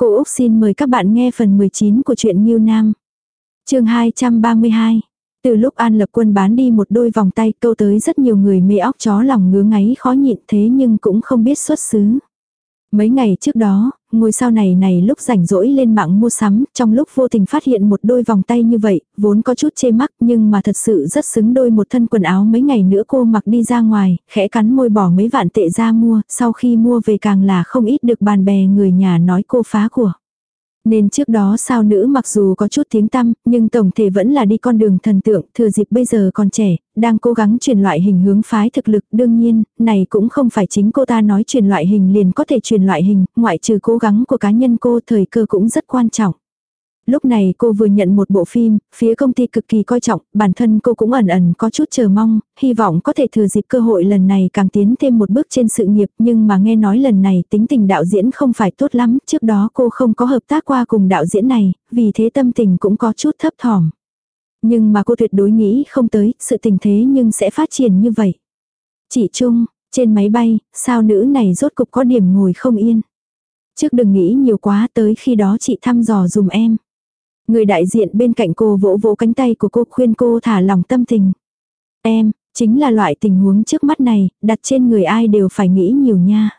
Cô Úc xin mời các bạn nghe phần 19 của truyện Nhiêu Nam. chương 232. Từ lúc An Lập Quân bán đi một đôi vòng tay, câu tới rất nhiều người mê óc chó lòng ngứa ngáy khó nhịn thế nhưng cũng không biết xuất xứ. Mấy ngày trước đó, ngôi sao này này lúc rảnh rỗi lên mạng mua sắm, trong lúc vô tình phát hiện một đôi vòng tay như vậy, vốn có chút chê mắc nhưng mà thật sự rất xứng đôi một thân quần áo mấy ngày nữa cô mặc đi ra ngoài, khẽ cắn môi bỏ mấy vạn tệ ra mua, sau khi mua về càng là không ít được bàn bè người nhà nói cô phá của. Nên trước đó sao nữ mặc dù có chút tiếng tăm, nhưng tổng thể vẫn là đi con đường thần tượng, thừa dịp bây giờ còn trẻ, đang cố gắng truyền loại hình hướng phái thực lực. Đương nhiên, này cũng không phải chính cô ta nói truyền loại hình liền có thể truyền loại hình, ngoại trừ cố gắng của cá nhân cô thời cơ cũng rất quan trọng. Lúc này cô vừa nhận một bộ phim, phía công ty cực kỳ coi trọng, bản thân cô cũng ẩn ẩn có chút chờ mong, hy vọng có thể thừa dịp cơ hội lần này càng tiến thêm một bước trên sự nghiệp nhưng mà nghe nói lần này tính tình đạo diễn không phải tốt lắm, trước đó cô không có hợp tác qua cùng đạo diễn này, vì thế tâm tình cũng có chút thấp thỏm. Nhưng mà cô tuyệt đối nghĩ không tới, sự tình thế nhưng sẽ phát triển như vậy. Chỉ chung, trên máy bay, sao nữ này rốt cục có điểm ngồi không yên. Trước đừng nghĩ nhiều quá tới khi đó chị thăm dò dùm em. Người đại diện bên cạnh cô vỗ vỗ cánh tay của cô khuyên cô thả lòng tâm tình. Em, chính là loại tình huống trước mắt này, đặt trên người ai đều phải nghĩ nhiều nha.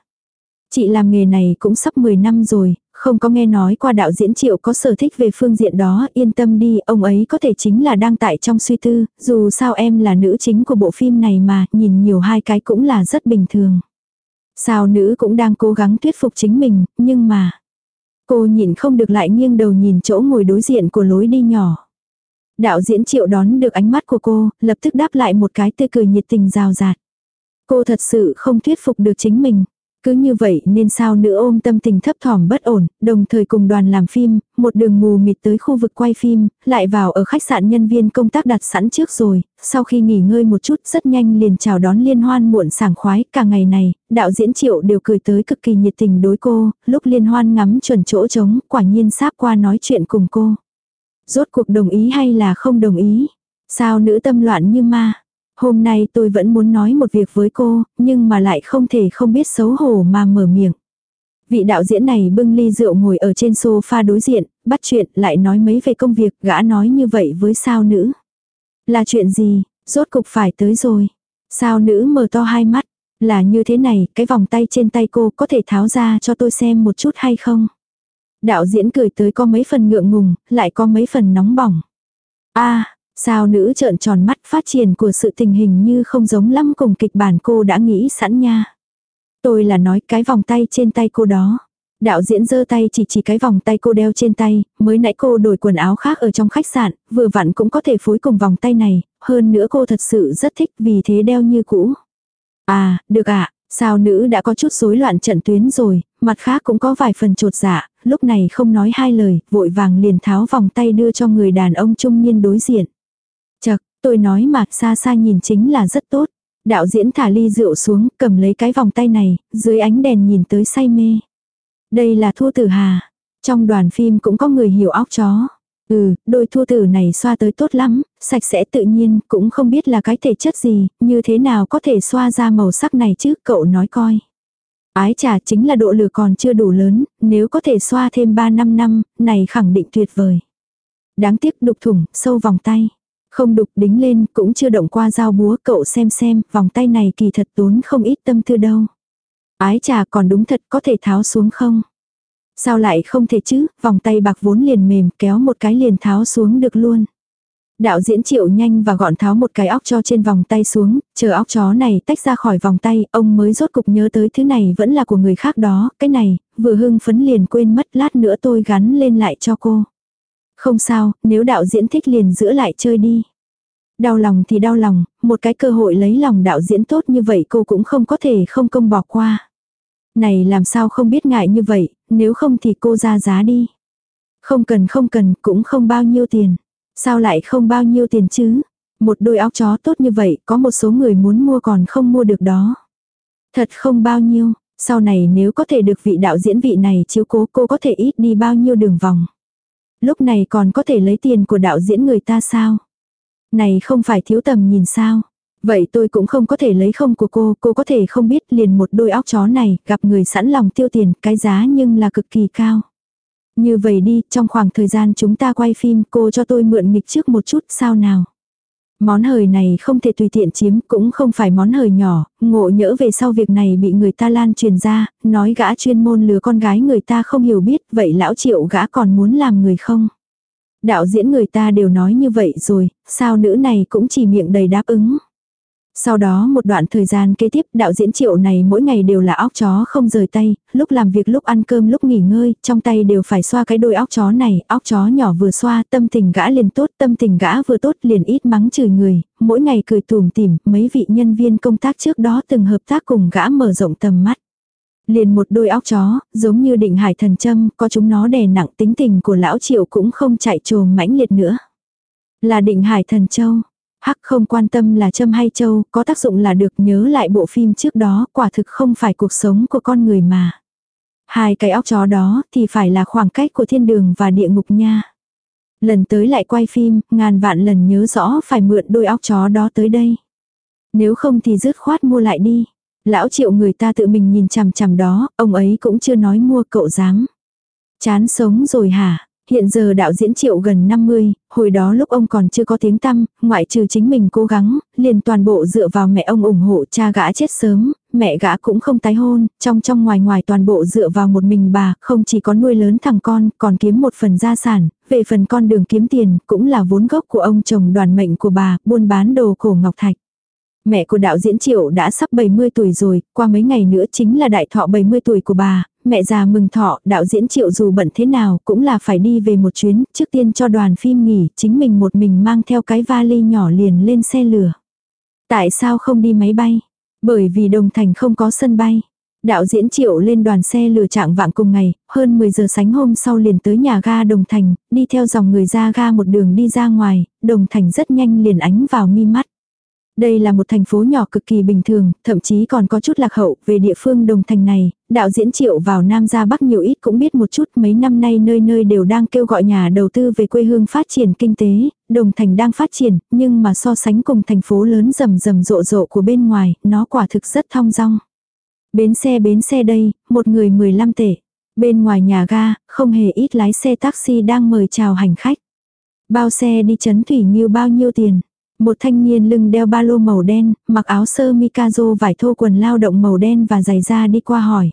Chị làm nghề này cũng sắp 10 năm rồi, không có nghe nói qua đạo diễn triệu có sở thích về phương diện đó, yên tâm đi, ông ấy có thể chính là đang tại trong suy tư, dù sao em là nữ chính của bộ phim này mà, nhìn nhiều hai cái cũng là rất bình thường. Sao nữ cũng đang cố gắng thuyết phục chính mình, nhưng mà, Cô nhìn không được lại nghiêng đầu nhìn chỗ ngồi đối diện của lối đi nhỏ. Đạo diễn triệu đón được ánh mắt của cô, lập tức đáp lại một cái tươi cười nhiệt tình rào rạt. Cô thật sự không thuyết phục được chính mình. Cứ như vậy nên sao nữ ôm tâm tình thấp thỏm bất ổn, đồng thời cùng đoàn làm phim, một đường mù mịt tới khu vực quay phim, lại vào ở khách sạn nhân viên công tác đặt sẵn trước rồi, sau khi nghỉ ngơi một chút rất nhanh liền chào đón liên hoan muộn sảng khoái, cả ngày này, đạo diễn triệu đều cười tới cực kỳ nhiệt tình đối cô, lúc liên hoan ngắm chuẩn chỗ trống, quả nhiên sáp qua nói chuyện cùng cô. Rốt cuộc đồng ý hay là không đồng ý? Sao nữ tâm loạn như ma? Hôm nay tôi vẫn muốn nói một việc với cô, nhưng mà lại không thể không biết xấu hổ mà mở miệng. Vị đạo diễn này bưng ly rượu ngồi ở trên sofa đối diện, bắt chuyện lại nói mấy về công việc, gã nói như vậy với sao nữ. Là chuyện gì, rốt cục phải tới rồi. Sao nữ mở to hai mắt, là như thế này, cái vòng tay trên tay cô có thể tháo ra cho tôi xem một chút hay không? Đạo diễn cười tới có mấy phần ngượng ngùng, lại có mấy phần nóng bỏng. a Sao nữ trợn tròn mắt phát triển của sự tình hình như không giống lắm cùng kịch bản cô đã nghĩ sẵn nha. Tôi là nói cái vòng tay trên tay cô đó. Đạo diễn giơ tay chỉ chỉ cái vòng tay cô đeo trên tay, mới nãy cô đổi quần áo khác ở trong khách sạn, vừa vặn cũng có thể phối cùng vòng tay này, hơn nữa cô thật sự rất thích vì thế đeo như cũ. À, được ạ, à, sao nữ đã có chút rối loạn trận tuyến rồi, mặt khác cũng có vài phần trột dạ, lúc này không nói hai lời, vội vàng liền tháo vòng tay đưa cho người đàn ông trung niên đối diện. Chật, tôi nói mà xa xa nhìn chính là rất tốt. Đạo diễn thả ly rượu xuống, cầm lấy cái vòng tay này, dưới ánh đèn nhìn tới say mê. Đây là thua Tử Hà. Trong đoàn phim cũng có người hiểu óc chó. Ừ, đôi thua tử này xoa tới tốt lắm, sạch sẽ tự nhiên, cũng không biết là cái thể chất gì, như thế nào có thể xoa ra màu sắc này chứ, cậu nói coi. Ái trà chính là độ lửa còn chưa đủ lớn, nếu có thể xoa thêm 3 năm năm, này khẳng định tuyệt vời. Đáng tiếc đục thủng, sâu vòng tay. Không đục đính lên, cũng chưa động qua dao búa, cậu xem xem, vòng tay này kỳ thật tốn không ít tâm tư đâu. Ái trà còn đúng thật có thể tháo xuống không? Sao lại không thể chứ, vòng tay bạc vốn liền mềm, kéo một cái liền tháo xuống được luôn. Đạo diễn triệu nhanh và gọn tháo một cái óc cho trên vòng tay xuống, chờ óc chó này tách ra khỏi vòng tay, ông mới rốt cục nhớ tới thứ này vẫn là của người khác đó, cái này, vừa hưng phấn liền quên mất lát nữa tôi gắn lên lại cho cô. Không sao, nếu đạo diễn thích liền giữ lại chơi đi. Đau lòng thì đau lòng, một cái cơ hội lấy lòng đạo diễn tốt như vậy cô cũng không có thể không công bỏ qua. Này làm sao không biết ngại như vậy, nếu không thì cô ra giá đi. Không cần không cần, cũng không bao nhiêu tiền. Sao lại không bao nhiêu tiền chứ? Một đôi óc chó tốt như vậy, có một số người muốn mua còn không mua được đó. Thật không bao nhiêu, sau này nếu có thể được vị đạo diễn vị này chiếu cố cô có thể ít đi bao nhiêu đường vòng. Lúc này còn có thể lấy tiền của đạo diễn người ta sao? Này không phải thiếu tầm nhìn sao? Vậy tôi cũng không có thể lấy không của cô, cô có thể không biết liền một đôi óc chó này, gặp người sẵn lòng tiêu tiền, cái giá nhưng là cực kỳ cao. Như vậy đi, trong khoảng thời gian chúng ta quay phim cô cho tôi mượn nghịch trước một chút sao nào. Món hời này không thể tùy tiện chiếm, cũng không phải món hời nhỏ, ngộ nhỡ về sau việc này bị người ta lan truyền ra, nói gã chuyên môn lừa con gái người ta không hiểu biết, vậy lão triệu gã còn muốn làm người không? Đạo diễn người ta đều nói như vậy rồi, sao nữ này cũng chỉ miệng đầy đáp ứng. Sau đó một đoạn thời gian kế tiếp đạo diễn triệu này mỗi ngày đều là óc chó không rời tay, lúc làm việc lúc ăn cơm lúc nghỉ ngơi, trong tay đều phải xoa cái đôi óc chó này, óc chó nhỏ vừa xoa tâm tình gã liền tốt, tâm tình gã vừa tốt liền ít mắng chửi người, mỗi ngày cười tùm tìm, mấy vị nhân viên công tác trước đó từng hợp tác cùng gã mở rộng tầm mắt. Liền một đôi óc chó, giống như định hải thần châm, có chúng nó đè nặng tính tình của lão triệu cũng không chạy trồm mãnh liệt nữa. Là định hải thần châu, Hắc không quan tâm là châm hay châu, có tác dụng là được nhớ lại bộ phim trước đó, quả thực không phải cuộc sống của con người mà. Hai cái óc chó đó thì phải là khoảng cách của thiên đường và địa ngục nha. Lần tới lại quay phim, ngàn vạn lần nhớ rõ phải mượn đôi óc chó đó tới đây. Nếu không thì dứt khoát mua lại đi. Lão triệu người ta tự mình nhìn chằm chằm đó, ông ấy cũng chưa nói mua cậu dám. Chán sống rồi hả? Hiện giờ đạo diễn triệu gần 50, hồi đó lúc ông còn chưa có tiếng tăm, ngoại trừ chính mình cố gắng, liền toàn bộ dựa vào mẹ ông ủng hộ cha gã chết sớm, mẹ gã cũng không tái hôn, trong trong ngoài ngoài toàn bộ dựa vào một mình bà, không chỉ có nuôi lớn thằng con, còn kiếm một phần gia sản, về phần con đường kiếm tiền, cũng là vốn gốc của ông chồng đoàn mệnh của bà, buôn bán đồ cổ ngọc thạch. Mẹ của đạo diễn Triệu đã sắp 70 tuổi rồi, qua mấy ngày nữa chính là đại thọ 70 tuổi của bà, mẹ già mừng thọ, đạo diễn Triệu dù bận thế nào cũng là phải đi về một chuyến, trước tiên cho đoàn phim nghỉ, chính mình một mình mang theo cái vali nhỏ liền lên xe lửa. Tại sao không đi máy bay? Bởi vì Đồng Thành không có sân bay. Đạo diễn Triệu lên đoàn xe lửa trạng vạng cùng ngày, hơn 10 giờ sánh hôm sau liền tới nhà ga Đồng Thành, đi theo dòng người ra ga một đường đi ra ngoài, Đồng Thành rất nhanh liền ánh vào mi mắt. Đây là một thành phố nhỏ cực kỳ bình thường, thậm chí còn có chút lạc hậu về địa phương đồng thành này, đạo diễn triệu vào Nam ra Bắc nhiều ít cũng biết một chút mấy năm nay nơi nơi đều đang kêu gọi nhà đầu tư về quê hương phát triển kinh tế, đồng thành đang phát triển, nhưng mà so sánh cùng thành phố lớn rầm rầm rộ rộ của bên ngoài, nó quả thực rất thong dong. Bến xe bến xe đây, một người 15 tệ. Bên ngoài nhà ga, không hề ít lái xe taxi đang mời chào hành khách. Bao xe đi chấn thủy như bao nhiêu tiền. Một thanh niên lưng đeo ba lô màu đen, mặc áo sơ Mikazo vải thô quần lao động màu đen và giày da đi qua hỏi.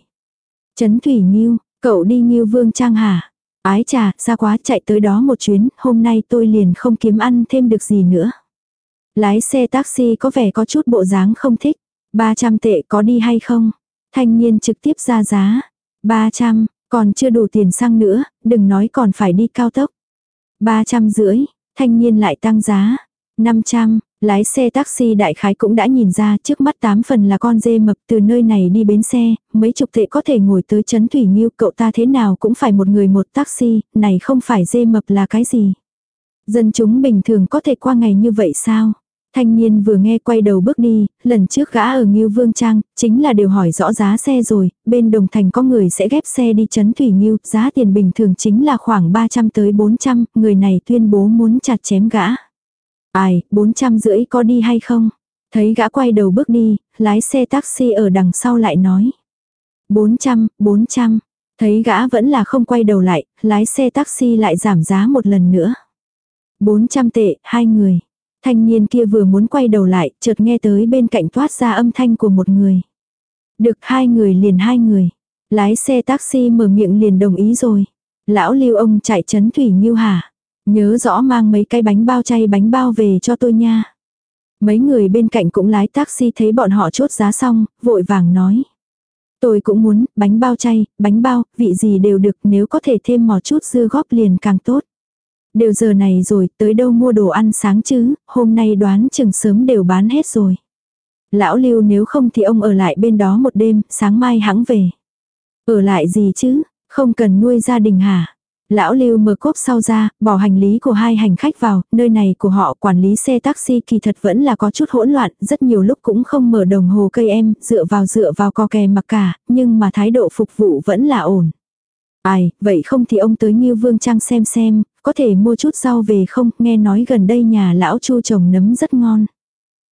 Trấn Thủy Nhiêu, cậu đi Nhiêu Vương Trang hả? Ái trà, xa quá chạy tới đó một chuyến, hôm nay tôi liền không kiếm ăn thêm được gì nữa. Lái xe taxi có vẻ có chút bộ dáng không thích. 300 tệ có đi hay không? Thanh niên trực tiếp ra giá. 300, còn chưa đủ tiền xăng nữa, đừng nói còn phải đi cao tốc. 300 rưỡi, thanh niên lại tăng giá. 500, lái xe taxi đại khái cũng đã nhìn ra trước mắt tám phần là con dê mập từ nơi này đi bến xe, mấy chục tệ có thể ngồi tới chấn thủy nghiêu cậu ta thế nào cũng phải một người một taxi, này không phải dê mập là cái gì. Dân chúng bình thường có thể qua ngày như vậy sao? Thanh niên vừa nghe quay đầu bước đi, lần trước gã ở Ngưu Vương Trang, chính là đều hỏi rõ giá xe rồi, bên Đồng Thành có người sẽ ghép xe đi chấn Thủy Ngưu, giá tiền bình thường chính là khoảng 300 tới 400, người này tuyên bố muốn chặt chém gã. Ai, bốn trăm rưỡi có đi hay không? Thấy gã quay đầu bước đi, lái xe taxi ở đằng sau lại nói. bốn trăm bốn trăm Thấy gã vẫn là không quay đầu lại, lái xe taxi lại giảm giá một lần nữa. bốn trăm tệ, hai người. Thanh niên kia vừa muốn quay đầu lại, chợt nghe tới bên cạnh thoát ra âm thanh của một người. Được hai người liền hai người. Lái xe taxi mở miệng liền đồng ý rồi. Lão lưu ông chạy chấn thủy như hả? Nhớ rõ mang mấy cái bánh bao chay bánh bao về cho tôi nha. Mấy người bên cạnh cũng lái taxi thấy bọn họ chốt giá xong, vội vàng nói. Tôi cũng muốn, bánh bao chay, bánh bao, vị gì đều được nếu có thể thêm một chút dưa góp liền càng tốt. Đều giờ này rồi, tới đâu mua đồ ăn sáng chứ, hôm nay đoán chừng sớm đều bán hết rồi. Lão lưu nếu không thì ông ở lại bên đó một đêm, sáng mai hãng về. Ở lại gì chứ, không cần nuôi gia đình hả? Lão Lưu mở cốp sau ra, bỏ hành lý của hai hành khách vào, nơi này của họ quản lý xe taxi kỳ thật vẫn là có chút hỗn loạn, rất nhiều lúc cũng không mở đồng hồ cây em, dựa vào dựa vào co kè mặc cả, nhưng mà thái độ phục vụ vẫn là ổn. Ai, vậy không thì ông tới Ngưu Vương Trang xem xem, có thể mua chút rau về không, nghe nói gần đây nhà lão chu trồng nấm rất ngon.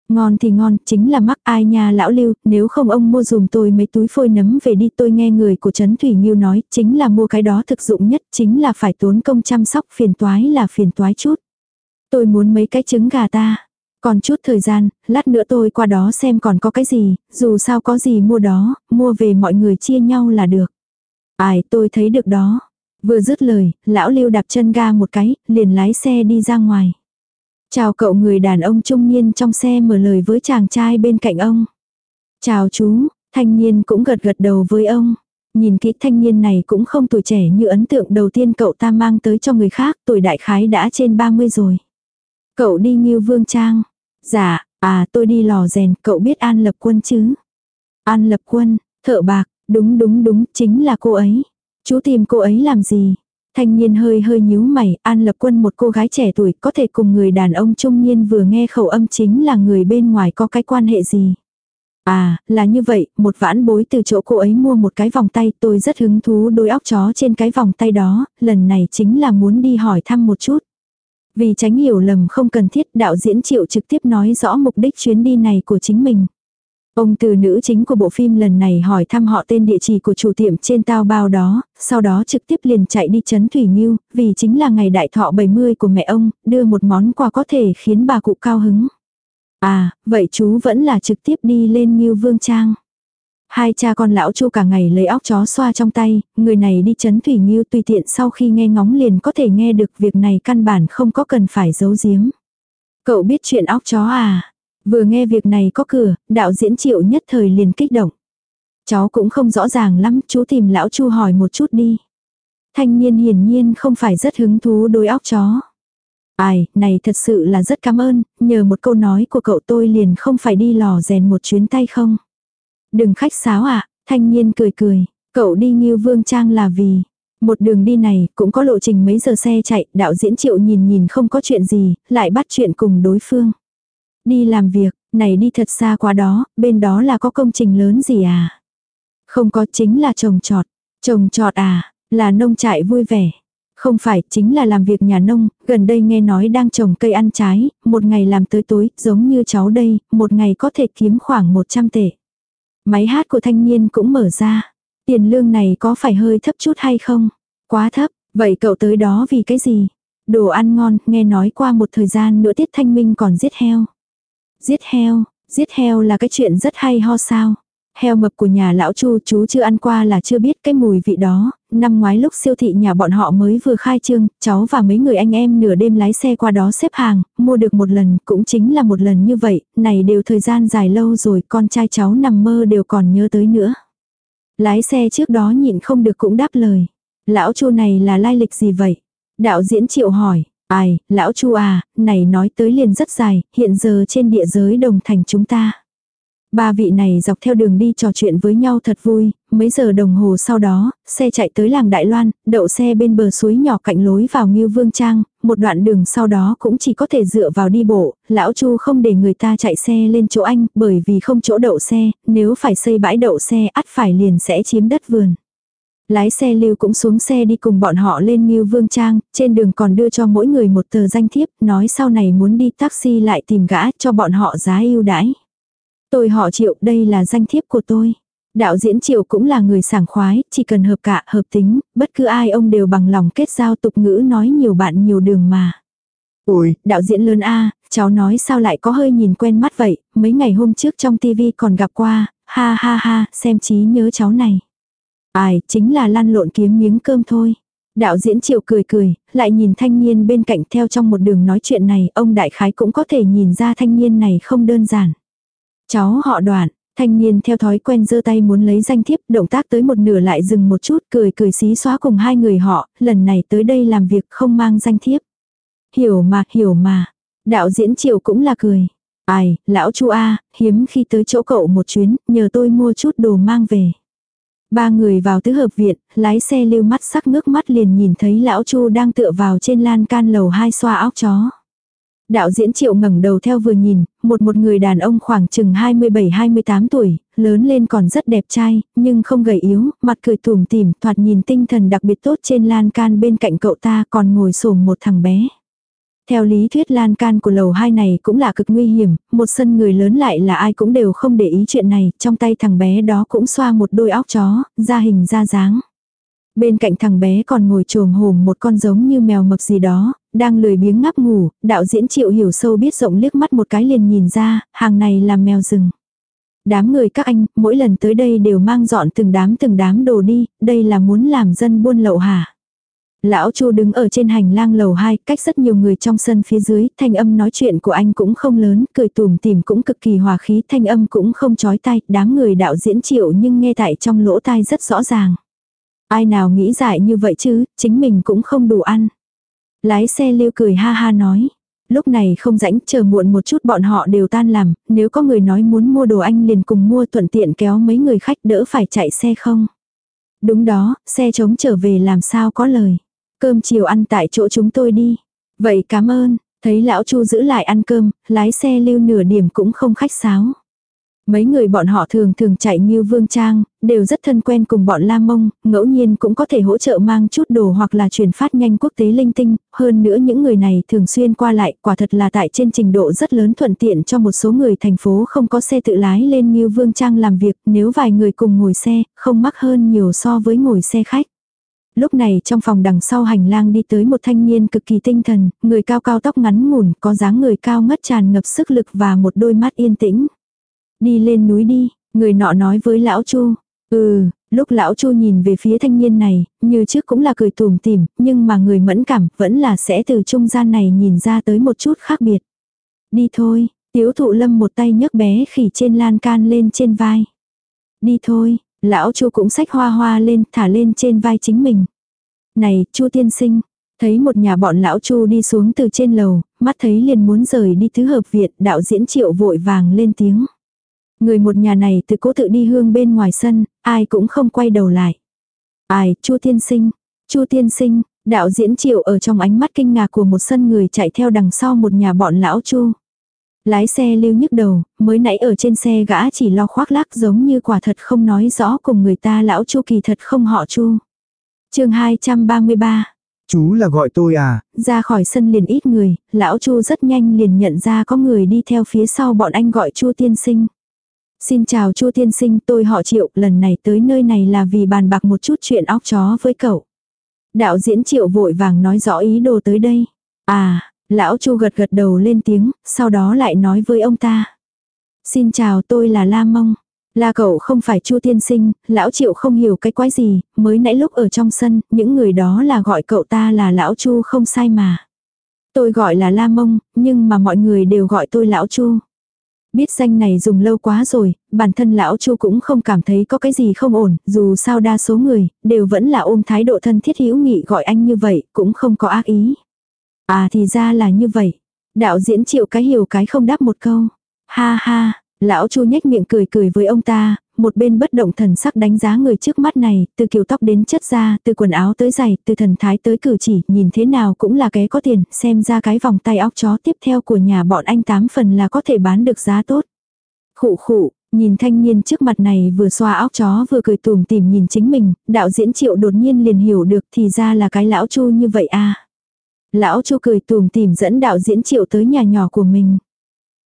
Ngon thì ngon, chính là mắc ai nha lão lưu, nếu không ông mua dùm tôi mấy túi phôi nấm về đi tôi nghe người của Trấn Thủy Nhiêu nói, chính là mua cái đó thực dụng nhất, chính là phải tốn công chăm sóc phiền toái là phiền toái chút. Tôi muốn mấy cái trứng gà ta. Còn chút thời gian, lát nữa tôi qua đó xem còn có cái gì, dù sao có gì mua đó, mua về mọi người chia nhau là được. Ai tôi thấy được đó. Vừa dứt lời, lão lưu đạp chân ga một cái, liền lái xe đi ra ngoài. Chào cậu người đàn ông trung niên trong xe mở lời với chàng trai bên cạnh ông. Chào chú, thanh niên cũng gật gật đầu với ông. Nhìn kỹ thanh niên này cũng không tuổi trẻ như ấn tượng đầu tiên cậu ta mang tới cho người khác, tuổi đại khái đã trên 30 rồi. Cậu đi như vương trang. Dạ, à tôi đi lò rèn, cậu biết An Lập Quân chứ? An Lập Quân, thợ bạc, đúng đúng đúng, chính là cô ấy. Chú tìm cô ấy làm gì? Thanh niên hơi hơi nhíu mày, An Lập Quân một cô gái trẻ tuổi có thể cùng người đàn ông trung niên vừa nghe khẩu âm chính là người bên ngoài có cái quan hệ gì. À, là như vậy, một vãn bối từ chỗ cô ấy mua một cái vòng tay, tôi rất hứng thú đôi óc chó trên cái vòng tay đó, lần này chính là muốn đi hỏi thăm một chút. Vì tránh hiểu lầm không cần thiết đạo diễn triệu trực tiếp nói rõ mục đích chuyến đi này của chính mình. Ông từ nữ chính của bộ phim lần này hỏi thăm họ tên địa chỉ của chủ tiệm trên tao bao đó, sau đó trực tiếp liền chạy đi chấn Thủy Nghiêu, vì chính là ngày đại thọ 70 của mẹ ông, đưa một món quà có thể khiến bà cụ cao hứng. À, vậy chú vẫn là trực tiếp đi lên Nghiêu Vương Trang. Hai cha con lão chu cả ngày lấy óc chó xoa trong tay, người này đi chấn Thủy Nghiêu tùy tiện sau khi nghe ngóng liền có thể nghe được việc này căn bản không có cần phải giấu giếm. Cậu biết chuyện óc chó à? Vừa nghe việc này có cửa, đạo diễn triệu nhất thời liền kích động. Cháu cũng không rõ ràng lắm, chú tìm lão chu hỏi một chút đi. Thanh niên hiển nhiên không phải rất hứng thú đối óc chó. Ai, này thật sự là rất cảm ơn, nhờ một câu nói của cậu tôi liền không phải đi lò rèn một chuyến tay không. Đừng khách sáo ạ, à, thanh niên cười cười, cậu đi như vương trang là vì, một đường đi này cũng có lộ trình mấy giờ xe chạy, đạo diễn triệu nhìn nhìn không có chuyện gì, lại bắt chuyện cùng đối phương. Đi làm việc, này đi thật xa quá đó, bên đó là có công trình lớn gì à? Không có chính là trồng trọt. Trồng trọt à, là nông trại vui vẻ. Không phải, chính là làm việc nhà nông, gần đây nghe nói đang trồng cây ăn trái, một ngày làm tới tối, giống như cháu đây, một ngày có thể kiếm khoảng 100 tệ. Máy hát của thanh niên cũng mở ra. Tiền lương này có phải hơi thấp chút hay không? Quá thấp, vậy cậu tới đó vì cái gì? Đồ ăn ngon, nghe nói qua một thời gian nữa tiết thanh minh còn giết heo. Giết heo, giết heo là cái chuyện rất hay ho sao. Heo mập của nhà lão Chu chú chưa ăn qua là chưa biết cái mùi vị đó. Năm ngoái lúc siêu thị nhà bọn họ mới vừa khai trương, cháu và mấy người anh em nửa đêm lái xe qua đó xếp hàng, mua được một lần, cũng chính là một lần như vậy, này đều thời gian dài lâu rồi, con trai cháu nằm mơ đều còn nhớ tới nữa. Lái xe trước đó nhịn không được cũng đáp lời. Lão Chu này là lai lịch gì vậy? Đạo diễn triệu hỏi, Ai, lão chu à, này nói tới liền rất dài, hiện giờ trên địa giới đồng thành chúng ta. Ba vị này dọc theo đường đi trò chuyện với nhau thật vui, mấy giờ đồng hồ sau đó, xe chạy tới làng Đại Loan, đậu xe bên bờ suối nhỏ cạnh lối vào Ngưu Vương Trang, một đoạn đường sau đó cũng chỉ có thể dựa vào đi bộ, lão Chu không để người ta chạy xe lên chỗ anh, bởi vì không chỗ đậu xe, nếu phải xây bãi đậu xe ắt phải liền sẽ chiếm đất vườn. Lái xe lưu cũng xuống xe đi cùng bọn họ lên Ngưu Vương Trang, trên đường còn đưa cho mỗi người một tờ danh thiếp, nói sau này muốn đi taxi lại tìm gã cho bọn họ giá ưu đãi. Tôi họ triệu, đây là danh thiếp của tôi. Đạo diễn triệu cũng là người sảng khoái, chỉ cần hợp cả, hợp tính, bất cứ ai ông đều bằng lòng kết giao tục ngữ nói nhiều bạn nhiều đường mà. Ôi, đạo diễn lớn A, cháu nói sao lại có hơi nhìn quen mắt vậy, mấy ngày hôm trước trong tivi còn gặp qua, ha ha ha, xem trí nhớ cháu này. Ai, chính là lan lộn kiếm miếng cơm thôi. Đạo diễn triệu cười cười, lại nhìn thanh niên bên cạnh theo trong một đường nói chuyện này, ông đại khái cũng có thể nhìn ra thanh niên này không đơn giản. Cháu họ đoạn, thanh niên theo thói quen giơ tay muốn lấy danh thiếp, động tác tới một nửa lại dừng một chút, cười cười xí xóa cùng hai người họ, lần này tới đây làm việc không mang danh thiếp. Hiểu mà, hiểu mà. Đạo diễn triệu cũng là cười. Ai, lão chu A, hiếm khi tới chỗ cậu một chuyến, nhờ tôi mua chút đồ mang về. Ba người vào tứ hợp viện, lái xe lưu mắt sắc ngước mắt liền nhìn thấy lão Chu đang tựa vào trên lan can lầu hai xoa óc chó. Đạo diễn triệu ngẩng đầu theo vừa nhìn, một một người đàn ông khoảng chừng 27-28 tuổi, lớn lên còn rất đẹp trai, nhưng không gầy yếu, mặt cười tủm tỉm, thoạt nhìn tinh thần đặc biệt tốt trên lan can bên cạnh cậu ta còn ngồi xổm một thằng bé. Theo lý thuyết lan can của lầu hai này cũng là cực nguy hiểm, một sân người lớn lại là ai cũng đều không để ý chuyện này, trong tay thằng bé đó cũng xoa một đôi óc chó, ra hình ra dáng. Bên cạnh thằng bé còn ngồi trồm hổm một con giống như mèo mập gì đó, đang lười biếng ngáp ngủ, đạo diễn triệu hiểu sâu biết rộng liếc mắt một cái liền nhìn ra, hàng này là mèo rừng. Đám người các anh, mỗi lần tới đây đều mang dọn từng đám từng đám đồ đi, đây là muốn làm dân buôn lậu hả? Lão Chu đứng ở trên hành lang lầu 2, cách rất nhiều người trong sân phía dưới, thanh âm nói chuyện của anh cũng không lớn, cười tùm tìm cũng cực kỳ hòa khí, thanh âm cũng không chói tai, đám người đạo diễn chịu nhưng nghe tại trong lỗ tai rất rõ ràng. Ai nào nghĩ dại như vậy chứ, chính mình cũng không đủ ăn. Lái xe lưu cười ha ha nói. Lúc này không rãnh chờ muộn một chút bọn họ đều tan làm, nếu có người nói muốn mua đồ anh liền cùng mua thuận tiện kéo mấy người khách đỡ phải chạy xe không. Đúng đó, xe trống trở về làm sao có lời. Cơm chiều ăn tại chỗ chúng tôi đi. Vậy cảm ơn, thấy lão Chu giữ lại ăn cơm, lái xe lưu nửa điểm cũng không khách sáo. Mấy người bọn họ thường thường chạy như vương trang, đều rất thân quen cùng bọn La Mông, ngẫu nhiên cũng có thể hỗ trợ mang chút đồ hoặc là truyền phát nhanh quốc tế linh tinh, hơn nữa những người này thường xuyên qua lại, quả thật là tại trên trình độ rất lớn thuận tiện cho một số người thành phố không có xe tự lái lên như vương trang làm việc, nếu vài người cùng ngồi xe, không mắc hơn nhiều so với ngồi xe khách. Lúc này trong phòng đằng sau hành lang đi tới một thanh niên cực kỳ tinh thần, người cao cao tóc ngắn ngủn, có dáng người cao ngất tràn ngập sức lực và một đôi mắt yên tĩnh. Đi lên núi đi, người nọ nói với lão Chu. Ừ, lúc lão Chu nhìn về phía thanh niên này, như trước cũng là cười tùm tìm, nhưng mà người mẫn cảm vẫn là sẽ từ trung gian này nhìn ra tới một chút khác biệt. Đi thôi, tiếu thụ lâm một tay nhấc bé khỉ trên lan can lên trên vai. Đi thôi, lão Chu cũng xách hoa hoa lên thả lên trên vai chính mình. Này, Chu tiên sinh, thấy một nhà bọn lão Chu đi xuống từ trên lầu, mắt thấy liền muốn rời đi thứ hợp viện, đạo diễn triệu vội vàng lên tiếng. Người một nhà này từ cố tự đi hương bên ngoài sân, ai cũng không quay đầu lại. Ai, Chu tiên sinh, Chu tiên sinh, đạo diễn triệu ở trong ánh mắt kinh ngạc của một sân người chạy theo đằng sau một nhà bọn lão Chu. Lái xe lưu nhức đầu, mới nãy ở trên xe gã chỉ lo khoác lác giống như quả thật không nói rõ cùng người ta lão Chu kỳ thật không họ Chu. chương 233 Chú là gọi tôi à? Ra khỏi sân liền ít người, lão Chu rất nhanh liền nhận ra có người đi theo phía sau bọn anh gọi Chu tiên sinh. Xin chào Chu tiên sinh, tôi họ Triệu, lần này tới nơi này là vì bàn bạc một chút chuyện óc chó với cậu. Đạo diễn Triệu vội vàng nói rõ ý đồ tới đây. À, lão Chu gật gật đầu lên tiếng, sau đó lại nói với ông ta. Xin chào tôi là La Mông. la cậu không phải Chu tiên sinh, lão Triệu không hiểu cái quái gì, mới nãy lúc ở trong sân, những người đó là gọi cậu ta là lão Chu không sai mà. Tôi gọi là La Mông, nhưng mà mọi người đều gọi tôi lão Chu. Biết danh này dùng lâu quá rồi, bản thân lão Chu cũng không cảm thấy có cái gì không ổn, dù sao đa số người, đều vẫn là ôm thái độ thân thiết hữu nghị gọi anh như vậy, cũng không có ác ý. À thì ra là như vậy. Đạo diễn chịu cái hiểu cái không đáp một câu. Ha ha, lão Chu nhếch miệng cười cười với ông ta, một bên bất động thần sắc đánh giá người trước mắt này, từ kiểu tóc đến chất da, từ quần áo tới giày, từ thần thái tới cử chỉ, nhìn thế nào cũng là cái có tiền, xem ra cái vòng tay óc chó tiếp theo của nhà bọn anh tám phần là có thể bán được giá tốt. Khụ khụ, nhìn thanh niên trước mặt này vừa xoa óc chó vừa cười tùm tìm nhìn chính mình, đạo diễn triệu đột nhiên liền hiểu được thì ra là cái lão chu như vậy à. Lão chu cười tùm tìm dẫn đạo diễn triệu tới nhà nhỏ của mình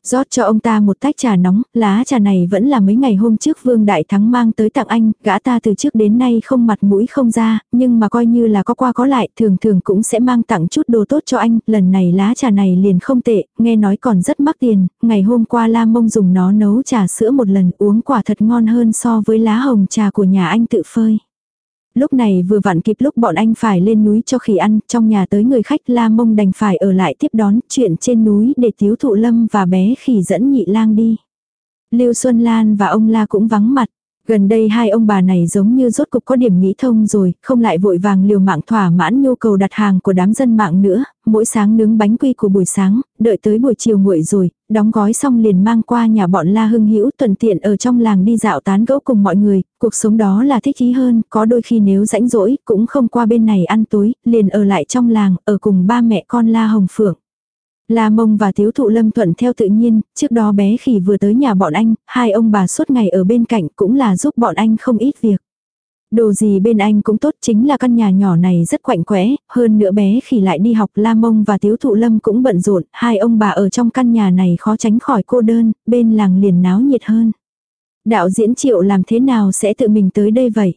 rót cho ông ta một tách trà nóng, lá trà này vẫn là mấy ngày hôm trước Vương Đại Thắng mang tới tặng anh, gã ta từ trước đến nay không mặt mũi không ra, nhưng mà coi như là có qua có lại, thường thường cũng sẽ mang tặng chút đồ tốt cho anh, lần này lá trà này liền không tệ, nghe nói còn rất mắc tiền, ngày hôm qua La Mông dùng nó nấu trà sữa một lần uống quả thật ngon hơn so với lá hồng trà của nhà anh tự phơi. Lúc này vừa vặn kịp lúc bọn anh phải lên núi cho khỉ ăn, trong nhà tới người khách la mông đành phải ở lại tiếp đón chuyện trên núi để tiếu thụ lâm và bé khỉ dẫn nhị lang đi. Lưu Xuân Lan và ông La cũng vắng mặt. Gần đây hai ông bà này giống như rốt cục có điểm nghĩ thông rồi, không lại vội vàng liều mạng thỏa mãn nhu cầu đặt hàng của đám dân mạng nữa, mỗi sáng nướng bánh quy của buổi sáng, đợi tới buổi chiều nguội rồi, đóng gói xong liền mang qua nhà bọn La Hưng Hữu thuận tiện ở trong làng đi dạo tán gẫu cùng mọi người, cuộc sống đó là thích ý hơn, có đôi khi nếu rãnh rỗi cũng không qua bên này ăn tối, liền ở lại trong làng, ở cùng ba mẹ con La Hồng Phượng. La Mông và Tiếu Thụ Lâm thuận theo tự nhiên, trước đó bé khỉ vừa tới nhà bọn anh, hai ông bà suốt ngày ở bên cạnh cũng là giúp bọn anh không ít việc. Đồ gì bên anh cũng tốt chính là căn nhà nhỏ này rất quạnh quẽ, hơn nữa bé khỉ lại đi học La Mông và Tiếu Thụ Lâm cũng bận rộn, hai ông bà ở trong căn nhà này khó tránh khỏi cô đơn, bên làng liền náo nhiệt hơn. Đạo diễn triệu làm thế nào sẽ tự mình tới đây vậy?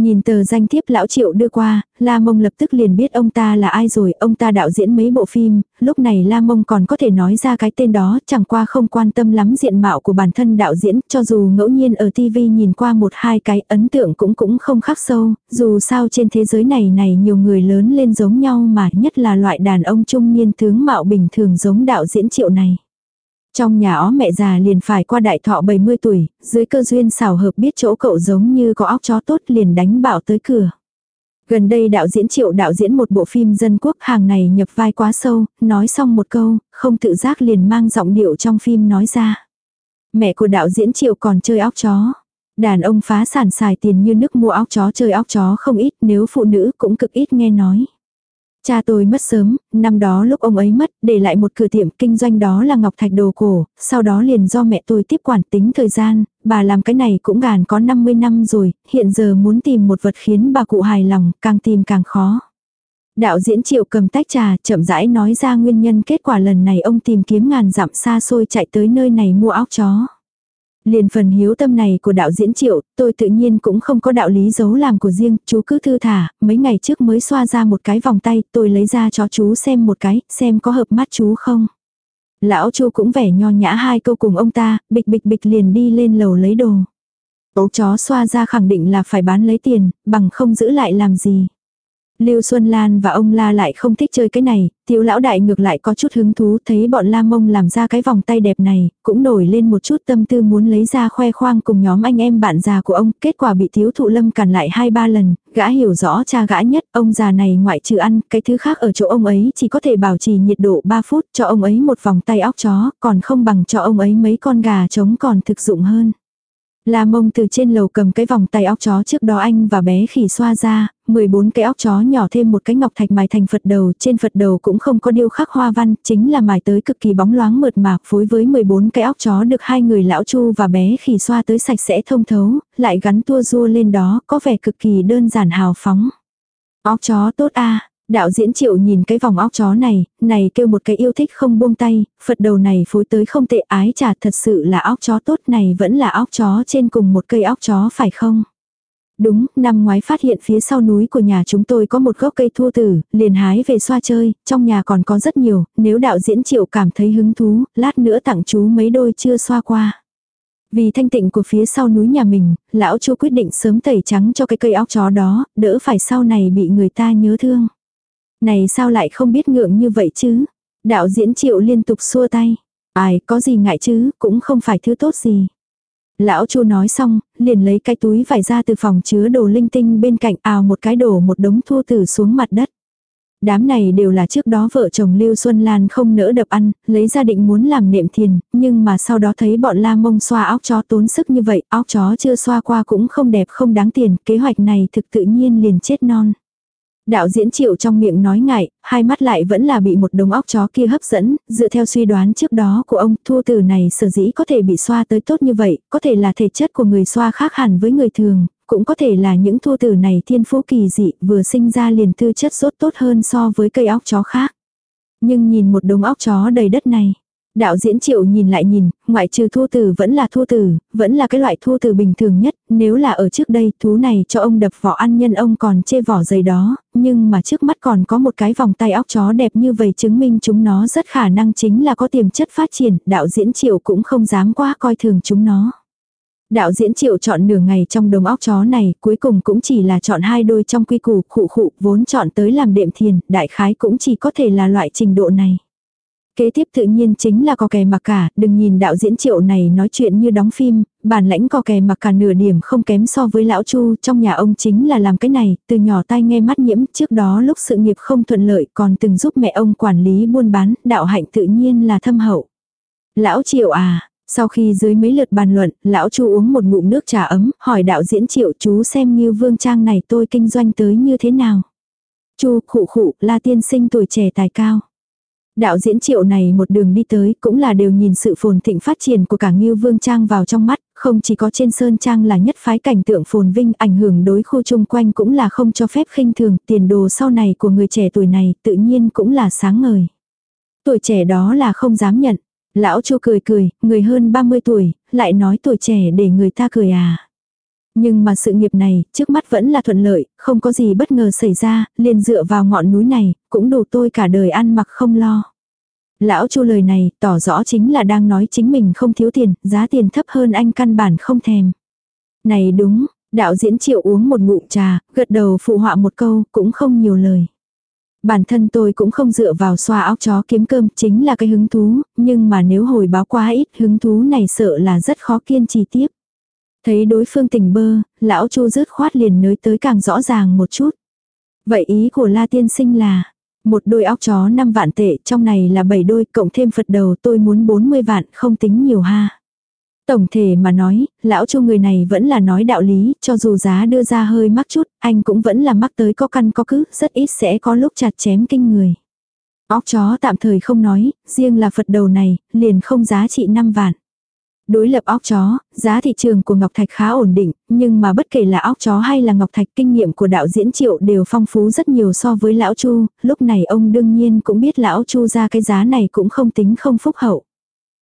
Nhìn tờ danh thiếp lão triệu đưa qua, La Mông lập tức liền biết ông ta là ai rồi, ông ta đạo diễn mấy bộ phim, lúc này La Mông còn có thể nói ra cái tên đó, chẳng qua không quan tâm lắm diện mạo của bản thân đạo diễn, cho dù ngẫu nhiên ở TV nhìn qua một hai cái ấn tượng cũng cũng không khắc sâu, dù sao trên thế giới này này nhiều người lớn lên giống nhau mà nhất là loại đàn ông trung niên tướng mạo bình thường giống đạo diễn triệu này. Trong nhà ó mẹ già liền phải qua đại thọ 70 tuổi, dưới cơ duyên xảo hợp biết chỗ cậu giống như có óc chó tốt liền đánh bảo tới cửa. Gần đây đạo diễn triệu đạo diễn một bộ phim dân quốc hàng này nhập vai quá sâu, nói xong một câu, không tự giác liền mang giọng điệu trong phim nói ra. Mẹ của đạo diễn triệu còn chơi óc chó. Đàn ông phá sản xài tiền như nước mua óc chó chơi óc chó không ít nếu phụ nữ cũng cực ít nghe nói. Cha tôi mất sớm, năm đó lúc ông ấy mất, để lại một cửa tiệm kinh doanh đó là ngọc thạch đồ cổ, sau đó liền do mẹ tôi tiếp quản tính thời gian, bà làm cái này cũng gàn có 50 năm rồi, hiện giờ muốn tìm một vật khiến bà cụ hài lòng, càng tìm càng khó. Đạo diễn triệu cầm tách trà, chậm rãi nói ra nguyên nhân kết quả lần này ông tìm kiếm ngàn dặm xa xôi chạy tới nơi này mua óc chó. Liền phần hiếu tâm này của đạo diễn triệu, tôi tự nhiên cũng không có đạo lý giấu làm của riêng, chú cứ thư thả, mấy ngày trước mới xoa ra một cái vòng tay, tôi lấy ra cho chú xem một cái, xem có hợp mắt chú không. Lão chu cũng vẻ nho nhã hai câu cùng ông ta, bịch bịch bịch liền đi lên lầu lấy đồ. Ấu chó xoa ra khẳng định là phải bán lấy tiền, bằng không giữ lại làm gì. Lưu Xuân Lan và ông La lại không thích chơi cái này, tiểu lão đại ngược lại có chút hứng thú thấy bọn La Mông làm ra cái vòng tay đẹp này, cũng nổi lên một chút tâm tư muốn lấy ra khoe khoang cùng nhóm anh em bạn già của ông, kết quả bị thiếu thụ lâm cản lại hai ba lần, gã hiểu rõ cha gã nhất, ông già này ngoại trừ ăn, cái thứ khác ở chỗ ông ấy chỉ có thể bảo trì nhiệt độ 3 phút, cho ông ấy một vòng tay óc chó, còn không bằng cho ông ấy mấy con gà trống còn thực dụng hơn. La mông từ trên lầu cầm cái vòng tay óc chó trước đó anh và bé khỉ xoa ra, 14 cái óc chó nhỏ thêm một cái ngọc thạch mài thành Phật đầu, trên Phật đầu cũng không có điêu khắc hoa văn, chính là mài tới cực kỳ bóng loáng mượt mạc phối với 14 cái óc chó được hai người lão chu và bé khỉ xoa tới sạch sẽ thông thấu, lại gắn tua rua lên đó, có vẻ cực kỳ đơn giản hào phóng. Óc chó tốt a Đạo diễn triệu nhìn cái vòng óc chó này, này kêu một cái yêu thích không buông tay, Phật đầu này phối tới không tệ ái trà thật sự là óc chó tốt này vẫn là óc chó trên cùng một cây óc chó phải không? Đúng, năm ngoái phát hiện phía sau núi của nhà chúng tôi có một gốc cây thua tử, liền hái về xoa chơi, trong nhà còn có rất nhiều, nếu đạo diễn triệu cảm thấy hứng thú, lát nữa tặng chú mấy đôi chưa xoa qua. Vì thanh tịnh của phía sau núi nhà mình, lão chu quyết định sớm tẩy trắng cho cái cây óc chó đó, đỡ phải sau này bị người ta nhớ thương. Này sao lại không biết ngượng như vậy chứ? Đạo diễn triệu liên tục xua tay. Ai, có gì ngại chứ, cũng không phải thứ tốt gì. Lão Chu nói xong, liền lấy cái túi vải ra từ phòng chứa đồ linh tinh bên cạnh ào một cái đổ một đống thua tử xuống mặt đất. Đám này đều là trước đó vợ chồng Lưu Xuân Lan không nỡ đập ăn, lấy ra định muốn làm nệm thiền, nhưng mà sau đó thấy bọn la mông xoa óc chó tốn sức như vậy, óc chó chưa xoa qua cũng không đẹp không đáng tiền, kế hoạch này thực tự nhiên liền chết non. Đạo diễn triệu trong miệng nói ngại, hai mắt lại vẫn là bị một đống óc chó kia hấp dẫn, dựa theo suy đoán trước đó của ông, thua tử này sở dĩ có thể bị xoa tới tốt như vậy, có thể là thể chất của người xoa khác hẳn với người thường, cũng có thể là những thua tử này thiên phú kỳ dị, vừa sinh ra liền tư chất rốt tốt hơn so với cây óc chó khác. Nhưng nhìn một đống óc chó đầy đất này, Đạo diễn triệu nhìn lại nhìn, ngoại trừ thua tử vẫn là thua tử, vẫn là cái loại thua tử bình thường nhất, nếu là ở trước đây thú này cho ông đập vỏ ăn nhân ông còn chê vỏ dày đó, nhưng mà trước mắt còn có một cái vòng tay óc chó đẹp như vậy chứng minh chúng nó rất khả năng chính là có tiềm chất phát triển, đạo diễn triệu cũng không dám quá coi thường chúng nó. Đạo diễn triệu chọn nửa ngày trong đồng óc chó này, cuối cùng cũng chỉ là chọn hai đôi trong quy củ khụ khụ vốn chọn tới làm đệm thiền, đại khái cũng chỉ có thể là loại trình độ này. Kế tiếp tự nhiên chính là có kè mặc cả, đừng nhìn đạo diễn triệu này nói chuyện như đóng phim, bản lãnh có kè mặc cả nửa điểm không kém so với lão chu, trong nhà ông chính là làm cái này, từ nhỏ tai nghe mắt nhiễm, trước đó lúc sự nghiệp không thuận lợi còn từng giúp mẹ ông quản lý buôn bán, đạo hạnh tự nhiên là thâm hậu. Lão triệu à, sau khi dưới mấy lượt bàn luận, lão chu uống một ngụm nước trà ấm, hỏi đạo diễn triệu chú xem như vương trang này tôi kinh doanh tới như thế nào. chu khụ khụ, la tiên sinh tuổi trẻ tài cao. Đạo diễn triệu này một đường đi tới cũng là đều nhìn sự phồn thịnh phát triển của cả Ngưu Vương Trang vào trong mắt, không chỉ có trên Sơn Trang là nhất phái cảnh tượng phồn vinh ảnh hưởng đối khu chung quanh cũng là không cho phép khinh thường, tiền đồ sau này của người trẻ tuổi này tự nhiên cũng là sáng ngời. Tuổi trẻ đó là không dám nhận. Lão Chu cười cười, người hơn 30 tuổi, lại nói tuổi trẻ để người ta cười à. Nhưng mà sự nghiệp này, trước mắt vẫn là thuận lợi, không có gì bất ngờ xảy ra, liền dựa vào ngọn núi này, cũng đủ tôi cả đời ăn mặc không lo. Lão Chu lời này, tỏ rõ chính là đang nói chính mình không thiếu tiền, giá tiền thấp hơn anh căn bản không thèm. Này đúng, đạo diễn triệu uống một ngụm trà, gật đầu phụ họa một câu, cũng không nhiều lời. Bản thân tôi cũng không dựa vào xoa óc chó kiếm cơm, chính là cái hứng thú, nhưng mà nếu hồi báo quá ít, hứng thú này sợ là rất khó kiên trì tiếp. Thấy đối phương tỉnh bơ, lão chu rớt khoát liền nới tới càng rõ ràng một chút. Vậy ý của La Tiên Sinh là, một đôi óc chó 5 vạn tệ, trong này là 7 đôi, cộng thêm Phật đầu tôi muốn 40 vạn, không tính nhiều ha. Tổng thể mà nói, lão chu người này vẫn là nói đạo lý, cho dù giá đưa ra hơi mắc chút, anh cũng vẫn là mắc tới có căn có cứ, rất ít sẽ có lúc chặt chém kinh người. Óc chó tạm thời không nói, riêng là Phật đầu này, liền không giá trị 5 vạn. Đối lập óc chó, giá thị trường của Ngọc Thạch khá ổn định, nhưng mà bất kể là óc chó hay là Ngọc Thạch kinh nghiệm của đạo diễn triệu đều phong phú rất nhiều so với lão Chu, lúc này ông đương nhiên cũng biết lão Chu ra cái giá này cũng không tính không phúc hậu.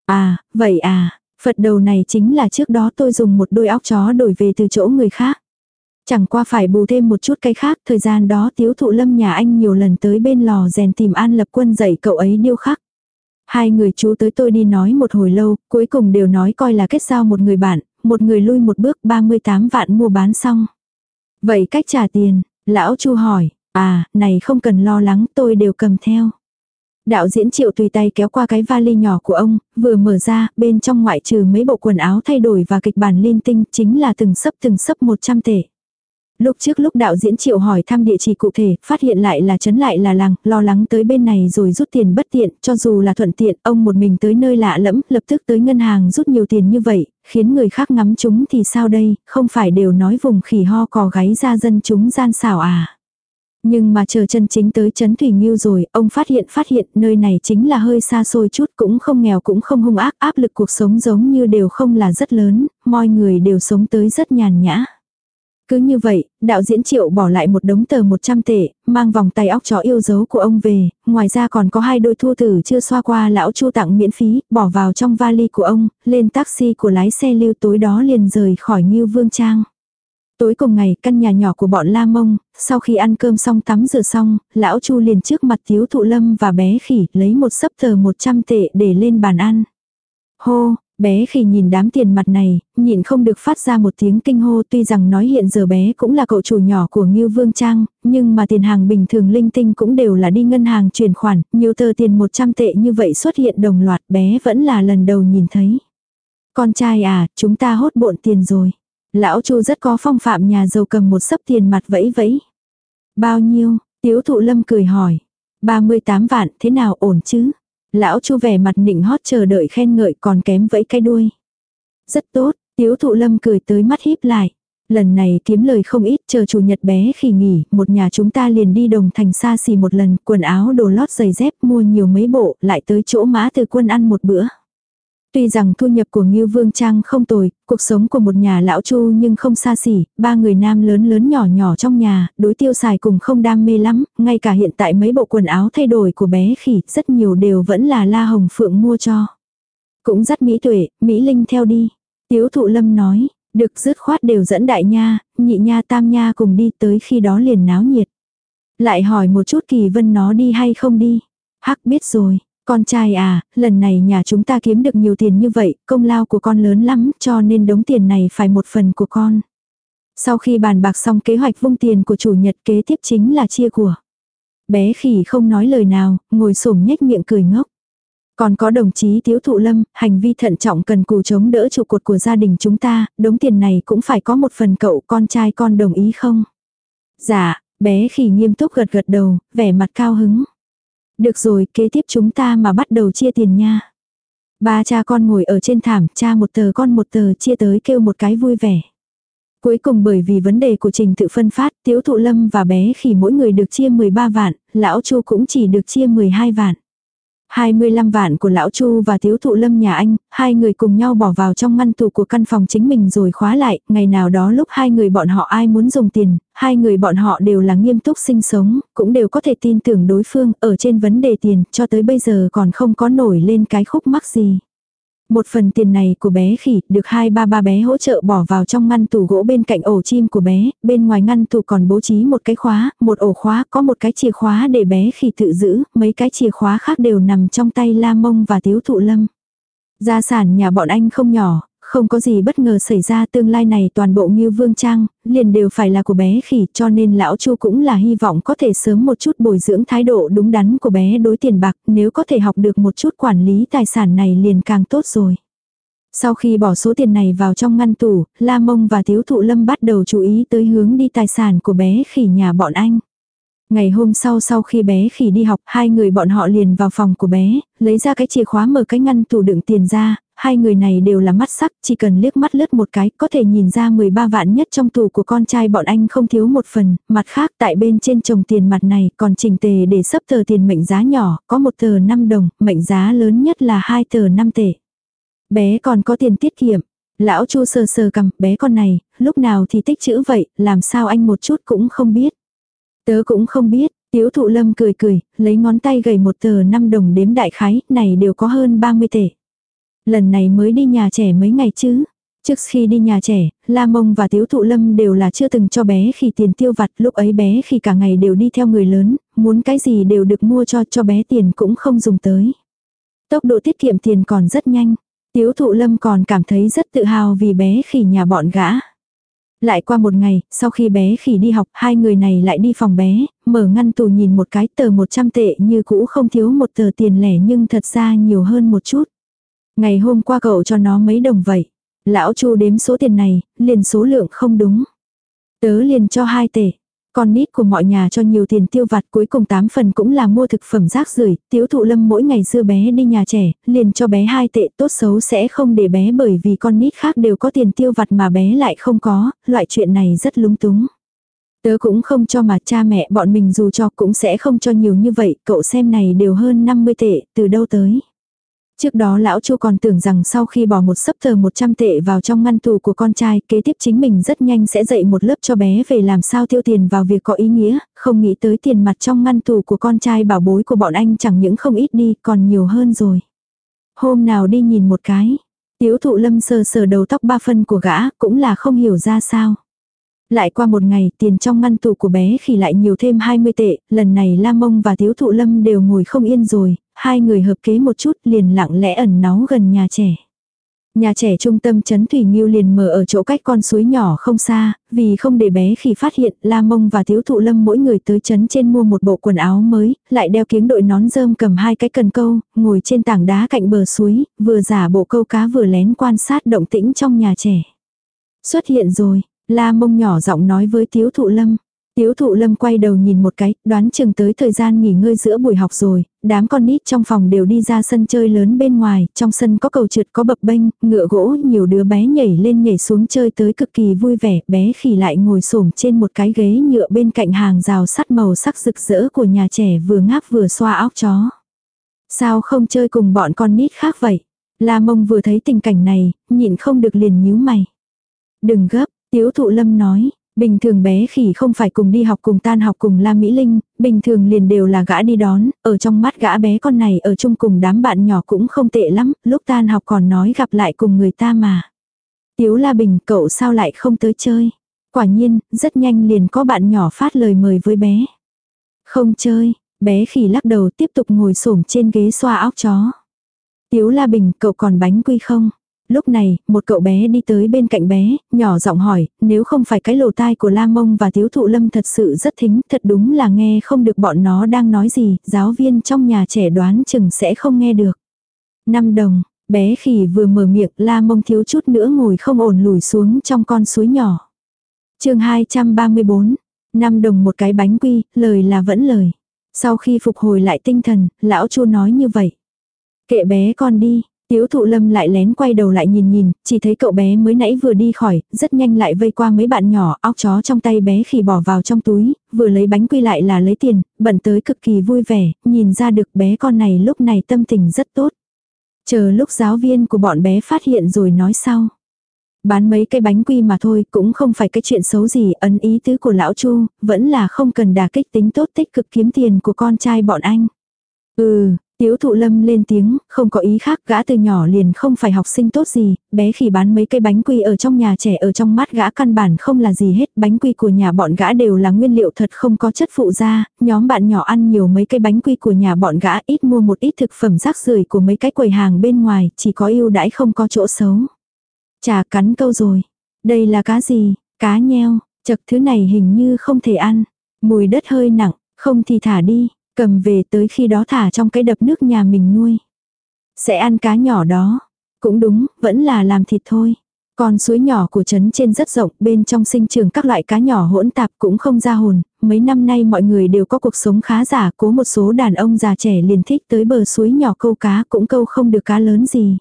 À, vậy à, Phật đầu này chính là trước đó tôi dùng một đôi óc chó đổi về từ chỗ người khác. Chẳng qua phải bù thêm một chút cái khác, thời gian đó tiếu thụ lâm nhà anh nhiều lần tới bên lò rèn tìm an lập quân dạy cậu ấy điêu khắc. Hai người chú tới tôi đi nói một hồi lâu, cuối cùng đều nói coi là kết giao một người bạn, một người lui một bước 38 vạn mua bán xong. Vậy cách trả tiền, lão chu hỏi, à, này không cần lo lắng tôi đều cầm theo. Đạo diễn triệu tùy tay kéo qua cái vali nhỏ của ông, vừa mở ra, bên trong ngoại trừ mấy bộ quần áo thay đổi và kịch bản linh tinh chính là từng sấp từng sấp 100 tệ. Lúc trước lúc đạo diễn triệu hỏi thăm địa chỉ cụ thể, phát hiện lại là chấn lại là làng, lo lắng tới bên này rồi rút tiền bất tiện, cho dù là thuận tiện, ông một mình tới nơi lạ lẫm, lập tức tới ngân hàng rút nhiều tiền như vậy, khiến người khác ngắm chúng thì sao đây, không phải đều nói vùng khỉ ho cò gáy ra dân chúng gian xảo à. Nhưng mà chờ chân chính tới chấn Thủy Nghiêu rồi, ông phát hiện phát hiện nơi này chính là hơi xa xôi chút cũng không nghèo cũng không hung ác, áp lực cuộc sống giống như đều không là rất lớn, mọi người đều sống tới rất nhàn nhã. Cứ như vậy, đạo diễn triệu bỏ lại một đống tờ 100 tệ, mang vòng tay óc chó yêu dấu của ông về, ngoài ra còn có hai đôi thua tử chưa xoa qua lão chu tặng miễn phí, bỏ vào trong vali của ông, lên taxi của lái xe lưu tối đó liền rời khỏi Ngưu Vương Trang. Tối cùng ngày, căn nhà nhỏ của bọn La Mông, sau khi ăn cơm xong tắm rửa xong, lão Chu liền trước mặt thiếu thụ lâm và bé khỉ lấy một sấp tờ 100 tệ để lên bàn ăn. Hô, Bé khi nhìn đám tiền mặt này, nhịn không được phát ra một tiếng kinh hô tuy rằng nói hiện giờ bé cũng là cậu chủ nhỏ của Ngưu Vương Trang, nhưng mà tiền hàng bình thường linh tinh cũng đều là đi ngân hàng chuyển khoản, nhiều tờ tiền 100 tệ như vậy xuất hiện đồng loạt bé vẫn là lần đầu nhìn thấy. Con trai à, chúng ta hốt bộn tiền rồi. Lão Chu rất có phong phạm nhà giàu cầm một sấp tiền mặt vẫy vẫy. Bao nhiêu? Tiếu thụ lâm cười hỏi. 38 vạn, thế nào ổn chứ? Lão Chu vẻ mặt nịnh hót chờ đợi khen ngợi còn kém vẫy cái đuôi. Rất tốt, tiếu thụ lâm cười tới mắt híp lại. Lần này kiếm lời không ít chờ chủ nhật bé khi nghỉ, một nhà chúng ta liền đi đồng thành xa xì một lần, quần áo đồ lót giày dép mua nhiều mấy bộ, lại tới chỗ mã từ quân ăn một bữa. Tuy rằng thu nhập của Ngưu Vương Trang không tồi, cuộc sống của một nhà lão chu nhưng không xa xỉ, ba người nam lớn lớn nhỏ nhỏ trong nhà, đối tiêu xài cùng không đam mê lắm, ngay cả hiện tại mấy bộ quần áo thay đổi của bé khỉ, rất nhiều đều vẫn là La Hồng Phượng mua cho. Cũng dắt Mỹ Tuệ, Mỹ Linh theo đi. Tiếu thụ lâm nói, được dứt khoát đều dẫn đại nha, nhị nha tam nha cùng đi tới khi đó liền náo nhiệt. Lại hỏi một chút kỳ vân nó đi hay không đi. Hắc biết rồi, con trai à, lần này nhà chúng ta kiếm được nhiều tiền như vậy, công lao của con lớn lắm, cho nên đống tiền này phải một phần của con. Sau khi bàn bạc xong kế hoạch vung tiền của chủ nhật kế tiếp chính là chia của. Bé khỉ không nói lời nào, ngồi sổm nhếch miệng cười ngốc. Còn có đồng chí Tiếu Thụ Lâm, hành vi thận trọng cần cù chống đỡ trụ cột của gia đình chúng ta, đống tiền này cũng phải có một phần cậu con trai con đồng ý không? Dạ, bé khỉ nghiêm túc gật gật đầu, vẻ mặt cao hứng. Được rồi, kế tiếp chúng ta mà bắt đầu chia tiền nha. Ba cha con ngồi ở trên thảm, cha một tờ con một tờ chia tới kêu một cái vui vẻ. Cuối cùng bởi vì vấn đề của trình tự phân phát, tiếu thụ lâm và bé khỉ mỗi người được chia 13 vạn, lão chu cũng chỉ được chia 12 vạn. 25 vạn của lão Chu và thiếu thụ lâm nhà anh, hai người cùng nhau bỏ vào trong ngăn tủ của căn phòng chính mình rồi khóa lại, ngày nào đó lúc hai người bọn họ ai muốn dùng tiền, hai người bọn họ đều là nghiêm túc sinh sống, cũng đều có thể tin tưởng đối phương ở trên vấn đề tiền, cho tới bây giờ còn không có nổi lên cái khúc mắc gì. Một phần tiền này của bé khỉ được hai ba ba bé hỗ trợ bỏ vào trong ngăn tủ gỗ bên cạnh ổ chim của bé, bên ngoài ngăn tủ còn bố trí một cái khóa, một ổ khóa có một cái chìa khóa để bé khỉ tự giữ, mấy cái chìa khóa khác đều nằm trong tay La Mông và Tiếu Thụ Lâm. Gia sản nhà bọn anh không nhỏ, không có gì bất ngờ xảy ra tương lai này toàn bộ Ngưu Vương Trang, liền đều phải là của bé khỉ cho nên lão Chu cũng là hy vọng có thể sớm một chút bồi dưỡng thái độ đúng đắn của bé đối tiền bạc nếu có thể học được một chút quản lý tài sản này liền càng tốt rồi. Sau khi bỏ số tiền này vào trong ngăn tủ, La Mông và Tiếu Thụ Lâm bắt đầu chú ý tới hướng đi tài sản của bé khỉ nhà bọn anh. Ngày hôm sau sau khi bé khỉ đi học, hai người bọn họ liền vào phòng của bé, lấy ra cái chìa khóa mở cái ngăn tủ đựng tiền ra, hai người này đều là mắt sắc, chỉ cần liếc mắt lướt một cái, có thể nhìn ra 13 vạn nhất trong tủ của con trai bọn anh không thiếu một phần, mặt khác tại bên trên chồng tiền mặt này còn chỉnh tề để sấp tờ tiền mệnh giá nhỏ, có một tờ 5 đồng, mệnh giá lớn nhất là hai tờ 5 tệ. Bé còn có tiền tiết kiệm. Lão Chu sờ sờ cầm, bé con này, lúc nào thì tích chữ vậy, làm sao anh một chút cũng không biết. Tớ cũng không biết, Tiếu thụ lâm cười cười, lấy ngón tay gầy một tờ 5 đồng đếm đại khái, này đều có hơn 30 tệ. Lần này mới đi nhà trẻ mấy ngày chứ. Trước khi đi nhà trẻ, La Mông và Tiếu Thụ Lâm đều là chưa từng cho bé khi tiền tiêu vặt, lúc ấy bé khi cả ngày đều đi theo người lớn, muốn cái gì đều được mua cho cho bé tiền cũng không dùng tới. Tốc độ tiết kiệm tiền còn rất nhanh. Tiếu Thụ Lâm còn cảm thấy rất tự hào vì bé khỉ nhà bọn gã. Lại qua một ngày, sau khi bé khỉ đi học, hai người này lại đi phòng bé, mở ngăn tủ nhìn một cái tờ 100 tệ như cũ không thiếu một tờ tiền lẻ nhưng thật ra nhiều hơn một chút. Ngày hôm qua cậu cho nó mấy đồng vậy. Lão Chu đếm số tiền này, liền số lượng không đúng. Tớ liền cho hai tệ. Con nít của mọi nhà cho nhiều tiền tiêu vặt cuối cùng tám phần cũng là mua thực phẩm rác rưởi tiếu thụ lâm mỗi ngày dưa bé đi nhà trẻ, liền cho bé hai tệ tốt xấu sẽ không để bé bởi vì con nít khác đều có tiền tiêu vặt mà bé lại không có, loại chuyện này rất lúng túng. Tớ cũng không cho mà cha mẹ bọn mình dù cho cũng sẽ không cho nhiều như vậy, cậu xem này đều hơn 50 tệ, từ đâu tới. Trước đó lão Chu còn tưởng rằng sau khi bỏ một sấp tờ 100 tệ vào trong ngăn tủ của con trai, kế tiếp chính mình rất nhanh sẽ dạy một lớp cho bé về làm sao tiêu tiền vào việc có ý nghĩa, không nghĩ tới tiền mặt trong ngăn tủ của con trai bảo bối của bọn anh chẳng những không ít đi, còn nhiều hơn rồi. Hôm nào đi nhìn một cái, tiếu thụ lâm sờ sờ đầu tóc ba phân của gã, cũng là không hiểu ra sao. Lại qua một ngày, tiền trong ngăn tủ của bé khi lại nhiều thêm 20 tệ, lần này lam Mông và Tiếu Thụ Lâm đều ngồi không yên rồi, hai người hợp kế một chút liền lặng lẽ ẩn náu gần nhà trẻ. Nhà trẻ trung tâm chấn Thủy Nghiêu liền mở ở chỗ cách con suối nhỏ không xa, vì không để bé khi phát hiện La Mông và Tiếu Thụ Lâm mỗi người tới trấn trên mua một bộ quần áo mới, lại đeo kiếng đội nón rơm cầm hai cái cần câu, ngồi trên tảng đá cạnh bờ suối, vừa giả bộ câu cá vừa lén quan sát động tĩnh trong nhà trẻ. Xuất hiện rồi, La Mông nhỏ giọng nói với Tiếu Thụ Lâm. Tiếu thụ lâm quay đầu nhìn một cái, đoán chừng tới thời gian nghỉ ngơi giữa buổi học rồi, đám con nít trong phòng đều đi ra sân chơi lớn bên ngoài, trong sân có cầu trượt có bập bênh, ngựa gỗ, nhiều đứa bé nhảy lên nhảy xuống chơi tới cực kỳ vui vẻ, bé khỉ lại ngồi xổm trên một cái ghế nhựa bên cạnh hàng rào sắt màu sắc rực rỡ của nhà trẻ vừa ngáp vừa xoa óc chó. Sao không chơi cùng bọn con nít khác vậy? La mông vừa thấy tình cảnh này, nhịn không được liền nhíu mày. Đừng gấp, tiếu thụ lâm nói, Bình thường bé khỉ không phải cùng đi học cùng tan học cùng La Mỹ Linh, bình thường liền đều là gã đi đón, ở trong mắt gã bé con này ở chung cùng đám bạn nhỏ cũng không tệ lắm, lúc tan học còn nói gặp lại cùng người ta mà. Tiếu La Bình cậu sao lại không tới chơi? Quả nhiên, rất nhanh liền có bạn nhỏ phát lời mời với bé. Không chơi, bé khỉ lắc đầu tiếp tục ngồi xổm trên ghế xoa óc chó. Tiếu La Bình cậu còn bánh quy không? Lúc này, một cậu bé đi tới bên cạnh bé, nhỏ giọng hỏi, nếu không phải cái lồ tai của Lam Mông và Tiếu Thụ Lâm thật sự rất thính, thật đúng là nghe không được bọn nó đang nói gì, giáo viên trong nhà trẻ đoán chừng sẽ không nghe được. năm đồng, bé khỉ vừa mở miệng, Lam Mông thiếu chút nữa ngồi không ổn lùi xuống trong con suối nhỏ. chương 234, năm đồng một cái bánh quy, lời là vẫn lời. Sau khi phục hồi lại tinh thần, lão chu nói như vậy. Kệ bé con đi, Tiếu thụ lâm lại lén quay đầu lại nhìn nhìn, chỉ thấy cậu bé mới nãy vừa đi khỏi, rất nhanh lại vây qua mấy bạn nhỏ, óc chó trong tay bé khi bỏ vào trong túi, vừa lấy bánh quy lại là lấy tiền, bận tới cực kỳ vui vẻ, nhìn ra được bé con này lúc này tâm tình rất tốt. Chờ lúc giáo viên của bọn bé phát hiện rồi nói sau. Bán mấy cái bánh quy mà thôi cũng không phải cái chuyện xấu gì ấn ý tứ của lão Chu, vẫn là không cần đả kích tính tốt tích cực kiếm tiền của con trai bọn anh. Ừ, Tiếu thụ lâm lên tiếng, không có ý khác, gã từ nhỏ liền không phải học sinh tốt gì, bé khi bán mấy cây bánh quy ở trong nhà trẻ ở trong mắt gã căn bản không là gì hết, bánh quy của nhà bọn gã đều là nguyên liệu thật không có chất phụ ra, nhóm bạn nhỏ ăn nhiều mấy cây bánh quy của nhà bọn gã ít mua một ít thực phẩm rác rưởi của mấy cái quầy hàng bên ngoài, chỉ có ưu đãi không có chỗ xấu. Chà cắn câu rồi, đây là cá gì, cá nheo, chật thứ này hình như không thể ăn, mùi đất hơi nặng, không thì thả đi, Cầm về tới khi đó thả trong cái đập nước nhà mình nuôi. Sẽ ăn cá nhỏ đó. Cũng đúng, vẫn là làm thịt thôi. Con suối nhỏ của trấn trên rất rộng, bên trong sinh trường các loại cá nhỏ hỗn tạp cũng không ra hồn. Mấy năm nay mọi người đều có cuộc sống khá giả, cố một số đàn ông già trẻ liền thích tới bờ suối nhỏ câu cá cũng câu không được cá lớn gì.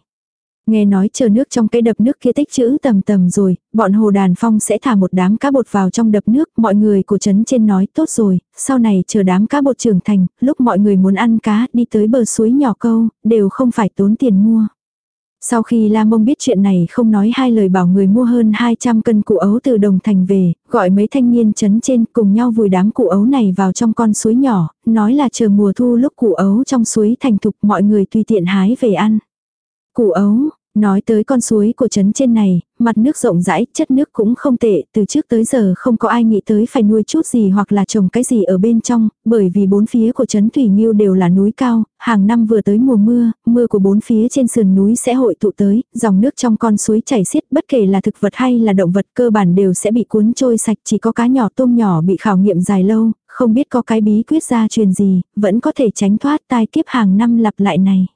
Nghe nói chờ nước trong cái đập nước kia tích chữ tầm tầm rồi, bọn hồ đàn phong sẽ thả một đám cá bột vào trong đập nước, mọi người của trấn trên nói tốt rồi, sau này chờ đám cá bột trưởng thành, lúc mọi người muốn ăn cá đi tới bờ suối nhỏ câu, đều không phải tốn tiền mua. Sau khi La Mông biết chuyện này không nói hai lời bảo người mua hơn 200 cân củ ấu từ đồng thành về, gọi mấy thanh niên chấn trên cùng nhau vùi đám củ ấu này vào trong con suối nhỏ, nói là chờ mùa thu lúc củ ấu trong suối thành thục mọi người tùy tiện hái về ăn. Củ ấu, nói tới con suối của trấn trên này, mặt nước rộng rãi, chất nước cũng không tệ, từ trước tới giờ không có ai nghĩ tới phải nuôi chút gì hoặc là trồng cái gì ở bên trong, bởi vì bốn phía của trấn Thủy Nghiêu đều là núi cao, hàng năm vừa tới mùa mưa, mưa của bốn phía trên sườn núi sẽ hội tụ tới, dòng nước trong con suối chảy xiết, bất kể là thực vật hay là động vật cơ bản đều sẽ bị cuốn trôi sạch, chỉ có cá nhỏ tôm nhỏ bị khảo nghiệm dài lâu, không biết có cái bí quyết gia truyền gì, vẫn có thể tránh thoát tai kiếp hàng năm lặp lại này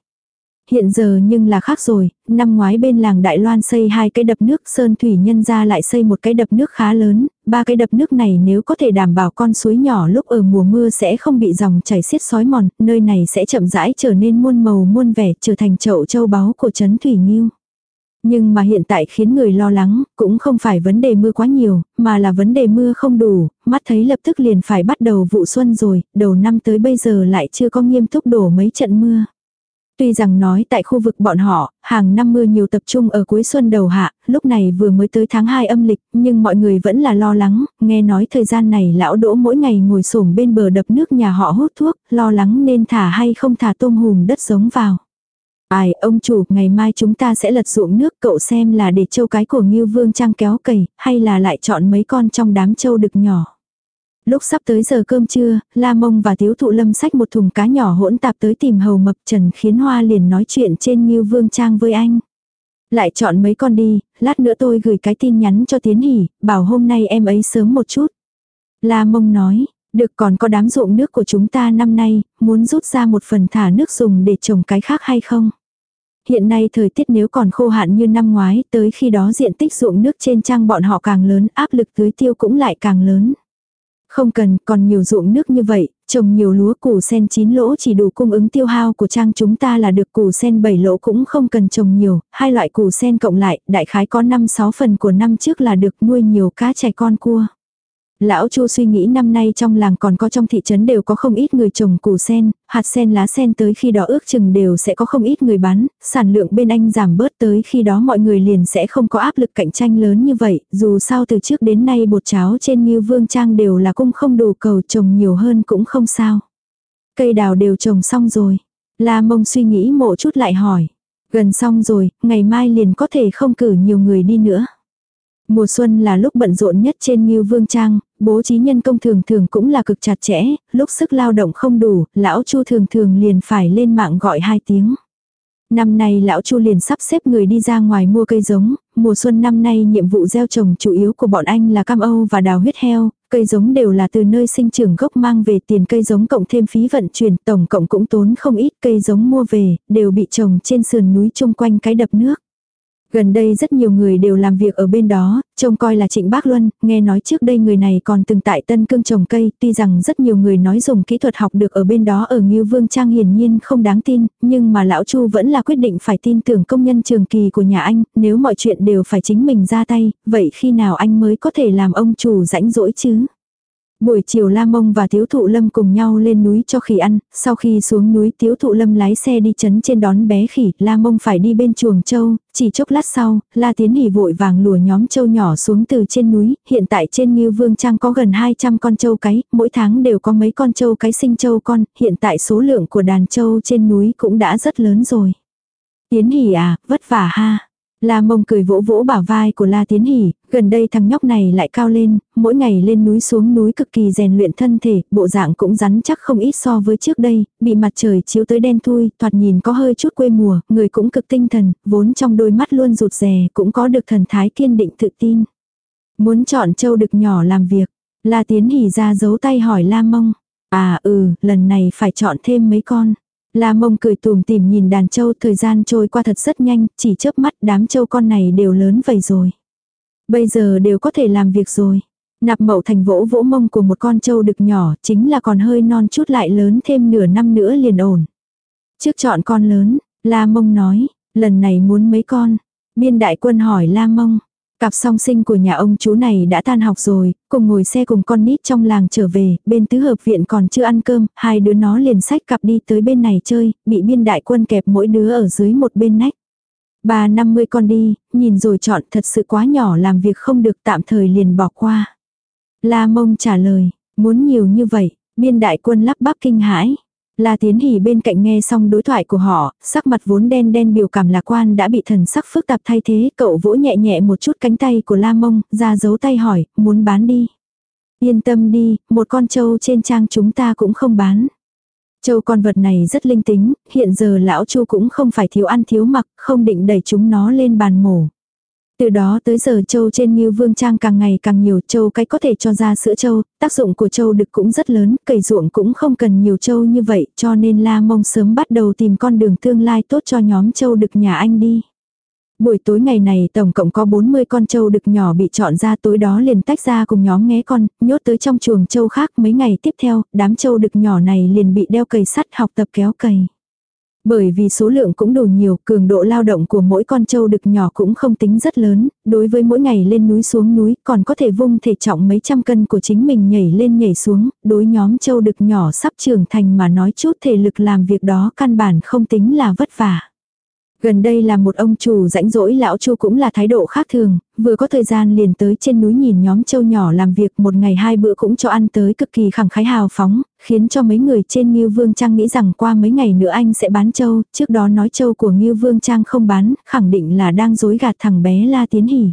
hiện giờ nhưng là khác rồi, năm ngoái bên làng Đại Loan xây hai cái đập nước Sơn Thủy Nhân ra lại xây một cái đập nước khá lớn, ba cái đập nước này nếu có thể đảm bảo con suối nhỏ lúc ở mùa mưa sẽ không bị dòng chảy xiết sói mòn, nơi này sẽ chậm rãi trở nên muôn màu muôn vẻ trở thành chậu châu báu của Trấn Thủy Nghiêu. Nhưng mà hiện tại khiến người lo lắng, cũng không phải vấn đề mưa quá nhiều, mà là vấn đề mưa không đủ, mắt thấy lập tức liền phải bắt đầu vụ xuân rồi, đầu năm tới bây giờ lại chưa có nghiêm túc đổ mấy trận mưa. Tuy rằng nói tại khu vực bọn họ, hàng năm mưa nhiều tập trung ở cuối xuân đầu hạ, lúc này vừa mới tới tháng 2 âm lịch, nhưng mọi người vẫn là lo lắng, nghe nói thời gian này lão đỗ mỗi ngày ngồi xổm bên bờ đập nước nhà họ hút thuốc, lo lắng nên thả hay không thả tôm hùm đất giống vào. Ai, ông chủ, ngày mai chúng ta sẽ lật ruộng nước cậu xem là để châu cái của Ngưu Vương Trang kéo cầy, hay là lại chọn mấy con trong đám châu đực nhỏ. Lúc sắp tới giờ cơm trưa, La Mông và Tiếu Thụ Lâm sách một thùng cá nhỏ hỗn tạp tới tìm hầu mập Trần khiến Hoa liền nói chuyện trên như Vương Trang với anh. Lại chọn mấy con đi, lát nữa tôi gửi cái tin nhắn cho Tiến Hỷ, bảo hôm nay em ấy sớm một chút. La Mông nói, được còn có đám ruộng nước của chúng ta năm nay, muốn rút ra một phần thả nước dùng để trồng cái khác hay không? Hiện nay thời tiết nếu còn khô hạn như năm ngoái, tới khi đó diện tích ruộng nước trên trang bọn họ càng lớn, áp lực tưới tiêu cũng lại càng lớn. Không cần, còn nhiều ruộng nước như vậy, trồng nhiều lúa củ sen chín lỗ chỉ đủ cung ứng tiêu hao của trang chúng ta là được củ sen bảy lỗ cũng không cần trồng nhiều, hai loại củ sen cộng lại, đại khái có 5-6 phần của năm trước là được nuôi nhiều cá trẻ con cua. Lão Chu suy nghĩ năm nay trong làng còn có trong thị trấn đều có không ít người trồng củ sen, hạt sen lá sen tới khi đó ước chừng đều sẽ có không ít người bán, sản lượng bên anh giảm bớt tới khi đó mọi người liền sẽ không có áp lực cạnh tranh lớn như vậy, dù sao từ trước đến nay bột cháo trên như vương trang đều là cung không đủ cầu trồng nhiều hơn cũng không sao. Cây đào đều trồng xong rồi. La mông suy nghĩ một chút lại hỏi. Gần xong rồi, ngày mai liền có thể không cử nhiều người đi nữa. Mùa xuân là lúc bận rộn nhất trên Ngưu Vương Trang, bố trí nhân công thường thường cũng là cực chặt chẽ, lúc sức lao động không đủ, lão Chu thường thường liền phải lên mạng gọi hai tiếng. Năm nay lão Chu liền sắp xếp người đi ra ngoài mua cây giống, mùa xuân năm nay nhiệm vụ gieo trồng chủ yếu của bọn anh là cam Âu và đào huyết heo, cây giống đều là từ nơi sinh trưởng gốc mang về tiền cây giống cộng thêm phí vận chuyển, tổng cộng cũng tốn không ít cây giống mua về, đều bị trồng trên sườn núi chung quanh cái đập nước. Gần đây rất nhiều người đều làm việc ở bên đó, trông coi là Trịnh Bác Luân, nghe nói trước đây người này còn từng tại Tân Cương trồng cây, tuy rằng rất nhiều người nói dùng kỹ thuật học được ở bên đó ở Ngưu Vương Trang hiển nhiên không đáng tin, nhưng mà lão Chu vẫn là quyết định phải tin tưởng công nhân trường kỳ của nhà anh, nếu mọi chuyện đều phải chính mình ra tay, vậy khi nào anh mới có thể làm ông chủ rãnh rỗi chứ? Buổi chiều La Mông và Tiếu Thụ Lâm cùng nhau lên núi cho khỉ ăn, sau khi xuống núi Tiếu Thụ Lâm lái xe đi chấn trên đón bé khỉ, La Mông phải đi bên chuồng châu, chỉ chốc lát sau, La Tiến Hỉ vội vàng lùa nhóm châu nhỏ xuống từ trên núi, hiện tại trên Ngưu Vương Trang có gần 200 con châu cái, mỗi tháng đều có mấy con châu cái sinh châu con, hiện tại số lượng của đàn châu trên núi cũng đã rất lớn rồi. Tiến Hỉ à, vất vả ha. La mông cười vỗ vỗ bả vai của La Tiến Hỷ, gần đây thằng nhóc này lại cao lên, mỗi ngày lên núi xuống núi cực kỳ rèn luyện thân thể, bộ dạng cũng rắn chắc không ít so với trước đây, bị mặt trời chiếu tới đen thui, thoạt nhìn có hơi chút quê mùa, người cũng cực tinh thần, vốn trong đôi mắt luôn rụt rè, cũng có được thần thái kiên định tự tin. Muốn chọn châu đực nhỏ làm việc, La Tiến Hỷ ra giấu tay hỏi La mông. À ừ, lần này phải chọn thêm mấy con. La mông cười tùm tìm nhìn đàn trâu, thời gian trôi qua thật rất nhanh, chỉ chớp mắt đám trâu con này đều lớn vậy rồi. Bây giờ đều có thể làm việc rồi. Nạp mậu thành vỗ vỗ mông của một con trâu đực nhỏ chính là còn hơi non chút lại lớn thêm nửa năm nữa liền ổn. Trước chọn con lớn, La mông nói, lần này muốn mấy con. Biên đại quân hỏi La mông, Cặp song sinh của nhà ông chú này đã tan học rồi, cùng ngồi xe cùng con nít trong làng trở về, bên tứ hợp viện còn chưa ăn cơm, hai đứa nó liền sách cặp đi tới bên này chơi, bị biên đại quân kẹp mỗi đứa ở dưới một bên nách. Bà 50 con đi, nhìn rồi chọn thật sự quá nhỏ làm việc không được tạm thời liền bỏ qua. La mông trả lời, muốn nhiều như vậy, biên đại quân lắp bắp kinh hãi. La Tiến Hỷ bên cạnh nghe xong đối thoại của họ, sắc mặt vốn đen đen biểu cảm lạc quan đã bị thần sắc phức tạp thay thế, cậu vỗ nhẹ nhẹ một chút cánh tay của La Mông, ra giấu tay hỏi, muốn bán đi. Yên tâm đi, một con trâu trên trang chúng ta cũng không bán. Châu con vật này rất linh tính, hiện giờ lão chu cũng không phải thiếu ăn thiếu mặc, không định đẩy chúng nó lên bàn mổ. Từ đó tới giờ châu trên như vương trang càng ngày càng nhiều châu cái có thể cho ra sữa châu, tác dụng của châu đực cũng rất lớn, cày ruộng cũng không cần nhiều châu như vậy cho nên la mông sớm bắt đầu tìm con đường tương lai tốt cho nhóm châu đực nhà anh đi. Buổi tối ngày này tổng cộng có 40 con trâu đực nhỏ bị chọn ra tối đó liền tách ra cùng nhóm nghé con, nhốt tới trong chuồng trâu khác mấy ngày tiếp theo, đám trâu đực nhỏ này liền bị đeo cầy sắt học tập kéo cầy. Bởi vì số lượng cũng đủ nhiều, cường độ lao động của mỗi con trâu đực nhỏ cũng không tính rất lớn, đối với mỗi ngày lên núi xuống núi còn có thể vung thể trọng mấy trăm cân của chính mình nhảy lên nhảy xuống, đối nhóm trâu đực nhỏ sắp trưởng thành mà nói chút thể lực làm việc đó căn bản không tính là vất vả. Gần đây là một ông chủ rãnh rỗi lão chu cũng là thái độ khác thường, vừa có thời gian liền tới trên núi nhìn nhóm châu nhỏ làm việc một ngày hai bữa cũng cho ăn tới cực kỳ khẳng khái hào phóng, khiến cho mấy người trên Ngưu Vương Trang nghĩ rằng qua mấy ngày nữa anh sẽ bán châu, trước đó nói châu của Ngưu Vương Trang không bán, khẳng định là đang dối gạt thằng bé La Tiến Hỷ.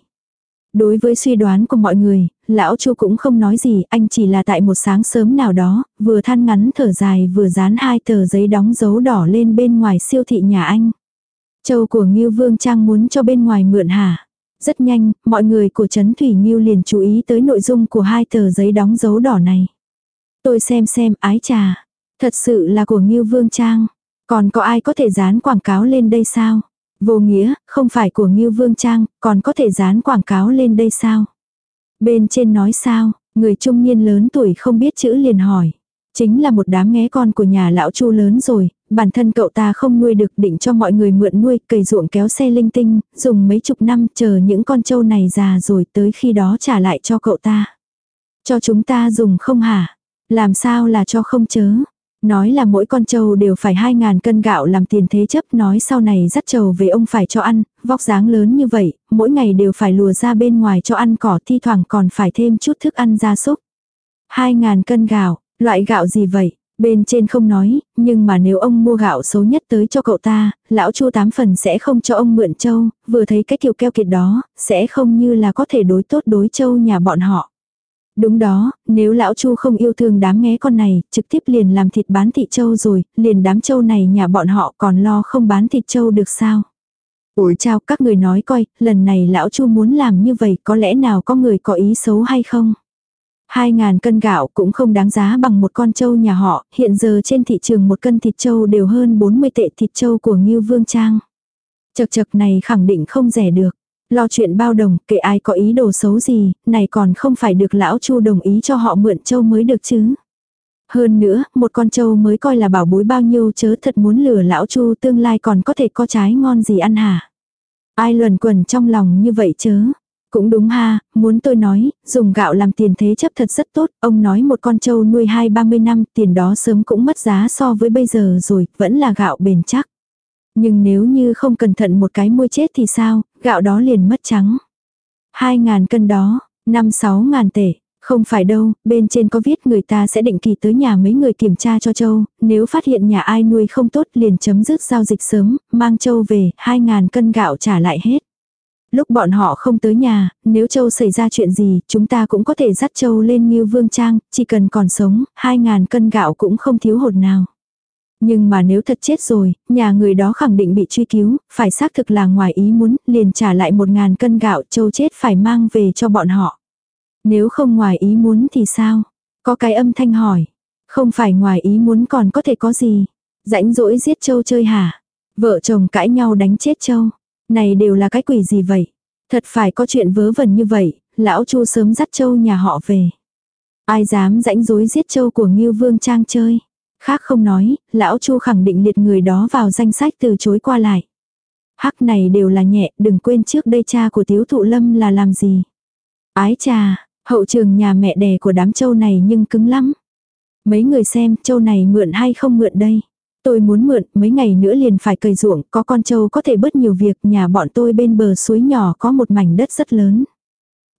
Đối với suy đoán của mọi người, lão chu cũng không nói gì, anh chỉ là tại một sáng sớm nào đó, vừa than ngắn thở dài vừa dán hai tờ giấy đóng dấu đỏ lên bên ngoài siêu thị nhà anh. Châu của Ngưu Vương Trang muốn cho bên ngoài mượn hả? Rất nhanh, mọi người của Trấn Thủy Ngưu liền chú ý tới nội dung của hai tờ giấy đóng dấu đỏ này. Tôi xem xem ái trà. Thật sự là của Ngưu Vương Trang. Còn có ai có thể dán quảng cáo lên đây sao? Vô nghĩa, không phải của Ngưu Vương Trang, còn có thể dán quảng cáo lên đây sao? Bên trên nói sao, người trung niên lớn tuổi không biết chữ liền hỏi. Chính là một đám nghé con của nhà lão chu lớn rồi, bản thân cậu ta không nuôi được định cho mọi người mượn nuôi, cày ruộng kéo xe linh tinh, dùng mấy chục năm chờ những con trâu này già rồi tới khi đó trả lại cho cậu ta. Cho chúng ta dùng không hả? Làm sao là cho không chớ? Nói là mỗi con trâu đều phải 2.000 cân gạo làm tiền thế chấp nói sau này dắt trâu về ông phải cho ăn, vóc dáng lớn như vậy, mỗi ngày đều phải lùa ra bên ngoài cho ăn cỏ thi thoảng còn phải thêm chút thức ăn gia súc. 2.000 cân gạo, loại gạo gì vậy? Bên trên không nói, nhưng mà nếu ông mua gạo xấu nhất tới cho cậu ta, lão chu tám phần sẽ không cho ông mượn châu, vừa thấy cái kiểu keo kiệt đó, sẽ không như là có thể đối tốt đối châu nhà bọn họ. Đúng đó, nếu lão chu không yêu thương đám nghé con này, trực tiếp liền làm thịt bán thịt châu rồi, liền đám châu này nhà bọn họ còn lo không bán thịt châu được sao. Ủi chào các người nói coi, lần này lão chu muốn làm như vậy có lẽ nào có người có ý xấu hay không? Hai ngàn cân gạo cũng không đáng giá bằng một con trâu nhà họ, hiện giờ trên thị trường một cân thịt trâu đều hơn 40 tệ thịt trâu của Ngưu Vương Trang. Chật chật này khẳng định không rẻ được. Lo chuyện bao đồng, kệ ai có ý đồ xấu gì, này còn không phải được lão chu đồng ý cho họ mượn trâu mới được chứ. Hơn nữa, một con trâu mới coi là bảo bối bao nhiêu chớ thật muốn lừa lão chu tương lai còn có thể có trái ngon gì ăn hả. Ai luẩn quẩn trong lòng như vậy chớ. Cũng đúng ha, muốn tôi nói, dùng gạo làm tiền thế chấp thật rất tốt, ông nói một con trâu nuôi hai ba mươi năm, tiền đó sớm cũng mất giá so với bây giờ rồi, vẫn là gạo bền chắc. Nhưng nếu như không cẩn thận một cái môi chết thì sao, gạo đó liền mất trắng. Hai ngàn cân đó, năm sáu ngàn tệ, không phải đâu, bên trên có viết người ta sẽ định kỳ tới nhà mấy người kiểm tra cho châu, nếu phát hiện nhà ai nuôi không tốt liền chấm dứt giao dịch sớm, mang châu về, 2.000 cân gạo trả lại hết. Lúc bọn họ không tới nhà, nếu châu xảy ra chuyện gì, chúng ta cũng có thể dắt châu lên như vương trang, chỉ cần còn sống, 2.000 cân gạo cũng không thiếu hột nào. Nhưng mà nếu thật chết rồi, nhà người đó khẳng định bị truy cứu, phải xác thực là ngoài ý muốn, liền trả lại 1.000 cân gạo châu chết phải mang về cho bọn họ. Nếu không ngoài ý muốn thì sao? Có cái âm thanh hỏi. Không phải ngoài ý muốn còn có thể có gì? Rãnh rỗi giết châu chơi hả? Vợ chồng cãi nhau đánh chết châu. Này đều là cái quỷ gì vậy? Thật phải có chuyện vớ vẩn như vậy, lão chu sớm dắt châu nhà họ về. Ai dám rãnh rối giết châu của Ngưu Vương Trang chơi? Khác không nói, lão chu khẳng định liệt người đó vào danh sách từ chối qua lại. Hắc này đều là nhẹ, đừng quên trước đây cha của tiếu thụ lâm là làm gì. Ái cha, Hậu trường nhà mẹ đẻ của đám châu này nhưng cứng lắm. Mấy người xem châu này mượn hay không mượn đây. Tôi muốn mượn, mấy ngày nữa liền phải cày ruộng, có con trâu có thể bớt nhiều việc, nhà bọn tôi bên bờ suối nhỏ có một mảnh đất rất lớn.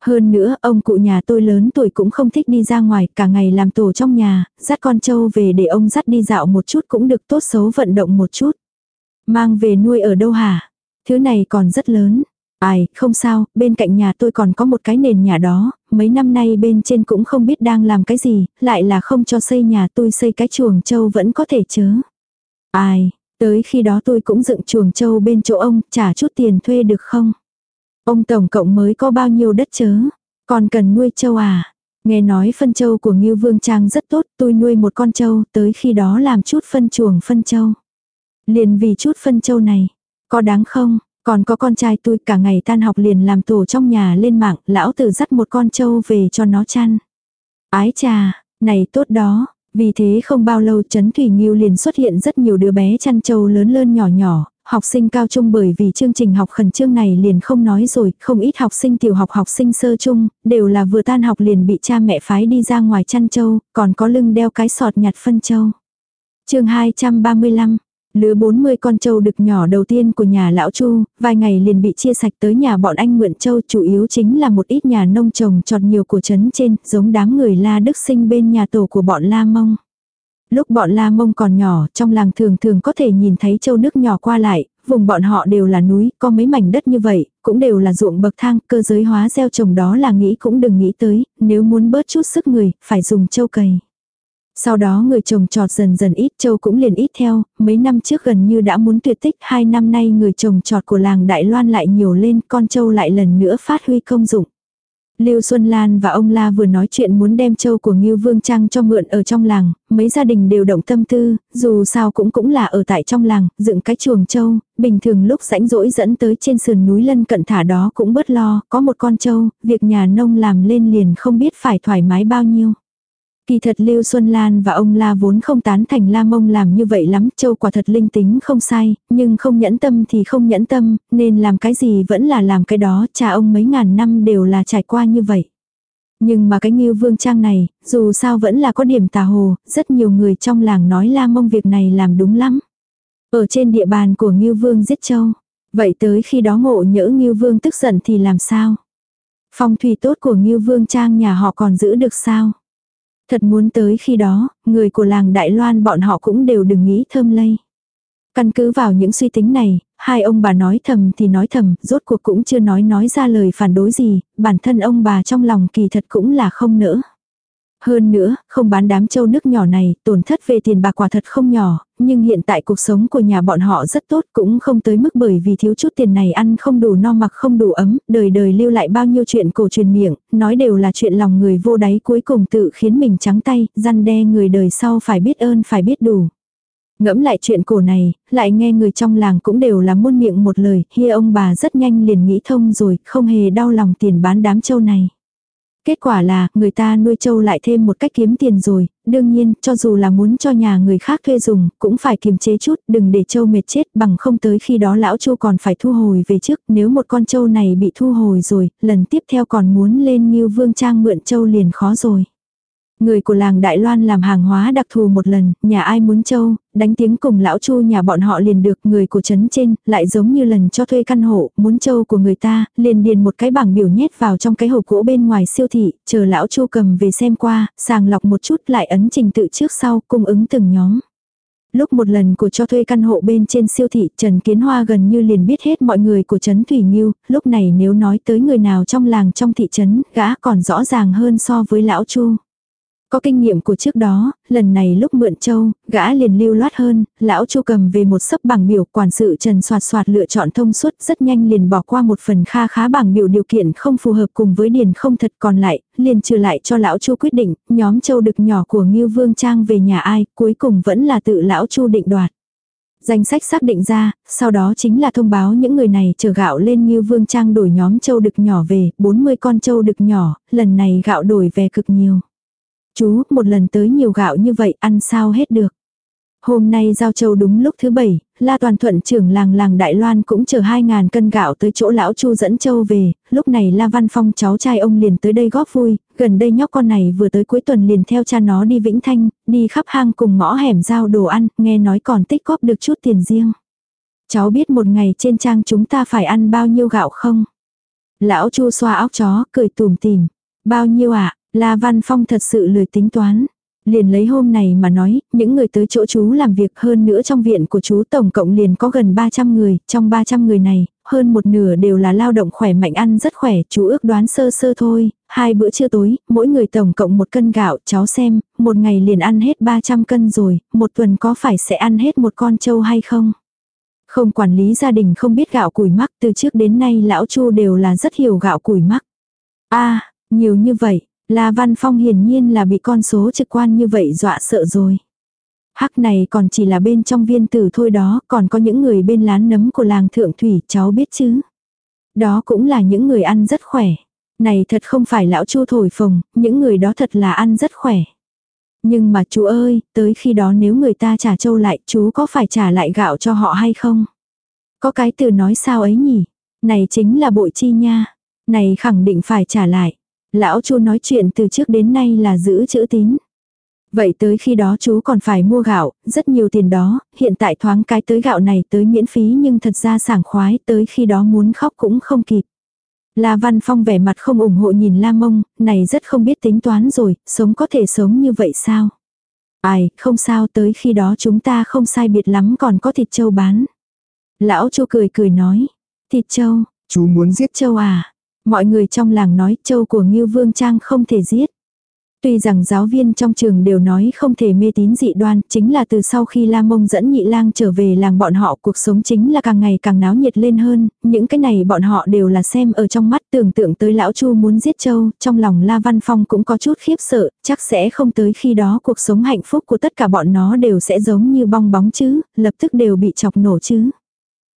Hơn nữa, ông cụ nhà tôi lớn tuổi cũng không thích đi ra ngoài, cả ngày làm tổ trong nhà, dắt con trâu về để ông dắt đi dạo một chút cũng được tốt xấu vận động một chút. Mang về nuôi ở đâu hả? Thứ này còn rất lớn. Ai, không sao, bên cạnh nhà tôi còn có một cái nền nhà đó, mấy năm nay bên trên cũng không biết đang làm cái gì, lại là không cho xây nhà tôi xây cái chuồng trâu vẫn có thể chớ. Ai, tới khi đó tôi cũng dựng chuồng trâu bên chỗ ông, trả chút tiền thuê được không? Ông tổng cộng mới có bao nhiêu đất chớ? Còn cần nuôi trâu à? Nghe nói phân trâu của Ngưu Vương Trang rất tốt, tôi nuôi một con trâu. tới khi đó làm chút phân chuồng phân trâu. Liền vì chút phân trâu này, có đáng không? Còn có con trai tôi cả ngày tan học liền làm tổ trong nhà lên mạng, lão tử dắt một con trâu về cho nó chăn. Ái trà, này tốt đó, vì thế không bao lâu Trấn Thủy Nghiêu liền xuất hiện rất nhiều đứa bé chăn trâu lớn lớn nhỏ nhỏ, học sinh cao trung bởi vì chương trình học khẩn trương này liền không nói rồi, không ít học sinh tiểu học học sinh sơ trung, đều là vừa tan học liền bị cha mẹ phái đi ra ngoài chăn trâu, còn có lưng đeo cái sọt nhặt phân trâu. chương 235, Lứa 40 con trâu đực nhỏ đầu tiên của nhà lão Chu, vài ngày liền bị chia sạch tới nhà bọn anh mượn trâu chủ yếu chính là một ít nhà nông trồng trọt nhiều của trấn trên, giống đám người La Đức Sinh bên nhà tổ của bọn La Mông. Lúc bọn La Mông còn nhỏ, trong làng thường thường có thể nhìn thấy trâu nước nhỏ qua lại, vùng bọn họ đều là núi, có mấy mảnh đất như vậy, cũng đều là ruộng bậc thang, cơ giới hóa gieo trồng đó là nghĩ cũng đừng nghĩ tới, nếu muốn bớt chút sức người, phải dùng trâu cày. Sau đó người trồng trọt dần dần ít châu cũng liền ít theo, mấy năm trước gần như đã muốn tuyệt tích, hai năm nay người trồng trọt của làng Đại Loan lại nhiều lên, con châu lại lần nữa phát huy công dụng. Lưu Xuân Lan và ông La vừa nói chuyện muốn đem châu của Ngưu Vương Trang cho mượn ở trong làng, mấy gia đình đều động tâm tư, dù sao cũng cũng là ở tại trong làng, dựng cái chuồng châu, bình thường lúc rãnh rỗi dẫn tới trên sườn núi lân cận thả đó cũng bớt lo, có một con châu, việc nhà nông làm lên liền không biết phải thoải mái bao nhiêu. Kỳ thật Lưu Xuân Lan và ông La vốn không tán thành La Mông làm như vậy lắm, châu quả thật linh tính không sai, nhưng không nhẫn tâm thì không nhẫn tâm, nên làm cái gì vẫn là làm cái đó, cha ông mấy ngàn năm đều là trải qua như vậy. Nhưng mà cái nghiêu Vương Trang này, dù sao vẫn là có điểm tà hồ, rất nhiều người trong làng nói La Mông việc này làm đúng lắm. Ở trên địa bàn của nghiêu Vương giết châu, vậy tới khi đó ngộ nhỡ nghiêu Vương tức giận thì làm sao? Phong thủy tốt của nghiêu Vương Trang nhà họ còn giữ được sao? Thật muốn tới khi đó, người của làng Đại Loan bọn họ cũng đều đừng nghĩ thơm lây. Căn cứ vào những suy tính này, hai ông bà nói thầm thì nói thầm, rốt cuộc cũng chưa nói nói ra lời phản đối gì, bản thân ông bà trong lòng kỳ thật cũng là không nỡ. Hơn nữa, không bán đám châu nước nhỏ này, tổn thất về tiền bạc quả thật không nhỏ, nhưng hiện tại cuộc sống của nhà bọn họ rất tốt cũng không tới mức bởi vì thiếu chút tiền này ăn không đủ no mặc không đủ ấm, đời đời lưu lại bao nhiêu chuyện cổ truyền miệng, nói đều là chuyện lòng người vô đáy cuối cùng tự khiến mình trắng tay, răn đe người đời sau phải biết ơn phải biết đủ. Ngẫm lại chuyện cổ này, lại nghe người trong làng cũng đều là muôn miệng một lời, hia ông bà rất nhanh liền nghĩ thông rồi, không hề đau lòng tiền bán đám châu này. Kết quả là, người ta nuôi trâu lại thêm một cách kiếm tiền rồi, đương nhiên, cho dù là muốn cho nhà người khác thuê dùng, cũng phải kiềm chế chút, đừng để trâu mệt chết bằng không tới khi đó lão chu còn phải thu hồi về trước, nếu một con trâu này bị thu hồi rồi, lần tiếp theo còn muốn lên như vương trang mượn trâu liền khó rồi. Người của làng Đại Loan làm hàng hóa đặc thù một lần, nhà ai muốn châu, đánh tiếng cùng lão chu nhà bọn họ liền được người của trấn trên, lại giống như lần cho thuê căn hộ, muốn châu của người ta, liền điền một cái bảng biểu nhét vào trong cái hộp gỗ bên ngoài siêu thị, chờ lão chu cầm về xem qua, sàng lọc một chút lại ấn trình tự trước sau, cung ứng từng nhóm. Lúc một lần của cho thuê căn hộ bên trên siêu thị, Trần Kiến Hoa gần như liền biết hết mọi người của Trấn Thủy Nghiêu, lúc này nếu nói tới người nào trong làng trong thị trấn, gã còn rõ ràng hơn so với lão Chu. Có kinh nghiệm của trước đó, lần này lúc mượn châu, gã liền lưu loát hơn, lão chu cầm về một sấp bảng biểu quản sự trần soạt soạt lựa chọn thông suốt rất nhanh liền bỏ qua một phần kha khá bảng biểu điều kiện không phù hợp cùng với điền không thật còn lại, liền trừ lại cho lão chu quyết định, nhóm châu đực nhỏ của Ngưu Vương Trang về nhà ai, cuối cùng vẫn là tự lão chu định đoạt. Danh sách xác định ra, sau đó chính là thông báo những người này chờ gạo lên như vương trang đổi nhóm châu đực nhỏ về, 40 con châu đực nhỏ, lần này gạo đổi về cực nhiều. Chú, một lần tới nhiều gạo như vậy ăn sao hết được. Hôm nay giao châu đúng lúc thứ bảy, La Toàn Thuận trưởng làng làng Đại Loan cũng chờ 2.000 cân gạo tới chỗ lão Chu dẫn châu về, lúc này La Văn Phong cháu trai ông liền tới đây góp vui, gần đây nhóc con này vừa tới cuối tuần liền theo cha nó đi Vĩnh Thanh, đi khắp hang cùng ngõ hẻm giao đồ ăn, nghe nói còn tích góp được chút tiền riêng. Cháu biết một ngày trên trang chúng ta phải ăn bao nhiêu gạo không? Lão Chu xoa óc chó, cười tùm tìm. Bao nhiêu ạ? À? La Văn Phong thật sự lười tính toán. Liền lấy hôm này mà nói, những người tới chỗ chú làm việc hơn nữa trong viện của chú tổng cộng liền có gần 300 người, trong 300 người này, hơn một nửa đều là lao động khỏe mạnh ăn rất khỏe, chú ước đoán sơ sơ thôi, hai bữa trưa tối, mỗi người tổng cộng một cân gạo, cháu xem, một ngày liền ăn hết 300 cân rồi, một tuần có phải sẽ ăn hết một con trâu hay không? Không quản lý gia đình không biết gạo củi mắc, từ trước đến nay lão Chu đều là rất hiểu gạo củi mắc. a nhiều như vậy, La Văn Phong hiển nhiên là bị con số trực quan như vậy dọa sợ rồi. Hắc này còn chỉ là bên trong viên tử thôi đó, còn có những người bên lán nấm của làng thượng thủy, cháu biết chứ. Đó cũng là những người ăn rất khỏe. Này thật không phải lão chu thổi phồng, những người đó thật là ăn rất khỏe. Nhưng mà chú ơi, tới khi đó nếu người ta trả trâu lại, chú có phải trả lại gạo cho họ hay không? Có cái từ nói sao ấy nhỉ? Này chính là bội chi nha. Này khẳng định phải trả lại. Lão chu nói chuyện từ trước đến nay là giữ chữ tín. Vậy tới khi đó chú còn phải mua gạo, rất nhiều tiền đó, hiện tại thoáng cái tới gạo này tới miễn phí nhưng thật ra sảng khoái, tới khi đó muốn khóc cũng không kịp. La Văn Phong vẻ mặt không ủng hộ nhìn La Mông, này rất không biết tính toán rồi, sống có thể sống như vậy sao? Ai, không sao tới khi đó chúng ta không sai biệt lắm còn có thịt châu bán. Lão Chu cười cười nói, thịt châu, chú muốn giết châu à? Mọi người trong làng nói châu của Ngưu Vương Trang không thể giết. Tuy rằng giáo viên trong trường đều nói không thể mê tín dị đoan, chính là từ sau khi La Mông dẫn nhị lang trở về làng bọn họ cuộc sống chính là càng ngày càng náo nhiệt lên hơn, những cái này bọn họ đều là xem ở trong mắt tưởng tượng tới lão Chu muốn giết châu, trong lòng La Văn Phong cũng có chút khiếp sợ, chắc sẽ không tới khi đó cuộc sống hạnh phúc của tất cả bọn nó đều sẽ giống như bong bóng chứ, lập tức đều bị chọc nổ chứ.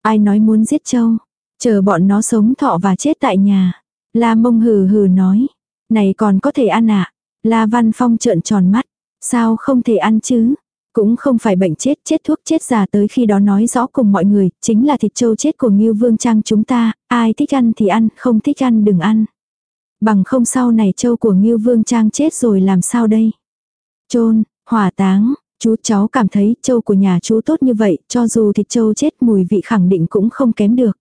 Ai nói muốn giết châu, Chờ bọn nó sống thọ và chết tại nhà. La mông hừ hừ nói. Này còn có thể ăn à? La Văn Phong trợn tròn mắt. Sao không thể ăn chứ? Cũng không phải bệnh chết, chết thuốc chết già tới khi đó nói rõ cùng mọi người, chính là thịt trâu chết của Ngưu Vương Trang chúng ta, ai thích ăn thì ăn, không thích ăn đừng ăn. Bằng không sau này trâu của Ngưu Vương Trang chết rồi làm sao đây? Chôn, hỏa táng, chú cháu cảm thấy trâu của nhà chú tốt như vậy, cho dù thịt trâu chết mùi vị khẳng định cũng không kém được.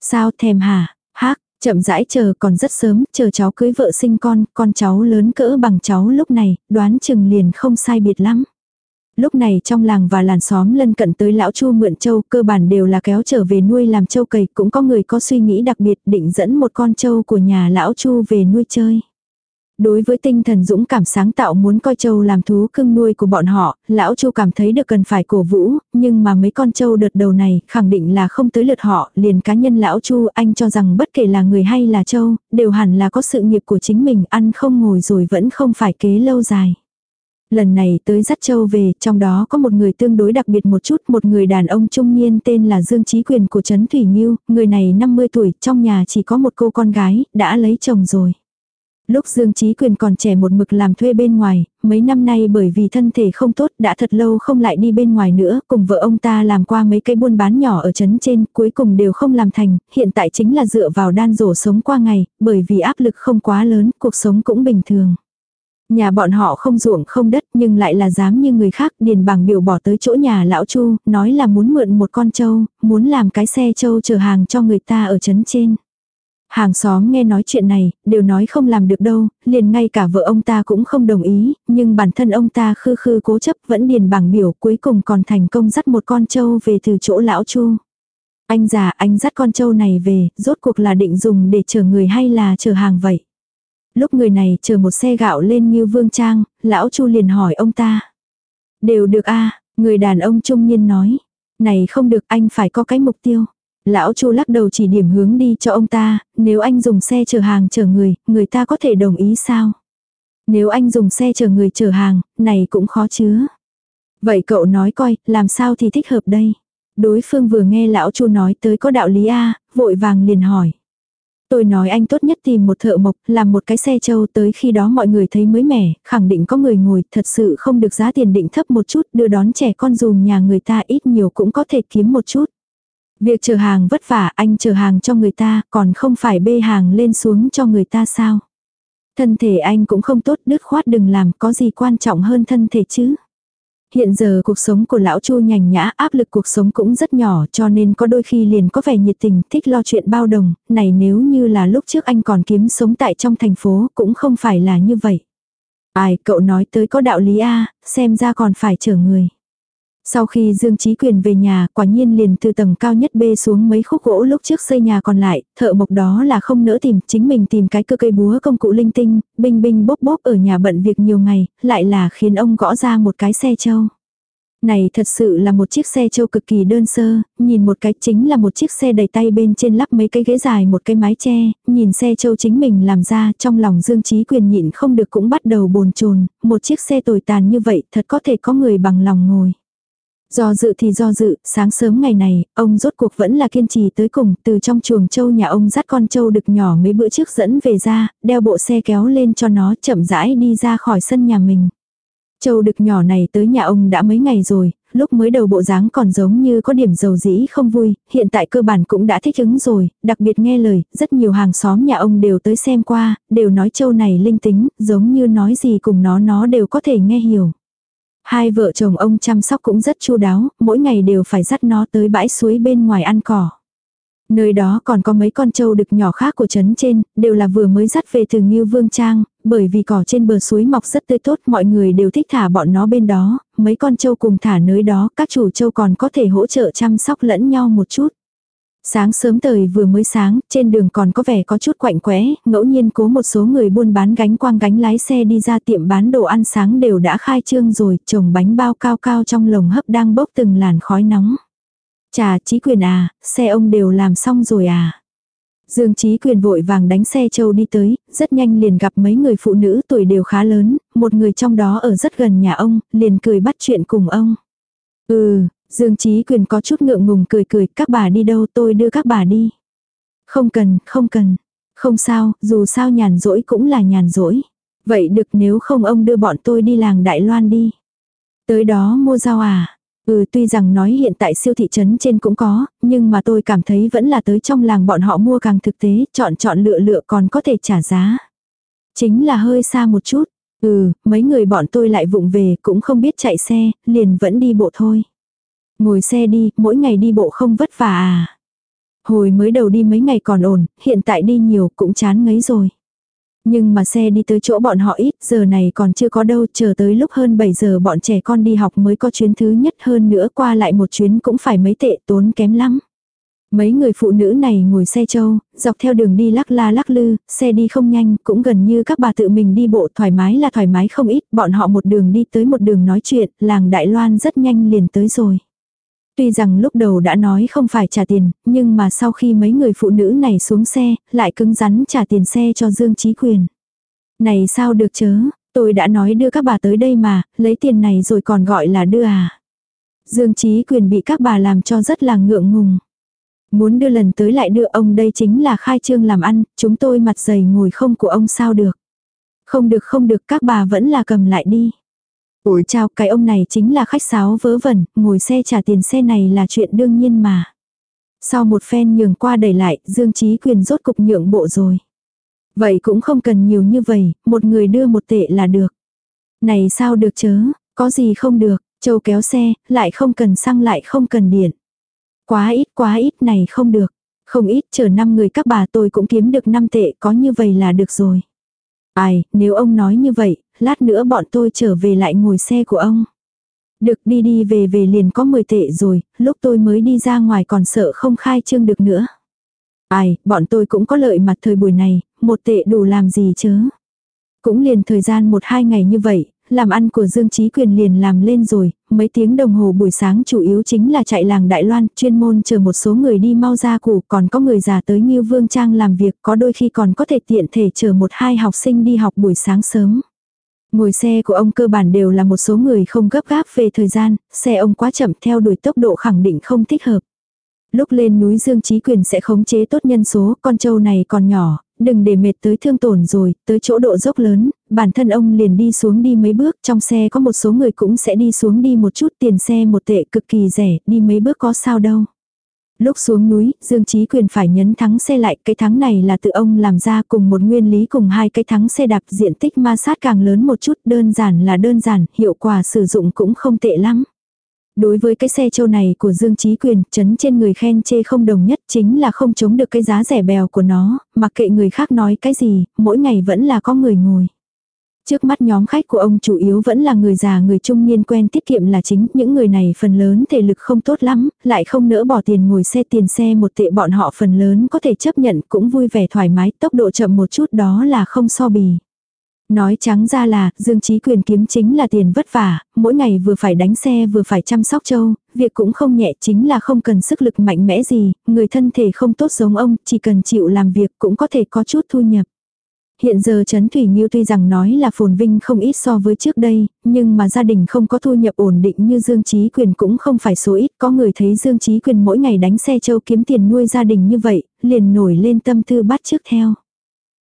Sao thèm hả? Hác, chậm rãi chờ còn rất sớm, chờ cháu cưới vợ sinh con, con cháu lớn cỡ bằng cháu lúc này, đoán chừng liền không sai biệt lắm. Lúc này trong làng và làn xóm lân cận tới lão chu mượn châu cơ bản đều là kéo trở về nuôi làm châu cầy, cũng có người có suy nghĩ đặc biệt định dẫn một con châu của nhà lão chu về nuôi chơi. Đối với tinh thần dũng cảm sáng tạo muốn coi trâu làm thú cưng nuôi của bọn họ, lão Chu cảm thấy được cần phải cổ vũ, nhưng mà mấy con trâu đợt đầu này khẳng định là không tới lượt họ, liền cá nhân lão Chu anh cho rằng bất kể là người hay là trâu, đều hẳn là có sự nghiệp của chính mình ăn không ngồi rồi vẫn không phải kế lâu dài. Lần này tới dắt châu về, trong đó có một người tương đối đặc biệt một chút, một người đàn ông trung niên tên là Dương chí Quyền của Trấn Thủy Nghiêu, người này 50 tuổi, trong nhà chỉ có một cô con gái, đã lấy chồng rồi. Lúc Dương Trí Quyền còn trẻ một mực làm thuê bên ngoài, mấy năm nay bởi vì thân thể không tốt đã thật lâu không lại đi bên ngoài nữa, cùng vợ ông ta làm qua mấy cái buôn bán nhỏ ở trấn trên, cuối cùng đều không làm thành, hiện tại chính là dựa vào đan rổ sống qua ngày, bởi vì áp lực không quá lớn, cuộc sống cũng bình thường. Nhà bọn họ không ruộng không đất nhưng lại là dám như người khác điền bằng biểu bỏ tới chỗ nhà lão Chu, nói là muốn mượn một con trâu, muốn làm cái xe trâu chở hàng cho người ta ở trấn trên. Hàng xóm nghe nói chuyện này, đều nói không làm được đâu, liền ngay cả vợ ông ta cũng không đồng ý, nhưng bản thân ông ta khư khư cố chấp vẫn điền bảng biểu cuối cùng còn thành công dắt một con trâu về từ chỗ lão Chu. Anh già anh dắt con trâu này về, rốt cuộc là định dùng để chở người hay là chở hàng vậy? Lúc người này chờ một xe gạo lên như vương trang, lão Chu liền hỏi ông ta. Đều được a người đàn ông trung niên nói. Này không được anh phải có cái mục tiêu. Lão Chu lắc đầu chỉ điểm hướng đi cho ông ta, nếu anh dùng xe chở hàng chở người, người ta có thể đồng ý sao? Nếu anh dùng xe chở người chở hàng, này cũng khó chứa. Vậy cậu nói coi, làm sao thì thích hợp đây? Đối phương vừa nghe lão Chu nói tới có đạo lý A, vội vàng liền hỏi. Tôi nói anh tốt nhất tìm một thợ mộc, làm một cái xe trâu tới khi đó mọi người thấy mới mẻ, khẳng định có người ngồi, thật sự không được giá tiền định thấp một chút, đưa đón trẻ con dùm nhà người ta ít nhiều cũng có thể kiếm một chút. Việc chờ hàng vất vả, anh chờ hàng cho người ta, còn không phải bê hàng lên xuống cho người ta sao. Thân thể anh cũng không tốt, đứt khoát đừng làm, có gì quan trọng hơn thân thể chứ. Hiện giờ cuộc sống của lão Chu nhành nhã áp lực cuộc sống cũng rất nhỏ cho nên có đôi khi liền có vẻ nhiệt tình thích lo chuyện bao đồng, này nếu như là lúc trước anh còn kiếm sống tại trong thành phố cũng không phải là như vậy. Ai cậu nói tới có đạo lý A, xem ra còn phải chờ người. Sau khi Dương chí Quyền về nhà, quả nhiên liền từ tầng cao nhất bê xuống mấy khúc gỗ lúc trước xây nhà còn lại, thợ mộc đó là không nỡ tìm, chính mình tìm cái cơ cây búa công cụ linh tinh, binh binh bốp bốp ở nhà bận việc nhiều ngày, lại là khiến ông gõ ra một cái xe châu. Này thật sự là một chiếc xe châu cực kỳ đơn sơ, nhìn một cái chính là một chiếc xe đầy tay bên trên lắp mấy cái ghế dài một cái mái che, nhìn xe châu chính mình làm ra trong lòng Dương chí Quyền nhịn không được cũng bắt đầu bồn chồn một chiếc xe tồi tàn như vậy thật có thể có người bằng lòng ngồi. Do dự thì do dự, sáng sớm ngày này, ông rốt cuộc vẫn là kiên trì tới cùng, từ trong chuồng trâu nhà ông dắt con trâu đực nhỏ mấy bữa trước dẫn về ra, đeo bộ xe kéo lên cho nó chậm rãi đi ra khỏi sân nhà mình. Châu đực nhỏ này tới nhà ông đã mấy ngày rồi, lúc mới đầu bộ dáng còn giống như có điểm dầu dĩ không vui, hiện tại cơ bản cũng đã thích ứng rồi, đặc biệt nghe lời, rất nhiều hàng xóm nhà ông đều tới xem qua, đều nói châu này linh tính, giống như nói gì cùng nó nó đều có thể nghe hiểu. Hai vợ chồng ông chăm sóc cũng rất chu đáo, mỗi ngày đều phải dắt nó tới bãi suối bên ngoài ăn cỏ. Nơi đó còn có mấy con trâu đực nhỏ khác của trấn trên, đều là vừa mới dắt về từ Ngưu Vương Trang, bởi vì cỏ trên bờ suối mọc rất tươi tốt, mọi người đều thích thả bọn nó bên đó, mấy con trâu cùng thả nơi đó, các chủ trâu còn có thể hỗ trợ chăm sóc lẫn nhau một chút. Sáng sớm thời vừa mới sáng, trên đường còn có vẻ có chút quạnh quẽ, ngẫu nhiên cố một số người buôn bán gánh quang gánh lái xe đi ra tiệm bán đồ ăn sáng đều đã khai trương rồi, trồng bánh bao cao cao trong lồng hấp đang bốc từng làn khói nóng. Chà, trí quyền à, xe ông đều làm xong rồi à. Dương Chí Quyền vội vàng đánh xe châu đi tới, rất nhanh liền gặp mấy người phụ nữ tuổi đều khá lớn, một người trong đó ở rất gần nhà ông, liền cười bắt chuyện cùng ông. Ừ, Dương Chí Quyền có chút ngượng ngùng cười cười, các bà đi đâu tôi đưa các bà đi. Không cần, không cần. Không sao, dù sao nhàn rỗi cũng là nhàn rỗi. Vậy được nếu không ông đưa bọn tôi đi làng Đại Loan đi. Tới đó mua rau à? Ừ tuy rằng nói hiện tại siêu thị trấn trên cũng có, nhưng mà tôi cảm thấy vẫn là tới trong làng bọn họ mua càng thực tế, chọn chọn lựa lựa còn có thể trả giá. Chính là hơi xa một chút. Ừ, mấy người bọn tôi lại vụng về cũng không biết chạy xe, liền vẫn đi bộ thôi. Ngồi xe đi, mỗi ngày đi bộ không vất vả à. Hồi mới đầu đi mấy ngày còn ổn, hiện tại đi nhiều cũng chán ngấy rồi. Nhưng mà xe đi tới chỗ bọn họ ít, giờ này còn chưa có đâu, chờ tới lúc hơn 7 giờ bọn trẻ con đi học mới có chuyến thứ nhất hơn nữa qua lại một chuyến cũng phải mấy tệ tốn kém lắm. Mấy người phụ nữ này ngồi xe châu, dọc theo đường đi lắc la lắc lư, xe đi không nhanh, cũng gần như các bà tự mình đi bộ thoải mái là thoải mái không ít, bọn họ một đường đi tới một đường nói chuyện, làng Đại Loan rất nhanh liền tới rồi. Tuy rằng lúc đầu đã nói không phải trả tiền, nhưng mà sau khi mấy người phụ nữ này xuống xe, lại cứng rắn trả tiền xe cho Dương chí Quyền. Này sao được chớ, Tôi đã nói đưa các bà tới đây mà, lấy tiền này rồi còn gọi là đưa à. Dương Chí Quyền bị các bà làm cho rất là ngượng ngùng. Muốn đưa lần tới lại đưa ông đây chính là khai trương làm ăn, chúng tôi mặt dày ngồi không của ông sao được. Không được không được các bà vẫn là cầm lại đi. Ủi chào cái ông này chính là khách sáo vớ vẩn, ngồi xe trả tiền xe này là chuyện đương nhiên mà. Sau một phen nhường qua đẩy lại, Dương Chí Quyền rốt cục nhượng bộ rồi. Vậy cũng không cần nhiều như vậy, một người đưa một tệ là được. Này sao được chớ, có gì không được, châu kéo xe, lại không cần xăng lại không cần điện. Quá ít quá ít này không được. Không ít chờ năm người các bà tôi cũng kiếm được 5 tệ có như vậy là được rồi. Ai, nếu ông nói như vậy, lát nữa bọn tôi trở về lại ngồi xe của ông. Được đi đi về về liền có 10 tệ rồi, lúc tôi mới đi ra ngoài còn sợ không khai trương được nữa. Ai, bọn tôi cũng có lợi mặt thời buổi này, một tệ đủ làm gì chớ. Cũng liền thời gian một hai ngày như vậy, làm ăn của Dương Trí Quyền liền làm lên rồi, mấy tiếng đồng hồ buổi sáng chủ yếu chính là chạy làng Đại Loan, chuyên môn chờ một số người đi mau ra củ, còn có người già tới như Vương Trang làm việc, có đôi khi còn có thể tiện thể chờ một hai học sinh đi học buổi sáng sớm. Ngồi xe của ông cơ bản đều là một số người không gấp gáp về thời gian, xe ông quá chậm theo đuổi tốc độ khẳng định không thích hợp. Lúc lên núi Dương Chí Quyền sẽ khống chế tốt nhân số, con trâu này còn nhỏ, đừng để mệt tới thương tổn rồi, tới chỗ độ dốc lớn, bản thân ông liền đi xuống đi mấy bước, trong xe có một số người cũng sẽ đi xuống đi một chút, tiền xe một tệ cực kỳ rẻ, đi mấy bước có sao đâu. Lúc xuống núi, Dương Chí Quyền phải nhấn thắng xe lại, cái thắng này là tự ông làm ra cùng một nguyên lý cùng hai cái thắng xe đạp diện tích ma sát càng lớn một chút, đơn giản là đơn giản, hiệu quả sử dụng cũng không tệ lắm. Đối với cái xe châu này của Dương Chí Quyền, chấn trên người khen chê không đồng nhất chính là không chống được cái giá rẻ bèo của nó, mặc kệ người khác nói cái gì, mỗi ngày vẫn là có người ngồi. Trước mắt nhóm khách của ông chủ yếu vẫn là người già người trung niên quen tiết kiệm là chính, những người này phần lớn thể lực không tốt lắm, lại không nỡ bỏ tiền ngồi xe tiền xe một tệ bọn họ phần lớn có thể chấp nhận cũng vui vẻ thoải mái, tốc độ chậm một chút đó là không so bì. Nói trắng ra là, Dương Trí Quyền kiếm chính là tiền vất vả, mỗi ngày vừa phải đánh xe vừa phải chăm sóc châu, việc cũng không nhẹ chính là không cần sức lực mạnh mẽ gì, người thân thể không tốt giống ông, chỉ cần chịu làm việc cũng có thể có chút thu nhập. Hiện giờ Trấn Thủy nhiêu tuy rằng nói là phồn vinh không ít so với trước đây, nhưng mà gia đình không có thu nhập ổn định như Dương Trí Quyền cũng không phải số ít. Có người thấy Dương Trí Quyền mỗi ngày đánh xe châu kiếm tiền nuôi gia đình như vậy, liền nổi lên tâm tư bắt trước theo.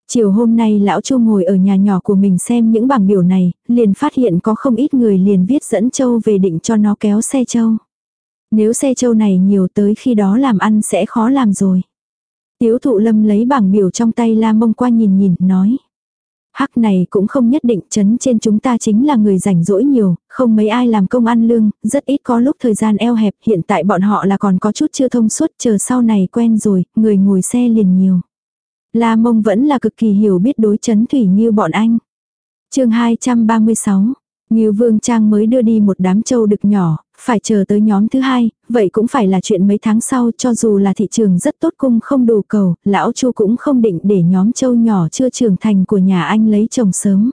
Chiều hôm nay lão Chu ngồi ở nhà nhỏ của mình xem những bảng biểu này, liền phát hiện có không ít người liền viết dẫn châu về định cho nó kéo xe châu. Nếu xe châu này nhiều tới khi đó làm ăn sẽ khó làm rồi. Tiếu thụ lâm lấy bảng biểu trong tay la mông qua nhìn nhìn, nói. Hắc này cũng không nhất định chấn trên chúng ta chính là người rảnh rỗi nhiều, không mấy ai làm công ăn lương, rất ít có lúc thời gian eo hẹp, hiện tại bọn họ là còn có chút chưa thông suốt, chờ sau này quen rồi, người ngồi xe liền nhiều. La mông vẫn là cực kỳ hiểu biết đối chấn thủy như bọn anh. chương 236, Nghiêu Vương Trang mới đưa đi một đám châu đực nhỏ, phải chờ tới nhóm thứ hai, vậy cũng phải là chuyện mấy tháng sau cho dù là thị trường rất tốt cung không đủ cầu, lão Chu cũng không định để nhóm châu nhỏ chưa trưởng thành của nhà anh lấy chồng sớm.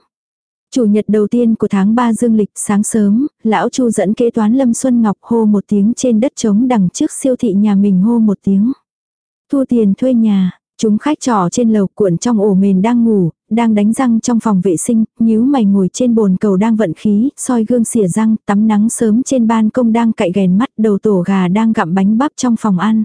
Chủ nhật đầu tiên của tháng 3 dương lịch sáng sớm, lão Chu dẫn kế toán Lâm Xuân Ngọc hô một tiếng trên đất trống đằng trước siêu thị nhà mình hô một tiếng. Thu tiền thuê nhà, Chúng khách trò trên lầu cuộn trong ổ mền đang ngủ, đang đánh răng trong phòng vệ sinh, nhíu mày ngồi trên bồn cầu đang vận khí, soi gương xỉa răng, tắm nắng sớm trên ban công đang cậy ghèn mắt, đầu tổ gà đang gặm bánh bắp trong phòng ăn.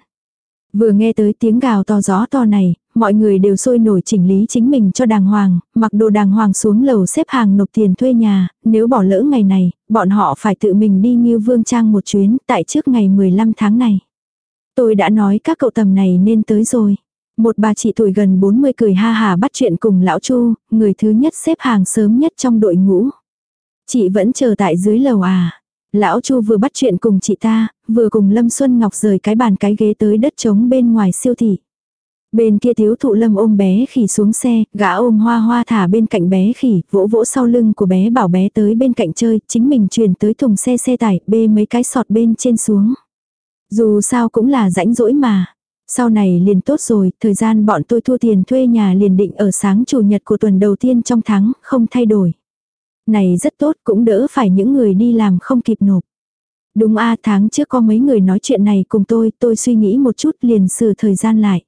Vừa nghe tới tiếng gào to gió to này, mọi người đều sôi nổi chỉnh lý chính mình cho đàng hoàng, mặc đồ đàng hoàng xuống lầu xếp hàng nộp tiền thuê nhà, nếu bỏ lỡ ngày này, bọn họ phải tự mình đi như vương trang một chuyến tại trước ngày 15 tháng này. Tôi đã nói các cậu tầm này nên tới rồi. Một bà chị tuổi gần 40 cười ha hà bắt chuyện cùng lão Chu, người thứ nhất xếp hàng sớm nhất trong đội ngũ. Chị vẫn chờ tại dưới lầu à. Lão Chu vừa bắt chuyện cùng chị ta, vừa cùng Lâm Xuân Ngọc rời cái bàn cái ghế tới đất trống bên ngoài siêu thị. Bên kia thiếu thụ lâm ôm bé khỉ xuống xe, gã ôm hoa hoa thả bên cạnh bé khỉ, vỗ vỗ sau lưng của bé bảo bé tới bên cạnh chơi, chính mình chuyển tới thùng xe xe tải, bê mấy cái sọt bên trên xuống. Dù sao cũng là rãnh rỗi mà. Sau này liền tốt rồi, thời gian bọn tôi thua tiền thuê nhà liền định ở sáng chủ nhật của tuần đầu tiên trong tháng, không thay đổi. Này rất tốt cũng đỡ phải những người đi làm không kịp nộp. Đúng a tháng trước có mấy người nói chuyện này cùng tôi, tôi suy nghĩ một chút liền sửa thời gian lại.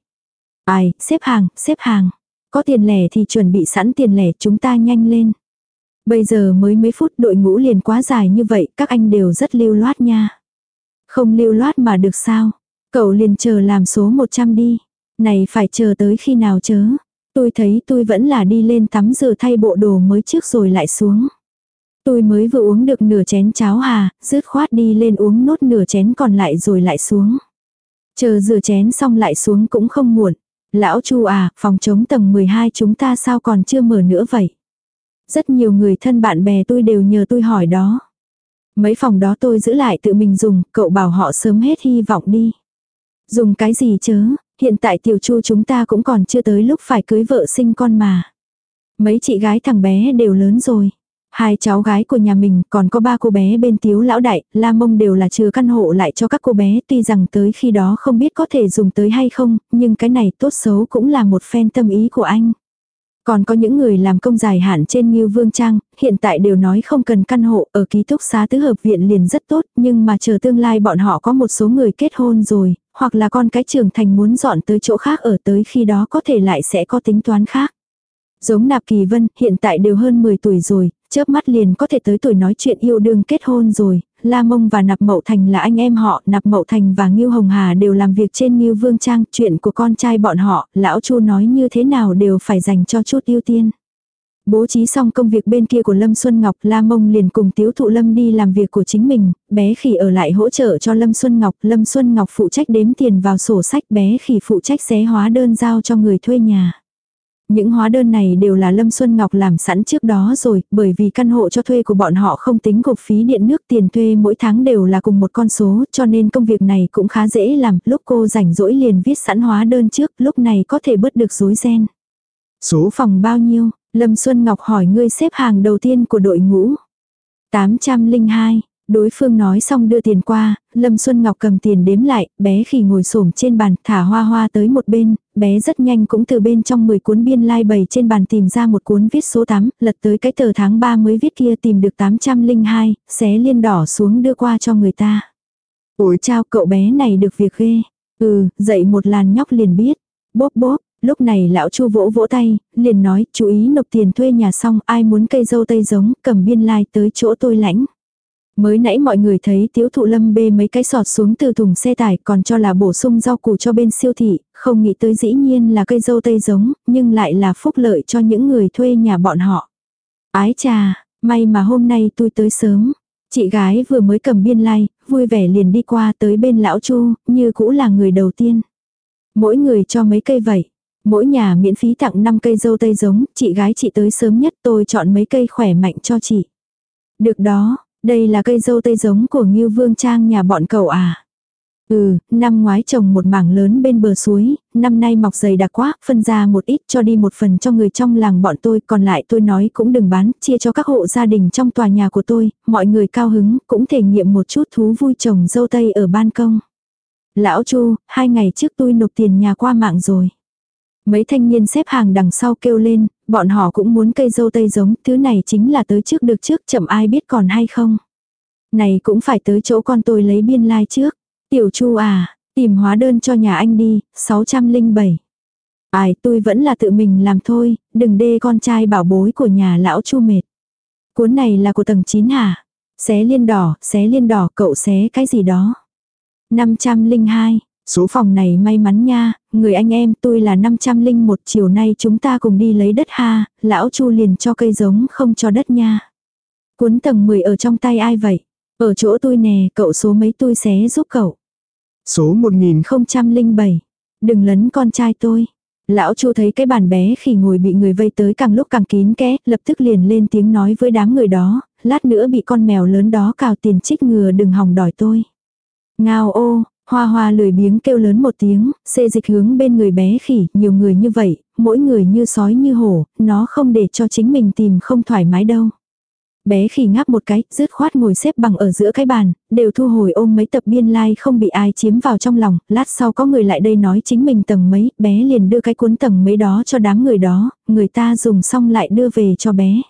Ai, xếp hàng, xếp hàng. Có tiền lẻ thì chuẩn bị sẵn tiền lẻ chúng ta nhanh lên. Bây giờ mới mấy phút đội ngũ liền quá dài như vậy, các anh đều rất lưu loát nha. Không lưu loát mà được sao? Cậu liền chờ làm số 100 đi. Này phải chờ tới khi nào chớ? Tôi thấy tôi vẫn là đi lên tắm rửa thay bộ đồ mới trước rồi lại xuống. Tôi mới vừa uống được nửa chén cháo hà, rứt khoát đi lên uống nốt nửa chén còn lại rồi lại xuống. Chờ rửa chén xong lại xuống cũng không muộn. Lão Chu à, phòng chống tầng 12 chúng ta sao còn chưa mở nữa vậy? Rất nhiều người thân bạn bè tôi đều nhờ tôi hỏi đó. Mấy phòng đó tôi giữ lại tự mình dùng, cậu bảo họ sớm hết hy vọng đi. Dùng cái gì chớ, hiện tại tiểu chu chúng ta cũng còn chưa tới lúc phải cưới vợ sinh con mà. Mấy chị gái thằng bé đều lớn rồi. Hai cháu gái của nhà mình còn có ba cô bé bên tiếu lão đại, la mông đều là chừa căn hộ lại cho các cô bé tuy rằng tới khi đó không biết có thể dùng tới hay không, nhưng cái này tốt xấu cũng là một phen tâm ý của anh. Còn có những người làm công dài hạn trên như Vương Trang, hiện tại đều nói không cần căn hộ ở ký túc xá tứ hợp viện liền rất tốt, nhưng mà chờ tương lai bọn họ có một số người kết hôn rồi, hoặc là con cái trưởng thành muốn dọn tới chỗ khác ở tới khi đó có thể lại sẽ có tính toán khác. Giống Nạp Kỳ Vân, hiện tại đều hơn 10 tuổi rồi, chớp mắt liền có thể tới tuổi nói chuyện yêu đương kết hôn rồi. La Mông và Nạp Mậu Thành là anh em họ, Nạp Mậu Thành và Ngưu Hồng Hà đều làm việc trên Ngưu Vương Trang, chuyện của con trai bọn họ, lão Chu nói như thế nào đều phải dành cho chút ưu tiên. Bố trí xong công việc bên kia của Lâm Xuân Ngọc, La Mông liền cùng Tiếu Thụ Lâm đi làm việc của chính mình, bé khỉ ở lại hỗ trợ cho Lâm Xuân Ngọc, Lâm Xuân Ngọc phụ trách đếm tiền vào sổ sách, bé khỉ phụ trách xé hóa đơn giao cho người thuê nhà. Những hóa đơn này đều là Lâm Xuân Ngọc làm sẵn trước đó rồi, bởi vì căn hộ cho thuê của bọn họ không tính gộp phí điện nước tiền thuê mỗi tháng đều là cùng một con số, cho nên công việc này cũng khá dễ làm, lúc cô rảnh rỗi liền viết sẵn hóa đơn trước, lúc này có thể bớt được rối ren. Số phòng bao nhiêu? Lâm Xuân Ngọc hỏi ngươi xếp hàng đầu tiên của đội ngũ. 802, Đối phương nói xong đưa tiền qua, Lâm Xuân Ngọc cầm tiền đếm lại, bé khỉ ngồi xổm trên bàn, thả hoa hoa tới một bên, bé rất nhanh cũng từ bên trong 10 cuốn biên lai like bày trên bàn tìm ra một cuốn viết số 8, lật tới cái tờ tháng 3 mới viết kia tìm được 802, xé liên đỏ xuống đưa qua cho người ta. ủi chao cậu bé này được việc ghê. Ừ, dậy một làn nhóc liền biết. Bốp bốp, lúc này lão chu vỗ vỗ tay, liền nói, chú ý nộp tiền thuê nhà xong, ai muốn cây dâu tây giống, cầm biên lai like tới chỗ tôi lãnh. Mới nãy mọi người thấy tiếu thụ lâm bê mấy cái sọt xuống từ thùng xe tải còn cho là bổ sung rau củ cho bên siêu thị, không nghĩ tới dĩ nhiên là cây dâu tây giống, nhưng lại là phúc lợi cho những người thuê nhà bọn họ. Ái chà, may mà hôm nay tôi tới sớm. Chị gái vừa mới cầm biên lai, like, vui vẻ liền đi qua tới bên lão chu, như cũ là người đầu tiên. Mỗi người cho mấy cây vậy. Mỗi nhà miễn phí tặng 5 cây dâu tây giống, chị gái chị tới sớm nhất tôi chọn mấy cây khỏe mạnh cho chị. Được đó, đây là cây dâu tây giống của Ngưu Vương Trang nhà bọn cậu à? Ừ, năm ngoái trồng một mảng lớn bên bờ suối, năm nay mọc dày đặc quá, phân ra một ít cho đi một phần cho người trong làng bọn tôi, còn lại tôi nói cũng đừng bán, chia cho các hộ gia đình trong tòa nhà của tôi, mọi người cao hứng, cũng thể nghiệm một chút thú vui trồng dâu tây ở ban công. Lão Chu, hai ngày trước tôi nộp tiền nhà qua mạng rồi. Mấy thanh niên xếp hàng đằng sau kêu lên, bọn họ cũng muốn cây dâu tây giống, thứ này chính là tới trước được trước chậm ai biết còn hay không. Này cũng phải tới chỗ con tôi lấy biên lai like trước. Tiểu Chu à, tìm hóa đơn cho nhà anh đi, 607. Ai tôi vẫn là tự mình làm thôi, đừng đê con trai bảo bối của nhà lão Chu mệt. Cuốn này là của tầng 9 hả? Xé liên đỏ, xé liên đỏ, cậu xé cái gì đó. 502, Số phòng này may mắn nha, người anh em tôi là 501 chiều nay chúng ta cùng đi lấy đất ha, lão chu liền cho cây giống không cho đất nha. Cuốn tầng 10 ở trong tay ai vậy? Ở chỗ tôi nè, cậu số mấy tôi xé giúp cậu. Số 1007. Đừng lấn con trai tôi. Lão Chu thấy cái bàn bé khi ngồi bị người vây tới càng lúc càng kín kẽ, lập tức liền lên tiếng nói với đám người đó, lát nữa bị con mèo lớn đó cào tiền trích ngừa đừng hòng đòi tôi. Ngao ô, Hoa hoa lười biếng kêu lớn một tiếng, xê dịch hướng bên người bé khỉ, nhiều người như vậy, mỗi người như sói như hổ, nó không để cho chính mình tìm không thoải mái đâu. Bé khỉ ngáp một cái, rứt khoát ngồi xếp bằng ở giữa cái bàn, đều thu hồi ôm mấy tập biên lai like không bị ai chiếm vào trong lòng, lát sau có người lại đây nói chính mình tầng mấy, bé liền đưa cái cuốn tầng mấy đó cho đám người đó, người ta dùng xong lại đưa về cho bé.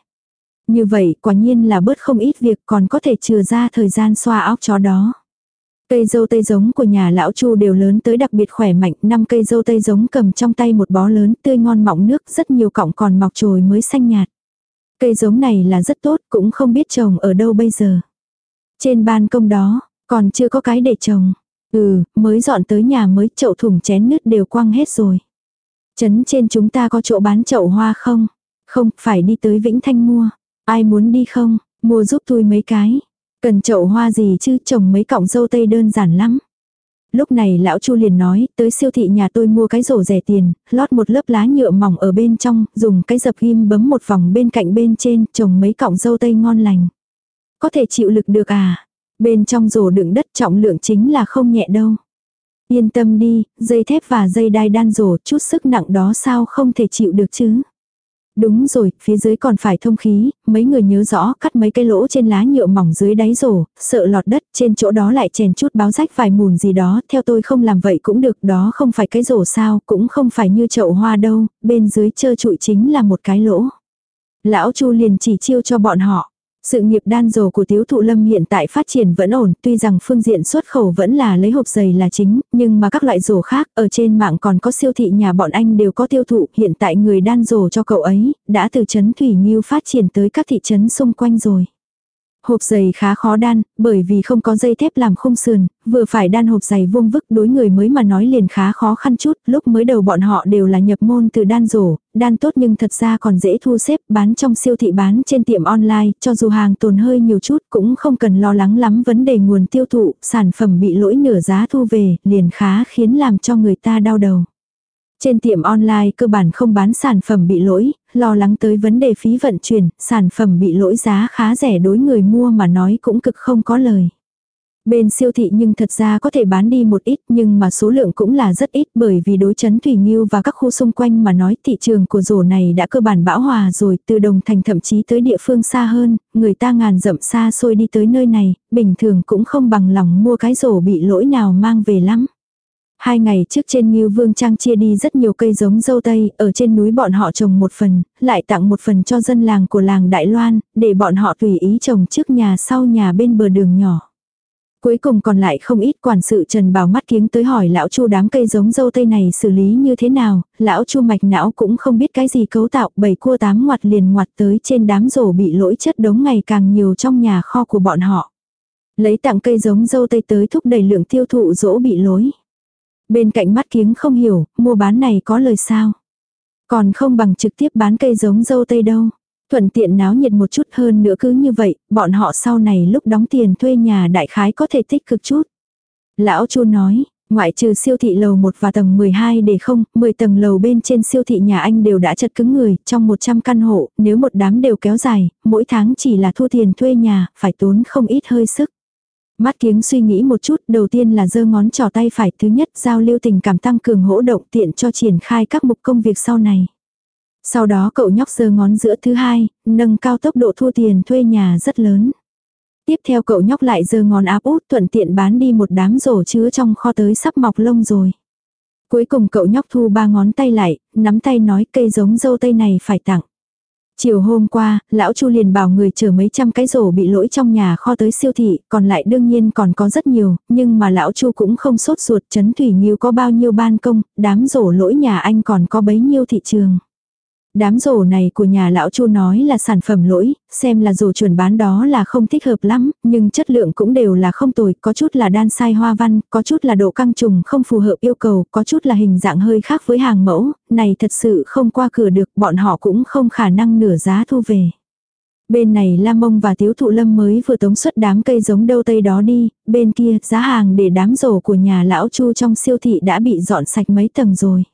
Như vậy quả nhiên là bớt không ít việc còn có thể trừ ra thời gian xoa óc chó đó. Cây dâu tây giống của nhà lão Chu đều lớn tới đặc biệt khỏe mạnh, năm cây dâu tây giống cầm trong tay một bó lớn tươi ngon mọng nước, rất nhiều cọng còn mọc trồi mới xanh nhạt. Cây giống này là rất tốt, cũng không biết trồng ở đâu bây giờ. Trên ban công đó, còn chưa có cái để trồng. Ừ, mới dọn tới nhà mới chậu thùng chén nứt đều quăng hết rồi. Trấn trên chúng ta có chỗ bán chậu hoa không? Không, phải đi tới Vĩnh Thanh mua. Ai muốn đi không? Mua giúp tôi mấy cái. Cần chậu hoa gì chứ trồng mấy cọng dâu tây đơn giản lắm. Lúc này lão Chu liền nói, tới siêu thị nhà tôi mua cái rổ rẻ tiền, lót một lớp lá nhựa mỏng ở bên trong, dùng cái dập ghim bấm một vòng bên cạnh bên trên, trồng mấy cọng dâu tây ngon lành. Có thể chịu lực được à? Bên trong rổ đựng đất trọng lượng chính là không nhẹ đâu. Yên tâm đi, dây thép và dây đai đan rổ chút sức nặng đó sao không thể chịu được chứ. Đúng rồi, phía dưới còn phải thông khí, mấy người nhớ rõ cắt mấy cái lỗ trên lá nhựa mỏng dưới đáy rổ, sợ lọt đất, trên chỗ đó lại chèn chút báo rách vài mùn gì đó, theo tôi không làm vậy cũng được, đó không phải cái rổ sao, cũng không phải như chậu hoa đâu, bên dưới trơ trụi chính là một cái lỗ. Lão Chu liền chỉ chiêu cho bọn họ. Sự nghiệp đan dầu của Tiếu Thụ Lâm hiện tại phát triển vẫn ổn, tuy rằng phương diện xuất khẩu vẫn là lấy hộp giày là chính, nhưng mà các loại rổ khác ở trên mạng còn có siêu thị nhà bọn anh đều có tiêu thụ, hiện tại người đan dầu cho cậu ấy, đã từ chấn Thủy Nhiêu phát triển tới các thị trấn xung quanh rồi. Hộp giày khá khó đan, bởi vì không có dây thép làm khung sườn, vừa phải đan hộp giày vuông vức đối người mới mà nói liền khá khó khăn chút, lúc mới đầu bọn họ đều là nhập môn từ đan rổ, đan tốt nhưng thật ra còn dễ thu xếp bán trong siêu thị bán trên tiệm online, cho dù hàng tồn hơi nhiều chút cũng không cần lo lắng lắm vấn đề nguồn tiêu thụ, sản phẩm bị lỗi nửa giá thu về, liền khá khiến làm cho người ta đau đầu. Trên tiệm online cơ bản không bán sản phẩm bị lỗi, lo lắng tới vấn đề phí vận chuyển, sản phẩm bị lỗi giá khá rẻ đối người mua mà nói cũng cực không có lời. Bên siêu thị nhưng thật ra có thể bán đi một ít nhưng mà số lượng cũng là rất ít bởi vì đối chấn Thủy Nghiêu và các khu xung quanh mà nói thị trường của rổ này đã cơ bản bão hòa rồi từ đồng thành thậm chí tới địa phương xa hơn, người ta ngàn dặm xa xôi đi tới nơi này, bình thường cũng không bằng lòng mua cái rổ bị lỗi nào mang về lắm. Hai ngày trước trên Ngưu Vương Trang chia đi rất nhiều cây giống dâu tây, ở trên núi bọn họ trồng một phần, lại tặng một phần cho dân làng của làng Đại Loan, để bọn họ tùy ý trồng trước nhà sau nhà bên bờ đường nhỏ. Cuối cùng còn lại không ít quản sự Trần Bảo mắt kiếng tới hỏi lão Chu đám cây giống dâu tây này xử lý như thế nào, lão Chu mạch não cũng không biết cái gì cấu tạo, bảy cua tám ngoặt liền ngoặt tới trên đám rổ bị lỗi chất đống ngày càng nhiều trong nhà kho của bọn họ. Lấy tặng cây giống dâu tây tới thúc đẩy lượng tiêu thụ rỗ bị lỗi. Bên cạnh mắt kiếng không hiểu, mua bán này có lời sao. Còn không bằng trực tiếp bán cây giống dâu tây đâu. Thuận tiện náo nhiệt một chút hơn nữa cứ như vậy, bọn họ sau này lúc đóng tiền thuê nhà đại khái có thể tích cực chút. Lão chu nói, ngoại trừ siêu thị lầu 1 và tầng 12 để không, 10 tầng lầu bên trên siêu thị nhà anh đều đã chật cứng người, trong 100 căn hộ, nếu một đám đều kéo dài, mỗi tháng chỉ là thu tiền thuê nhà, phải tốn không ít hơi sức. Mắt kiếng suy nghĩ một chút, đầu tiên là giơ ngón trỏ tay phải, thứ nhất giao lưu tình cảm tăng cường hỗ động tiện cho triển khai các mục công việc sau này. Sau đó cậu nhóc giơ ngón giữa thứ hai, nâng cao tốc độ thu tiền thuê nhà rất lớn. Tiếp theo cậu nhóc lại giơ ngón áp út thuận tiện bán đi một đám rổ chứa trong kho tới sắp mọc lông rồi. Cuối cùng cậu nhóc thu ba ngón tay lại, nắm tay nói cây giống dâu tây này phải tặng. Chiều hôm qua, lão Chu liền bảo người chở mấy trăm cái rổ bị lỗi trong nhà kho tới siêu thị, còn lại đương nhiên còn có rất nhiều, nhưng mà lão Chu cũng không sốt ruột chấn thủy nghiêu có bao nhiêu ban công, đám rổ lỗi nhà anh còn có bấy nhiêu thị trường. Đám rổ này của nhà lão Chu nói là sản phẩm lỗi, xem là rổ chuẩn bán đó là không thích hợp lắm, nhưng chất lượng cũng đều là không tồi, có chút là đan sai hoa văn, có chút là độ căng trùng không phù hợp yêu cầu, có chút là hình dạng hơi khác với hàng mẫu, này thật sự không qua cửa được, bọn họ cũng không khả năng nửa giá thu về. Bên này Lam Mông và Tiếu Thụ Lâm mới vừa tống xuất đám cây giống đâu tây đó đi, bên kia giá hàng để đám rổ của nhà lão Chu trong siêu thị đã bị dọn sạch mấy tầng rồi.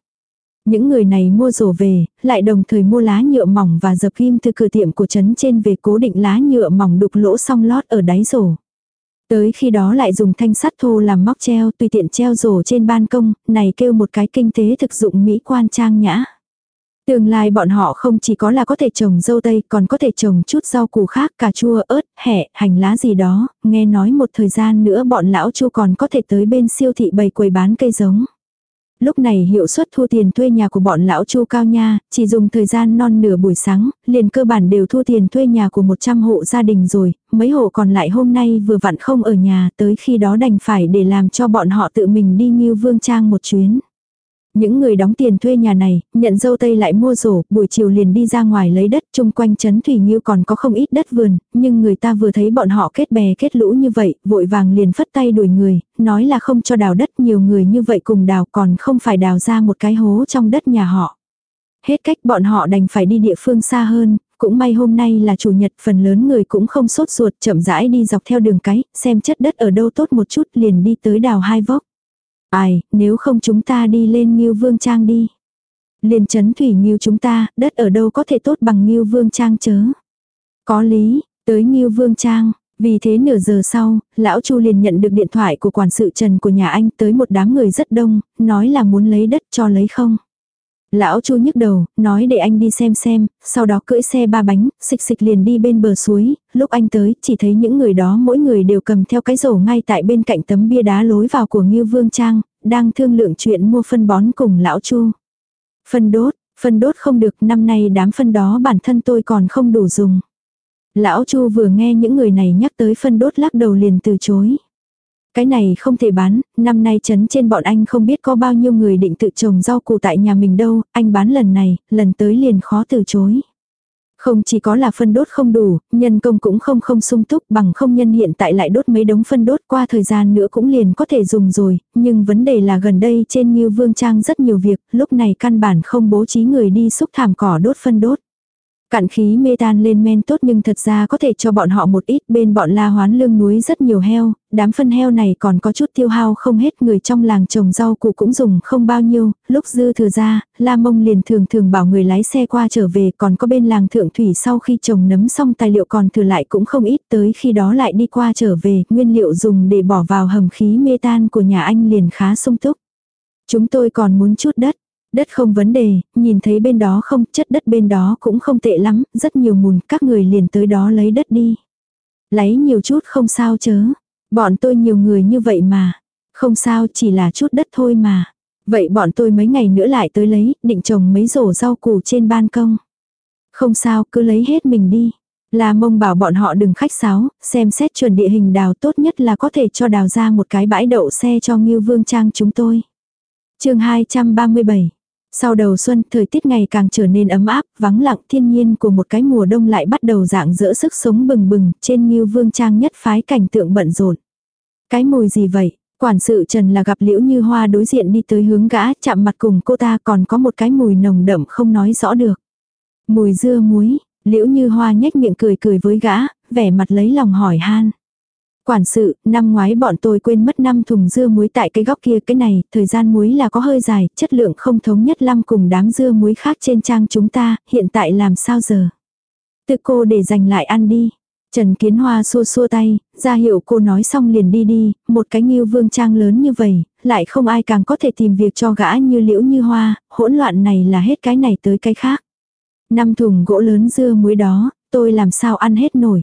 Những người này mua rổ về, lại đồng thời mua lá nhựa mỏng và dập kim từ cửa tiệm của trấn trên về cố định lá nhựa mỏng đục lỗ song lót ở đáy rổ. Tới khi đó lại dùng thanh sắt thô làm móc treo tùy tiện treo rổ trên ban công, này kêu một cái kinh tế thực dụng mỹ quan trang nhã. Tương lai bọn họ không chỉ có là có thể trồng dâu tây còn có thể trồng chút rau củ khác cà chua ớt, hẹ, hành lá gì đó, nghe nói một thời gian nữa bọn lão chu còn có thể tới bên siêu thị bày quầy bán cây giống. Lúc này hiệu suất thu tiền thuê nhà của bọn lão chu cao nha, chỉ dùng thời gian non nửa buổi sáng, liền cơ bản đều thu tiền thuê nhà của 100 hộ gia đình rồi, mấy hộ còn lại hôm nay vừa vặn không ở nhà tới khi đó đành phải để làm cho bọn họ tự mình đi như vương trang một chuyến. Những người đóng tiền thuê nhà này, nhận dâu tây lại mua rổ, buổi chiều liền đi ra ngoài lấy đất, chung quanh trấn Thủy như còn có không ít đất vườn, nhưng người ta vừa thấy bọn họ kết bè kết lũ như vậy, vội vàng liền phất tay đuổi người, nói là không cho đào đất nhiều người như vậy cùng đào còn không phải đào ra một cái hố trong đất nhà họ. Hết cách bọn họ đành phải đi địa phương xa hơn, cũng may hôm nay là chủ nhật phần lớn người cũng không sốt ruột chậm rãi đi dọc theo đường cái, xem chất đất ở đâu tốt một chút liền đi tới đào hai vốc. Ai, nếu không chúng ta đi lên Ngưu Vương Trang đi. Liền chấn thủy Ngưu chúng ta, đất ở đâu có thể tốt bằng Ngưu Vương Trang chớ. Có lý, tới Ngưu Vương Trang. Vì thế nửa giờ sau, lão Chu liền nhận được điện thoại của quản sự Trần của nhà anh tới một đám người rất đông, nói là muốn lấy đất cho lấy không. Lão Chu nhức đầu, nói để anh đi xem xem, sau đó cưỡi xe ba bánh, xịch xịch liền đi bên bờ suối, lúc anh tới, chỉ thấy những người đó mỗi người đều cầm theo cái rổ ngay tại bên cạnh tấm bia đá lối vào của Ngưu Vương Trang, đang thương lượng chuyện mua phân bón cùng lão Chu. Phân đốt, phân đốt không được, năm nay đám phân đó bản thân tôi còn không đủ dùng. Lão Chu vừa nghe những người này nhắc tới phân đốt lắc đầu liền từ chối. Cái này không thể bán, năm nay chấn trên bọn anh không biết có bao nhiêu người định tự trồng rau củ tại nhà mình đâu, anh bán lần này, lần tới liền khó từ chối. Không chỉ có là phân đốt không đủ, nhân công cũng không không sung túc bằng không nhân hiện tại lại đốt mấy đống phân đốt qua thời gian nữa cũng liền có thể dùng rồi, nhưng vấn đề là gần đây trên như Vương Trang rất nhiều việc, lúc này căn bản không bố trí người đi xúc thảm cỏ đốt phân đốt. Cạn khí mê tan lên men tốt nhưng thật ra có thể cho bọn họ một ít bên bọn la hoán lương núi rất nhiều heo, đám phân heo này còn có chút tiêu hao không hết người trong làng trồng rau củ cũng dùng không bao nhiêu, lúc dư thừa ra, la mông liền thường thường bảo người lái xe qua trở về còn có bên làng thượng thủy sau khi trồng nấm xong tài liệu còn thừa lại cũng không ít tới khi đó lại đi qua trở về, nguyên liệu dùng để bỏ vào hầm khí mê tan của nhà anh liền khá sung túc. Chúng tôi còn muốn chút đất, Đất không vấn đề, nhìn thấy bên đó không, chất đất bên đó cũng không tệ lắm, rất nhiều mùn, các người liền tới đó lấy đất đi. Lấy nhiều chút không sao chớ. Bọn tôi nhiều người như vậy mà. Không sao chỉ là chút đất thôi mà. Vậy bọn tôi mấy ngày nữa lại tới lấy, định trồng mấy rổ rau củ trên ban công. Không sao, cứ lấy hết mình đi. Là mông bảo bọn họ đừng khách sáo, xem xét chuẩn địa hình đào tốt nhất là có thể cho đào ra một cái bãi đậu xe cho Ngưu Vương Trang chúng tôi. chương 237 sau đầu xuân, thời tiết ngày càng trở nên ấm áp, vắng lặng thiên nhiên của một cái mùa đông lại bắt đầu dạng dỡ sức sống bừng bừng, trên như vương trang nhất phái cảnh tượng bận rộn. Cái mùi gì vậy? Quản sự Trần là gặp liễu như hoa đối diện đi tới hướng gã, chạm mặt cùng cô ta còn có một cái mùi nồng đậm không nói rõ được. Mùi dưa muối, liễu như hoa nhếch miệng cười cười với gã, vẻ mặt lấy lòng hỏi han. Quản sự, năm ngoái bọn tôi quên mất năm thùng dưa muối tại cái góc kia cái này, thời gian muối là có hơi dài, chất lượng không thống nhất lắm cùng đám dưa muối khác trên trang chúng ta, hiện tại làm sao giờ? Tự cô để dành lại ăn đi. Trần Kiến Hoa xua xua tay, ra hiệu cô nói xong liền đi đi, một cái nghiêu vương trang lớn như vậy, lại không ai càng có thể tìm việc cho gã như liễu như hoa, hỗn loạn này là hết cái này tới cái khác. Năm thùng gỗ lớn dưa muối đó, tôi làm sao ăn hết nổi.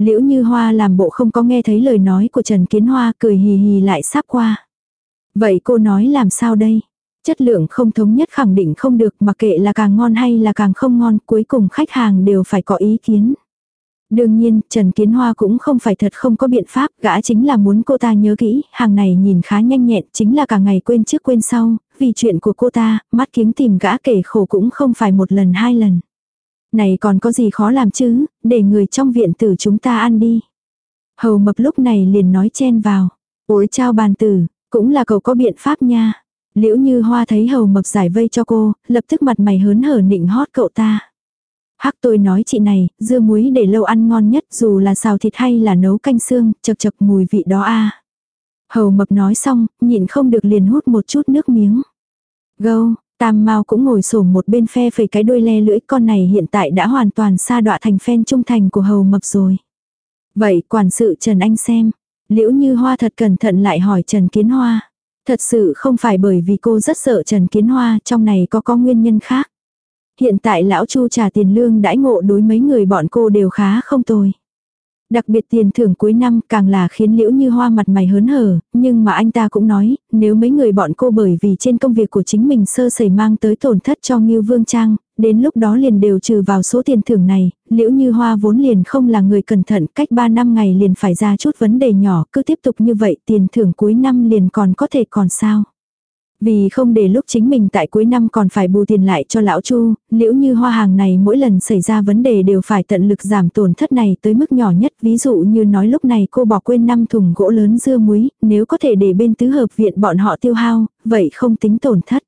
Liễu như hoa làm bộ không có nghe thấy lời nói của Trần Kiến Hoa cười hì hì lại sắp qua. Vậy cô nói làm sao đây? Chất lượng không thống nhất khẳng định không được mà kệ là càng ngon hay là càng không ngon cuối cùng khách hàng đều phải có ý kiến. Đương nhiên, Trần Kiến Hoa cũng không phải thật không có biện pháp, gã chính là muốn cô ta nhớ kỹ, hàng này nhìn khá nhanh nhẹn, chính là cả ngày quên trước quên sau, vì chuyện của cô ta, mắt kiếng tìm gã kể khổ cũng không phải một lần hai lần. Này còn có gì khó làm chứ, để người trong viện tử chúng ta ăn đi. Hầu mập lúc này liền nói chen vào. Ôi trao bàn tử, cũng là cậu có biện pháp nha. Liễu như hoa thấy hầu mập giải vây cho cô, lập tức mặt mày hớn hở nịnh hót cậu ta. Hắc tôi nói chị này, dưa muối để lâu ăn ngon nhất dù là xào thịt hay là nấu canh xương, chật chật mùi vị đó a Hầu mập nói xong, nhịn không được liền hút một chút nước miếng. Gâu, Tam Mao cũng ngồi xổm một bên phe phẩy cái đuôi le lưỡi, con này hiện tại đã hoàn toàn xa đọa thành phen trung thành của hầu mập rồi. Vậy quản sự Trần Anh xem. Liễu như hoa thật cẩn thận lại hỏi Trần Kiến Hoa. Thật sự không phải bởi vì cô rất sợ Trần Kiến Hoa, trong này có có nguyên nhân khác. Hiện tại lão Chu trả tiền lương đãi ngộ đối mấy người bọn cô đều khá không tồi. Đặc biệt tiền thưởng cuối năm càng là khiến liễu như hoa mặt mày hớn hở, nhưng mà anh ta cũng nói, nếu mấy người bọn cô bởi vì trên công việc của chính mình sơ sẩy mang tới tổn thất cho Ngưu Vương Trang, đến lúc đó liền đều trừ vào số tiền thưởng này, liễu như hoa vốn liền không là người cẩn thận, cách 3 năm ngày liền phải ra chút vấn đề nhỏ, cứ tiếp tục như vậy tiền thưởng cuối năm liền còn có thể còn sao. Vì không để lúc chính mình tại cuối năm còn phải bù tiền lại cho lão Chu, liễu như hoa hàng này mỗi lần xảy ra vấn đề đều phải tận lực giảm tổn thất này tới mức nhỏ nhất. Ví dụ như nói lúc này cô bỏ quên 5 thùng gỗ lớn dưa muối, nếu có thể để bên tứ hợp viện bọn họ tiêu hao, vậy không tính tổn thất.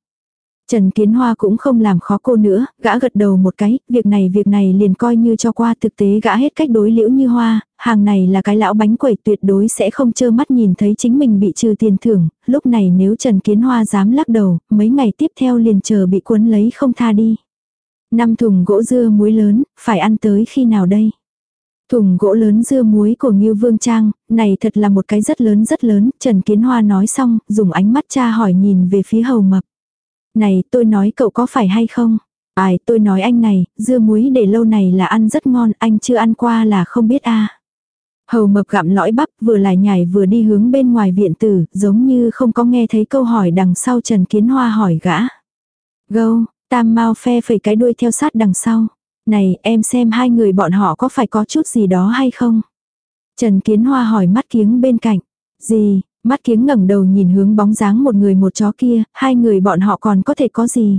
Trần Kiến Hoa cũng không làm khó cô nữa, gã gật đầu một cái, việc này việc này liền coi như cho qua thực tế gã hết cách đối liễu như hoa, hàng này là cái lão bánh quẩy tuyệt đối sẽ không trơ mắt nhìn thấy chính mình bị trừ tiền thưởng, lúc này nếu Trần Kiến Hoa dám lắc đầu, mấy ngày tiếp theo liền chờ bị cuốn lấy không tha đi. Năm thùng gỗ dưa muối lớn, phải ăn tới khi nào đây? Thùng gỗ lớn dưa muối của Ngưu Vương Trang, này thật là một cái rất lớn rất lớn, Trần Kiến Hoa nói xong, dùng ánh mắt cha hỏi nhìn về phía hầu mập. Này, tôi nói cậu có phải hay không? Ai, tôi nói anh này, dưa muối để lâu này là ăn rất ngon, anh chưa ăn qua là không biết a. Hầu mập gặm lõi bắp vừa lại nhảy vừa đi hướng bên ngoài viện tử, giống như không có nghe thấy câu hỏi đằng sau Trần Kiến Hoa hỏi gã. Gâu, tam mau phe phẩy cái đuôi theo sát đằng sau. Này, em xem hai người bọn họ có phải có chút gì đó hay không? Trần Kiến Hoa hỏi mắt kiếng bên cạnh. Gì, Mắt kiếng ngẩng đầu nhìn hướng bóng dáng một người một chó kia, hai người bọn họ còn có thể có gì.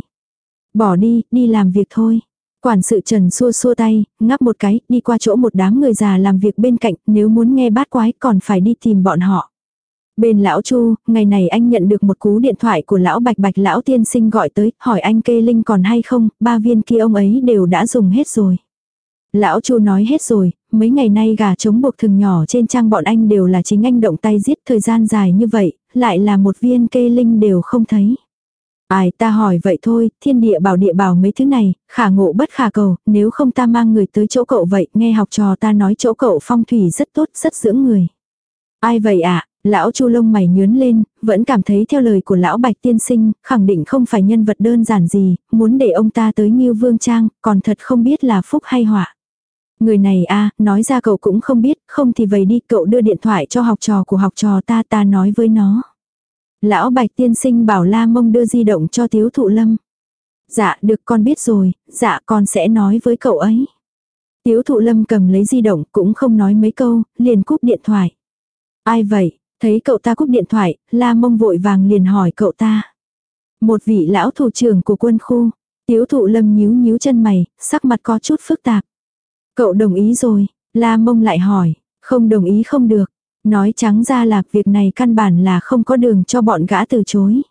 Bỏ đi, đi làm việc thôi. Quản sự Trần xua xua tay, ngắp một cái, đi qua chỗ một đám người già làm việc bên cạnh, nếu muốn nghe bát quái còn phải đi tìm bọn họ. Bên lão Chu, ngày này anh nhận được một cú điện thoại của lão Bạch Bạch lão tiên sinh gọi tới, hỏi anh kê linh còn hay không, ba viên kia ông ấy đều đã dùng hết rồi. Lão Chu nói hết rồi, mấy ngày nay gà trống buộc thường nhỏ trên trang bọn anh đều là chính anh động tay giết thời gian dài như vậy, lại là một viên kê linh đều không thấy. Ai ta hỏi vậy thôi, thiên địa bảo địa bảo mấy thứ này, khả ngộ bất khả cầu, nếu không ta mang người tới chỗ cậu vậy, nghe học trò ta nói chỗ cậu phong thủy rất tốt, rất dưỡng người. Ai vậy ạ, à? lão chu lông mày nhướn lên, vẫn cảm thấy theo lời của lão bạch tiên sinh, khẳng định không phải nhân vật đơn giản gì, muốn để ông ta tới Nghiêu Vương Trang, còn thật không biết là phúc hay họa. Người này a nói ra cậu cũng không biết, không thì vậy đi cậu đưa điện thoại cho học trò của học trò ta ta nói với nó. Lão Bạch tiên sinh bảo La Mông đưa di động cho Tiếu Thụ Lâm. Dạ được con biết rồi, dạ con sẽ nói với cậu ấy. Tiếu Thụ Lâm cầm lấy di động cũng không nói mấy câu, liền cúp điện thoại. Ai vậy, thấy cậu ta cúp điện thoại, La Mông vội vàng liền hỏi cậu ta. Một vị lão thủ trưởng của quân khu. Tiếu Thụ Lâm nhíu nhíu chân mày, sắc mặt có chút phức tạp. Cậu đồng ý rồi, La Mông lại hỏi, không đồng ý không được. Nói trắng ra là việc này căn bản là không có đường cho bọn gã từ chối.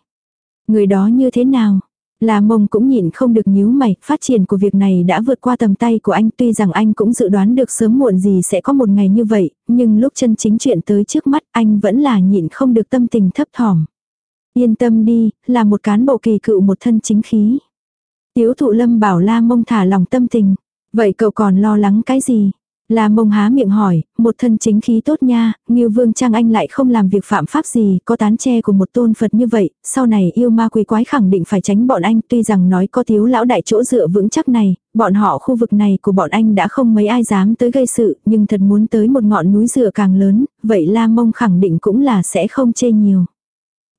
Người đó như thế nào? La mông cũng nhìn không được nhíu mày, phát triển của việc này đã vượt qua tầm tay của anh tuy rằng anh cũng dự đoán được sớm muộn gì sẽ có một ngày như vậy, nhưng lúc chân chính chuyện tới trước mắt anh vẫn là nhịn không được tâm tình thấp thỏm. Yên tâm đi, là một cán bộ kỳ cựu một thân chính khí. Tiếu thụ lâm bảo la mông thả lòng tâm tình. Vậy cậu còn lo lắng cái gì? La mông há miệng hỏi, một thân chính khí tốt nha, Ngưu Vương Trang Anh lại không làm việc phạm pháp gì, có tán che của một tôn Phật như vậy, sau này yêu ma quỷ quái khẳng định phải tránh bọn anh, tuy rằng nói có thiếu lão đại chỗ dựa vững chắc này, bọn họ khu vực này của bọn anh đã không mấy ai dám tới gây sự, nhưng thật muốn tới một ngọn núi dựa càng lớn, vậy La mông khẳng định cũng là sẽ không chê nhiều.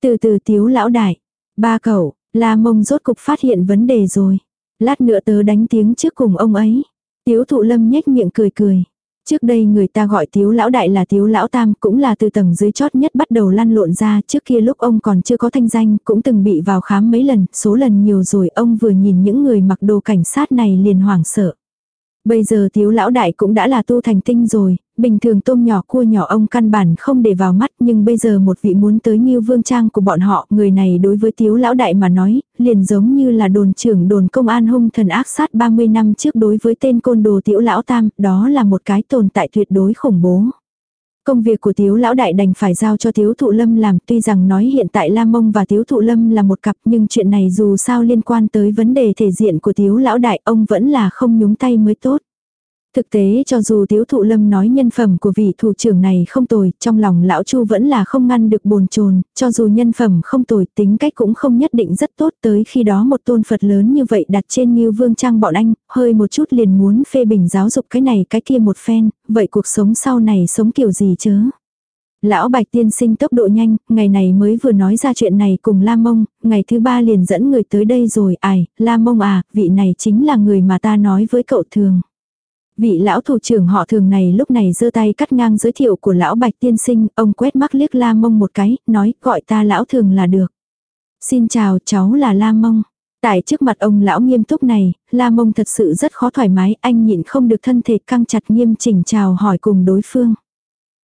Từ từ thiếu lão đại, ba cậu, La mông rốt cục phát hiện vấn đề rồi. Lát nữa tớ đánh tiếng trước cùng ông ấy. Tiếu thụ lâm nhếch miệng cười cười. Trước đây người ta gọi tiếu lão đại là tiếu lão tam cũng là từ tầng dưới chót nhất bắt đầu lăn lộn ra trước kia lúc ông còn chưa có thanh danh cũng từng bị vào khám mấy lần, số lần nhiều rồi ông vừa nhìn những người mặc đồ cảnh sát này liền hoảng sợ. Bây giờ thiếu lão đại cũng đã là tu thành tinh rồi, bình thường tôm nhỏ cua nhỏ ông căn bản không để vào mắt nhưng bây giờ một vị muốn tới như vương trang của bọn họ, người này đối với thiếu lão đại mà nói, liền giống như là đồn trưởng đồn công an hung thần ác sát 30 năm trước đối với tên côn đồ thiếu lão tam, đó là một cái tồn tại tuyệt đối khủng bố. Công việc của Tiếu Lão Đại đành phải giao cho Tiếu Thụ Lâm làm, tuy rằng nói hiện tại Lam Mông và Tiếu Thụ Lâm là một cặp, nhưng chuyện này dù sao liên quan tới vấn đề thể diện của Tiếu Lão Đại, ông vẫn là không nhúng tay mới tốt. Thực tế cho dù Tiếu Thụ Lâm nói nhân phẩm của vị thủ trưởng này không tồi, trong lòng lão Chu vẫn là không ngăn được bồn chồn, cho dù nhân phẩm không tồi, tính cách cũng không nhất định rất tốt tới khi đó một tôn Phật lớn như vậy đặt trên như vương trang bọn anh, hơi một chút liền muốn phê bình giáo dục cái này cái kia một phen, vậy cuộc sống sau này sống kiểu gì chớ. Lão Bạch tiên sinh tốc độ nhanh, ngày này mới vừa nói ra chuyện này cùng La Mông, ngày thứ ba liền dẫn người tới đây rồi, ai, La Mông à, vị này chính là người mà ta nói với cậu thường. Vị lão thủ trưởng họ thường này lúc này giơ tay cắt ngang giới thiệu của lão bạch tiên sinh, ông quét mắt liếc la mông một cái, nói gọi ta lão thường là được. Xin chào, cháu là La Mông. Tại trước mặt ông lão nghiêm túc này, La Mông thật sự rất khó thoải mái, anh nhịn không được thân thể căng chặt nghiêm chỉnh chào hỏi cùng đối phương.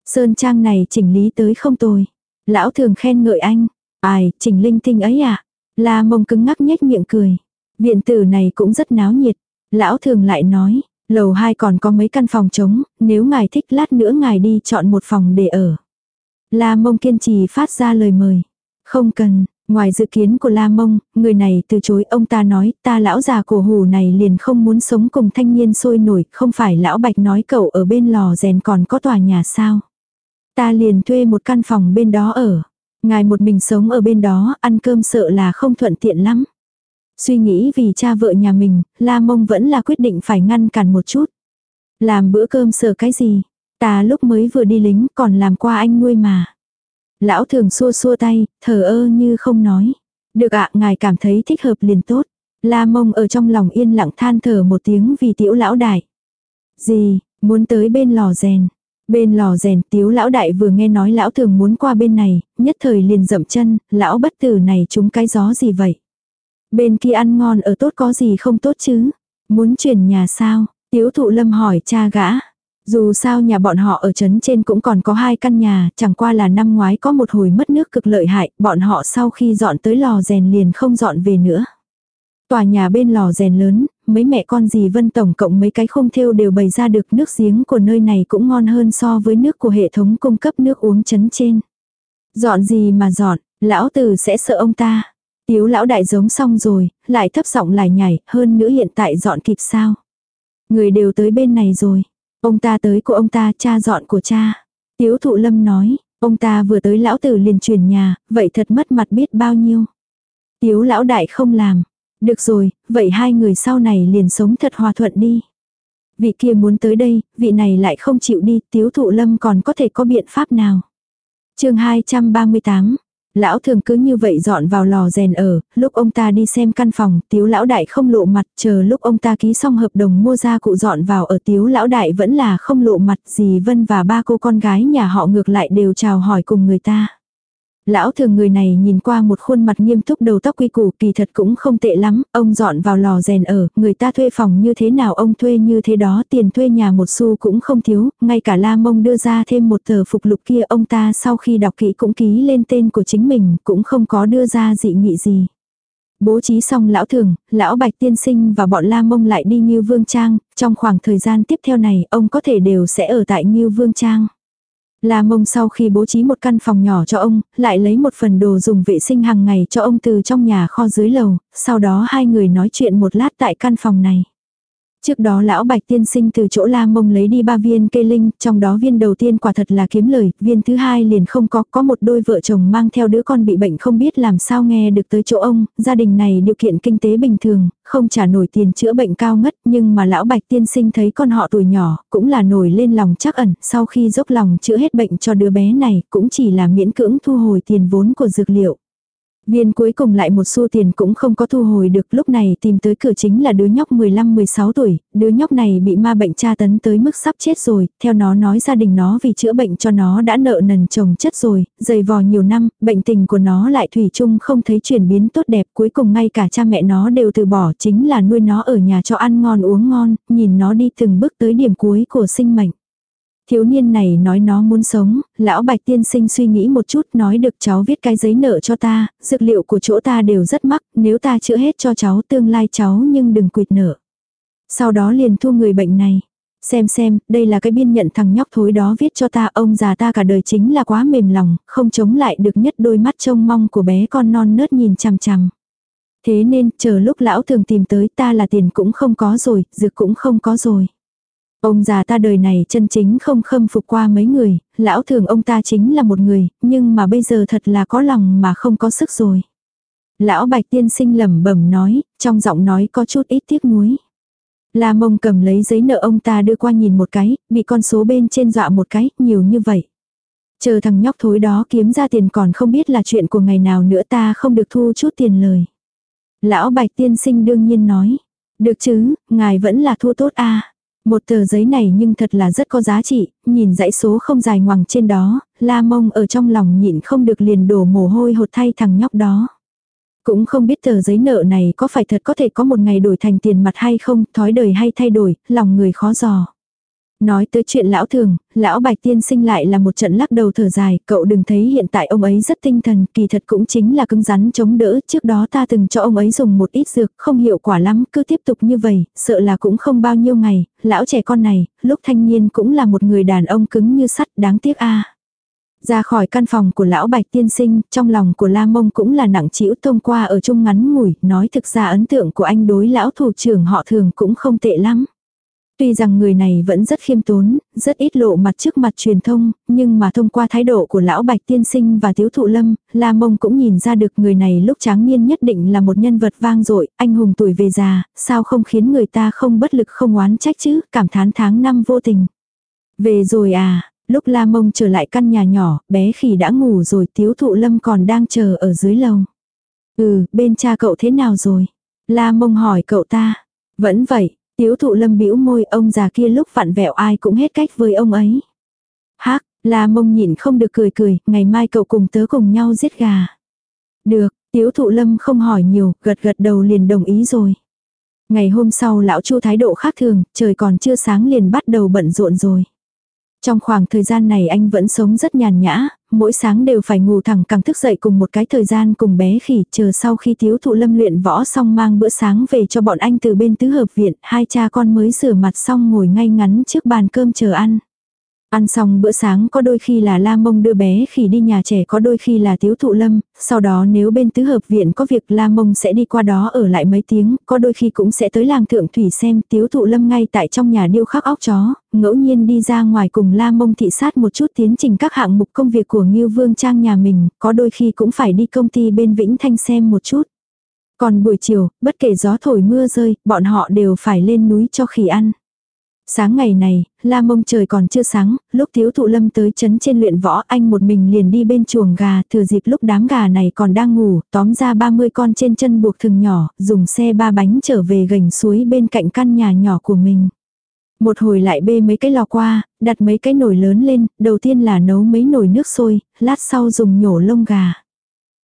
Sơn trang này chỉnh lý tới không tồi. Lão thường khen ngợi anh. Ai, chỉnh linh tinh ấy à? La Mông cứng ngắc nhếch miệng cười. Viện tử này cũng rất náo nhiệt. Lão thường lại nói, lầu hai còn có mấy căn phòng trống, nếu ngài thích lát nữa ngài đi chọn một phòng để ở. La Mông kiên trì phát ra lời mời. Không cần, Ngoài dự kiến của La Mông, người này từ chối ông ta nói ta lão già cổ hủ này liền không muốn sống cùng thanh niên sôi nổi, không phải lão bạch nói cậu ở bên lò rèn còn có tòa nhà sao. Ta liền thuê một căn phòng bên đó ở. Ngài một mình sống ở bên đó, ăn cơm sợ là không thuận tiện lắm. Suy nghĩ vì cha vợ nhà mình, La Mông vẫn là quyết định phải ngăn cản một chút. Làm bữa cơm sợ cái gì? Ta lúc mới vừa đi lính còn làm qua anh nuôi mà. Lão thường xua xua tay, thờ ơ như không nói. Được ạ, ngài cảm thấy thích hợp liền tốt. La mông ở trong lòng yên lặng than thở một tiếng vì tiểu lão đại. Gì, muốn tới bên lò rèn. Bên lò rèn tiếu lão đại vừa nghe nói lão thường muốn qua bên này, nhất thời liền dậm chân, lão bất tử này chúng cái gió gì vậy. Bên kia ăn ngon ở tốt có gì không tốt chứ. Muốn chuyển nhà sao, tiếu thụ lâm hỏi cha gã. Dù sao nhà bọn họ ở trấn trên cũng còn có hai căn nhà, chẳng qua là năm ngoái có một hồi mất nước cực lợi hại, bọn họ sau khi dọn tới lò rèn liền không dọn về nữa. Tòa nhà bên lò rèn lớn, mấy mẹ con dì Vân tổng cộng mấy cái không thêu đều bày ra được nước giếng của nơi này cũng ngon hơn so với nước của hệ thống cung cấp nước uống trấn trên. Dọn gì mà dọn, lão tử sẽ sợ ông ta. Tiếu lão đại giống xong rồi, lại thấp giọng lại nhảy, hơn nữa hiện tại dọn kịp sao. Người đều tới bên này rồi. Ông ta tới của ông ta cha dọn của cha. Tiếu thụ lâm nói, ông ta vừa tới lão tử liền chuyển nhà, vậy thật mất mặt biết bao nhiêu. Tiếu lão đại không làm. Được rồi, vậy hai người sau này liền sống thật hòa thuận đi. Vị kia muốn tới đây, vị này lại không chịu đi, tiếu thụ lâm còn có thể có biện pháp nào. chương 238, Lão thường cứ như vậy dọn vào lò rèn ở, lúc ông ta đi xem căn phòng, tiếu lão đại không lộ mặt, chờ lúc ông ta ký xong hợp đồng mua ra cụ dọn vào ở tiếu lão đại vẫn là không lộ mặt gì Vân và ba cô con gái nhà họ ngược lại đều chào hỏi cùng người ta. Lão thường người này nhìn qua một khuôn mặt nghiêm túc đầu tóc quy củ kỳ thật cũng không tệ lắm, ông dọn vào lò rèn ở, người ta thuê phòng như thế nào ông thuê như thế đó, tiền thuê nhà một xu cũng không thiếu, ngay cả la mông đưa ra thêm một tờ phục lục kia ông ta sau khi đọc kỹ cũng ký lên tên của chính mình, cũng không có đưa ra dị nghị gì. Bố trí xong lão thường, lão bạch tiên sinh và bọn la mông lại đi như vương trang, trong khoảng thời gian tiếp theo này ông có thể đều sẽ ở tại như vương trang. La mông sau khi bố trí một căn phòng nhỏ cho ông, lại lấy một phần đồ dùng vệ sinh hàng ngày cho ông từ trong nhà kho dưới lầu, sau đó hai người nói chuyện một lát tại căn phòng này. Trước đó lão bạch tiên sinh từ chỗ la mông lấy đi ba viên cây linh, trong đó viên đầu tiên quả thật là kiếm lời, viên thứ hai liền không có, có một đôi vợ chồng mang theo đứa con bị bệnh không biết làm sao nghe được tới chỗ ông, gia đình này điều kiện kinh tế bình thường, không trả nổi tiền chữa bệnh cao ngất, nhưng mà lão bạch tiên sinh thấy con họ tuổi nhỏ, cũng là nổi lên lòng chắc ẩn, sau khi dốc lòng chữa hết bệnh cho đứa bé này, cũng chỉ là miễn cưỡng thu hồi tiền vốn của dược liệu. Viên cuối cùng lại một xu tiền cũng không có thu hồi được lúc này tìm tới cửa chính là đứa nhóc 15-16 tuổi, đứa nhóc này bị ma bệnh tra tấn tới mức sắp chết rồi, theo nó nói gia đình nó vì chữa bệnh cho nó đã nợ nần chồng chất rồi, dày vò nhiều năm, bệnh tình của nó lại thủy chung không thấy chuyển biến tốt đẹp cuối cùng ngay cả cha mẹ nó đều từ bỏ chính là nuôi nó ở nhà cho ăn ngon uống ngon, nhìn nó đi từng bước tới điểm cuối của sinh mệnh. Thiếu niên này nói nó muốn sống, lão bạch tiên sinh suy nghĩ một chút nói được cháu viết cái giấy nợ cho ta, dược liệu của chỗ ta đều rất mắc, nếu ta chữa hết cho cháu tương lai cháu nhưng đừng quyệt nợ. Sau đó liền thu người bệnh này. Xem xem, đây là cái biên nhận thằng nhóc thối đó viết cho ta, ông già ta cả đời chính là quá mềm lòng, không chống lại được nhất đôi mắt trông mong của bé con non nớt nhìn chằm chằm. Thế nên, chờ lúc lão thường tìm tới ta là tiền cũng không có rồi, dược cũng không có rồi. Ông già ta đời này chân chính không khâm phục qua mấy người, lão thường ông ta chính là một người, nhưng mà bây giờ thật là có lòng mà không có sức rồi. Lão bạch tiên sinh lẩm bẩm nói, trong giọng nói có chút ít tiếc nuối. La mông cầm lấy giấy nợ ông ta đưa qua nhìn một cái, bị con số bên trên dọa một cái, nhiều như vậy. Chờ thằng nhóc thối đó kiếm ra tiền còn không biết là chuyện của ngày nào nữa ta không được thu chút tiền lời. Lão bạch tiên sinh đương nhiên nói, được chứ, ngài vẫn là thua tốt a một tờ giấy này nhưng thật là rất có giá trị, nhìn dãy số không dài ngoằng trên đó, la mông ở trong lòng nhịn không được liền đổ mồ hôi hột thay thằng nhóc đó. Cũng không biết tờ giấy nợ này có phải thật có thể có một ngày đổi thành tiền mặt hay không, thói đời hay thay đổi, lòng người khó dò. Nói tới chuyện lão thường, lão bạch tiên sinh lại là một trận lắc đầu thở dài, cậu đừng thấy hiện tại ông ấy rất tinh thần, kỳ thật cũng chính là cứng rắn chống đỡ, trước đó ta từng cho ông ấy dùng một ít dược, không hiệu quả lắm, cứ tiếp tục như vậy, sợ là cũng không bao nhiêu ngày, lão trẻ con này, lúc thanh niên cũng là một người đàn ông cứng như sắt, đáng tiếc a. Ra khỏi căn phòng của lão bạch tiên sinh, trong lòng của La Mông cũng là nặng chĩu thông qua ở chung ngắn ngủi, nói thực ra ấn tượng của anh đối lão thủ trưởng họ thường cũng không tệ lắm. Tuy rằng người này vẫn rất khiêm tốn, rất ít lộ mặt trước mặt truyền thông, nhưng mà thông qua thái độ của lão bạch tiên sinh và thiếu thụ lâm, La Mông cũng nhìn ra được người này lúc tráng niên nhất định là một nhân vật vang dội, anh hùng tuổi về già, sao không khiến người ta không bất lực không oán trách chứ, cảm thán tháng năm vô tình. Về rồi à, lúc La Mông trở lại căn nhà nhỏ, bé khỉ đã ngủ rồi thiếu thụ lâm còn đang chờ ở dưới lầu. Ừ, bên cha cậu thế nào rồi? La Mông hỏi cậu ta. Vẫn vậy, Tiếu thụ lâm bĩu môi ông già kia lúc vặn vẹo ai cũng hết cách với ông ấy. Hác, là mông nhìn không được cười cười, ngày mai cậu cùng tớ cùng nhau giết gà. Được, tiếu thụ lâm không hỏi nhiều, gật gật đầu liền đồng ý rồi. Ngày hôm sau lão chu thái độ khác thường, trời còn chưa sáng liền bắt đầu bận rộn rồi. Trong khoảng thời gian này anh vẫn sống rất nhàn nhã, mỗi sáng đều phải ngủ thẳng càng thức dậy cùng một cái thời gian cùng bé khỉ, chờ sau khi thiếu thụ lâm luyện võ xong mang bữa sáng về cho bọn anh từ bên tứ hợp viện, hai cha con mới rửa mặt xong ngồi ngay ngắn trước bàn cơm chờ ăn. Ăn xong bữa sáng có đôi khi là La Mông đưa bé khi đi nhà trẻ có đôi khi là Tiếu Thụ Lâm, sau đó nếu bên tứ hợp viện có việc La Mông sẽ đi qua đó ở lại mấy tiếng, có đôi khi cũng sẽ tới làng Thượng Thủy xem Tiếu Thụ Lâm ngay tại trong nhà điêu khắc óc chó, ngẫu nhiên đi ra ngoài cùng La Mông thị sát một chút tiến trình các hạng mục công việc của Ngưu Vương Trang nhà mình, có đôi khi cũng phải đi công ty bên Vĩnh Thanh xem một chút. Còn buổi chiều, bất kể gió thổi mưa rơi, bọn họ đều phải lên núi cho khỉ ăn. Sáng ngày này, la mông trời còn chưa sáng, lúc thiếu thụ lâm tới chấn trên luyện võ anh một mình liền đi bên chuồng gà, thừa dịp lúc đám gà này còn đang ngủ, tóm ra 30 con trên chân buộc thừng nhỏ, dùng xe ba bánh trở về gành suối bên cạnh căn nhà nhỏ của mình. Một hồi lại bê mấy cái lò qua, đặt mấy cái nồi lớn lên, đầu tiên là nấu mấy nồi nước sôi, lát sau dùng nhổ lông gà.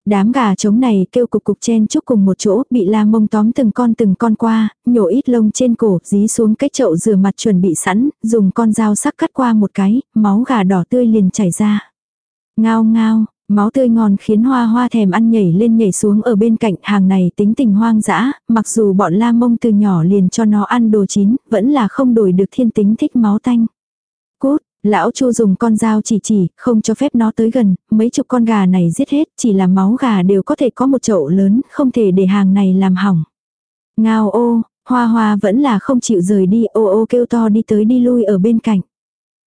Đám gà trống này kêu cục cục chen chúc cùng một chỗ, bị la mông tóm từng con từng con qua, nhổ ít lông trên cổ, dí xuống cái chậu rửa mặt chuẩn bị sẵn, dùng con dao sắc cắt qua một cái, máu gà đỏ tươi liền chảy ra. Ngao ngao, máu tươi ngon khiến hoa hoa thèm ăn nhảy lên nhảy xuống ở bên cạnh hàng này tính tình hoang dã, mặc dù bọn la mông từ nhỏ liền cho nó ăn đồ chín, vẫn là không đổi được thiên tính thích máu tanh. Cút, Lão Chu dùng con dao chỉ chỉ, không cho phép nó tới gần, mấy chục con gà này giết hết, chỉ là máu gà đều có thể có một chậu lớn, không thể để hàng này làm hỏng. Ngao ô, hoa hoa vẫn là không chịu rời đi, ô ô kêu to đi tới đi lui ở bên cạnh.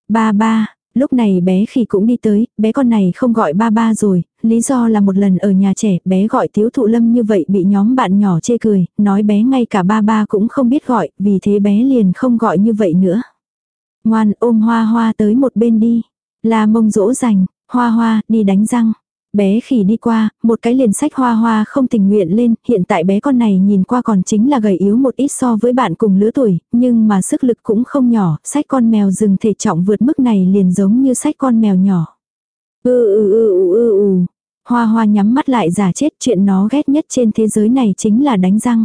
Ba ba, lúc này bé khi cũng đi tới, bé con này không gọi ba ba rồi, lý do là một lần ở nhà trẻ, bé gọi tiếu thụ lâm như vậy bị nhóm bạn nhỏ chê cười, nói bé ngay cả ba ba cũng không biết gọi, vì thế bé liền không gọi như vậy nữa. Ngoan ôm hoa hoa tới một bên đi. La mông dỗ dành, hoa hoa đi đánh răng. Bé khỉ đi qua, một cái liền sách hoa hoa không tình nguyện lên, hiện tại bé con này nhìn qua còn chính là gầy yếu một ít so với bạn cùng lứa tuổi, nhưng mà sức lực cũng không nhỏ, sách con mèo rừng thể trọng vượt mức này liền giống như sách con mèo nhỏ. ư ư ư ư ư ư, hoa hoa nhắm mắt lại giả chết chuyện nó ghét nhất trên thế giới này chính là đánh răng.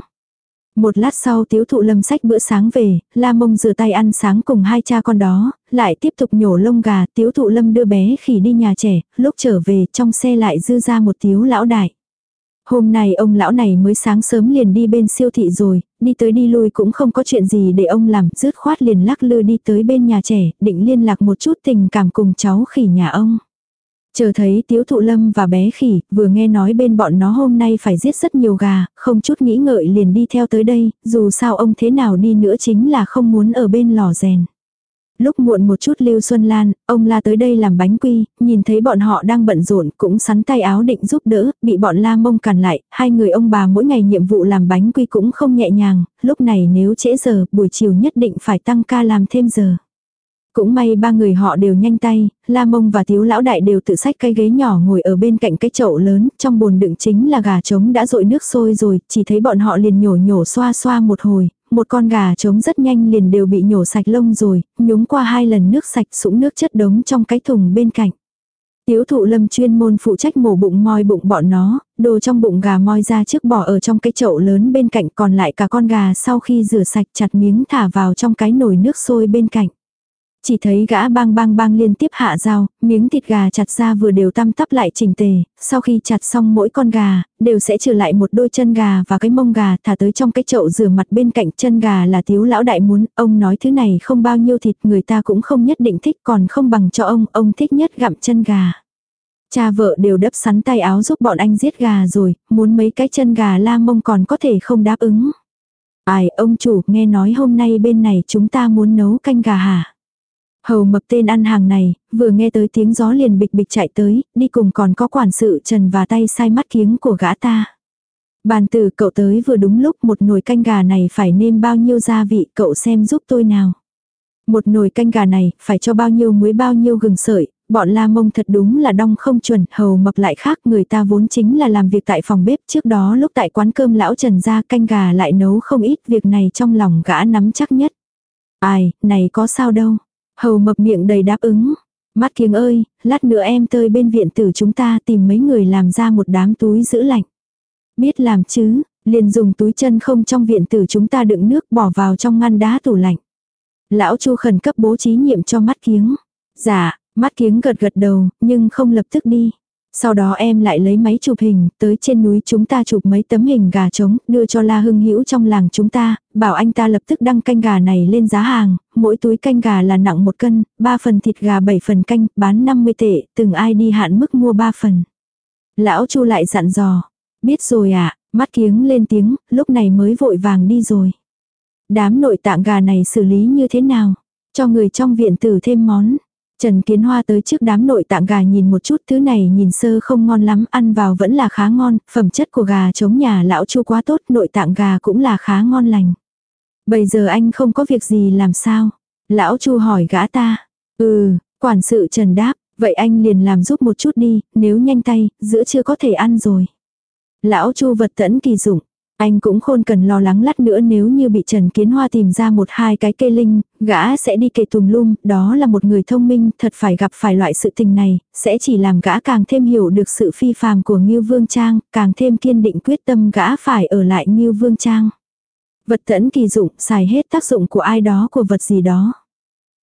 Một lát sau tiếu thụ lâm sách bữa sáng về, la mông rửa tay ăn sáng cùng hai cha con đó, lại tiếp tục nhổ lông gà, tiếu thụ lâm đưa bé khỉ đi nhà trẻ, lúc trở về trong xe lại dư ra một tiếu lão đại. Hôm nay ông lão này mới sáng sớm liền đi bên siêu thị rồi, đi tới đi lui cũng không có chuyện gì để ông làm, rứt khoát liền lắc lư đi tới bên nhà trẻ, định liên lạc một chút tình cảm cùng cháu khỉ nhà ông. Chờ thấy tiếu thụ lâm và bé khỉ, vừa nghe nói bên bọn nó hôm nay phải giết rất nhiều gà, không chút nghĩ ngợi liền đi theo tới đây, dù sao ông thế nào đi nữa chính là không muốn ở bên lò rèn. Lúc muộn một chút Lưu Xuân Lan, ông la tới đây làm bánh quy, nhìn thấy bọn họ đang bận rộn cũng sắn tay áo định giúp đỡ, bị bọn la mông cản lại, hai người ông bà mỗi ngày nhiệm vụ làm bánh quy cũng không nhẹ nhàng, lúc này nếu trễ giờ, buổi chiều nhất định phải tăng ca làm thêm giờ. Cũng may ba người họ đều nhanh tay, La Mông và Thiếu Lão Đại đều tự xách cái ghế nhỏ ngồi ở bên cạnh cái chậu lớn, trong bồn đựng chính là gà trống đã rội nước sôi rồi, chỉ thấy bọn họ liền nhổ nhổ xoa xoa một hồi, một con gà trống rất nhanh liền đều bị nhổ sạch lông rồi, nhúng qua hai lần nước sạch sũng nước chất đống trong cái thùng bên cạnh. Tiếu thụ lâm chuyên môn phụ trách mổ bụng moi bụng bọn nó, đồ trong bụng gà moi ra trước bỏ ở trong cái chậu lớn bên cạnh còn lại cả con gà sau khi rửa sạch chặt miếng thả vào trong cái nồi nước sôi bên cạnh. Chỉ thấy gã bang bang bang liên tiếp hạ dao, miếng thịt gà chặt ra vừa đều tăm tắp lại chỉnh tề, sau khi chặt xong mỗi con gà, đều sẽ trừ lại một đôi chân gà và cái mông gà thả tới trong cái chậu rửa mặt bên cạnh chân gà là thiếu lão đại muốn, ông nói thứ này không bao nhiêu thịt người ta cũng không nhất định thích còn không bằng cho ông, ông thích nhất gặm chân gà. Cha vợ đều đắp sắn tay áo giúp bọn anh giết gà rồi, muốn mấy cái chân gà la mông còn có thể không đáp ứng. Ai, ông chủ, nghe nói hôm nay bên này chúng ta muốn nấu canh gà hả? Hầu mập tên ăn hàng này, vừa nghe tới tiếng gió liền bịch bịch chạy tới, đi cùng còn có quản sự trần và tay sai mắt kiếng của gã ta. Bàn tử cậu tới vừa đúng lúc một nồi canh gà này phải nêm bao nhiêu gia vị cậu xem giúp tôi nào. Một nồi canh gà này phải cho bao nhiêu muối bao nhiêu gừng sợi, bọn la mông thật đúng là đong không chuẩn, hầu mập lại khác người ta vốn chính là làm việc tại phòng bếp trước đó lúc tại quán cơm lão trần ra canh gà lại nấu không ít việc này trong lòng gã nắm chắc nhất. Ai, này có sao đâu, Hầu mập miệng đầy đáp ứng. Mắt kiếng ơi, lát nữa em tơi bên viện tử chúng ta tìm mấy người làm ra một đám túi giữ lạnh. Biết làm chứ, liền dùng túi chân không trong viện tử chúng ta đựng nước bỏ vào trong ngăn đá tủ lạnh. Lão Chu khẩn cấp bố trí nhiệm cho mắt kiếng. Dạ, mắt kiếng gật gật đầu, nhưng không lập tức đi. Sau đó em lại lấy máy chụp hình, tới trên núi chúng ta chụp mấy tấm hình gà trống, đưa cho La Hưng Hữu trong làng chúng ta, bảo anh ta lập tức đăng canh gà này lên giá hàng, mỗi túi canh gà là nặng một cân, 3 phần thịt gà 7 phần canh, bán 50 tệ, từng ai đi hạn mức mua 3 phần. Lão Chu lại dặn dò, biết rồi ạ, à, mắt kiếng lên tiếng, lúc này mới vội vàng đi rồi. Đám nội tạng gà này xử lý như thế nào? Cho người trong viện tử thêm món. Trần Kiến Hoa tới trước đám nội tạng gà nhìn một chút thứ này nhìn sơ không ngon lắm ăn vào vẫn là khá ngon, phẩm chất của gà chống nhà lão chu quá tốt nội tạng gà cũng là khá ngon lành. Bây giờ anh không có việc gì làm sao? Lão chu hỏi gã ta. Ừ, quản sự Trần đáp, vậy anh liền làm giúp một chút đi, nếu nhanh tay, giữa chưa có thể ăn rồi. Lão chu vật tẫn kỳ dụng, anh cũng khôn cần lo lắng lát nữa nếu như bị Trần Kiến Hoa tìm ra một hai cái cây linh, gã sẽ đi kề tùm lum, đó là một người thông minh, thật phải gặp phải loại sự tình này, sẽ chỉ làm gã càng thêm hiểu được sự phi phàm của Ngưu Vương Trang, càng thêm kiên định quyết tâm gã phải ở lại Ngưu Vương Trang. Vật tẫn kỳ dụng, xài hết tác dụng của ai đó của vật gì đó.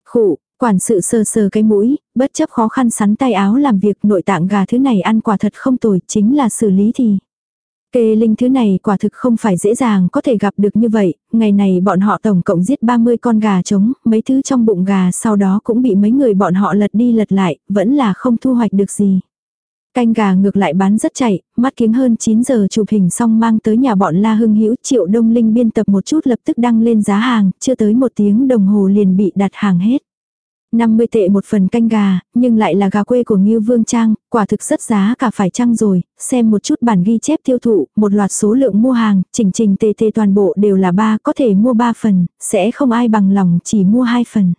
Khụ, quản sự sờ sờ cái mũi, bất chấp khó khăn sắn tay áo làm việc nội tạng gà thứ này ăn quả thật không tồi, chính là xử lý thì. Kê linh thứ này quả thực không phải dễ dàng có thể gặp được như vậy, ngày này bọn họ tổng cộng giết 30 con gà trống, mấy thứ trong bụng gà sau đó cũng bị mấy người bọn họ lật đi lật lại, vẫn là không thu hoạch được gì. Canh gà ngược lại bán rất chạy, mắt kiếng hơn 9 giờ chụp hình xong mang tới nhà bọn La Hưng Hữu Triệu Đông Linh biên tập một chút lập tức đăng lên giá hàng, chưa tới một tiếng đồng hồ liền bị đặt hàng hết. 50 tệ một phần canh gà, nhưng lại là gà quê của Ngưu Vương Trang, quả thực rất giá cả phải chăng rồi, xem một chút bản ghi chép tiêu thụ, một loạt số lượng mua hàng, chỉnh trình tê tê toàn bộ đều là ba, có thể mua 3 phần, sẽ không ai bằng lòng chỉ mua 2 phần.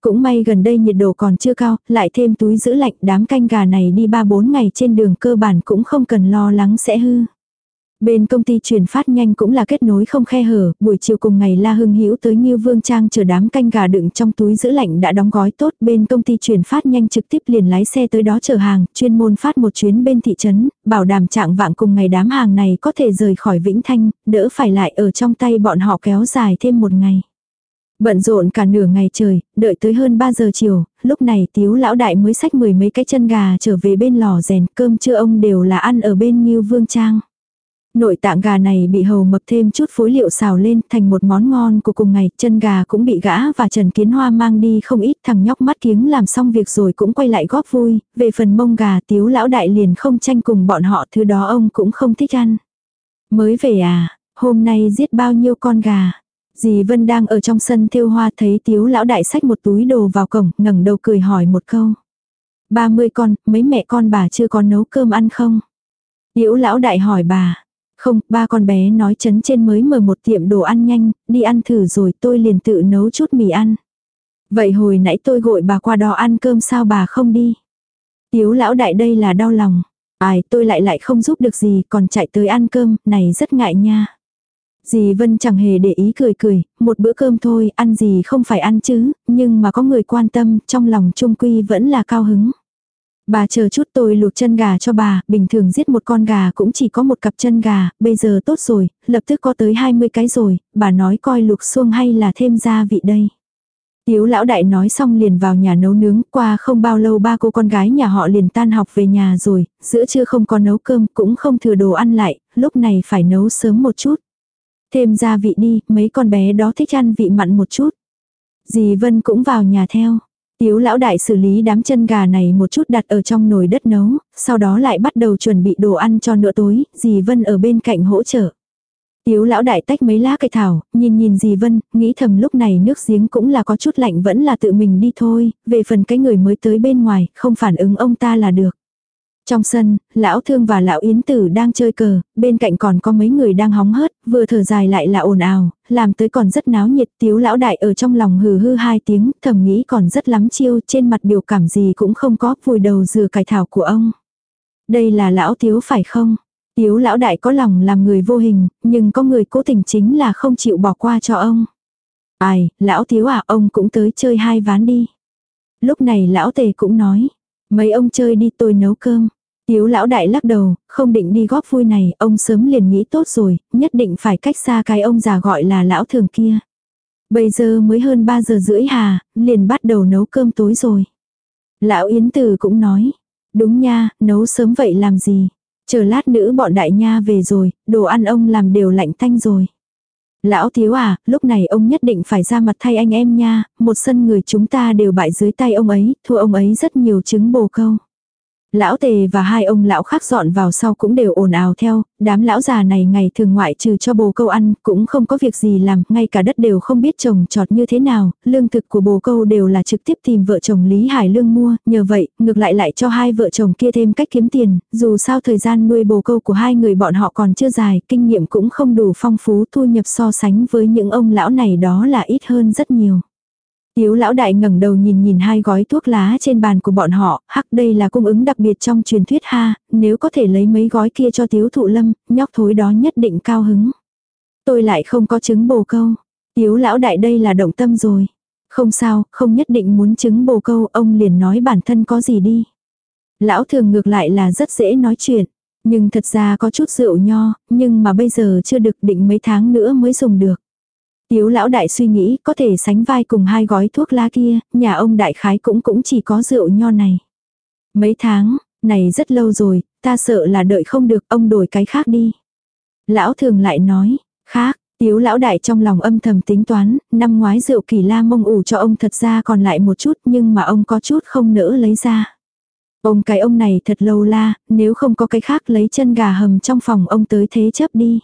Cũng may gần đây nhiệt độ còn chưa cao, lại thêm túi giữ lạnh đám canh gà này đi 3-4 ngày trên đường cơ bản cũng không cần lo lắng sẽ hư. Bên công ty truyền phát nhanh cũng là kết nối không khe hở, buổi chiều cùng ngày La Hưng Hữu tới như Vương Trang chờ đám canh gà đựng trong túi giữ lạnh đã đóng gói tốt, bên công ty truyền phát nhanh trực tiếp liền lái xe tới đó chờ hàng, chuyên môn phát một chuyến bên thị trấn, bảo đảm trạng vạng cùng ngày đám hàng này có thể rời khỏi Vĩnh Thanh, đỡ phải lại ở trong tay bọn họ kéo dài thêm một ngày. Bận rộn cả nửa ngày trời, đợi tới hơn 3 giờ chiều, lúc này tiếu lão đại mới xách mười mấy cái chân gà trở về bên lò rèn cơm trưa ông đều là ăn ở bên như Vương Trang. Nội tạng gà này bị hầu mập thêm chút phối liệu xào lên thành một món ngon của cùng ngày, chân gà cũng bị gã và Trần Kiến Hoa mang đi không ít thằng nhóc mắt kiếng làm xong việc rồi cũng quay lại góp vui, về phần mông gà tiếu lão đại liền không tranh cùng bọn họ thứ đó ông cũng không thích ăn. Mới về à, hôm nay giết bao nhiêu con gà. Dì Vân đang ở trong sân thiêu hoa thấy tiếu lão đại xách một túi đồ vào cổng, ngẩng đầu cười hỏi một câu. 30 con, mấy mẹ con bà chưa có nấu cơm ăn không? Tiếu lão đại hỏi bà, không, ba con bé nói chấn trên mới mở một tiệm đồ ăn nhanh, đi ăn thử rồi tôi liền tự nấu chút mì ăn. Vậy hồi nãy tôi gọi bà qua đó ăn cơm sao bà không đi? Tiếu lão đại đây là đau lòng. Ai tôi lại lại không giúp được gì còn chạy tới ăn cơm, này rất ngại nha. Dì Vân chẳng hề để ý cười cười, một bữa cơm thôi, ăn gì không phải ăn chứ, nhưng mà có người quan tâm, trong lòng trung quy vẫn là cao hứng. Bà chờ chút tôi luộc chân gà cho bà, bình thường giết một con gà cũng chỉ có một cặp chân gà, bây giờ tốt rồi, lập tức có tới 20 cái rồi, bà nói coi luộc xuông hay là thêm gia vị đây. Tiếu lão đại nói xong liền vào nhà nấu nướng, qua không bao lâu ba cô con gái nhà họ liền tan học về nhà rồi, giữa trưa không có nấu cơm cũng không thừa đồ ăn lại, lúc này phải nấu sớm một chút. Thêm gia vị đi, mấy con bé đó thích ăn vị mặn một chút. Dì Vân cũng vào nhà theo. Tiếu lão đại xử lý đám chân gà này một chút đặt ở trong nồi đất nấu, sau đó lại bắt đầu chuẩn bị đồ ăn cho nửa tối, dì Vân ở bên cạnh hỗ trợ. Tiếu lão đại tách mấy lá cây thảo, nhìn nhìn dì Vân, nghĩ thầm lúc này nước giếng cũng là có chút lạnh vẫn là tự mình đi thôi, về phần cái người mới tới bên ngoài, không phản ứng ông ta là được. Trong sân, lão thương và lão yến tử đang chơi cờ, bên cạnh còn có mấy người đang hóng hớt, vừa thở dài lại là ồn ào, làm tới còn rất náo nhiệt tiếu lão đại ở trong lòng hừ hư hai tiếng, thầm nghĩ còn rất lắm chiêu, trên mặt biểu cảm gì cũng không có, vùi đầu dừa cải thảo của ông. Đây là lão tiếu phải không? Tiếu lão đại có lòng làm người vô hình, nhưng có người cố tình chính là không chịu bỏ qua cho ông. Ai, lão tiếu à, ông cũng tới chơi hai ván đi. Lúc này lão tề cũng nói, mấy ông chơi đi tôi nấu cơm. Tiếu lão đại lắc đầu, không định đi góp vui này, ông sớm liền nghĩ tốt rồi, nhất định phải cách xa cái ông già gọi là lão thường kia. Bây giờ mới hơn 3 giờ rưỡi hà, liền bắt đầu nấu cơm tối rồi. Lão Yến Tử cũng nói, đúng nha, nấu sớm vậy làm gì, chờ lát nữa bọn đại nha về rồi, đồ ăn ông làm đều lạnh thanh rồi. Lão thiếu à, lúc này ông nhất định phải ra mặt thay anh em nha, một sân người chúng ta đều bại dưới tay ông ấy, thua ông ấy rất nhiều trứng bồ câu. Lão tề và hai ông lão khác dọn vào sau cũng đều ồn ào theo, đám lão già này ngày thường ngoại trừ cho bồ câu ăn, cũng không có việc gì làm, ngay cả đất đều không biết trồng trọt như thế nào, lương thực của bồ câu đều là trực tiếp tìm vợ chồng Lý Hải Lương mua, nhờ vậy, ngược lại lại cho hai vợ chồng kia thêm cách kiếm tiền, dù sao thời gian nuôi bồ câu của hai người bọn họ còn chưa dài, kinh nghiệm cũng không đủ phong phú thu nhập so sánh với những ông lão này đó là ít hơn rất nhiều. Tiếu lão đại ngẩng đầu nhìn nhìn hai gói thuốc lá trên bàn của bọn họ, hắc đây là cung ứng đặc biệt trong truyền thuyết ha, nếu có thể lấy mấy gói kia cho tiếu thụ lâm, nhóc thối đó nhất định cao hứng. Tôi lại không có trứng bồ câu. Tiếu lão đại đây là động tâm rồi. Không sao, không nhất định muốn trứng bồ câu, ông liền nói bản thân có gì đi. Lão thường ngược lại là rất dễ nói chuyện. Nhưng thật ra có chút rượu nho, nhưng mà bây giờ chưa được định mấy tháng nữa mới dùng được. Tiếu lão đại suy nghĩ có thể sánh vai cùng hai gói thuốc lá kia, nhà ông đại khái cũng cũng chỉ có rượu nho này. Mấy tháng, này rất lâu rồi, ta sợ là đợi không được ông đổi cái khác đi. Lão thường lại nói, khác, tiếu lão đại trong lòng âm thầm tính toán, năm ngoái rượu kỳ la mông ủ cho ông thật ra còn lại một chút nhưng mà ông có chút không nỡ lấy ra. Ông cái ông này thật lâu la, nếu không có cái khác lấy chân gà hầm trong phòng ông tới thế chấp đi.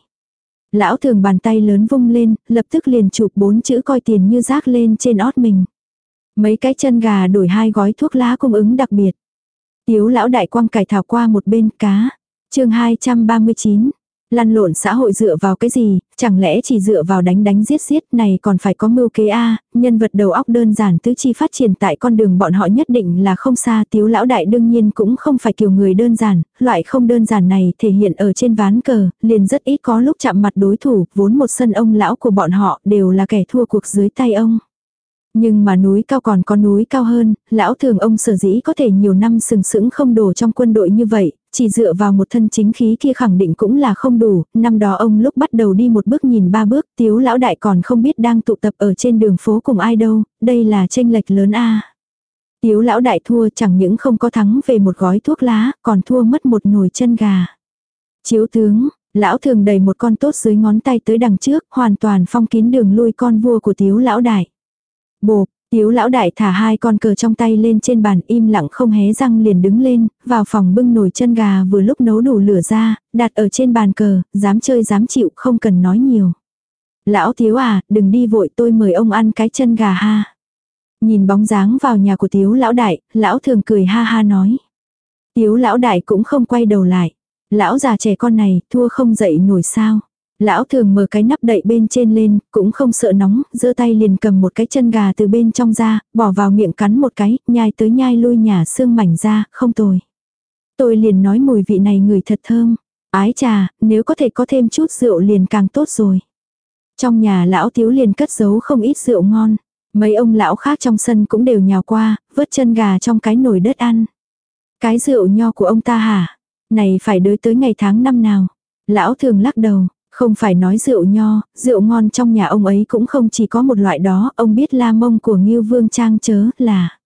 Lão thường bàn tay lớn vung lên, lập tức liền chụp bốn chữ coi tiền như rác lên trên ót mình. Mấy cái chân gà đổi hai gói thuốc lá cung ứng đặc biệt. Tiếu lão đại quang cải thảo qua một bên cá. chương 239. Lăn lộn xã hội dựa vào cái gì, chẳng lẽ chỉ dựa vào đánh đánh giết giết? Này còn phải có mưu kế A, nhân vật đầu óc đơn giản tứ chi phát triển tại con đường bọn họ nhất định là không xa. Tiếu lão đại đương nhiên cũng không phải kiểu người đơn giản, loại không đơn giản này thể hiện ở trên ván cờ, liền rất ít có lúc chạm mặt đối thủ, vốn một sân ông lão của bọn họ đều là kẻ thua cuộc dưới tay ông. Nhưng mà núi cao còn có núi cao hơn, lão thường ông sở dĩ có thể nhiều năm sừng sững không đổ trong quân đội như vậy, chỉ dựa vào một thân chính khí kia khẳng định cũng là không đủ, năm đó ông lúc bắt đầu đi một bước nhìn ba bước, tiếu lão đại còn không biết đang tụ tập ở trên đường phố cùng ai đâu, đây là tranh lệch lớn a. Tiếu lão đại thua chẳng những không có thắng về một gói thuốc lá, còn thua mất một nồi chân gà. Chiếu tướng, lão thường đầy một con tốt dưới ngón tay tới đằng trước, hoàn toàn phong kín đường lui con vua của tiếu lão đại. Bộp, Tiếu lão đại thả hai con cờ trong tay lên trên bàn im lặng không hé răng liền đứng lên, vào phòng bưng nồi chân gà vừa lúc nấu đủ lửa ra, đặt ở trên bàn cờ, dám chơi dám chịu không cần nói nhiều. Lão Tiếu à, đừng đi vội tôi mời ông ăn cái chân gà ha. Nhìn bóng dáng vào nhà của Tiếu lão đại, lão thường cười ha ha nói. Tiếu lão đại cũng không quay đầu lại. Lão già trẻ con này thua không dậy nổi sao. Lão thường mở cái nắp đậy bên trên lên, cũng không sợ nóng, giơ tay liền cầm một cái chân gà từ bên trong ra, bỏ vào miệng cắn một cái, nhai tới nhai lui nhà xương mảnh ra, không tồi. Tôi liền nói mùi vị này người thật thơm. Ái trà, nếu có thể có thêm chút rượu liền càng tốt rồi. Trong nhà lão thiếu liền cất giấu không ít rượu ngon. Mấy ông lão khác trong sân cũng đều nhào qua, vớt chân gà trong cái nồi đất ăn. Cái rượu nho của ông ta hả? Này phải đới tới ngày tháng năm nào? Lão thường lắc đầu, không phải nói rượu nho, rượu ngon trong nhà ông ấy cũng không chỉ có một loại đó, ông biết la mông của Ngưu Vương Trang chớ là.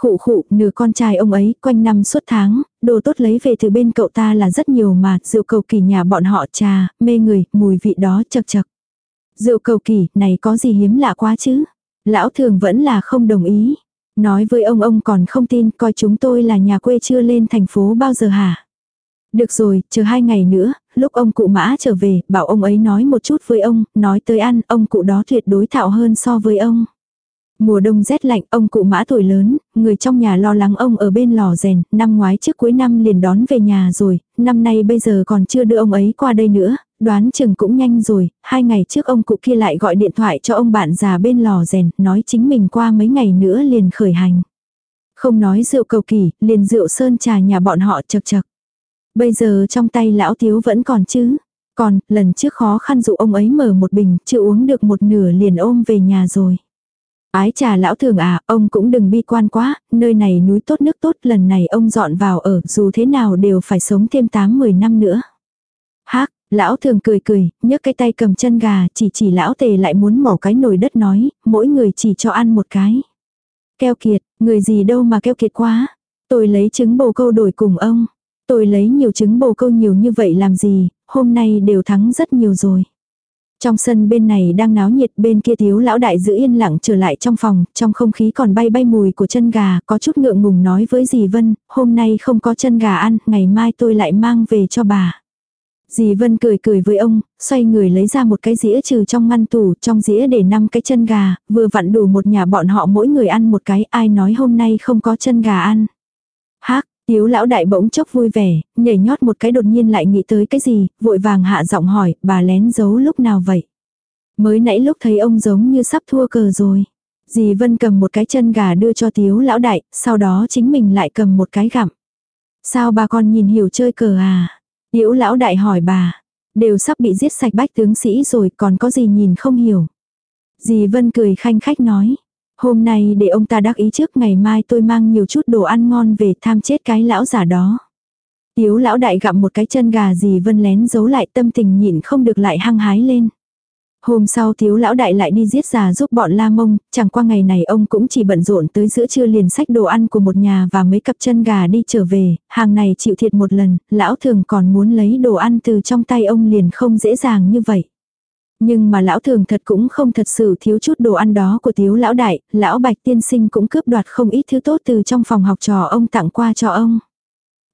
Khụ khụ, nửa con trai ông ấy, quanh năm suốt tháng, đồ tốt lấy về từ bên cậu ta là rất nhiều mà, rượu cầu kỳ nhà bọn họ trà, mê người, mùi vị đó chật chật. Rượu cầu kỳ, này có gì hiếm lạ quá chứ? Lão thường vẫn là không đồng ý. Nói với ông ông còn không tin, coi chúng tôi là nhà quê chưa lên thành phố bao giờ hả? Được rồi, chờ hai ngày nữa, lúc ông cụ mã trở về, bảo ông ấy nói một chút với ông, nói tới ăn, ông cụ đó tuyệt đối thạo hơn so với ông. Mùa đông rét lạnh, ông cụ mã tuổi lớn, người trong nhà lo lắng ông ở bên lò rèn, năm ngoái trước cuối năm liền đón về nhà rồi, năm nay bây giờ còn chưa đưa ông ấy qua đây nữa, đoán chừng cũng nhanh rồi, hai ngày trước ông cụ kia lại gọi điện thoại cho ông bạn già bên lò rèn, nói chính mình qua mấy ngày nữa liền khởi hành. Không nói rượu cầu kỳ, liền rượu sơn trà nhà bọn họ chật chật. Bây giờ trong tay lão thiếu vẫn còn chứ. Còn, lần trước khó khăn dụ ông ấy mở một bình, chưa uống được một nửa liền ôm về nhà rồi. Ái trà lão thường à, ông cũng đừng bi quan quá, nơi này núi tốt nước tốt, lần này ông dọn vào ở, dù thế nào đều phải sống thêm 8-10 năm nữa. Hác, lão thường cười cười, nhấc cái tay cầm chân gà, chỉ chỉ lão tề lại muốn mỏ cái nồi đất nói, mỗi người chỉ cho ăn một cái. Keo kiệt, người gì đâu mà keo kiệt quá. Tôi lấy trứng bồ câu đổi cùng ông. Tôi lấy nhiều trứng bồ câu nhiều như vậy làm gì, hôm nay đều thắng rất nhiều rồi. Trong sân bên này đang náo nhiệt bên kia thiếu lão đại giữ yên lặng trở lại trong phòng, trong không khí còn bay bay mùi của chân gà, có chút ngượng ngùng nói với dì Vân, hôm nay không có chân gà ăn, ngày mai tôi lại mang về cho bà. Dì Vân cười cười với ông, xoay người lấy ra một cái dĩa trừ trong ngăn tủ, trong dĩa để năm cái chân gà, vừa vặn đủ một nhà bọn họ mỗi người ăn một cái, ai nói hôm nay không có chân gà ăn. Hác, Tiếu lão đại bỗng chốc vui vẻ, nhảy nhót một cái đột nhiên lại nghĩ tới cái gì, vội vàng hạ giọng hỏi, bà lén giấu lúc nào vậy? Mới nãy lúc thấy ông giống như sắp thua cờ rồi. Dì Vân cầm một cái chân gà đưa cho tiếu lão đại, sau đó chính mình lại cầm một cái gặm. Sao bà con nhìn hiểu chơi cờ à? Tiếu lão đại hỏi bà, đều sắp bị giết sạch bách tướng sĩ rồi còn có gì nhìn không hiểu. Dì Vân cười khanh khách nói, Hôm nay để ông ta đắc ý trước ngày mai tôi mang nhiều chút đồ ăn ngon về tham chết cái lão giả đó. Tiếu lão đại gặm một cái chân gà gì vân lén giấu lại tâm tình nhịn không được lại hăng hái lên. Hôm sau thiếu lão đại lại đi giết già giúp bọn la mông, chẳng qua ngày này ông cũng chỉ bận rộn tới giữa trưa liền sách đồ ăn của một nhà và mấy cặp chân gà đi trở về, hàng này chịu thiệt một lần, lão thường còn muốn lấy đồ ăn từ trong tay ông liền không dễ dàng như vậy. Nhưng mà lão thường thật cũng không thật sự thiếu chút đồ ăn đó của tiếu lão đại, lão bạch tiên sinh cũng cướp đoạt không ít thứ tốt từ trong phòng học trò ông tặng qua cho ông.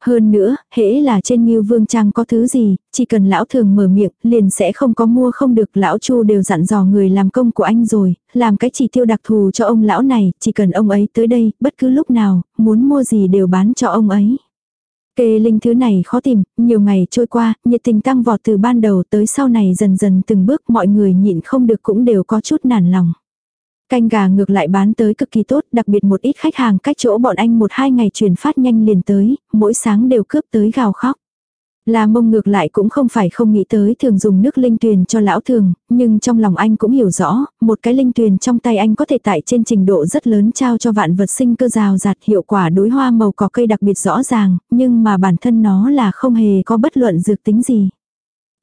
Hơn nữa, hễ là trên Ngưu Vương Trang có thứ gì, chỉ cần lão thường mở miệng, liền sẽ không có mua không được. Lão Chu đều dặn dò người làm công của anh rồi, làm cái chỉ tiêu đặc thù cho ông lão này, chỉ cần ông ấy tới đây, bất cứ lúc nào, muốn mua gì đều bán cho ông ấy. Kê linh thứ này khó tìm, nhiều ngày trôi qua, nhiệt tình tăng vọt từ ban đầu tới sau này dần dần từng bước mọi người nhịn không được cũng đều có chút nản lòng. Canh gà ngược lại bán tới cực kỳ tốt, đặc biệt một ít khách hàng cách chỗ bọn anh một hai ngày chuyển phát nhanh liền tới, mỗi sáng đều cướp tới gào khóc. La mông ngược lại cũng không phải không nghĩ tới thường dùng nước linh tuyền cho lão thường, nhưng trong lòng anh cũng hiểu rõ, một cái linh tuyền trong tay anh có thể tại trên trình độ rất lớn trao cho vạn vật sinh cơ rào rạt hiệu quả đối hoa màu cỏ cây đặc biệt rõ ràng, nhưng mà bản thân nó là không hề có bất luận dược tính gì.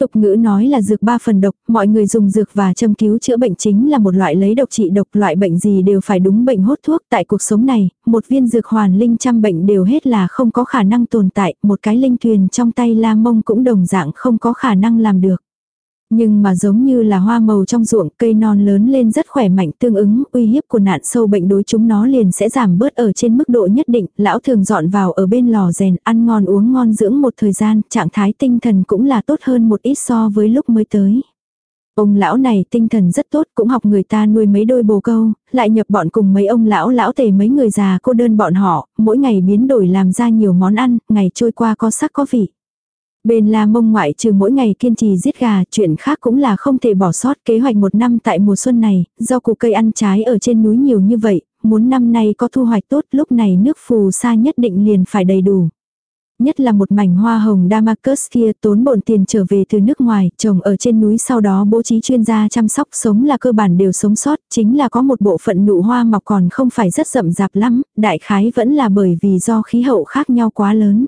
Tục ngữ nói là dược ba phần độc, mọi người dùng dược và châm cứu chữa bệnh chính là một loại lấy độc trị độc, loại bệnh gì đều phải đúng bệnh hốt thuốc. Tại cuộc sống này, một viên dược hoàn linh trăm bệnh đều hết là không có khả năng tồn tại, một cái linh thuyền trong tay la mông cũng đồng dạng không có khả năng làm được. Nhưng mà giống như là hoa màu trong ruộng, cây non lớn lên rất khỏe mạnh tương ứng, uy hiếp của nạn sâu bệnh đối chúng nó liền sẽ giảm bớt ở trên mức độ nhất định, lão thường dọn vào ở bên lò rèn, ăn ngon uống ngon dưỡng một thời gian, trạng thái tinh thần cũng là tốt hơn một ít so với lúc mới tới. Ông lão này tinh thần rất tốt cũng học người ta nuôi mấy đôi bồ câu, lại nhập bọn cùng mấy ông lão lão tề mấy người già cô đơn bọn họ, mỗi ngày biến đổi làm ra nhiều món ăn, ngày trôi qua có sắc có vị. Bên La Mông ngoại trừ mỗi ngày kiên trì giết gà, chuyện khác cũng là không thể bỏ sót kế hoạch một năm tại mùa xuân này, do củ cây ăn trái ở trên núi nhiều như vậy, muốn năm nay có thu hoạch tốt lúc này nước phù sa nhất định liền phải đầy đủ. nhất là một mảnh hoa hồng Damascus kia tốn bộn tiền trở về từ nước ngoài, trồng ở trên núi sau đó bố trí chuyên gia chăm sóc sống là cơ bản đều sống sót, chính là có một bộ phận nụ hoa mọc còn không phải rất rậm rạp lắm, đại khái vẫn là bởi vì do khí hậu khác nhau quá lớn.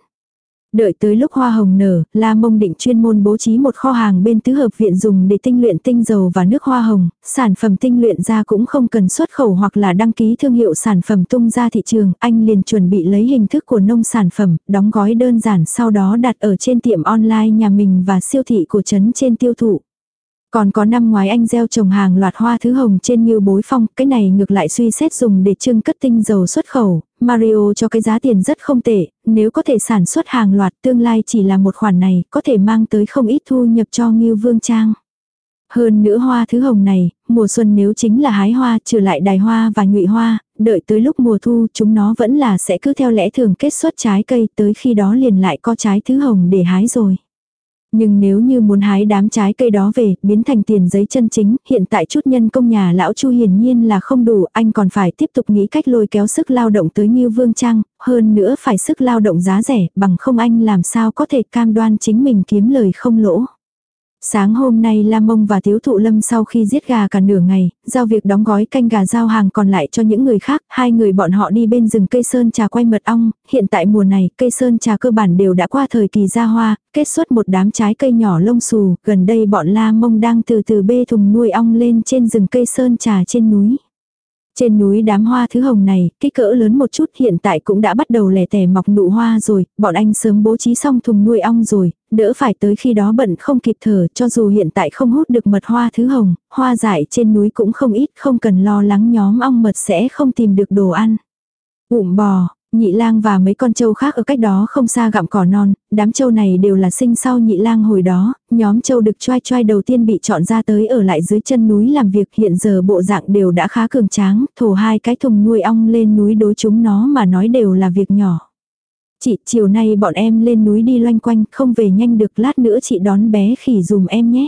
Đợi tới lúc hoa hồng nở, La Mông định chuyên môn bố trí một kho hàng bên tứ hợp viện dùng để tinh luyện tinh dầu và nước hoa hồng, sản phẩm tinh luyện ra cũng không cần xuất khẩu hoặc là đăng ký thương hiệu sản phẩm tung ra thị trường, anh liền chuẩn bị lấy hình thức của nông sản phẩm, đóng gói đơn giản sau đó đặt ở trên tiệm online nhà mình và siêu thị của trấn trên tiêu thụ. Còn có năm ngoái anh gieo trồng hàng loạt hoa thứ hồng trên như bối phong, cái này ngược lại suy xét dùng để trưng cất tinh dầu xuất khẩu, Mario cho cái giá tiền rất không tệ, nếu có thể sản xuất hàng loạt tương lai chỉ là một khoản này, có thể mang tới không ít thu nhập cho Ngưu Vương Trang. Hơn nữa hoa thứ hồng này, mùa xuân nếu chính là hái hoa, trừ lại đài hoa và nhụy hoa, đợi tới lúc mùa thu chúng nó vẫn là sẽ cứ theo lẽ thường kết xuất trái cây tới khi đó liền lại có trái thứ hồng để hái rồi. Nhưng nếu như muốn hái đám trái cây đó về, biến thành tiền giấy chân chính, hiện tại chút nhân công nhà lão Chu hiển nhiên là không đủ, anh còn phải tiếp tục nghĩ cách lôi kéo sức lao động tới như Vương Trang, hơn nữa phải sức lao động giá rẻ, bằng không anh làm sao có thể cam đoan chính mình kiếm lời không lỗ. Sáng hôm nay Lam Mông và Thiếu Thụ Lâm sau khi giết gà cả nửa ngày, giao việc đóng gói canh gà giao hàng còn lại cho những người khác, hai người bọn họ đi bên rừng cây sơn trà quay mật ong, hiện tại mùa này cây sơn trà cơ bản đều đã qua thời kỳ ra hoa, kết xuất một đám trái cây nhỏ lông xù, gần đây bọn Lam Mông đang từ từ bê thùng nuôi ong lên trên rừng cây sơn trà trên núi. Trên núi đám hoa thứ hồng này, kích cỡ lớn một chút hiện tại cũng đã bắt đầu lẻ tẻ mọc nụ hoa rồi, bọn anh sớm bố trí xong thùng nuôi ong rồi, đỡ phải tới khi đó bận không kịp thở cho dù hiện tại không hút được mật hoa thứ hồng, hoa dại trên núi cũng không ít không cần lo lắng nhóm ong mật sẽ không tìm được đồ ăn. Ụm bò, Nhị lang và mấy con trâu khác ở cách đó không xa gặm cỏ non, đám trâu này đều là sinh sau nhị lang hồi đó, nhóm trâu được choai choai đầu tiên bị chọn ra tới ở lại dưới chân núi làm việc hiện giờ bộ dạng đều đã khá cường tráng, thổ hai cái thùng nuôi ong lên núi đối chúng nó mà nói đều là việc nhỏ. Chị, chiều nay bọn em lên núi đi loanh quanh, không về nhanh được lát nữa chị đón bé khỉ dùm em nhé.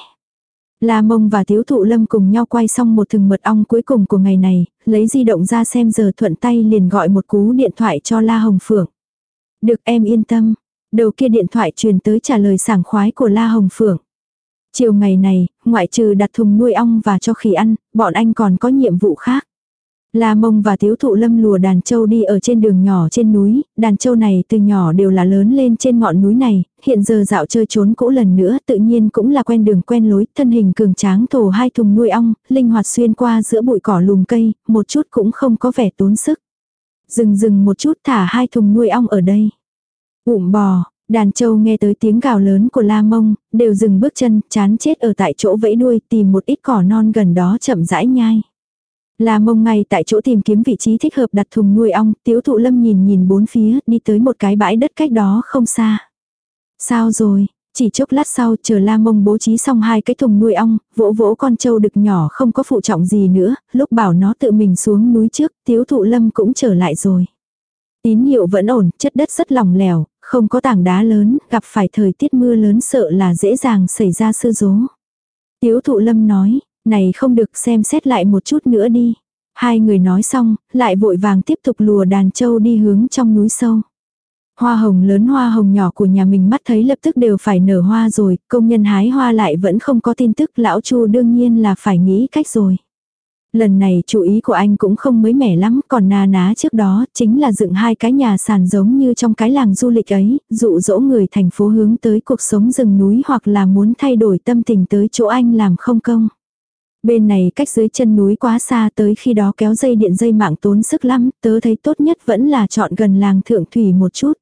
La Mông và Tiếu Thụ Lâm cùng nhau quay xong một thừng mật ong cuối cùng của ngày này, lấy di động ra xem giờ thuận tay liền gọi một cú điện thoại cho La Hồng Phượng. Được em yên tâm. Đầu kia điện thoại truyền tới trả lời sảng khoái của La Hồng Phượng. Chiều ngày này, ngoại trừ đặt thùng nuôi ong và cho khỉ ăn, bọn anh còn có nhiệm vụ khác. La mông và Tiếu thụ lâm lùa đàn châu đi ở trên đường nhỏ trên núi, đàn châu này từ nhỏ đều là lớn lên trên ngọn núi này, hiện giờ dạo chơi trốn cũ lần nữa tự nhiên cũng là quen đường quen lối, thân hình cường tráng thổ hai thùng nuôi ong, linh hoạt xuyên qua giữa bụi cỏ lùm cây, một chút cũng không có vẻ tốn sức. Dừng dừng một chút thả hai thùng nuôi ong ở đây. Ụm bò, đàn châu nghe tới tiếng gào lớn của la mông, đều dừng bước chân, chán chết ở tại chỗ vẫy đuôi tìm một ít cỏ non gần đó chậm rãi nhai. La mông ngay tại chỗ tìm kiếm vị trí thích hợp đặt thùng nuôi ong, tiếu thụ lâm nhìn nhìn bốn phía, đi tới một cái bãi đất cách đó không xa. Sao rồi? Chỉ chốc lát sau chờ la mông bố trí xong hai cái thùng nuôi ong, vỗ vỗ con trâu đực nhỏ không có phụ trọng gì nữa, lúc bảo nó tự mình xuống núi trước, tiếu thụ lâm cũng trở lại rồi. Tín hiệu vẫn ổn, chất đất rất lỏng lẻo, không có tảng đá lớn, gặp phải thời tiết mưa lớn sợ là dễ dàng xảy ra sư dố. Tiếu thụ lâm nói, này không được xem xét lại một chút nữa đi. Hai người nói xong, lại vội vàng tiếp tục lùa đàn châu đi hướng trong núi sâu. Hoa hồng lớn hoa hồng nhỏ của nhà mình mắt thấy lập tức đều phải nở hoa rồi, công nhân hái hoa lại vẫn không có tin tức, lão Chu đương nhiên là phải nghĩ cách rồi. Lần này chú ý của anh cũng không mới mẻ lắm, còn na ná trước đó chính là dựng hai cái nhà sàn giống như trong cái làng du lịch ấy, dụ dỗ người thành phố hướng tới cuộc sống rừng núi hoặc là muốn thay đổi tâm tình tới chỗ anh làm không công. Bên này cách dưới chân núi quá xa tới khi đó kéo dây điện dây mạng tốn sức lắm, tớ thấy tốt nhất vẫn là chọn gần làng thượng thủy một chút.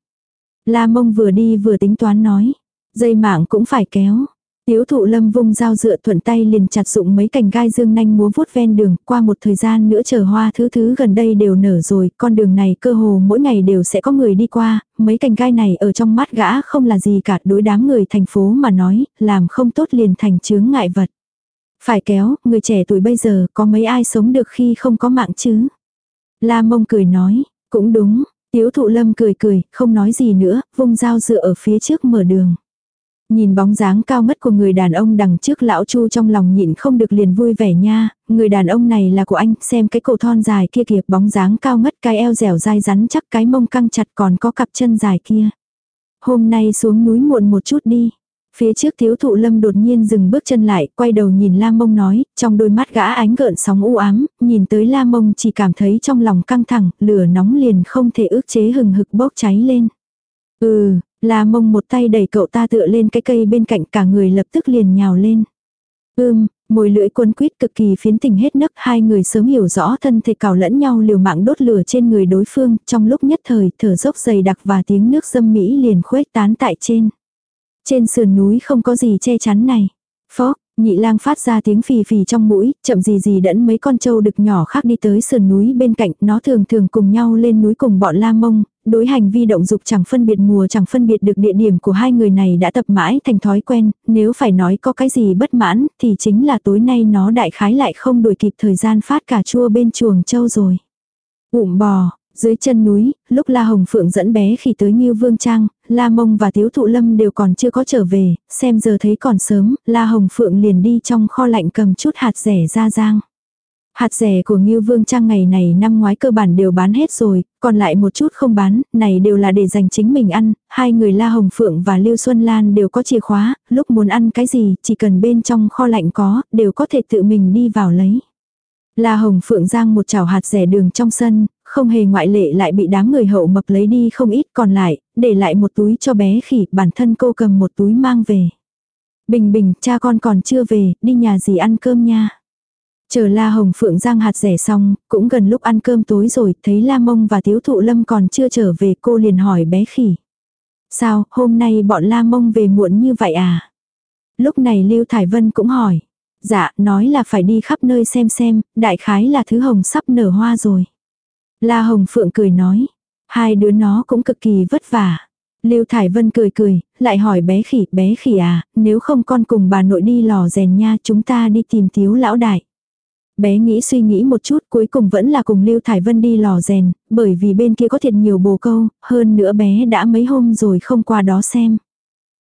La mông vừa đi vừa tính toán nói. Dây mạng cũng phải kéo. Tiếu thụ lâm vung dao dựa thuận tay liền chặt dụng mấy cành gai dương nanh múa vuốt ven đường, qua một thời gian nữa chờ hoa thứ thứ gần đây đều nở rồi, con đường này cơ hồ mỗi ngày đều sẽ có người đi qua, mấy cành gai này ở trong mắt gã không là gì cả đối đám người thành phố mà nói, làm không tốt liền thành chướng ngại vật. Phải kéo, người trẻ tuổi bây giờ có mấy ai sống được khi không có mạng chứ? La mông cười nói, cũng đúng, tiếu thụ lâm cười cười, không nói gì nữa, vung dao dựa ở phía trước mở đường. Nhìn bóng dáng cao ngất của người đàn ông đằng trước lão chu trong lòng nhịn không được liền vui vẻ nha, người đàn ông này là của anh, xem cái cổ thon dài kia kìa, bóng dáng cao ngất cái eo dẻo dai rắn chắc cái mông căng chặt còn có cặp chân dài kia. Hôm nay xuống núi muộn một chút đi. Phía trước thiếu thụ lâm đột nhiên dừng bước chân lại, quay đầu nhìn la mông nói, trong đôi mắt gã ánh gợn sóng u ám, nhìn tới la mông chỉ cảm thấy trong lòng căng thẳng, lửa nóng liền không thể ước chế hừng hực bốc cháy lên. Ừ, la mông một tay đẩy cậu ta tựa lên cái cây bên cạnh cả người lập tức liền nhào lên. Ưm, môi lưỡi cuốn quýt cực kỳ phiến tình hết nấc hai người sớm hiểu rõ thân thể cào lẫn nhau liều mạng đốt lửa trên người đối phương, trong lúc nhất thời thở dốc dày đặc và tiếng nước dâm mỹ liền khuếch tán tại trên. Trên sườn núi không có gì che chắn này. Phó, nhị lang phát ra tiếng phì phì trong mũi, chậm gì gì đẫn mấy con trâu đực nhỏ khác đi tới sườn núi bên cạnh, nó thường thường cùng nhau lên núi cùng bọn la mông, đối hành vi động dục chẳng phân biệt mùa chẳng phân biệt được địa điểm của hai người này đã tập mãi thành thói quen, nếu phải nói có cái gì bất mãn thì chính là tối nay nó đại khái lại không đuổi kịp thời gian phát cà chua bên chuồng trâu rồi. Ụm bò, dưới chân núi, lúc La Hồng Phượng dẫn bé khi tới Nhiêu Vương Trang, La Mông và Tiếu Thụ Lâm đều còn chưa có trở về, xem giờ thấy còn sớm, La Hồng Phượng liền đi trong kho lạnh cầm chút hạt rẻ ra giang. Hạt rẻ của Ngưu Vương Trang ngày này năm ngoái cơ bản đều bán hết rồi, còn lại một chút không bán, này đều là để dành chính mình ăn, hai người La Hồng Phượng và Lưu Xuân Lan đều có chìa khóa, lúc muốn ăn cái gì, chỉ cần bên trong kho lạnh có, đều có thể tự mình đi vào lấy. La Hồng Phượng giang một chảo hạt rẻ đường trong sân, không hề ngoại lệ lại bị đám người hậu mập lấy đi không ít còn lại, để lại một túi cho bé khỉ, bản thân cô cầm một túi mang về. Bình bình, cha con còn chưa về, đi nhà gì ăn cơm nha. Chờ La Hồng Phượng giang hạt rẻ xong, cũng gần lúc ăn cơm tối rồi, thấy La Mông và Tiếu Thụ Lâm còn chưa trở về cô liền hỏi bé khỉ. Sao, hôm nay bọn La Mông về muộn như vậy à? Lúc này Lưu Thải Vân cũng hỏi. Dạ, nói là phải đi khắp nơi xem xem, đại khái là thứ hồng sắp nở hoa rồi. La Hồng Phượng cười nói, hai đứa nó cũng cực kỳ vất vả. Lưu Thải Vân cười cười, lại hỏi bé khỉ, bé khỉ à, nếu không con cùng bà nội đi lò rèn nha chúng ta đi tìm thiếu lão đại. Bé nghĩ suy nghĩ một chút cuối cùng vẫn là cùng Lưu Thải Vân đi lò rèn, bởi vì bên kia có thiệt nhiều bồ câu, hơn nữa bé đã mấy hôm rồi không qua đó xem.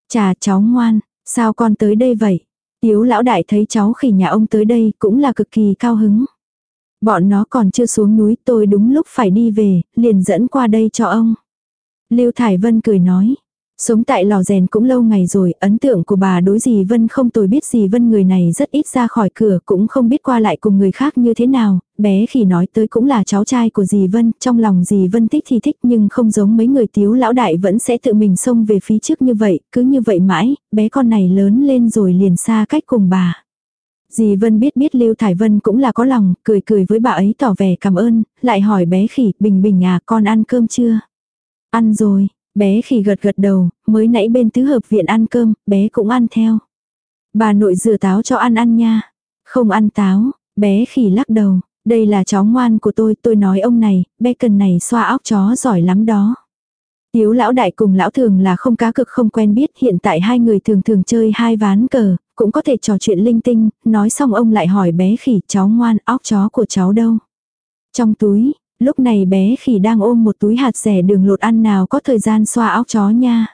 Chà cháu ngoan, sao con tới đây vậy? Tiếu lão đại thấy cháu khỉ nhà ông tới đây cũng là cực kỳ cao hứng. Bọn nó còn chưa xuống núi tôi đúng lúc phải đi về, liền dẫn qua đây cho ông. Lưu Thải Vân cười nói. Sống tại lò rèn cũng lâu ngày rồi, ấn tượng của bà đối dì Vân không tôi biết dì Vân người này rất ít ra khỏi cửa, cũng không biết qua lại cùng người khác như thế nào, bé khi nói tới cũng là cháu trai của dì Vân, trong lòng dì Vân thích thì thích nhưng không giống mấy người tiếu lão đại vẫn sẽ tự mình xông về phía trước như vậy, cứ như vậy mãi, bé con này lớn lên rồi liền xa cách cùng bà. Dì Vân biết biết Lưu Thải Vân cũng là có lòng, cười cười với bà ấy tỏ vẻ cảm ơn, lại hỏi bé khỉ, bình bình à con ăn cơm chưa? Ăn rồi, bé khỉ gật gật đầu, mới nãy bên tứ hợp viện ăn cơm, bé cũng ăn theo. Bà nội rửa táo cho ăn ăn nha. Không ăn táo, bé khỉ lắc đầu, đây là cháu ngoan của tôi, tôi nói ông này, bé cần này xoa óc chó giỏi lắm đó. Tiếu lão đại cùng lão thường là không cá cực không quen biết hiện tại hai người thường thường chơi hai ván cờ, cũng có thể trò chuyện linh tinh, nói xong ông lại hỏi bé khỉ cháu ngoan óc chó của cháu đâu. Trong túi, lúc này bé khỉ đang ôm một túi hạt rẻ đường lột ăn nào có thời gian xoa óc chó nha.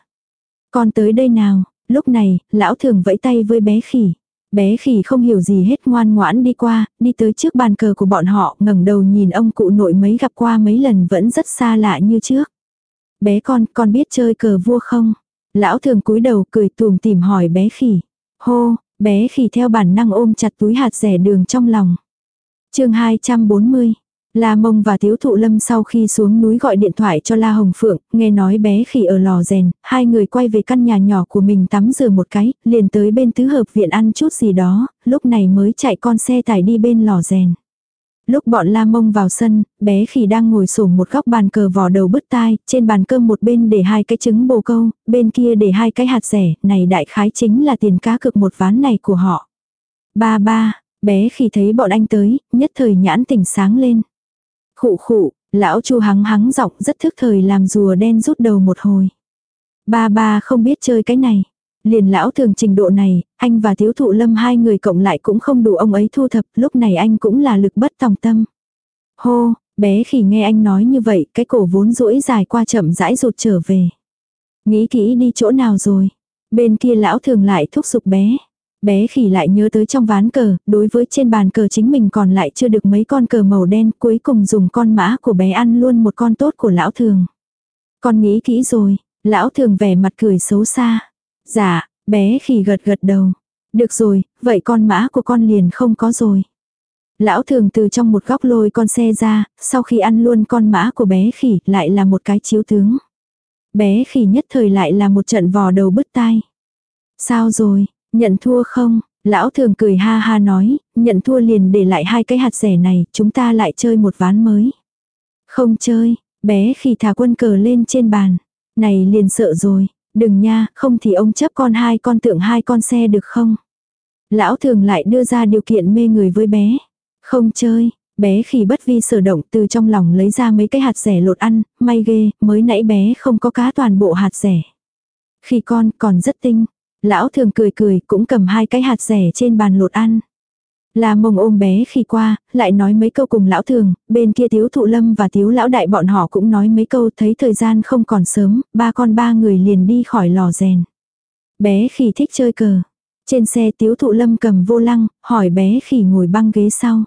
Con tới đây nào, lúc này, lão thường vẫy tay với bé khỉ. Bé khỉ không hiểu gì hết ngoan ngoãn đi qua, đi tới trước bàn cờ của bọn họ, ngẩng đầu nhìn ông cụ nội mấy gặp qua mấy lần vẫn rất xa lạ như trước. Bé con, con biết chơi cờ vua không? Lão thường cúi đầu cười tùm tìm hỏi bé khỉ. Hô, bé khỉ theo bản năng ôm chặt túi hạt rẻ đường trong lòng. chương 240. La Mông và Tiếu Thụ Lâm sau khi xuống núi gọi điện thoại cho La Hồng Phượng, nghe nói bé khỉ ở lò rèn, hai người quay về căn nhà nhỏ của mình tắm rửa một cái, liền tới bên tứ hợp viện ăn chút gì đó, lúc này mới chạy con xe tải đi bên lò rèn. Lúc bọn la mông vào sân, bé khỉ đang ngồi sổ một góc bàn cờ vò đầu bứt tai, trên bàn cơm một bên để hai cái trứng bồ câu, bên kia để hai cái hạt rẻ, này đại khái chính là tiền cá cực một ván này của họ. Ba ba, bé khỉ thấy bọn anh tới, nhất thời nhãn tỉnh sáng lên. Khụ khụ, lão chu hắng hắng giọng rất thức thời làm rùa đen rút đầu một hồi. Ba ba không biết chơi cái này. Liền lão thường trình độ này, anh và thiếu thụ lâm hai người cộng lại cũng không đủ ông ấy thu thập, lúc này anh cũng là lực bất tòng tâm. Hô, bé khỉ nghe anh nói như vậy, cái cổ vốn rũi dài qua chậm rãi rụt trở về. Nghĩ kỹ đi chỗ nào rồi. Bên kia lão thường lại thúc giục bé. Bé khỉ lại nhớ tới trong ván cờ, đối với trên bàn cờ chính mình còn lại chưa được mấy con cờ màu đen, cuối cùng dùng con mã của bé ăn luôn một con tốt của lão thường. Con nghĩ kỹ rồi, Lão thường vẻ mặt cười xấu xa. Dạ, bé khỉ gật gật đầu. Được rồi, vậy con mã của con liền không có rồi. Lão thường từ trong một góc lôi con xe ra, sau khi ăn luôn con mã của bé khỉ lại là một cái chiếu tướng. Bé khỉ nhất thời lại là một trận vò đầu bứt tai. Sao rồi, nhận thua không? Lão thường cười ha ha nói, nhận thua liền để lại hai cái hạt rẻ này, chúng ta lại chơi một ván mới. Không chơi, bé khỉ thả quân cờ lên trên bàn. Này liền sợ rồi, đừng nha, không thì ông chấp con hai con tượng hai con xe được không? Lão thường lại đưa ra điều kiện mê người với bé. Không chơi, bé khi bất vi sở động từ trong lòng lấy ra mấy cái hạt rẻ lột ăn, may ghê, mới nãy bé không có cá toàn bộ hạt rẻ. Khi con còn rất tinh, lão thường cười cười cũng cầm hai cái hạt rẻ trên bàn lột ăn. Là mông ôm bé khi qua, lại nói mấy câu cùng lão thường, bên kia tiếu thụ lâm và tiếu lão đại bọn họ cũng nói mấy câu thấy thời gian không còn sớm, ba con ba người liền đi khỏi lò rèn. Bé khi thích chơi cờ. Trên xe tiếu thụ lâm cầm vô lăng, hỏi bé khỉ ngồi băng ghế sau.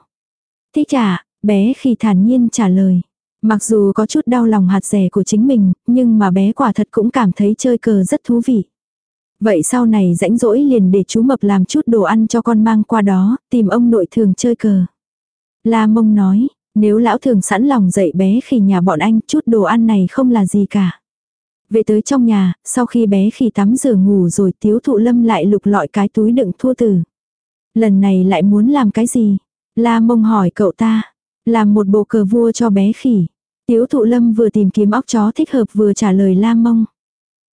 Thích trả, bé khỉ thản nhiên trả lời. Mặc dù có chút đau lòng hạt rẻ của chính mình, nhưng mà bé quả thật cũng cảm thấy chơi cờ rất thú vị. Vậy sau này rãnh rỗi liền để chú mập làm chút đồ ăn cho con mang qua đó, tìm ông nội thường chơi cờ. La mông nói, nếu lão thường sẵn lòng dạy bé khi nhà bọn anh chút đồ ăn này không là gì cả. Về tới trong nhà, sau khi bé khi tắm rửa ngủ rồi tiếu thụ lâm lại lục lọi cái túi đựng thua tử. Lần này lại muốn làm cái gì? La mông hỏi cậu ta. Làm một bộ cờ vua cho bé khỉ. Tiếu thụ lâm vừa tìm kiếm óc chó thích hợp vừa trả lời la mông.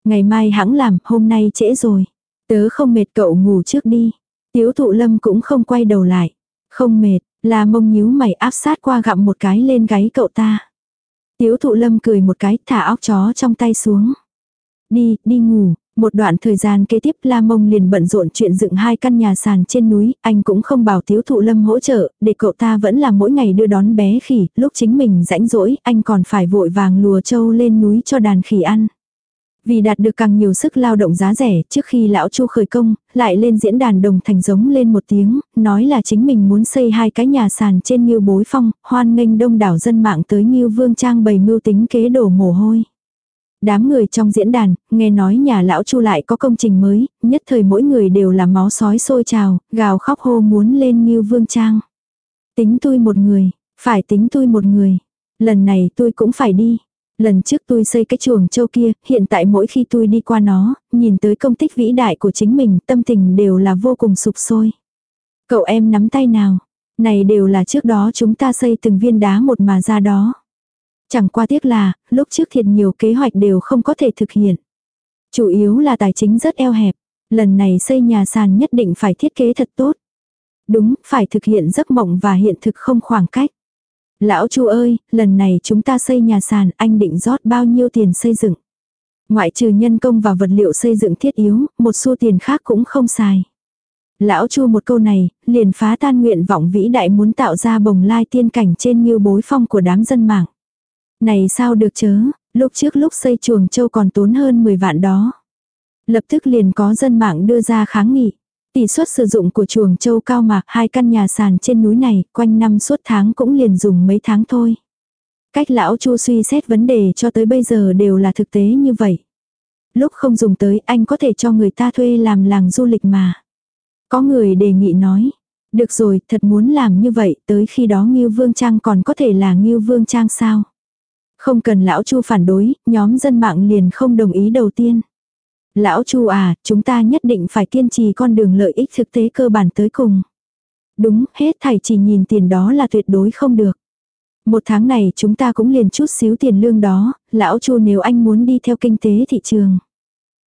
Ngày mai hãng làm, hôm nay trễ rồi. Tớ không mệt cậu ngủ trước đi. Tiếu thụ lâm cũng không quay đầu lại. Không mệt, la mông nhíu mày áp sát qua gặm một cái lên gáy cậu ta. Tiếu thụ lâm cười một cái thả óc chó trong tay xuống. Đi, đi ngủ. Một đoạn thời gian kế tiếp La Mông liền bận rộn chuyện dựng hai căn nhà sàn trên núi, anh cũng không bảo thiếu Thụ Lâm hỗ trợ, để cậu ta vẫn là mỗi ngày đưa đón bé khỉ, lúc chính mình rãnh rỗi, anh còn phải vội vàng lùa trâu lên núi cho đàn khỉ ăn. Vì đạt được càng nhiều sức lao động giá rẻ, trước khi lão Chu khởi công, lại lên diễn đàn đồng thành giống lên một tiếng, nói là chính mình muốn xây hai cái nhà sàn trên Nhiêu Bối Phong, hoan nghênh đông đảo dân mạng tới Nhiêu Vương Trang bày mưu tính kế đổ mồ hôi. Đám người trong diễn đàn, nghe nói nhà lão Chu lại có công trình mới, nhất thời mỗi người đều là máu sói sôi trào, gào khóc hô muốn lên Nhiêu Vương Trang. Tính tôi một người, phải tính tôi một người. Lần này tôi cũng phải đi. Lần trước tôi xây cái chuồng châu kia, hiện tại mỗi khi tôi đi qua nó, nhìn tới công tích vĩ đại của chính mình, tâm tình đều là vô cùng sụp sôi. Cậu em nắm tay nào? Này đều là trước đó chúng ta xây từng viên đá một mà ra đó. Chẳng qua tiếc là, lúc trước thiệt nhiều kế hoạch đều không có thể thực hiện. Chủ yếu là tài chính rất eo hẹp. Lần này xây nhà sàn nhất định phải thiết kế thật tốt. Đúng, phải thực hiện giấc mộng và hiện thực không khoảng cách. Lão chu ơi, lần này chúng ta xây nhà sàn, anh định rót bao nhiêu tiền xây dựng? Ngoại trừ nhân công và vật liệu xây dựng thiết yếu, một xu tiền khác cũng không xài. Lão chu một câu này, liền phá tan nguyện vọng vĩ đại muốn tạo ra bồng lai tiên cảnh trên như bối phong của đám dân mạng. Này sao được chớ, lúc trước lúc xây chuồng châu còn tốn hơn 10 vạn đó. Lập tức liền có dân mạng đưa ra kháng nghị. Tỷ suất sử dụng của chuồng châu cao mạc hai căn nhà sàn trên núi này, quanh năm suốt tháng cũng liền dùng mấy tháng thôi. Cách lão chu suy xét vấn đề cho tới bây giờ đều là thực tế như vậy. Lúc không dùng tới anh có thể cho người ta thuê làm làng du lịch mà. Có người đề nghị nói. Được rồi, thật muốn làm như vậy, tới khi đó Ngưu Vương Trang còn có thể là Ngưu Vương Trang sao? Không cần lão Chu phản đối, nhóm dân mạng liền không đồng ý đầu tiên. Lão Chu à, chúng ta nhất định phải kiên trì con đường lợi ích thực tế cơ bản tới cùng. Đúng, hết thảy chỉ nhìn tiền đó là tuyệt đối không được. Một tháng này chúng ta cũng liền chút xíu tiền lương đó, lão Chu nếu anh muốn đi theo kinh tế thị trường.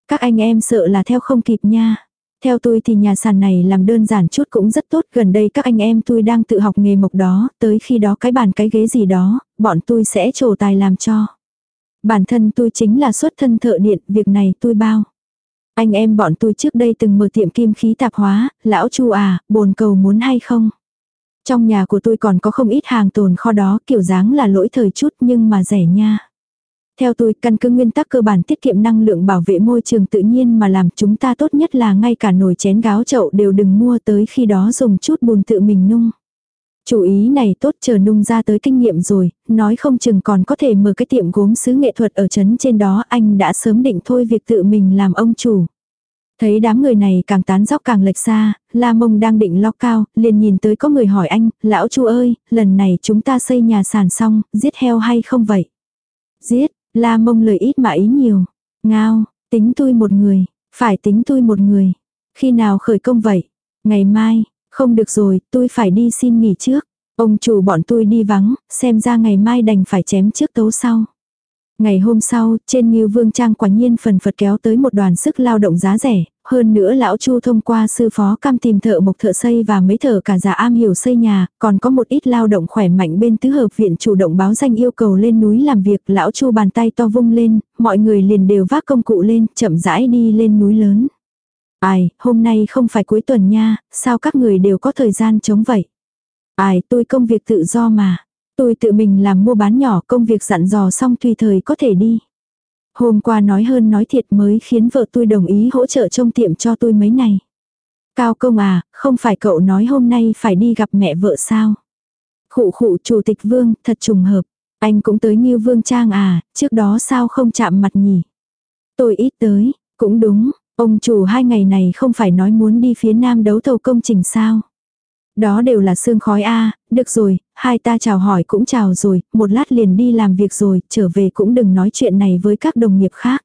Các anh em sợ là theo không kịp nha. Theo tôi thì nhà sàn này làm đơn giản chút cũng rất tốt, gần đây các anh em tôi đang tự học nghề mộc đó, tới khi đó cái bàn cái ghế gì đó, bọn tôi sẽ trổ tài làm cho. Bản thân tôi chính là xuất thân thợ điện, việc này tôi bao. Anh em bọn tôi trước đây từng mở tiệm kim khí tạp hóa, lão chu à, bồn cầu muốn hay không? Trong nhà của tôi còn có không ít hàng tồn kho đó, kiểu dáng là lỗi thời chút nhưng mà rẻ nha. Theo tôi, căn cứ nguyên tắc cơ bản tiết kiệm năng lượng bảo vệ môi trường tự nhiên mà làm chúng ta tốt nhất là ngay cả nồi chén gáo chậu đều đừng mua tới khi đó dùng chút bùn tự mình nung. Chủ ý này tốt chờ nung ra tới kinh nghiệm rồi, nói không chừng còn có thể mở cái tiệm gốm sứ nghệ thuật ở trấn trên đó anh đã sớm định thôi việc tự mình làm ông chủ. Thấy đám người này càng tán dóc càng lệch xa, La Mông đang định lo cao, liền nhìn tới có người hỏi anh, lão chu ơi, lần này chúng ta xây nhà sàn xong, giết heo hay không vậy? Giết, La Mông lời ít mà ý nhiều. Ngao, tính tôi một người, phải tính tôi một người. Khi nào khởi công vậy? Ngày mai, không được rồi, tôi phải đi xin nghỉ trước. Ông chủ bọn tôi đi vắng, xem ra ngày mai đành phải chém trước tấu sau. Ngày hôm sau, trên Ngưu Vương Trang quả nhiên phần phật kéo tới một đoàn sức lao động giá rẻ, hơn nữa lão Chu thông qua sư phó cam tìm thợ mộc thợ xây và mấy thợ cả già am hiểu xây nhà, còn có một ít lao động khỏe mạnh bên tứ hợp viện chủ động báo danh yêu cầu lên núi làm việc, lão Chu bàn tay to vung lên, mọi người liền đều vác công cụ lên, chậm rãi đi lên núi lớn. Ai, hôm nay không phải cuối tuần nha, sao các người đều có thời gian chống vậy? Ai, tôi công việc tự do mà. Tôi tự mình làm mua bán nhỏ công việc dặn dò xong tùy thời có thể đi. Hôm qua nói hơn nói thiệt mới khiến vợ tôi đồng ý hỗ trợ trông tiệm cho tôi mấy này. Cao công à, không phải cậu nói hôm nay phải đi gặp mẹ vợ sao? Khụ khụ chủ tịch vương, thật trùng hợp. Anh cũng tới như vương trang à, trước đó sao không chạm mặt nhỉ? Tôi ít tới, cũng đúng, ông chủ hai ngày này không phải nói muốn đi phía nam đấu thầu công trình sao? Đó đều là xương khói a được rồi, hai ta chào hỏi cũng chào rồi, một lát liền đi làm việc rồi, trở về cũng đừng nói chuyện này với các đồng nghiệp khác.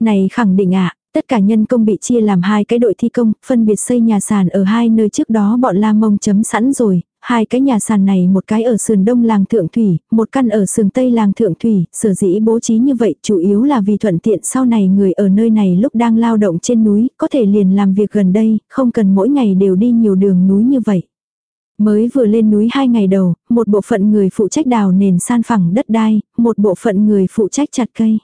Này khẳng định ạ, tất cả nhân công bị chia làm hai cái đội thi công, phân biệt xây nhà sàn ở hai nơi trước đó bọn La Mông chấm sẵn rồi, hai cái nhà sàn này một cái ở sườn đông làng Thượng Thủy, một căn ở sườn tây làng Thượng Thủy, sở dĩ bố trí như vậy chủ yếu là vì thuận tiện sau này người ở nơi này lúc đang lao động trên núi, có thể liền làm việc gần đây, không cần mỗi ngày đều đi nhiều đường núi như vậy. Mới vừa lên núi hai ngày đầu, một bộ phận người phụ trách đào nền san phẳng đất đai, một bộ phận người phụ trách chặt cây.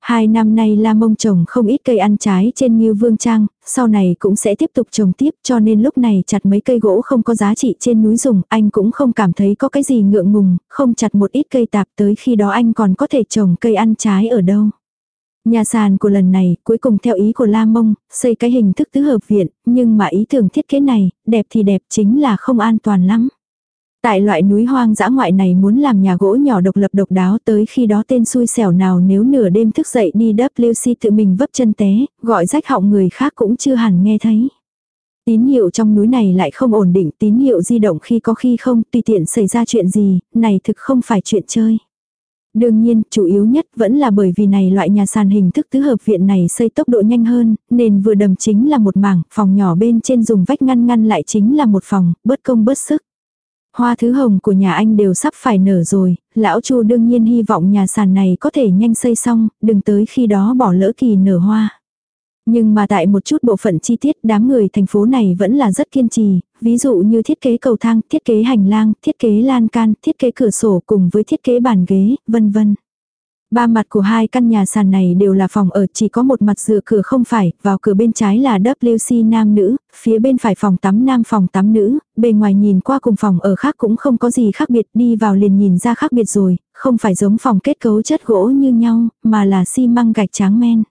Hai năm nay La Mông trồng không ít cây ăn trái trên như Vương Trang, sau này cũng sẽ tiếp tục trồng tiếp cho nên lúc này chặt mấy cây gỗ không có giá trị trên núi dùng, anh cũng không cảm thấy có cái gì ngượng ngùng, không chặt một ít cây tạp tới khi đó anh còn có thể trồng cây ăn trái ở đâu. Nhà sàn của lần này, cuối cùng theo ý của La Mông, xây cái hình thức tứ hợp viện, nhưng mà ý tưởng thiết kế này, đẹp thì đẹp chính là không an toàn lắm. Tại loại núi hoang dã ngoại này muốn làm nhà gỗ nhỏ độc lập độc đáo tới khi đó tên xui xẻo nào nếu nửa đêm thức dậy đi WC tự mình vấp chân té, gọi rách họng người khác cũng chưa hẳn nghe thấy. Tín hiệu trong núi này lại không ổn định, tín hiệu di động khi có khi không, tùy tiện xảy ra chuyện gì, này thực không phải chuyện chơi. Đương nhiên, chủ yếu nhất vẫn là bởi vì này loại nhà sàn hình thức tứ hợp viện này xây tốc độ nhanh hơn, nên vừa đầm chính là một mảng, phòng nhỏ bên trên dùng vách ngăn ngăn lại chính là một phòng, bớt công bớt sức. Hoa thứ hồng của nhà anh đều sắp phải nở rồi, lão Chu đương nhiên hy vọng nhà sàn này có thể nhanh xây xong, đừng tới khi đó bỏ lỡ kỳ nở hoa. Nhưng mà tại một chút bộ phận chi tiết đám người thành phố này vẫn là rất kiên trì, ví dụ như thiết kế cầu thang, thiết kế hành lang, thiết kế lan can, thiết kế cửa sổ cùng với thiết kế bàn ghế, vân vân. Ba mặt của hai căn nhà sàn này đều là phòng ở chỉ có một mặt dựa cửa không phải, vào cửa bên trái là WC nam nữ, phía bên phải phòng tắm nam phòng tắm nữ, bề ngoài nhìn qua cùng phòng ở khác cũng không có gì khác biệt đi vào liền nhìn ra khác biệt rồi, không phải giống phòng kết cấu chất gỗ như nhau, mà là xi măng gạch tráng men.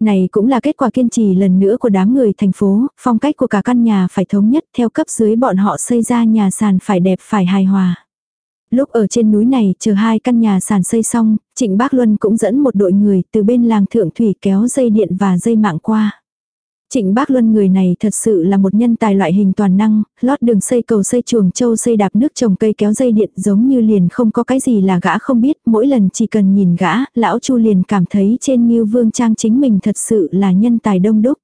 Này cũng là kết quả kiên trì lần nữa của đám người thành phố, phong cách của cả căn nhà phải thống nhất theo cấp dưới bọn họ xây ra nhà sàn phải đẹp phải hài hòa. Lúc ở trên núi này chờ hai căn nhà sàn xây xong, Trịnh Bác Luân cũng dẫn một đội người từ bên làng Thượng Thủy kéo dây điện và dây mạng qua. Trịnh Bác Luân người này thật sự là một nhân tài loại hình toàn năng, lót đường xây cầu xây chuồng châu xây đạp nước trồng cây kéo dây điện giống như liền không có cái gì là gã không biết, mỗi lần chỉ cần nhìn gã, lão Chu liền cảm thấy trên Ngưu Vương Trang chính mình thật sự là nhân tài đông đúc.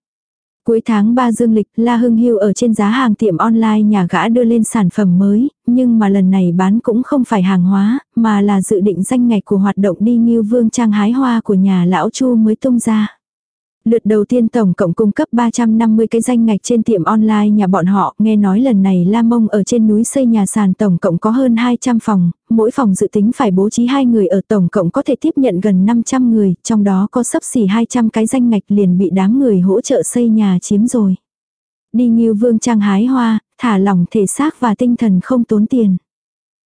Cuối tháng 3 dương lịch, La Hưng Hưu ở trên giá hàng tiệm online nhà gã đưa lên sản phẩm mới, nhưng mà lần này bán cũng không phải hàng hóa, mà là dự định danh ngạch của hoạt động đi như Vương Trang hái hoa của nhà lão Chu mới tung ra. Lượt đầu tiên tổng cộng cung cấp 350 cái danh ngạch trên tiệm online nhà bọn họ, nghe nói lần này La Mông ở trên núi xây nhà sàn tổng cộng có hơn 200 phòng, mỗi phòng dự tính phải bố trí hai người ở tổng cộng có thể tiếp nhận gần 500 người, trong đó có sấp xỉ 200 cái danh ngạch liền bị đám người hỗ trợ xây nhà chiếm rồi. Đi Nghiêu Vương Trang hái hoa, thả lỏng thể xác và tinh thần không tốn tiền.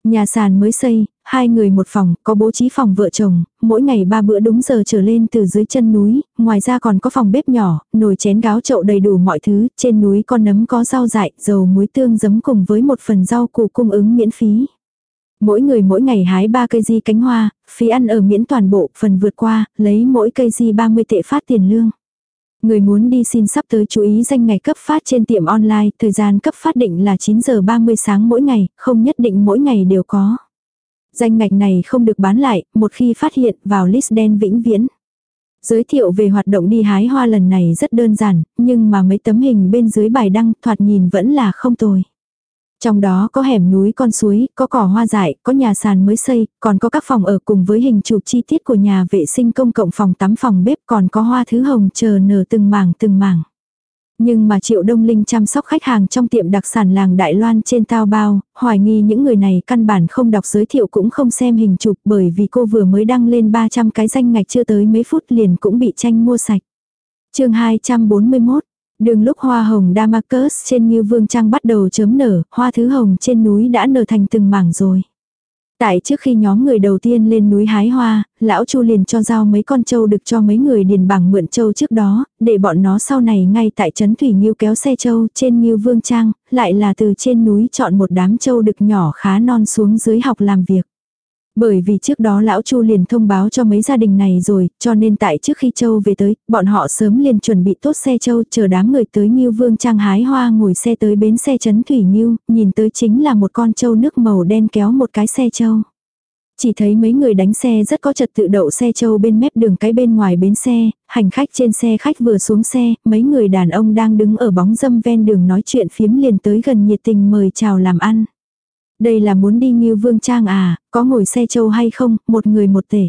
Nhà sàn mới xây, hai người một phòng, có bố trí phòng vợ chồng, mỗi ngày ba bữa đúng giờ trở lên từ dưới chân núi, ngoài ra còn có phòng bếp nhỏ, nồi chén gáo chậu đầy đủ mọi thứ, trên núi con nấm có rau dại, dầu muối tương giấm cùng với một phần rau củ cung ứng miễn phí. Mỗi người mỗi ngày hái ba cây di cánh hoa, phí ăn ở miễn toàn bộ, phần vượt qua, lấy mỗi cây di 30 tệ phát tiền lương. Người muốn đi xin sắp tới chú ý danh ngày cấp phát trên tiệm online, thời gian cấp phát định là 9 giờ 30 sáng mỗi ngày, không nhất định mỗi ngày đều có. Danh ngạch này không được bán lại, một khi phát hiện vào list đen vĩnh viễn. Giới thiệu về hoạt động đi hái hoa lần này rất đơn giản, nhưng mà mấy tấm hình bên dưới bài đăng thoạt nhìn vẫn là không tồi. Trong đó có hẻm núi con suối, có cỏ hoa dại, có nhà sàn mới xây, còn có các phòng ở cùng với hình chụp chi tiết của nhà vệ sinh công cộng phòng tắm phòng bếp còn có hoa thứ hồng chờ nở từng mảng từng mảng. Nhưng mà Triệu Đông Linh chăm sóc khách hàng trong tiệm đặc sản làng Đại Loan trên tao bao, hoài nghi những người này căn bản không đọc giới thiệu cũng không xem hình chụp bởi vì cô vừa mới đăng lên 300 cái danh ngạch chưa tới mấy phút liền cũng bị tranh mua sạch. chương 241 Đường lúc hoa hồng Damascus trên như vương trang bắt đầu chớm nở, hoa thứ hồng trên núi đã nở thành từng mảng rồi. Tại trước khi nhóm người đầu tiên lên núi hái hoa, lão Chu liền cho giao mấy con trâu được cho mấy người điền bảng mượn trâu trước đó, để bọn nó sau này ngay tại trấn Thủy Nghiêu kéo xe trâu trên Nghiêu Vương Trang, lại là từ trên núi chọn một đám trâu đực nhỏ khá non xuống dưới học làm việc. Bởi vì trước đó lão Chu liền thông báo cho mấy gia đình này rồi, cho nên tại trước khi Châu về tới, bọn họ sớm liền chuẩn bị tốt xe Châu chờ đám người tới nhiêu Vương Trang hái hoa ngồi xe tới bến xe chấn Thủy nhiêu nhìn tới chính là một con Châu nước màu đen kéo một cái xe Châu. Chỉ thấy mấy người đánh xe rất có trật tự đậu xe Châu bên mép đường cái bên ngoài bến xe, hành khách trên xe khách vừa xuống xe, mấy người đàn ông đang đứng ở bóng dâm ven đường nói chuyện phiếm liền tới gần nhiệt tình mời chào làm ăn. Đây là muốn đi như vương trang à, có ngồi xe châu hay không, một người một tể.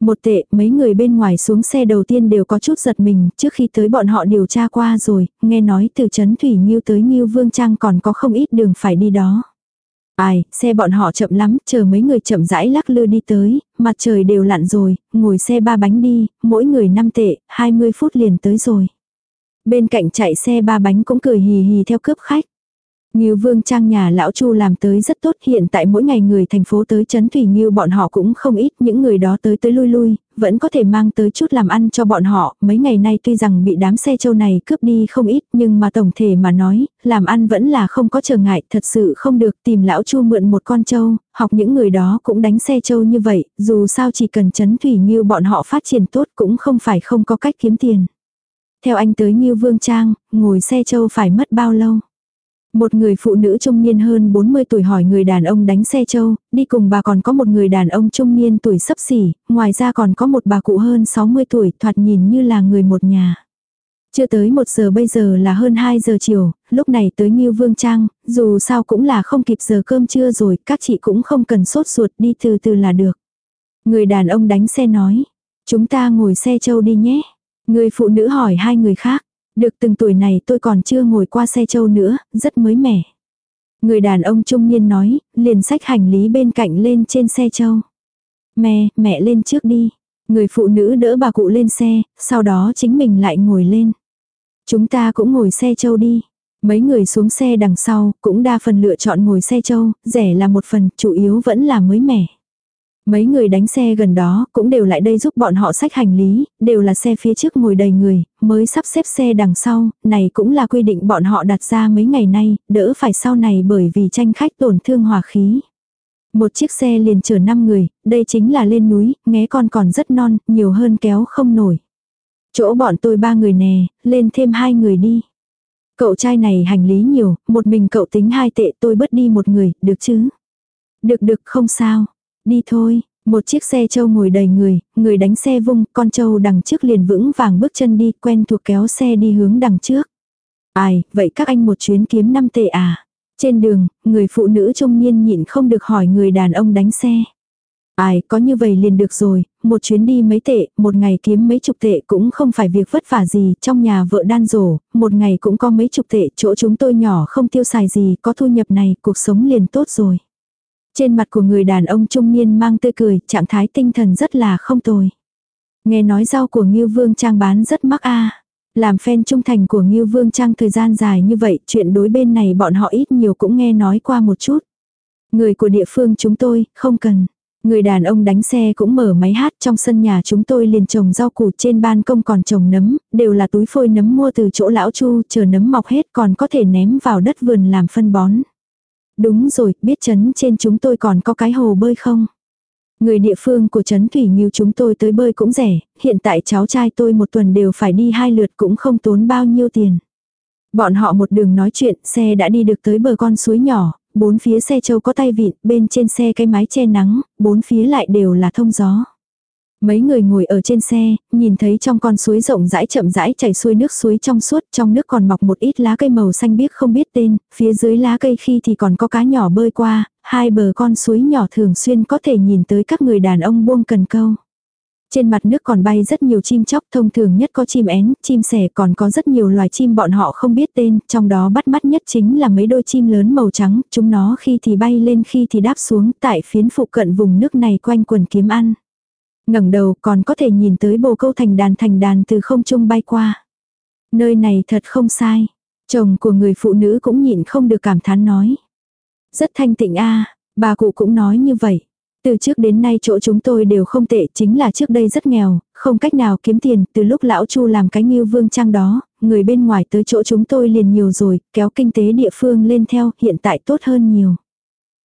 Một tệ, mấy người bên ngoài xuống xe đầu tiên đều có chút giật mình, trước khi tới bọn họ điều tra qua rồi, nghe nói từ Trấn Thủy Nhiêu tới Nhiêu Vương Trang còn có không ít đường phải đi đó. Ai, xe bọn họ chậm lắm, chờ mấy người chậm rãi lắc lư đi tới, mặt trời đều lặn rồi, ngồi xe ba bánh đi, mỗi người 5 tệ, 20 phút liền tới rồi. Bên cạnh chạy xe ba bánh cũng cười hì hì theo cướp khách. Ngưu Vương Trang nhà lão Chu làm tới rất tốt, hiện tại mỗi ngày người thành phố tới chấn Thủy Ngưu bọn họ cũng không ít, những người đó tới tới lui lui, vẫn có thể mang tới chút làm ăn cho bọn họ, mấy ngày nay tuy rằng bị đám xe châu này cướp đi không ít, nhưng mà tổng thể mà nói, làm ăn vẫn là không có trở ngại, thật sự không được tìm lão Chu mượn một con châu, học những người đó cũng đánh xe châu như vậy, dù sao chỉ cần chấn Thủy Ngưu bọn họ phát triển tốt cũng không phải không có cách kiếm tiền. Theo anh tới Ngưu Vương Trang, ngồi xe châu phải mất bao lâu? Một người phụ nữ trung niên hơn 40 tuổi hỏi người đàn ông đánh xe châu, đi cùng bà còn có một người đàn ông trung niên tuổi sấp xỉ, ngoài ra còn có một bà cụ hơn 60 tuổi thoạt nhìn như là người một nhà. Chưa tới một giờ bây giờ là hơn 2 giờ chiều, lúc này tới Nghiêu Vương Trang, dù sao cũng là không kịp giờ cơm trưa rồi, các chị cũng không cần sốt ruột đi từ từ là được. Người đàn ông đánh xe nói, chúng ta ngồi xe châu đi nhé. Người phụ nữ hỏi hai người khác, được từng tuổi này tôi còn chưa ngồi qua xe châu nữa, rất mới mẻ. Người đàn ông trung niên nói, liền xách hành lý bên cạnh lên trên xe châu. Mẹ, mẹ lên trước đi. Người phụ nữ đỡ bà cụ lên xe, sau đó chính mình lại ngồi lên. Chúng ta cũng ngồi xe châu đi. Mấy người xuống xe đằng sau, cũng đa phần lựa chọn ngồi xe châu, rẻ là một phần, chủ yếu vẫn là mới mẻ. Mấy người đánh xe gần đó cũng đều lại đây giúp bọn họ xách hành lý, đều là xe phía trước ngồi đầy người, mới sắp xếp xe đằng sau, này cũng là quy định bọn họ đặt ra mấy ngày nay, đỡ phải sau này bởi vì tranh khách tổn thương hòa khí. Một chiếc xe liền chở 5 người, đây chính là lên núi, nghe con còn rất non, nhiều hơn kéo không nổi. Chỗ bọn tôi ba người nè, lên thêm hai người đi. Cậu trai này hành lý nhiều, một mình cậu tính hai tệ tôi bớt đi một người, được chứ? Được được không sao. Đi thôi, một chiếc xe trâu ngồi đầy người, người đánh xe vung, con trâu đằng trước liền vững vàng bước chân đi, quen thuộc kéo xe đi hướng đằng trước. Ai, vậy các anh một chuyến kiếm 5 tệ à? Trên đường, người phụ nữ trung niên nhịn không được hỏi người đàn ông đánh xe. Ai, có như vậy liền được rồi, một chuyến đi mấy tệ, một ngày kiếm mấy chục tệ cũng không phải việc vất vả gì, trong nhà vợ đan rổ, một ngày cũng có mấy chục tệ, chỗ chúng tôi nhỏ không tiêu xài gì, có thu nhập này, cuộc sống liền tốt rồi. Trên mặt của người đàn ông trung niên mang tươi cười, trạng thái tinh thần rất là không tồi. Nghe nói rau của Ngưu Vương Trang bán rất mắc a. Làm fan trung thành của Ngưu Vương Trang thời gian dài như vậy, chuyện đối bên này bọn họ ít nhiều cũng nghe nói qua một chút. Người của địa phương chúng tôi, không cần. Người đàn ông đánh xe cũng mở máy hát trong sân nhà chúng tôi liền trồng rau củ trên ban công còn trồng nấm, đều là túi phôi nấm mua từ chỗ lão chu, chờ nấm mọc hết còn có thể ném vào đất vườn làm phân bón. Đúng rồi, biết chấn trên chúng tôi còn có cái hồ bơi không? Người địa phương của Trấn Thủy Nghiêu chúng tôi tới bơi cũng rẻ, hiện tại cháu trai tôi một tuần đều phải đi hai lượt cũng không tốn bao nhiêu tiền. Bọn họ một đường nói chuyện, xe đã đi được tới bờ con suối nhỏ, bốn phía xe châu có tay vịn, bên trên xe cái mái che nắng, bốn phía lại đều là thông gió. Mấy người ngồi ở trên xe, nhìn thấy trong con suối rộng rãi chậm rãi chảy xuôi nước suối trong suốt, trong nước còn mọc một ít lá cây màu xanh biếc không biết tên, phía dưới lá cây khi thì còn có cá nhỏ bơi qua, hai bờ con suối nhỏ thường xuyên có thể nhìn tới các người đàn ông buông cần câu. Trên mặt nước còn bay rất nhiều chim chóc thông thường nhất có chim én, chim sẻ còn có rất nhiều loài chim bọn họ không biết tên, trong đó bắt mắt nhất chính là mấy đôi chim lớn màu trắng, chúng nó khi thì bay lên khi thì đáp xuống tại phiến phụ cận vùng nước này quanh quần kiếm ăn ngẩng đầu còn có thể nhìn tới bồ câu thành đàn thành đàn từ không trung bay qua. Nơi này thật không sai. Chồng của người phụ nữ cũng nhịn không được cảm thán nói. Rất thanh tịnh a bà cụ cũng nói như vậy. Từ trước đến nay chỗ chúng tôi đều không tệ, chính là trước đây rất nghèo, không cách nào kiếm tiền, từ lúc lão Chu làm cái nghiêu vương trang đó, người bên ngoài tới chỗ chúng tôi liền nhiều rồi, kéo kinh tế địa phương lên theo, hiện tại tốt hơn nhiều.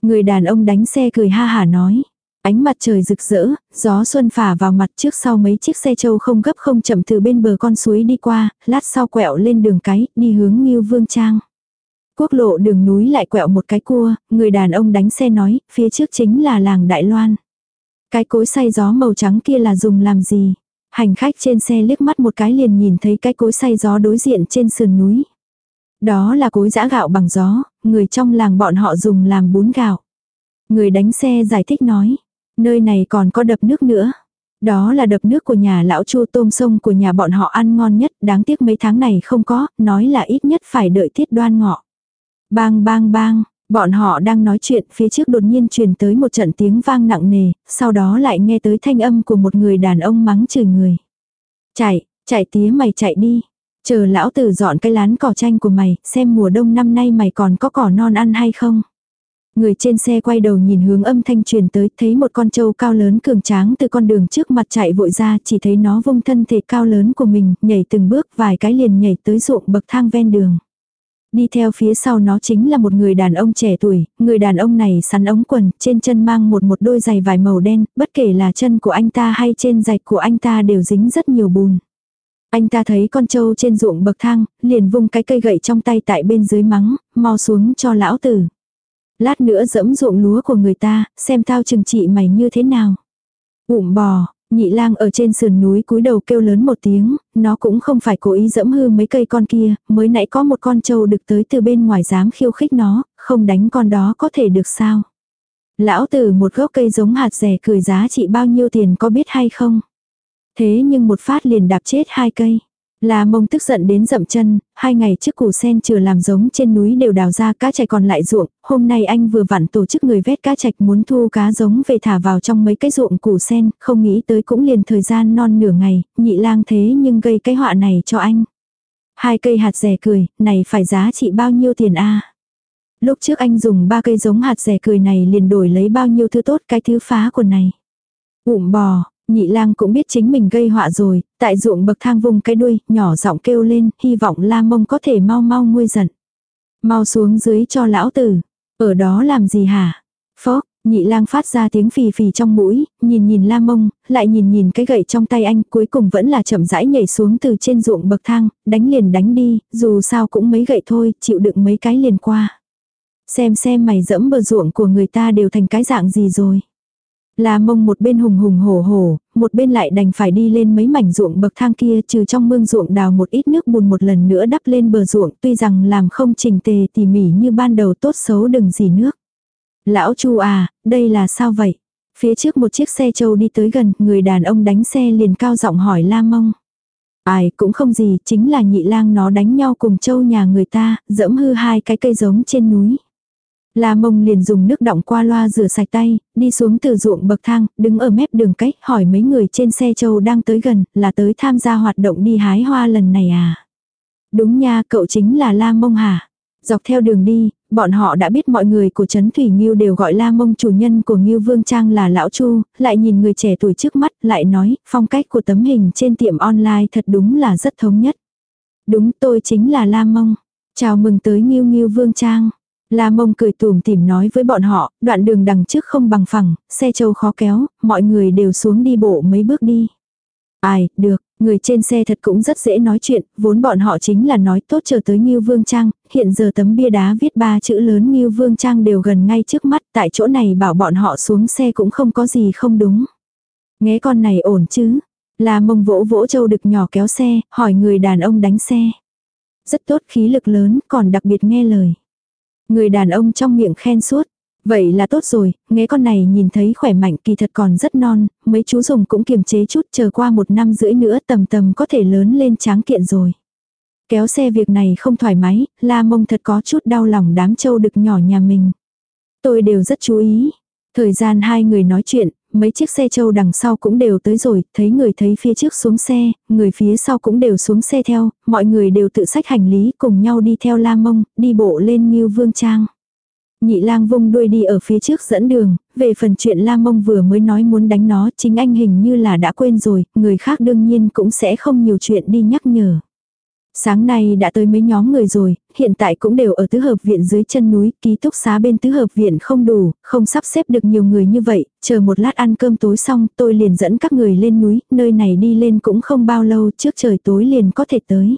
Người đàn ông đánh xe cười ha hả nói. Ánh mặt trời rực rỡ, gió xuân phả vào mặt trước sau mấy chiếc xe trâu không gấp không chậm từ bên bờ con suối đi qua, lát sau quẹo lên đường cái, đi hướng Nghiêu Vương Trang. Quốc lộ đường núi lại quẹo một cái cua, người đàn ông đánh xe nói, phía trước chính là làng Đại Loan. Cái cối xay gió màu trắng kia là dùng làm gì? Hành khách trên xe liếc mắt một cái liền nhìn thấy cái cối xay gió đối diện trên sườn núi. Đó là cối giã gạo bằng gió, người trong làng bọn họ dùng làm bún gạo. Người đánh xe giải thích nói, nơi này còn có đập nước nữa. Đó là đập nước của nhà lão chu tôm sông của nhà bọn họ ăn ngon nhất, đáng tiếc mấy tháng này không có, nói là ít nhất phải đợi tiết đoan ngọ. Bang bang bang, bọn họ đang nói chuyện phía trước đột nhiên truyền tới một trận tiếng vang nặng nề, sau đó lại nghe tới thanh âm của một người đàn ông mắng chửi người. Chạy, chạy tía mày chạy đi. Chờ lão tử dọn cái lán cỏ chanh của mày, xem mùa đông năm nay mày còn có cỏ non ăn hay không. Người trên xe quay đầu nhìn hướng âm thanh truyền tới, thấy một con trâu cao lớn cường tráng từ con đường trước mặt chạy vội ra, chỉ thấy nó vung thân thể cao lớn của mình, nhảy từng bước vài cái liền nhảy tới ruộng bậc thang ven đường. Đi theo phía sau nó chính là một người đàn ông trẻ tuổi, người đàn ông này sắn ống quần, trên chân mang một một đôi giày vải màu đen, bất kể là chân của anh ta hay trên giày của anh ta đều dính rất nhiều bùn. Anh ta thấy con trâu trên ruộng bậc thang, liền vung cái cây gậy trong tay tại bên dưới mắng, mau xuống cho lão tử. Lát nữa dẫm ruộng lúa của người ta, xem tao chừng trị mày như thế nào. Ụm bò, Nhị lang ở trên sườn núi cúi đầu kêu lớn một tiếng, nó cũng không phải cố ý dẫm hư mấy cây con kia, mới nãy có một con trâu được tới từ bên ngoài dám khiêu khích nó, không đánh con đó có thể được sao. Lão tử một gốc cây giống hạt rẻ cười giá trị bao nhiêu tiền có biết hay không. Thế nhưng một phát liền đạp chết hai cây. La mông tức giận đến dậm chân, hai ngày trước củ sen chưa làm giống trên núi đều đào ra cá chạch còn lại ruộng, hôm nay anh vừa vặn tổ chức người vét cá chạch muốn thu cá giống về thả vào trong mấy cái ruộng củ sen, không nghĩ tới cũng liền thời gian non nửa ngày, nhị lang thế nhưng gây cái họa này cho anh. Hai cây hạt rẻ cười, này phải giá trị bao nhiêu tiền a Lúc trước anh dùng ba cây giống hạt rẻ cười này liền đổi lấy bao nhiêu thứ tốt cái thứ phá của này. Ụm bò, Nhị lang cũng biết chính mình gây họa rồi, tại ruộng bậc thang vùng cái đuôi, nhỏ giọng kêu lên, hy vọng la mông có thể mau mau nguôi giận. Mau xuống dưới cho lão tử. Ở đó làm gì hả? Phó, nhị lang phát ra tiếng phì phì trong mũi, nhìn nhìn la mông, lại nhìn nhìn cái gậy trong tay anh, cuối cùng vẫn là chậm rãi nhảy xuống từ trên ruộng bậc thang, đánh liền đánh đi, dù sao cũng mấy gậy thôi, chịu đựng mấy cái liền qua. Xem xem mày dẫm bờ ruộng của người ta đều thành cái dạng gì rồi. La mông một bên hùng hùng hổ hổ, một bên lại đành phải đi lên mấy mảnh ruộng bậc thang kia trừ trong mương ruộng đào một ít nước bùn một lần nữa đắp lên bờ ruộng tuy rằng làm không trình tề tỉ mỉ như ban đầu tốt xấu đừng gì nước. Lão chu à, đây là sao vậy? Phía trước một chiếc xe trâu đi tới gần, người đàn ông đánh xe liền cao giọng hỏi la mông. Ai cũng không gì, chính là nhị lang nó đánh nhau cùng trâu nhà người ta, dẫm hư hai cái cây giống trên núi. La mông liền dùng nước đọng qua loa rửa sạch tay, đi xuống từ ruộng bậc thang, đứng ở mép đường cách hỏi mấy người trên xe châu đang tới gần, là tới tham gia hoạt động đi hái hoa lần này à. Đúng nha, cậu chính là La mông hả? Dọc theo đường đi, Bọn họ đã biết mọi người của Trấn Thủy Nghiêu đều gọi La Mông chủ nhân của Nghiêu Vương Trang là Lão Chu, lại nhìn người trẻ tuổi trước mắt, lại nói, phong cách của tấm hình trên tiệm online thật đúng là rất thống nhất. Đúng tôi chính là La Mông. Chào mừng tới Nghiêu Nghiêu Vương Trang. La Mông cười tùm tìm nói với bọn họ, đoạn đường đằng trước không bằng phẳng, xe châu khó kéo, mọi người đều xuống đi bộ mấy bước đi. Ai, được, người trên xe thật cũng rất dễ nói chuyện, vốn bọn họ chính là nói tốt chờ tới Nghiêu Vương Trang, hiện giờ tấm bia đá viết ba chữ lớn Nghiêu Vương Trang đều gần ngay trước mắt, tại chỗ này bảo bọn họ xuống xe cũng không có gì không đúng. Nghe con này ổn chứ? La mông vỗ vỗ châu đực nhỏ kéo xe, hỏi người đàn ông đánh xe. Rất tốt khí lực lớn, còn đặc biệt nghe lời. Người đàn ông trong miệng khen suốt. Vậy là tốt rồi, nghe con này nhìn thấy khỏe mạnh kỳ thật còn rất non, mấy chú dùng cũng kiềm chế chút chờ qua một năm rưỡi nữa tầm tầm có thể lớn lên tráng kiện rồi. Kéo xe việc này không thoải mái, la mông thật có chút đau lòng đám châu đực nhỏ nhà mình. Tôi đều rất chú ý. Thời gian hai người nói chuyện, mấy chiếc xe châu đằng sau cũng đều tới rồi, thấy người thấy phía trước xuống xe, người phía sau cũng đều xuống xe theo, mọi người đều tự xách hành lý cùng nhau đi theo la mông, đi bộ lên như Vương Trang. Nhị lang vung đuôi đi ở phía trước dẫn đường, về phần chuyện la mông vừa mới nói muốn đánh nó, chính anh hình như là đã quên rồi, người khác đương nhiên cũng sẽ không nhiều chuyện đi nhắc nhở. Sáng nay đã tới mấy nhóm người rồi, hiện tại cũng đều ở tứ hợp viện dưới chân núi, ký túc xá bên tứ hợp viện không đủ, không sắp xếp được nhiều người như vậy, chờ một lát ăn cơm tối xong tôi liền dẫn các người lên núi, nơi này đi lên cũng không bao lâu trước trời tối liền có thể tới.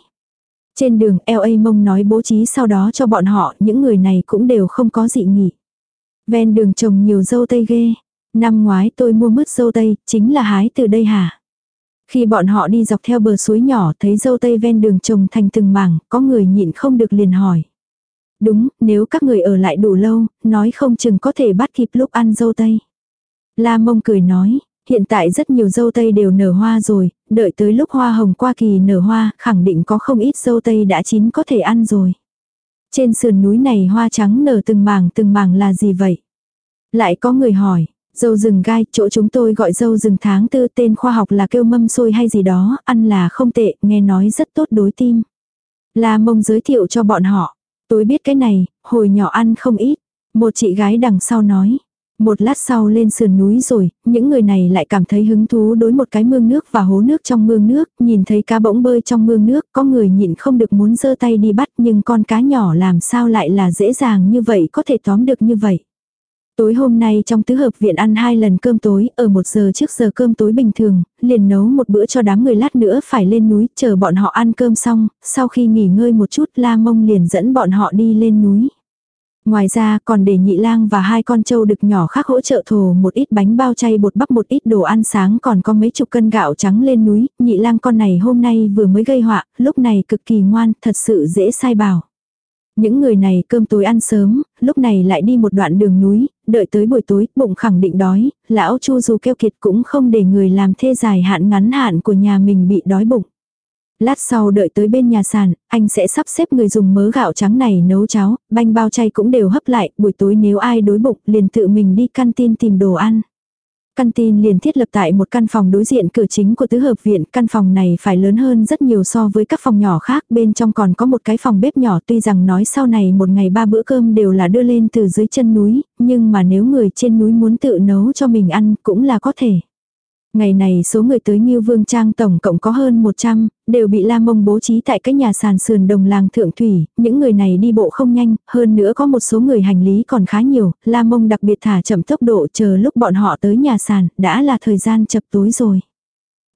Trên đường LA mông nói bố trí sau đó cho bọn họ, những người này cũng đều không có dị nghỉ. Ven đường trồng nhiều dâu tây ghê. Năm ngoái tôi mua mứt dâu tây, chính là hái từ đây hả? Khi bọn họ đi dọc theo bờ suối nhỏ thấy dâu tây ven đường trồng thành từng mảng, có người nhịn không được liền hỏi. Đúng, nếu các người ở lại đủ lâu, nói không chừng có thể bắt kịp lúc ăn dâu tây. La mông cười nói, hiện tại rất nhiều dâu tây đều nở hoa rồi, đợi tới lúc hoa hồng qua kỳ nở hoa, khẳng định có không ít dâu tây đã chín có thể ăn rồi. Trên sườn núi này hoa trắng nở từng mảng từng mảng là gì vậy? Lại có người hỏi, dâu rừng gai, chỗ chúng tôi gọi dâu rừng tháng tư tên khoa học là kêu mâm xôi hay gì đó, ăn là không tệ, nghe nói rất tốt đối tim. La mông giới thiệu cho bọn họ, tôi biết cái này, hồi nhỏ ăn không ít. Một chị gái đằng sau nói, một lát sau lên sườn núi rồi, những người này lại cảm thấy hứng thú đối một cái mương nước và hố nước trong mương nước, nhìn thấy cá bỗng bơi trong mương nước, có người nhịn không được muốn giơ tay đi bắt nhưng con cá nhỏ làm sao lại là dễ dàng như vậy có thể tóm được như vậy. Tối hôm nay trong tứ hợp viện ăn hai lần cơm tối, ở một giờ trước giờ cơm tối bình thường, liền nấu một bữa cho đám người lát nữa phải lên núi, chờ bọn họ ăn cơm xong, sau khi nghỉ ngơi một chút la mông liền dẫn bọn họ đi lên núi. Ngoài ra còn để nhị lang và hai con trâu đực nhỏ khác hỗ trợ thổ một ít bánh bao chay bột bắp một ít đồ ăn sáng còn có mấy chục cân gạo trắng lên núi, nhị lang con này hôm nay vừa mới gây họa, lúc này cực kỳ ngoan, thật sự dễ sai bảo. Những người này cơm tối ăn sớm, lúc này lại đi một đoạn đường núi, đợi tới buổi tối, bụng khẳng định đói, lão chu dù keo kiệt cũng không để người làm thê dài hạn ngắn hạn của nhà mình bị đói bụng. Lát sau đợi tới bên nhà sàn, anh sẽ sắp xếp người dùng mớ gạo trắng này nấu cháo, bánh bao chay cũng đều hấp lại, buổi tối nếu ai đối bụng liền tự mình đi căn tin tìm đồ ăn. Căn tin liền thiết lập tại một căn phòng đối diện cửa chính của tứ hợp viện. Căn phòng này phải lớn hơn rất nhiều so với các phòng nhỏ khác. Bên trong còn có một cái phòng bếp nhỏ tuy rằng nói sau này một ngày ba bữa cơm đều là đưa lên từ dưới chân núi. Nhưng mà nếu người trên núi muốn tự nấu cho mình ăn cũng là có thể. Ngày này số người tới Ngưu Vương Trang tổng cộng có hơn 100, đều bị La Mông bố trí tại cái nhà sàn sườn đồng làng Thượng Thủy, những người này đi bộ không nhanh, hơn nữa có một số người hành lý còn khá nhiều, La Mông đặc biệt thả chậm tốc độ chờ lúc bọn họ tới nhà sàn, đã là thời gian chập tối rồi.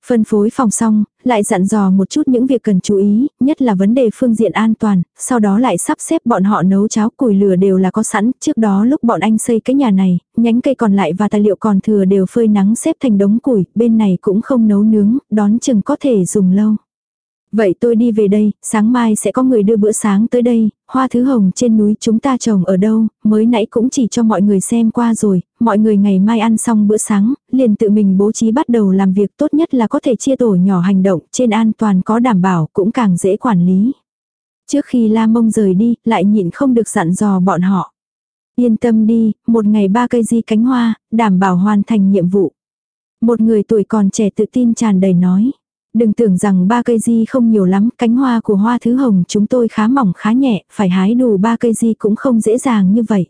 Phân phối phòng xong, lại dặn dò một chút những việc cần chú ý, nhất là vấn đề phương diện an toàn, sau đó lại sắp xếp bọn họ nấu cháo củi lửa đều là có sẵn, trước đó lúc bọn anh xây cái nhà này, nhánh cây còn lại và tài liệu còn thừa đều phơi nắng xếp thành đống củi, bên này cũng không nấu nướng, đón chừng có thể dùng lâu. Vậy tôi đi về đây, sáng mai sẽ có người đưa bữa sáng tới đây, hoa thứ hồng trên núi chúng ta trồng ở đâu, mới nãy cũng chỉ cho mọi người xem qua rồi, mọi người ngày mai ăn xong bữa sáng, liền tự mình bố trí bắt đầu làm việc tốt nhất là có thể chia tổ nhỏ hành động, trên an toàn có đảm bảo cũng càng dễ quản lý. Trước khi La Mông rời đi, lại nhịn không được dặn dò bọn họ. Yên tâm đi, một ngày ba cây di cánh hoa, đảm bảo hoàn thành nhiệm vụ. Một người tuổi còn trẻ tự tin tràn đầy nói. Đừng tưởng rằng ba cây di không nhiều lắm, cánh hoa của hoa thứ hồng chúng tôi khá mỏng khá nhẹ, phải hái đủ ba cây di cũng không dễ dàng như vậy.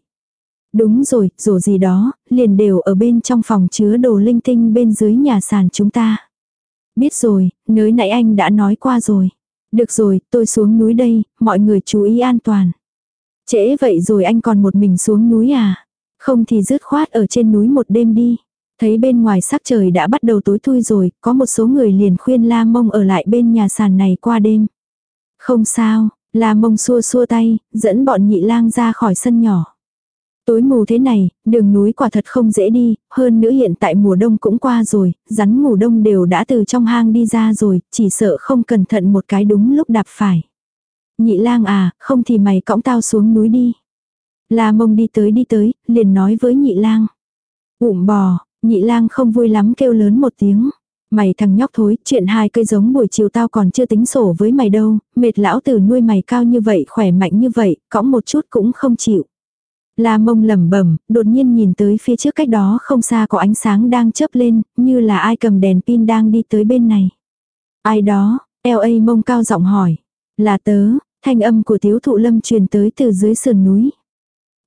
Đúng rồi, rổ gì đó, liền đều ở bên trong phòng chứa đồ linh tinh bên dưới nhà sàn chúng ta. Biết rồi, nới nãy anh đã nói qua rồi. Được rồi, tôi xuống núi đây, mọi người chú ý an toàn. Trễ vậy rồi anh còn một mình xuống núi à? Không thì dứt khoát ở trên núi một đêm đi. Thấy bên ngoài sắc trời đã bắt đầu tối thui rồi, có một số người liền khuyên La Mông ở lại bên nhà sàn này qua đêm. Không sao, La Mông xua xua tay, dẫn bọn nhị lang ra khỏi sân nhỏ. Tối mù thế này, đường núi quả thật không dễ đi, hơn nữa hiện tại mùa đông cũng qua rồi, rắn ngủ đông đều đã từ trong hang đi ra rồi, chỉ sợ không cẩn thận một cái đúng lúc đạp phải. Nhị lang à, không thì mày cõng tao xuống núi đi. La mông đi tới đi tới, liền nói với nhị lang. Ụm bò, nhị lang không vui lắm kêu lớn một tiếng. Mày thằng nhóc thối, chuyện hai cây giống buổi chiều tao còn chưa tính sổ với mày đâu, mệt lão tử nuôi mày cao như vậy, khỏe mạnh như vậy, cõng một chút cũng không chịu. La mông lẩm bẩm, đột nhiên nhìn tới phía trước cách đó không xa có ánh sáng đang chớp lên, như là ai cầm đèn pin đang đi tới bên này. Ai đó, LA mông cao giọng hỏi. Là tớ, thanh âm của thiếu thụ lâm truyền tới từ dưới sườn núi.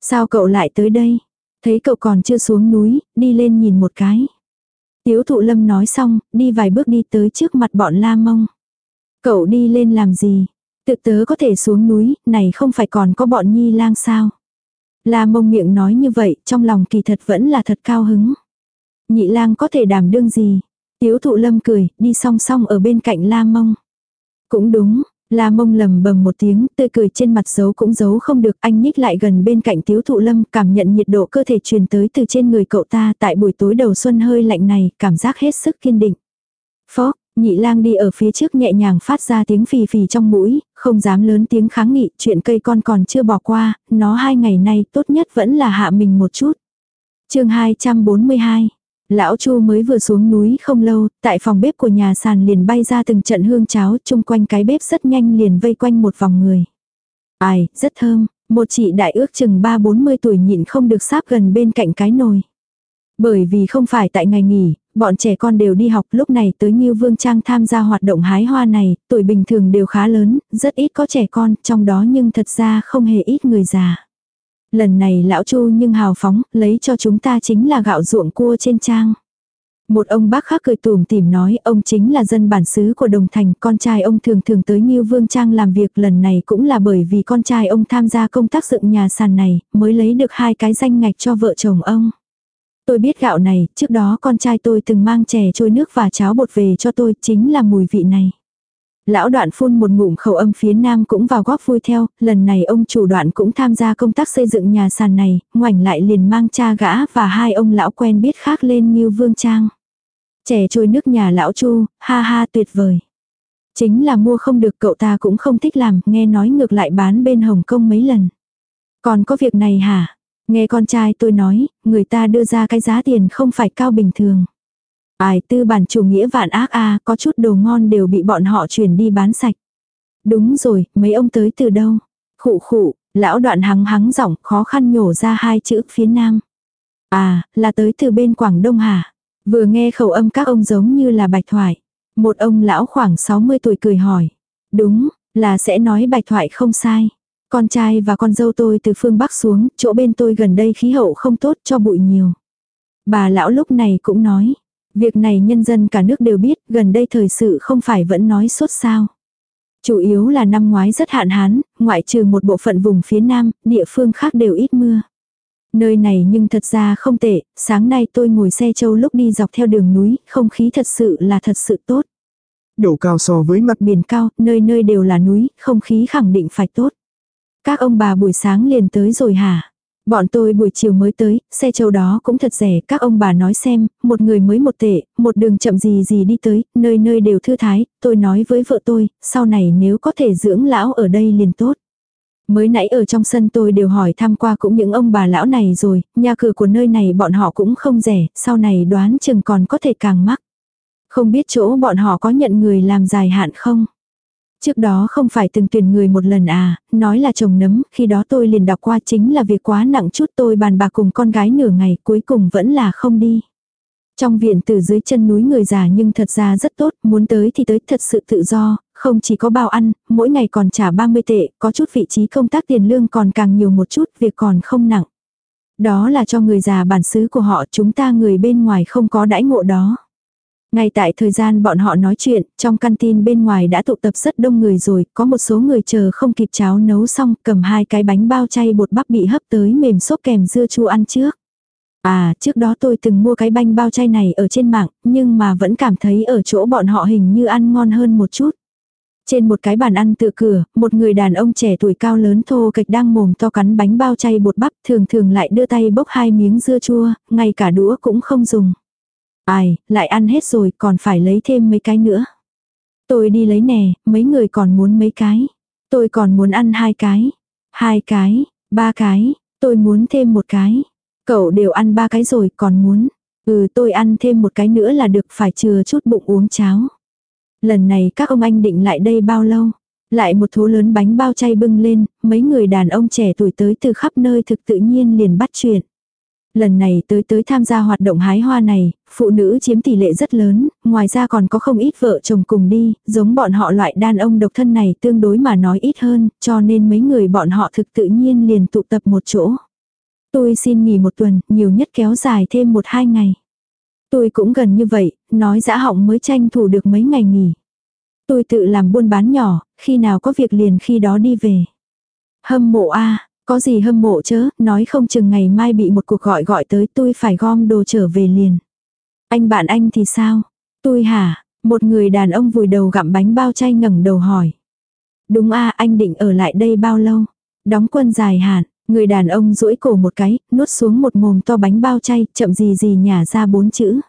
Sao cậu lại tới đây? Thấy cậu còn chưa xuống núi, đi lên nhìn một cái. Tiếu thụ lâm nói xong, đi vài bước đi tới trước mặt bọn la mông. Cậu đi lên làm gì? Tự tớ có thể xuống núi, này không phải còn có bọn nhi lang sao? La mông miệng nói như vậy, trong lòng kỳ thật vẫn là thật cao hứng. Nhị lang có thể đảm đương gì? Tiếu thụ lâm cười, đi song song ở bên cạnh la mông. Cũng đúng, La mông lầm bầm một tiếng, tươi cười trên mặt giấu cũng giấu không được, anh nhích lại gần bên cạnh tiếu thụ lâm, cảm nhận nhiệt độ cơ thể truyền tới từ trên người cậu ta tại buổi tối đầu xuân hơi lạnh này, cảm giác hết sức kiên định. Phó, nhị lang đi ở phía trước nhẹ nhàng phát ra tiếng phì phì trong mũi, không dám lớn tiếng kháng nghị, chuyện cây con còn chưa bỏ qua, nó hai ngày nay tốt nhất vẫn là hạ mình một chút. chương 242 Lão Chu mới vừa xuống núi không lâu, tại phòng bếp của nhà sàn liền bay ra từng trận hương cháo, chung quanh cái bếp rất nhanh liền vây quanh một vòng người. Ai, rất thơm, một chị đại ước chừng 3-40 tuổi nhịn không được sáp gần bên cạnh cái nồi. Bởi vì không phải tại ngày nghỉ, bọn trẻ con đều đi học lúc này tới Nhiêu Vương Trang tham gia hoạt động hái hoa này, tuổi bình thường đều khá lớn, rất ít có trẻ con, trong đó nhưng thật ra không hề ít người già. Lần này lão Chu nhưng hào phóng, lấy cho chúng ta chính là gạo ruộng cua trên trang. Một ông bác khác cười tùm tìm nói ông chính là dân bản xứ của Đồng Thành, con trai ông thường thường tới Nhiêu Vương Trang làm việc lần này cũng là bởi vì con trai ông tham gia công tác dựng nhà sàn này, mới lấy được hai cái danh ngạch cho vợ chồng ông. Tôi biết gạo này, trước đó con trai tôi từng mang chè trôi nước và cháo bột về cho tôi, chính là mùi vị này. Lão đoạn phun một ngụm khẩu âm phía nam cũng vào góp vui theo, lần này ông chủ đoạn cũng tham gia công tác xây dựng nhà sàn này, ngoảnh lại liền mang cha gã và hai ông lão quen biết khác lên như vương trang. Trẻ trôi nước nhà lão chu, ha ha tuyệt vời. Chính là mua không được cậu ta cũng không thích làm, nghe nói ngược lại bán bên Hồng Kông mấy lần. Còn có việc này hả? Nghe con trai tôi nói, người ta đưa ra cái giá tiền không phải cao bình thường. Ai tư bản chủ nghĩa vạn ác a có chút đồ ngon đều bị bọn họ chuyển đi bán sạch. Đúng rồi, mấy ông tới từ đâu? Khụ khụ, lão đoạn hắng hắng giọng khó khăn nhổ ra hai chữ phía nam. À, là tới từ bên Quảng Đông hả? Vừa nghe khẩu âm các ông giống như là bạch thoại. Một ông lão khoảng 60 tuổi cười hỏi. Đúng, là sẽ nói bạch thoại không sai. Con trai và con dâu tôi từ phương Bắc xuống, chỗ bên tôi gần đây khí hậu không tốt cho bụi nhiều. Bà lão lúc này cũng nói. Việc này nhân dân cả nước đều biết, gần đây thời sự không phải vẫn nói sốt sao. Chủ yếu là năm ngoái rất hạn hán, ngoại trừ một bộ phận vùng phía nam, địa phương khác đều ít mưa. Nơi này nhưng thật ra không tệ, sáng nay tôi ngồi xe châu lúc đi dọc theo đường núi, không khí thật sự là thật sự tốt. Độ cao so với mặt biển cao, nơi nơi đều là núi, không khí khẳng định phải tốt. Các ông bà buổi sáng liền tới rồi hả? Bọn tôi buổi chiều mới tới, xe châu đó cũng thật rẻ, các ông bà nói xem, một người mới một tệ, một đường chậm gì gì đi tới, nơi nơi đều thư thái, tôi nói với vợ tôi, sau này nếu có thể dưỡng lão ở đây liền tốt. Mới nãy ở trong sân tôi đều hỏi thăm qua cũng những ông bà lão này rồi, nhà cửa của nơi này bọn họ cũng không rẻ, sau này đoán chừng còn có thể càng mắc. Không biết chỗ bọn họ có nhận người làm dài hạn không? Trước đó không phải từng tuyển người một lần à, nói là chồng nấm, khi đó tôi liền đọc qua chính là việc quá nặng chút tôi bàn bạc cùng con gái nửa ngày cuối cùng vẫn là không đi. Trong viện từ dưới chân núi người già nhưng thật ra rất tốt, muốn tới thì tới thật sự tự do, không chỉ có bao ăn, mỗi ngày còn trả 30 tệ, có chút vị trí công tác tiền lương còn càng nhiều một chút, việc còn không nặng. Đó là cho người già bản xứ của họ, chúng ta người bên ngoài không có đãi ngộ đó. Ngay tại thời gian bọn họ nói chuyện, trong căn tin bên ngoài đã tụ tập rất đông người rồi, có một số người chờ không kịp cháo nấu xong, cầm hai cái bánh bao chay bột bắp bị hấp tới mềm xốp kèm dưa chua ăn trước. À, trước đó tôi từng mua cái bánh bao chay này ở trên mạng, nhưng mà vẫn cảm thấy ở chỗ bọn họ hình như ăn ngon hơn một chút. Trên một cái bàn ăn tự cửa, một người đàn ông trẻ tuổi cao lớn thô kịch đang mồm to cắn bánh bao chay bột bắp thường thường lại đưa tay bốc hai miếng dưa chua, ngay cả đũa cũng không dùng. Ai, lại ăn hết rồi còn phải lấy thêm mấy cái nữa. Tôi đi lấy nè, mấy người còn muốn mấy cái. Tôi còn muốn ăn hai cái. Hai cái, ba cái, tôi muốn thêm một cái. Cậu đều ăn ba cái rồi còn muốn. Ừ tôi ăn thêm một cái nữa là được phải chừa chút bụng uống cháo. Lần này các ông anh định lại đây bao lâu? Lại một thố lớn bánh bao chay bưng lên, mấy người đàn ông trẻ tuổi tới từ khắp nơi thực tự nhiên liền bắt chuyện. Lần này tới tới tham gia hoạt động hái hoa này, phụ nữ chiếm tỷ lệ rất lớn, ngoài ra còn có không ít vợ chồng cùng đi, giống bọn họ loại đàn ông độc thân này tương đối mà nói ít hơn, cho nên mấy người bọn họ thực tự nhiên liền tụ tập một chỗ. Tôi xin nghỉ một tuần, nhiều nhất kéo dài thêm một hai ngày. Tôi cũng gần như vậy, nói dã họng mới tranh thủ được mấy ngày nghỉ. Tôi tự làm buôn bán nhỏ, khi nào có việc liền khi đó đi về. Hâm mộ a có gì hâm mộ chớ, nói không chừng ngày mai bị một cuộc gọi gọi tới tôi phải gom đồ trở về liền. Anh bạn anh thì sao? Tôi hả? Một người đàn ông vùi đầu gặm bánh bao chay ngẩng đầu hỏi. Đúng a anh định ở lại đây bao lâu? Đóng quân dài hạn, người đàn ông duỗi cổ một cái, nuốt xuống một mồm to bánh bao chay, chậm gì gì nhả ra bốn chữ.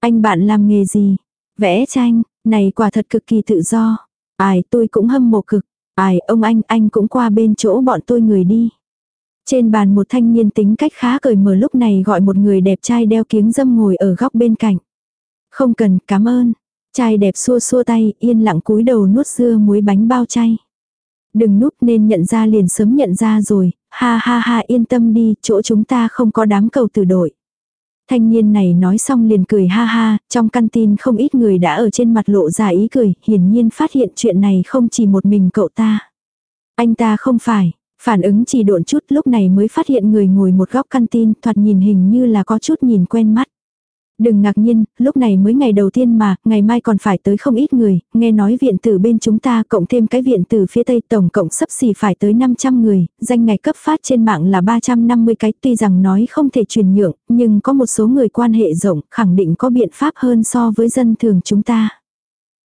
Anh bạn làm nghề gì? Vẽ tranh, này quả thật cực kỳ tự do. Ai tôi cũng hâm mộ cực. Ai ông anh anh cũng qua bên chỗ bọn tôi người đi. Trên bàn một thanh niên tính cách khá cởi mở lúc này gọi một người đẹp trai đeo kiếng dâm ngồi ở góc bên cạnh. Không cần, cảm ơn. Trai đẹp xua xua tay, yên lặng cúi đầu nuốt dưa muối bánh bao chay. Đừng núp nên nhận ra liền sớm nhận ra rồi, ha ha ha yên tâm đi, chỗ chúng ta không có đám cầu tử đội. Thanh niên này nói xong liền cười ha ha, trong căn tin không ít người đã ở trên mặt lộ ra ý cười, hiển nhiên phát hiện chuyện này không chỉ một mình cậu ta. Anh ta không phải, phản ứng chỉ độn chút lúc này mới phát hiện người ngồi một góc căn tin thoạt nhìn hình như là có chút nhìn quen mắt. Đừng ngạc nhiên, lúc này mới ngày đầu tiên mà, ngày mai còn phải tới không ít người, nghe nói viện tử bên chúng ta cộng thêm cái viện tử phía tây tổng cộng sấp xỉ phải tới 500 người, danh ngày cấp phát trên mạng là 350 cái tuy rằng nói không thể truyền nhượng, nhưng có một số người quan hệ rộng khẳng định có biện pháp hơn so với dân thường chúng ta.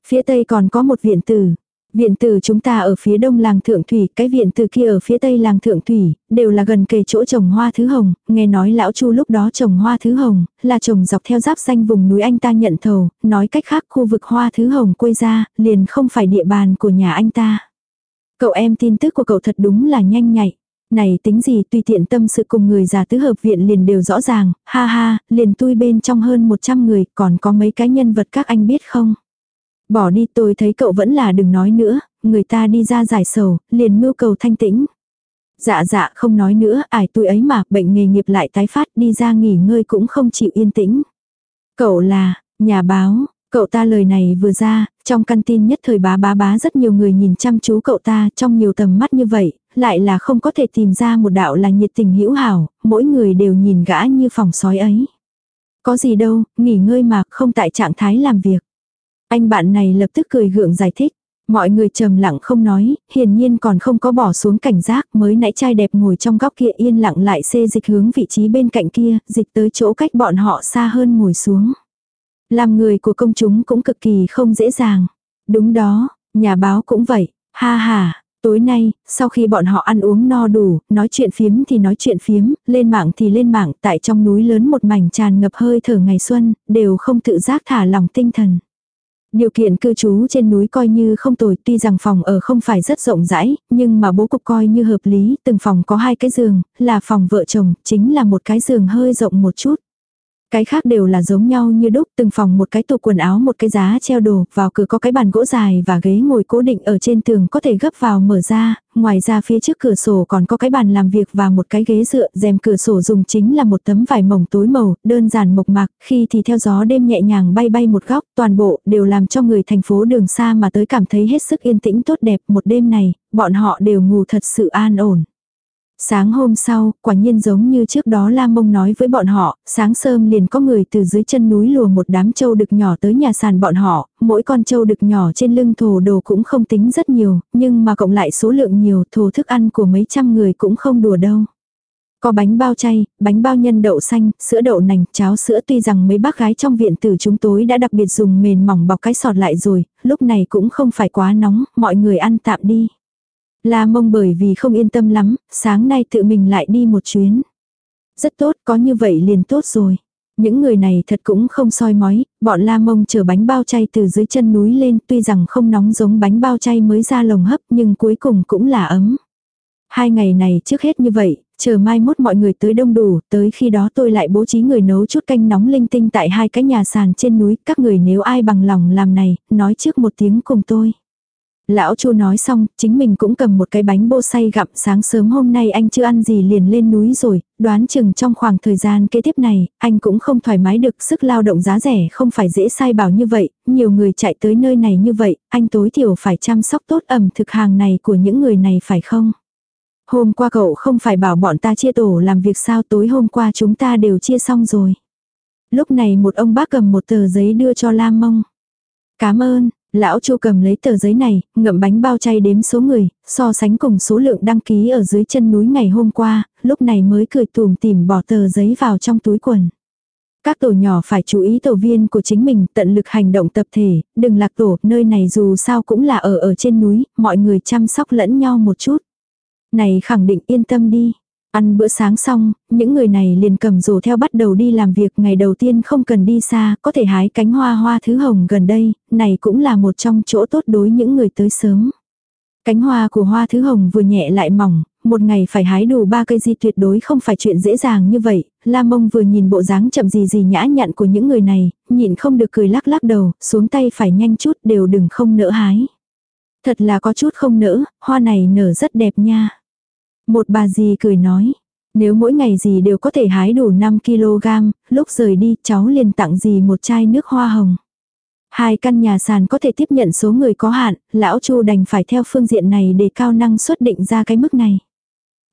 Phía tây còn có một viện tử, Viện từ chúng ta ở phía đông làng Thượng Thủy, cái viện từ kia ở phía tây làng Thượng Thủy, đều là gần kề chỗ trồng hoa thứ hồng, nghe nói lão Chu lúc đó trồng hoa thứ hồng, là trồng dọc theo giáp xanh vùng núi anh ta nhận thầu, nói cách khác khu vực hoa thứ hồng quê ra, liền không phải địa bàn của nhà anh ta. Cậu em tin tức của cậu thật đúng là nhanh nhạy. Này tính gì tùy tiện tâm sự cùng người già tứ hợp viện liền đều rõ ràng, ha ha, liền tui bên trong hơn 100 người, còn có mấy cái nhân vật các anh biết không? Bỏ đi tôi thấy cậu vẫn là đừng nói nữa, người ta đi ra giải sầu, liền mưu cầu thanh tĩnh. Dạ dạ không nói nữa, ải tôi ấy mà, bệnh nghề nghiệp lại tái phát đi ra nghỉ ngơi cũng không chịu yên tĩnh. Cậu là, nhà báo, cậu ta lời này vừa ra, trong căn tin nhất thời bá bá bá rất nhiều người nhìn chăm chú cậu ta trong nhiều tầm mắt như vậy, lại là không có thể tìm ra một đạo là nhiệt tình hữu hảo, mỗi người đều nhìn gã như phòng sói ấy. Có gì đâu, nghỉ ngơi mà, không tại trạng thái làm việc. Anh bạn này lập tức cười gượng giải thích. Mọi người trầm lặng không nói, hiển nhiên còn không có bỏ xuống cảnh giác mới nãy trai đẹp ngồi trong góc kia yên lặng lại xê dịch hướng vị trí bên cạnh kia, dịch tới chỗ cách bọn họ xa hơn ngồi xuống. Làm người của công chúng cũng cực kỳ không dễ dàng. Đúng đó, nhà báo cũng vậy, ha ha. Tối nay, sau khi bọn họ ăn uống no đủ, nói chuyện phiếm thì nói chuyện phiếm, lên mạng thì lên mạng, tại trong núi lớn một mảnh tràn ngập hơi thở ngày xuân, đều không tự giác thả lòng tinh thần. Điều kiện cư trú trên núi coi như không tồi, tuy rằng phòng ở không phải rất rộng rãi, nhưng mà bố cục coi như hợp lý, từng phòng có hai cái giường, là phòng vợ chồng, chính là một cái giường hơi rộng một chút. Cái khác đều là giống nhau như đúc, từng phòng một cái tủ quần áo một cái giá treo đồ, vào cửa có cái bàn gỗ dài và ghế ngồi cố định ở trên tường có thể gấp vào mở ra, ngoài ra phía trước cửa sổ còn có cái bàn làm việc và một cái ghế dựa, rèm cửa sổ dùng chính là một tấm vải mỏng tối màu, đơn giản mộc mạc, khi thì theo gió đêm nhẹ nhàng bay bay một góc, toàn bộ đều làm cho người thành phố đường xa mà tới cảm thấy hết sức yên tĩnh tốt đẹp một đêm này, bọn họ đều ngủ thật sự an ổn. Sáng hôm sau, quả nhiên giống như trước đó La Mông nói với bọn họ, sáng sớm liền có người từ dưới chân núi lùa một đám trâu đực nhỏ tới nhà sàn bọn họ, mỗi con trâu đực nhỏ trên lưng thổ đồ cũng không tính rất nhiều, nhưng mà cộng lại số lượng nhiều thổ thức ăn của mấy trăm người cũng không đùa đâu. Có bánh bao chay, bánh bao nhân đậu xanh, sữa đậu nành, cháo sữa tuy rằng mấy bác gái trong viện tử chúng tối đã đặc biệt dùng mền mỏng bọc cái sọt lại rồi, lúc này cũng không phải quá nóng, mọi người ăn tạm đi. La mông bởi vì không yên tâm lắm, sáng nay tự mình lại đi một chuyến. Rất tốt, có như vậy liền tốt rồi. Những người này thật cũng không soi mói, bọn la mông chở bánh bao chay từ dưới chân núi lên tuy rằng không nóng giống bánh bao chay mới ra lồng hấp nhưng cuối cùng cũng là ấm. Hai ngày này trước hết như vậy, chờ mai mốt mọi người tới đông đủ, tới khi đó tôi lại bố trí người nấu chút canh nóng linh tinh tại hai cái nhà sàn trên núi, các người nếu ai bằng lòng làm này, nói trước một tiếng cùng tôi. Lão Chu nói xong, chính mình cũng cầm một cái bánh bô say gặm sáng sớm hôm nay anh chưa ăn gì liền lên núi rồi, đoán chừng trong khoảng thời gian kế tiếp này, anh cũng không thoải mái được sức lao động giá rẻ không phải dễ sai bảo như vậy, nhiều người chạy tới nơi này như vậy, anh tối thiểu phải chăm sóc tốt ẩm thực hàng này của những người này phải không? Hôm qua cậu không phải bảo bọn ta chia tổ làm việc sao tối hôm qua chúng ta đều chia xong rồi. Lúc này một ông bác cầm một tờ giấy đưa cho Lam Mông. Cảm ơn, Lão Chu cầm lấy tờ giấy này, ngậm bánh bao chay đếm số người, so sánh cùng số lượng đăng ký ở dưới chân núi ngày hôm qua, lúc này mới cười tùm tìm bỏ tờ giấy vào trong túi quần. Các tổ nhỏ phải chú ý tổ viên của chính mình, tận lực hành động tập thể, đừng lạc tổ, nơi này dù sao cũng là ở ở trên núi, mọi người chăm sóc lẫn nhau một chút. Này khẳng định yên tâm đi, Ăn bữa sáng xong, những người này liền cầm rổ theo bắt đầu đi làm việc ngày đầu tiên không cần đi xa, có thể hái cánh hoa hoa thứ hồng gần đây, này cũng là một trong chỗ tốt đối những người tới sớm. Cánh hoa của hoa thứ hồng vừa nhẹ lại mỏng, một ngày phải hái đủ ba cây di tuyệt đối không phải chuyện dễ dàng như vậy, La Mông vừa nhìn bộ dáng chậm gì gì nhã nhặn của những người này, nhịn không được cười lắc lắc đầu, xuống tay phải nhanh chút đều đừng không nỡ hái. Thật là có chút không nỡ, hoa này nở rất đẹp nha. Một bà dì cười nói, nếu mỗi ngày dì đều có thể hái đủ 5kg, lúc rời đi cháu liền tặng dì một chai nước hoa hồng. Hai căn nhà sàn có thể tiếp nhận số người có hạn, lão Chu đành phải theo phương diện này để cao năng suất định ra cái mức này.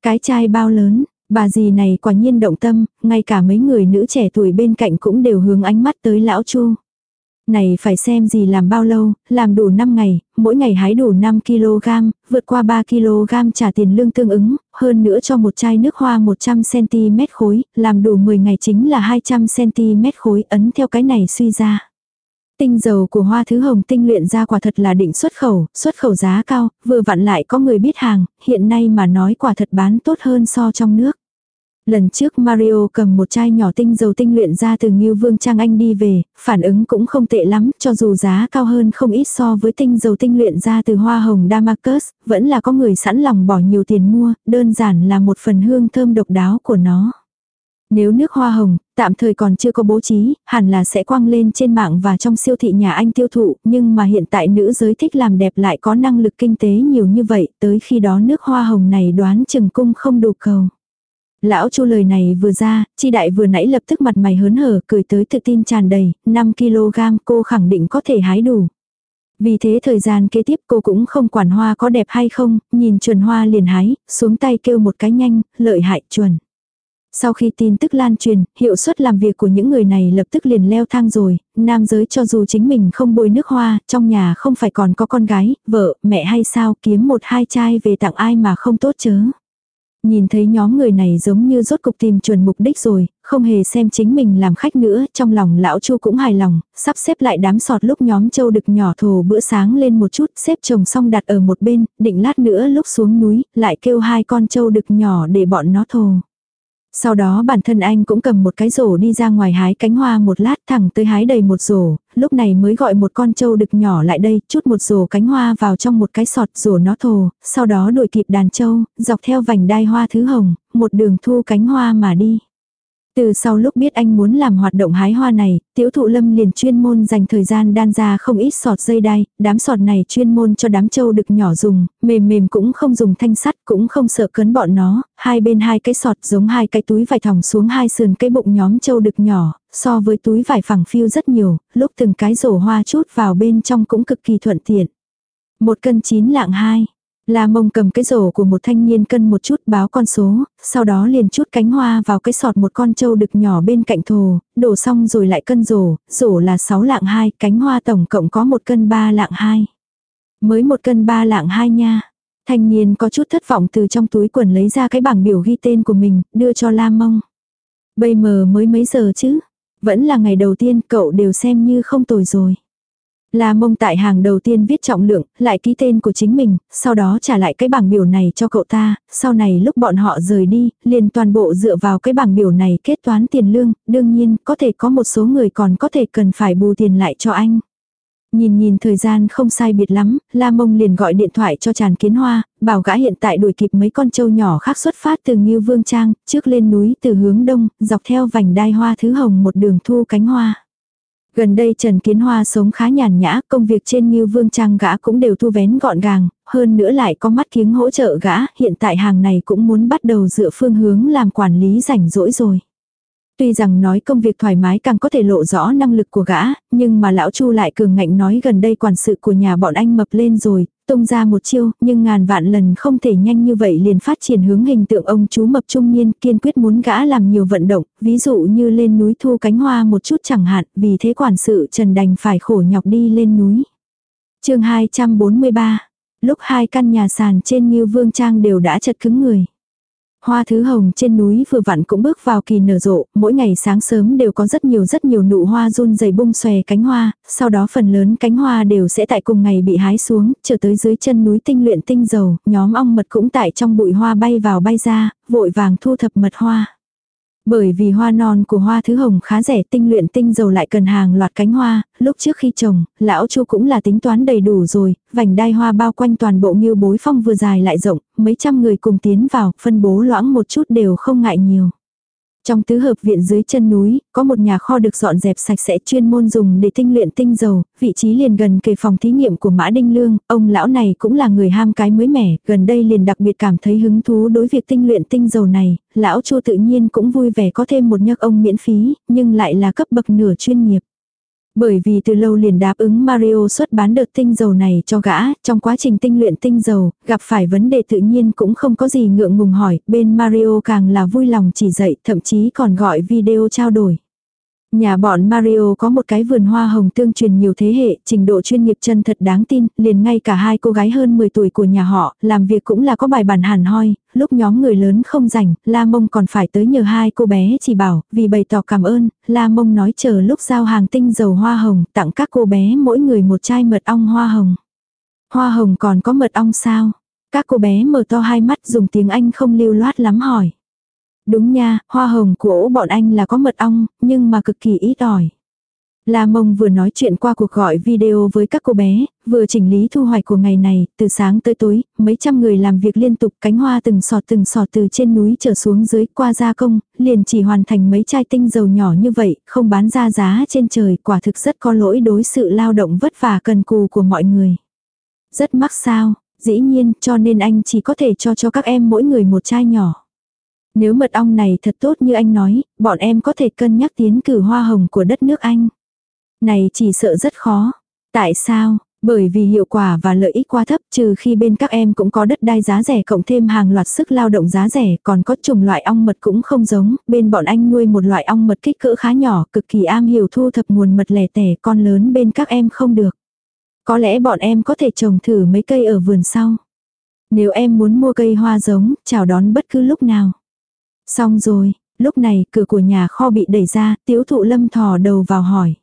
Cái chai bao lớn, bà dì này quả nhiên động tâm, ngay cả mấy người nữ trẻ tuổi bên cạnh cũng đều hướng ánh mắt tới lão Chu. Này phải xem gì làm bao lâu, làm đủ 5 ngày, mỗi ngày hái đủ 5kg, vượt qua 3kg trả tiền lương tương ứng, hơn nữa cho một chai nước hoa 100cm khối, làm đủ 10 ngày chính là 200cm khối, ấn theo cái này suy ra. Tinh dầu của hoa thứ hồng tinh luyện ra quả thật là định xuất khẩu, xuất khẩu giá cao, vừa vặn lại có người biết hàng, hiện nay mà nói quả thật bán tốt hơn so trong nước. Lần trước Mario cầm một chai nhỏ tinh dầu tinh luyện ra từ Ngưu Vương Trang Anh đi về, phản ứng cũng không tệ lắm, cho dù giá cao hơn không ít so với tinh dầu tinh luyện ra từ hoa hồng Damascus, vẫn là có người sẵn lòng bỏ nhiều tiền mua, đơn giản là một phần hương thơm độc đáo của nó. Nếu nước hoa hồng, tạm thời còn chưa có bố trí, hẳn là sẽ quăng lên trên mạng và trong siêu thị nhà anh tiêu thụ, nhưng mà hiện tại nữ giới thích làm đẹp lại có năng lực kinh tế nhiều như vậy, tới khi đó nước hoa hồng này đoán chừng cung không đủ cầu. Lão Chu lời này vừa ra, chi đại vừa nãy lập tức mặt mày hớn hở, cười tới tự tin tràn đầy, 5kg cô khẳng định có thể hái đủ. Vì thế thời gian kế tiếp cô cũng không quản hoa có đẹp hay không, nhìn chuẩn hoa liền hái, xuống tay kêu một cái nhanh, lợi hại chuẩn. Sau khi tin tức lan truyền, hiệu suất làm việc của những người này lập tức liền leo thang rồi, nam giới cho dù chính mình không bôi nước hoa, trong nhà không phải còn có con gái, vợ, mẹ hay sao kiếm một hai chai về tặng ai mà không tốt chớ. Nhìn thấy nhóm người này giống như rốt cục tìm chuẩn mục đích rồi, không hề xem chính mình làm khách nữa, trong lòng lão chu cũng hài lòng, sắp xếp lại đám sọt lúc nhóm châu đực nhỏ thồ bữa sáng lên một chút, xếp chồng xong đặt ở một bên, định lát nữa lúc xuống núi, lại kêu hai con châu đực nhỏ để bọn nó thồ. Sau đó bản thân anh cũng cầm một cái rổ đi ra ngoài hái cánh hoa một lát thẳng tới hái đầy một rổ, lúc này mới gọi một con trâu đực nhỏ lại đây, chút một rổ cánh hoa vào trong một cái sọt rổ nó thồ, sau đó đuổi kịp đàn trâu, dọc theo vành đai hoa thứ hồng, một đường thu cánh hoa mà đi. Từ sau lúc biết anh muốn làm hoạt động hái hoa này, tiểu thụ lâm liền chuyên môn dành thời gian đan ra không ít sọt dây đai, đám sọt này chuyên môn cho đám trâu đực nhỏ dùng, mềm mềm cũng không dùng thanh sắt cũng không sợ cấn bọn nó, hai bên hai cái sọt giống hai cái túi vải thòng xuống hai sườn cái bụng nhóm trâu đực nhỏ, so với túi vải phẳng phiu rất nhiều, lúc từng cái rổ hoa chút vào bên trong cũng cực kỳ thuận tiện. Một cân chín lạng hai. La mông cầm cái rổ của một thanh niên cân một chút báo con số, sau đó liền chút cánh hoa vào cái sọt một con trâu đực nhỏ bên cạnh thồ, đổ xong rồi lại cân rổ, rổ là 6 lạng 2, cánh hoa tổng cộng có một cân 3 lạng 2. Mới một cân 3 lạng 2 nha. Thanh niên có chút thất vọng từ trong túi quần lấy ra cái bảng biểu ghi tên của mình, đưa cho La mông. Bây mờ mới mấy giờ chứ? Vẫn là ngày đầu tiên cậu đều xem như không tồi rồi. La mông tại hàng đầu tiên viết trọng lượng, lại ký tên của chính mình, sau đó trả lại cái bảng biểu này cho cậu ta, sau này lúc bọn họ rời đi, liền toàn bộ dựa vào cái bảng biểu này kết toán tiền lương, đương nhiên có thể có một số người còn có thể cần phải bù tiền lại cho anh. Nhìn nhìn thời gian không sai biệt lắm, La Mông liền gọi điện thoại cho Tràn Kiến Hoa, bảo gã hiện tại đuổi kịp mấy con trâu nhỏ khác xuất phát từ Ngưu Vương Trang, trước lên núi từ hướng đông, dọc theo vành đai hoa thứ hồng một đường thu cánh hoa. Gần đây Trần Kiến Hoa sống khá nhàn nhã, công việc trên Ngưu Vương Trang gã cũng đều thu vén gọn gàng, hơn nữa lại có mắt kiếng hỗ trợ gã, hiện tại hàng này cũng muốn bắt đầu dựa phương hướng làm quản lý rảnh rỗi rồi. Tuy rằng nói công việc thoải mái càng có thể lộ rõ năng lực của gã, nhưng mà lão Chu lại cường ngạnh nói gần đây quản sự của nhà bọn anh mập lên rồi, tung ra một chiêu, nhưng ngàn vạn lần không thể nhanh như vậy liền phát triển hướng hình tượng ông chú mập trung niên kiên quyết muốn gã làm nhiều vận động, ví dụ như lên núi thu cánh hoa một chút chẳng hạn, vì thế quản sự Trần đành phải khổ nhọc đi lên núi. chương 243, lúc hai căn nhà sàn trên như Vương Trang đều đã chật cứng người. Hoa thứ hồng trên núi vừa vặn cũng bước vào kỳ nở rộ, mỗi ngày sáng sớm đều có rất nhiều rất nhiều nụ hoa run dày bung xòe cánh hoa, sau đó phần lớn cánh hoa đều sẽ tại cùng ngày bị hái xuống, trở tới dưới chân núi tinh luyện tinh dầu, nhóm ong mật cũng tại trong bụi hoa bay vào bay ra, vội vàng thu thập mật hoa. Bởi vì hoa non của hoa thứ hồng khá rẻ tinh luyện tinh dầu lại cần hàng loạt cánh hoa, lúc trước khi trồng, lão chu cũng là tính toán đầy đủ rồi, vành đai hoa bao quanh toàn bộ nghiêu bối phong vừa dài lại rộng, mấy trăm người cùng tiến vào, phân bố loãng một chút đều không ngại nhiều. Trong tứ hợp viện dưới chân núi, có một nhà kho được dọn dẹp sạch sẽ chuyên môn dùng để tinh luyện tinh dầu, vị trí liền gần kề phòng thí nghiệm của Mã Đinh Lương, ông lão này cũng là người ham cái mới mẻ, gần đây liền đặc biệt cảm thấy hứng thú đối việc tinh luyện tinh dầu này, lão Chu tự nhiên cũng vui vẻ có thêm một nhắc ông miễn phí, nhưng lại là cấp bậc nửa chuyên nghiệp. Bởi vì từ lâu liền đáp ứng Mario xuất bán đợt tinh dầu này cho gã, trong quá trình tinh luyện tinh dầu, gặp phải vấn đề tự nhiên cũng không có gì ngượng ngùng hỏi, bên Mario càng là vui lòng chỉ dạy, thậm chí còn gọi video trao đổi. Nhà bọn Mario có một cái vườn hoa hồng tương truyền nhiều thế hệ, trình độ chuyên nghiệp chân thật đáng tin, liền ngay cả hai cô gái hơn 10 tuổi của nhà họ, làm việc cũng là có bài bản hàn hoi, lúc nhóm người lớn không rảnh, La Mông còn phải tới nhờ hai cô bé chỉ bảo, vì bày tỏ cảm ơn, La Mông nói chờ lúc giao hàng tinh dầu hoa hồng, tặng các cô bé mỗi người một chai mật ong hoa hồng. Hoa hồng còn có mật ong sao? Các cô bé mở to hai mắt dùng tiếng Anh không lưu loát lắm hỏi. Đúng nha, hoa hồng của ổ bọn anh là có mật ong, nhưng mà cực kỳ ít ỏi. La Mông vừa nói chuyện qua cuộc gọi video với các cô bé, vừa chỉnh lý thu hoạch của ngày này, từ sáng tới tối, mấy trăm người làm việc liên tục cánh hoa từng sọt từng sọt từ trên núi trở xuống dưới qua gia công, liền chỉ hoàn thành mấy chai tinh dầu nhỏ như vậy, không bán ra giá trên trời, quả thực rất có lỗi đối sự lao động vất vả cần cù của mọi người. Rất mắc sao, dĩ nhiên cho nên anh chỉ có thể cho cho các em mỗi người một chai nhỏ. Nếu mật ong này thật tốt như anh nói, bọn em có thể cân nhắc tiến cử hoa hồng của đất nước Anh. Này chỉ sợ rất khó. Tại sao? Bởi vì hiệu quả và lợi ích quá thấp trừ khi bên các em cũng có đất đai giá rẻ cộng thêm hàng loạt sức lao động giá rẻ còn có chủng loại ong mật cũng không giống, bên bọn anh nuôi một loại ong mật kích cỡ khá nhỏ cực kỳ am hiểu thu thập nguồn mật lẻ tẻ con lớn bên các em không được. Có lẽ bọn em có thể trồng thử mấy cây ở vườn sau. Nếu em muốn mua cây hoa giống, chào đón bất cứ lúc nào. Xong rồi, lúc này cửa của nhà kho bị đẩy ra, tiếu thụ lâm thò đầu vào hỏi.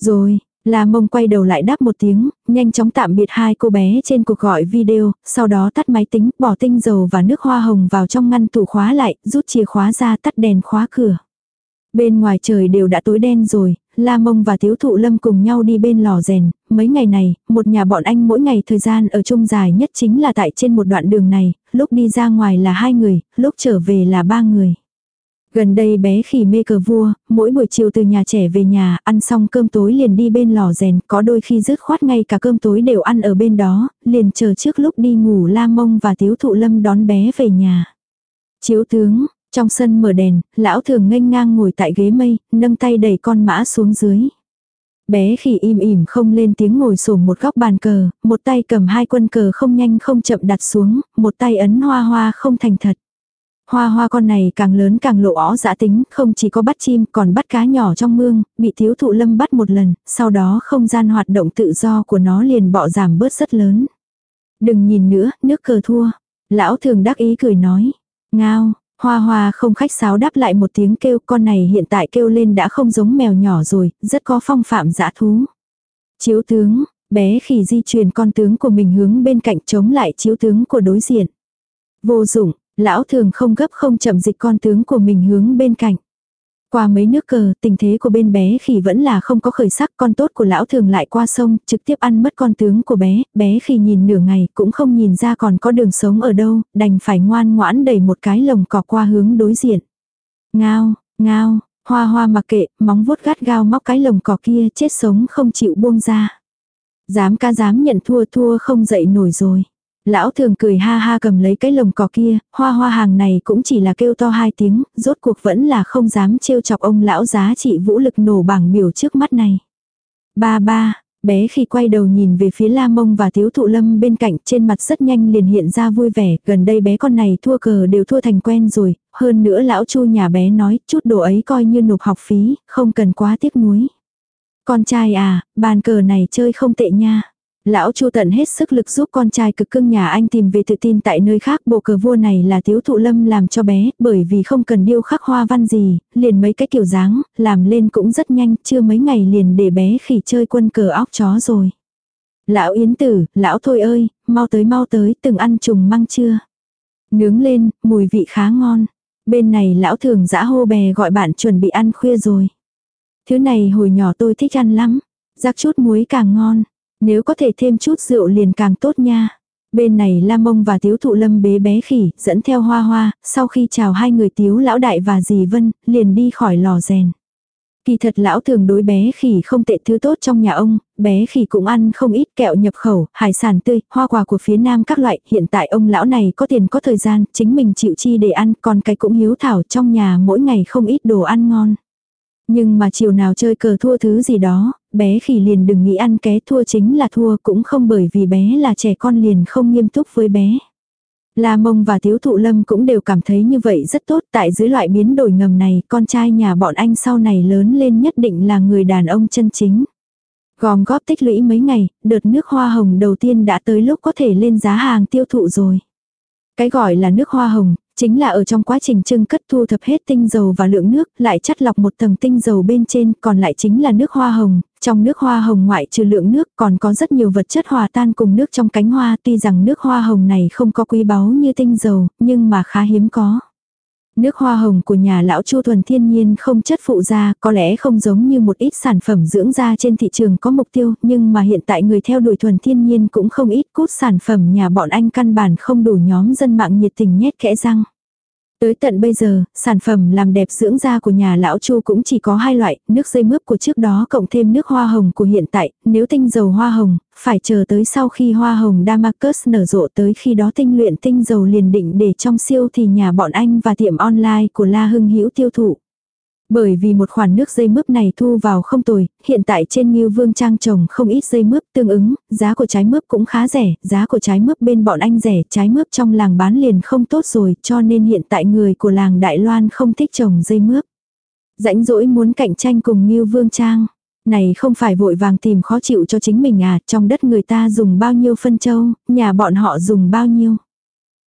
Rồi, La mông quay đầu lại đáp một tiếng, nhanh chóng tạm biệt hai cô bé trên cuộc gọi video, sau đó tắt máy tính, bỏ tinh dầu và nước hoa hồng vào trong ngăn tủ khóa lại, rút chìa khóa ra tắt đèn khóa cửa. Bên ngoài trời đều đã tối đen rồi, La Mông và Tiếu Thụ Lâm cùng nhau đi bên lò rèn, mấy ngày này, một nhà bọn anh mỗi ngày thời gian ở chung dài nhất chính là tại trên một đoạn đường này, lúc đi ra ngoài là hai người, lúc trở về là ba người. Gần đây bé khỉ mê cờ vua, mỗi buổi chiều từ nhà trẻ về nhà, ăn xong cơm tối liền đi bên lò rèn, có đôi khi dứt khoát ngay cả cơm tối đều ăn ở bên đó, liền chờ trước lúc đi ngủ la mông và tiếu thụ lâm đón bé về nhà. Chiếu tướng, trong sân mở đèn, lão thường nghênh ngang ngồi tại ghế mây, nâng tay đẩy con mã xuống dưới. Bé khỉ im ỉm không lên tiếng ngồi sổm một góc bàn cờ, một tay cầm hai quân cờ không nhanh không chậm đặt xuống, một tay ấn hoa hoa không thành thật. Hoa hoa con này càng lớn càng lộ ó dã tính, không chỉ có bắt chim còn bắt cá nhỏ trong mương, bị thiếu thụ lâm bắt một lần, sau đó không gian hoạt động tự do của nó liền bỏ giảm bớt rất lớn. Đừng nhìn nữa, nước cờ thua. Lão thường đắc ý cười nói. Ngao, hoa hoa không khách sáo đáp lại một tiếng kêu con này hiện tại kêu lên đã không giống mèo nhỏ rồi, rất có phong phạm dã thú. Chiếu tướng, bé khỉ di chuyển con tướng của mình hướng bên cạnh chống lại chiếu tướng của đối diện. Vô dụng, Lão thường không gấp không chậm dịch con tướng của mình hướng bên cạnh. Qua mấy nước cờ, tình thế của bên bé khỉ vẫn là không có khởi sắc, con tốt của lão thường lại qua sông, trực tiếp ăn mất con tướng của bé, bé khỉ nhìn nửa ngày cũng không nhìn ra còn có đường sống ở đâu, đành phải ngoan ngoãn đẩy một cái lồng cỏ qua hướng đối diện. Ngao, ngao, hoa hoa mặc kệ, móng vuốt gắt gao móc cái lồng cỏ kia chết sống không chịu buông ra. Dám ca dám nhận thua thua không dậy nổi rồi. Lão thường cười ha ha cầm lấy cái lồng cỏ kia, hoa hoa hàng này cũng chỉ là kêu to hai tiếng, rốt cuộc vẫn là không dám trêu chọc ông lão giá trị vũ lực nổ bảng biểu trước mắt này. Ba ba, bé khi quay đầu nhìn về phía la mông và thiếu thụ lâm bên cạnh trên mặt rất nhanh liền hiện ra vui vẻ, gần đây bé con này thua cờ đều thua thành quen rồi, hơn nữa lão chu nhà bé nói chút đồ ấy coi như nộp học phí, không cần quá tiếc nuối. Con trai à, bàn cờ này chơi không tệ nha. Lão Chu tận hết sức lực giúp con trai cực cưng nhà anh tìm về tự tin tại nơi khác. Bộ cờ vua này là thiếu thụ lâm làm cho bé, bởi vì không cần điêu khắc hoa văn gì, liền mấy cái kiểu dáng, làm lên cũng rất nhanh, chưa mấy ngày liền để bé khỉ chơi quân cờ óc chó rồi. Lão Yến Tử, lão Thôi ơi, mau tới mau tới, từng ăn trùng măng chưa? Nướng lên, mùi vị khá ngon. Bên này lão thường dã hô bè gọi bạn chuẩn bị ăn khuya rồi. Thứ này hồi nhỏ tôi thích ăn lắm. Rắc chút muối càng ngon. Nếu có thể thêm chút rượu liền càng tốt nha. Bên này Lam Mông và Tiếu Thụ Lâm bế bé khỉ, dẫn theo hoa hoa, sau khi chào hai người Tiếu Lão Đại và dì Vân, liền đi khỏi lò rèn. Kỳ thật lão thường đối bé khỉ không tệ thứ tốt trong nhà ông, bé khỉ cũng ăn không ít kẹo nhập khẩu, hải sản tươi, hoa quả của phía nam các loại, hiện tại ông lão này có tiền có thời gian, chính mình chịu chi để ăn, còn cái cũng hiếu thảo trong nhà mỗi ngày không ít đồ ăn ngon. Nhưng mà chiều nào chơi cờ thua thứ gì đó, bé khỉ liền đừng nghĩ ăn ké thua chính là thua cũng không bởi vì bé là trẻ con liền không nghiêm túc với bé. La Mông và Tiếu Thụ Lâm cũng đều cảm thấy như vậy rất tốt tại dưới loại biến đổi ngầm này con trai nhà bọn anh sau này lớn lên nhất định là người đàn ông chân chính. Gom góp tích lũy mấy ngày, đợt nước hoa hồng đầu tiên đã tới lúc có thể lên giá hàng tiêu thụ rồi. Cái gọi là nước hoa hồng, Chính là ở trong quá trình trưng cất thu thập hết tinh dầu và lượng nước, lại chắt lọc một tầng tinh dầu bên trên, còn lại chính là nước hoa hồng. Trong nước hoa hồng ngoại trừ lượng nước còn có rất nhiều vật chất hòa tan cùng nước trong cánh hoa. Tuy rằng nước hoa hồng này không có quý báu như tinh dầu, nhưng mà khá hiếm có. Nước hoa hồng của nhà lão Chu thuần thiên nhiên không chất phụ da, có lẽ không giống như một ít sản phẩm dưỡng da trên thị trường có mục tiêu, nhưng mà hiện tại người theo đuổi thuần thiên nhiên cũng không ít cút sản phẩm nhà bọn anh căn bản không đủ nhóm dân mạng nhiệt tình nhét kẽ răng. Tới tận bây giờ, sản phẩm làm đẹp dưỡng da của nhà lão Chu cũng chỉ có hai loại, nước dây mướp của trước đó cộng thêm nước hoa hồng của hiện tại, nếu tinh dầu hoa hồng, phải chờ tới sau khi hoa hồng Damascus nở rộ tới khi đó tinh luyện tinh dầu liền định để trong siêu thì nhà bọn anh và tiệm online của La Hưng Hữu tiêu thụ. Bởi vì một khoản nước dây mướp này thu vào không tồi, hiện tại trên Ngưu Vương Trang trồng không ít dây mướp tương ứng, giá của trái mướp cũng khá rẻ, giá của trái mướp bên bọn anh rẻ, trái mướp trong làng bán liền không tốt rồi, cho nên hiện tại người của làng Đại Loan không thích trồng dây mướp. Rãnh rỗi muốn cạnh tranh cùng Ngưu Vương Trang. Này không phải vội vàng tìm khó chịu cho chính mình à, trong đất người ta dùng bao nhiêu phân châu, nhà bọn họ dùng bao nhiêu.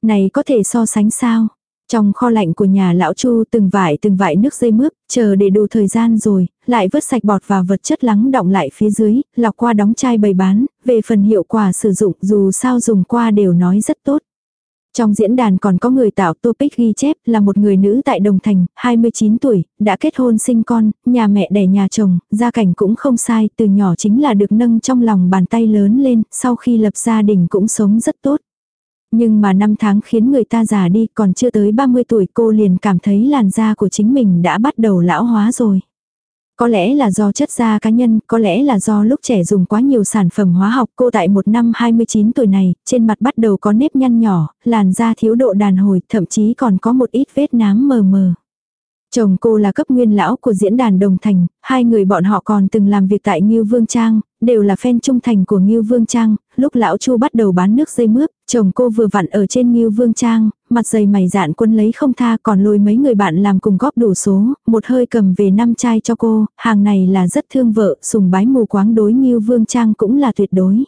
Này có thể so sánh sao? Trong kho lạnh của nhà lão Chu từng vải từng vải nước dây mướp, chờ để đủ thời gian rồi, lại vớt sạch bọt và vật chất lắng động lại phía dưới, lọc qua đóng chai bày bán, về phần hiệu quả sử dụng dù sao dùng qua đều nói rất tốt. Trong diễn đàn còn có người tạo topic ghi chép là một người nữ tại Đồng Thành, 29 tuổi, đã kết hôn sinh con, nhà mẹ đẻ nhà chồng, gia cảnh cũng không sai, từ nhỏ chính là được nâng trong lòng bàn tay lớn lên, sau khi lập gia đình cũng sống rất tốt. Nhưng mà năm tháng khiến người ta già đi còn chưa tới 30 tuổi cô liền cảm thấy làn da của chính mình đã bắt đầu lão hóa rồi. Có lẽ là do chất da cá nhân, có lẽ là do lúc trẻ dùng quá nhiều sản phẩm hóa học cô tại một năm 29 tuổi này, trên mặt bắt đầu có nếp nhăn nhỏ, làn da thiếu độ đàn hồi, thậm chí còn có một ít vết nám mờ mờ. Chồng cô là cấp nguyên lão của diễn đàn Đồng Thành, hai người bọn họ còn từng làm việc tại Ngưu Vương Trang, đều là fan trung thành của Ngưu Vương Trang, lúc lão Chu bắt đầu bán nước dây mướp, chồng cô vừa vặn ở trên Ngưu Vương Trang, mặt dày mày dạn quân lấy không tha còn lôi mấy người bạn làm cùng góp đủ số, một hơi cầm về năm chai cho cô, hàng này là rất thương vợ, sùng bái mù quáng đối Ngưu Vương Trang cũng là tuyệt đối.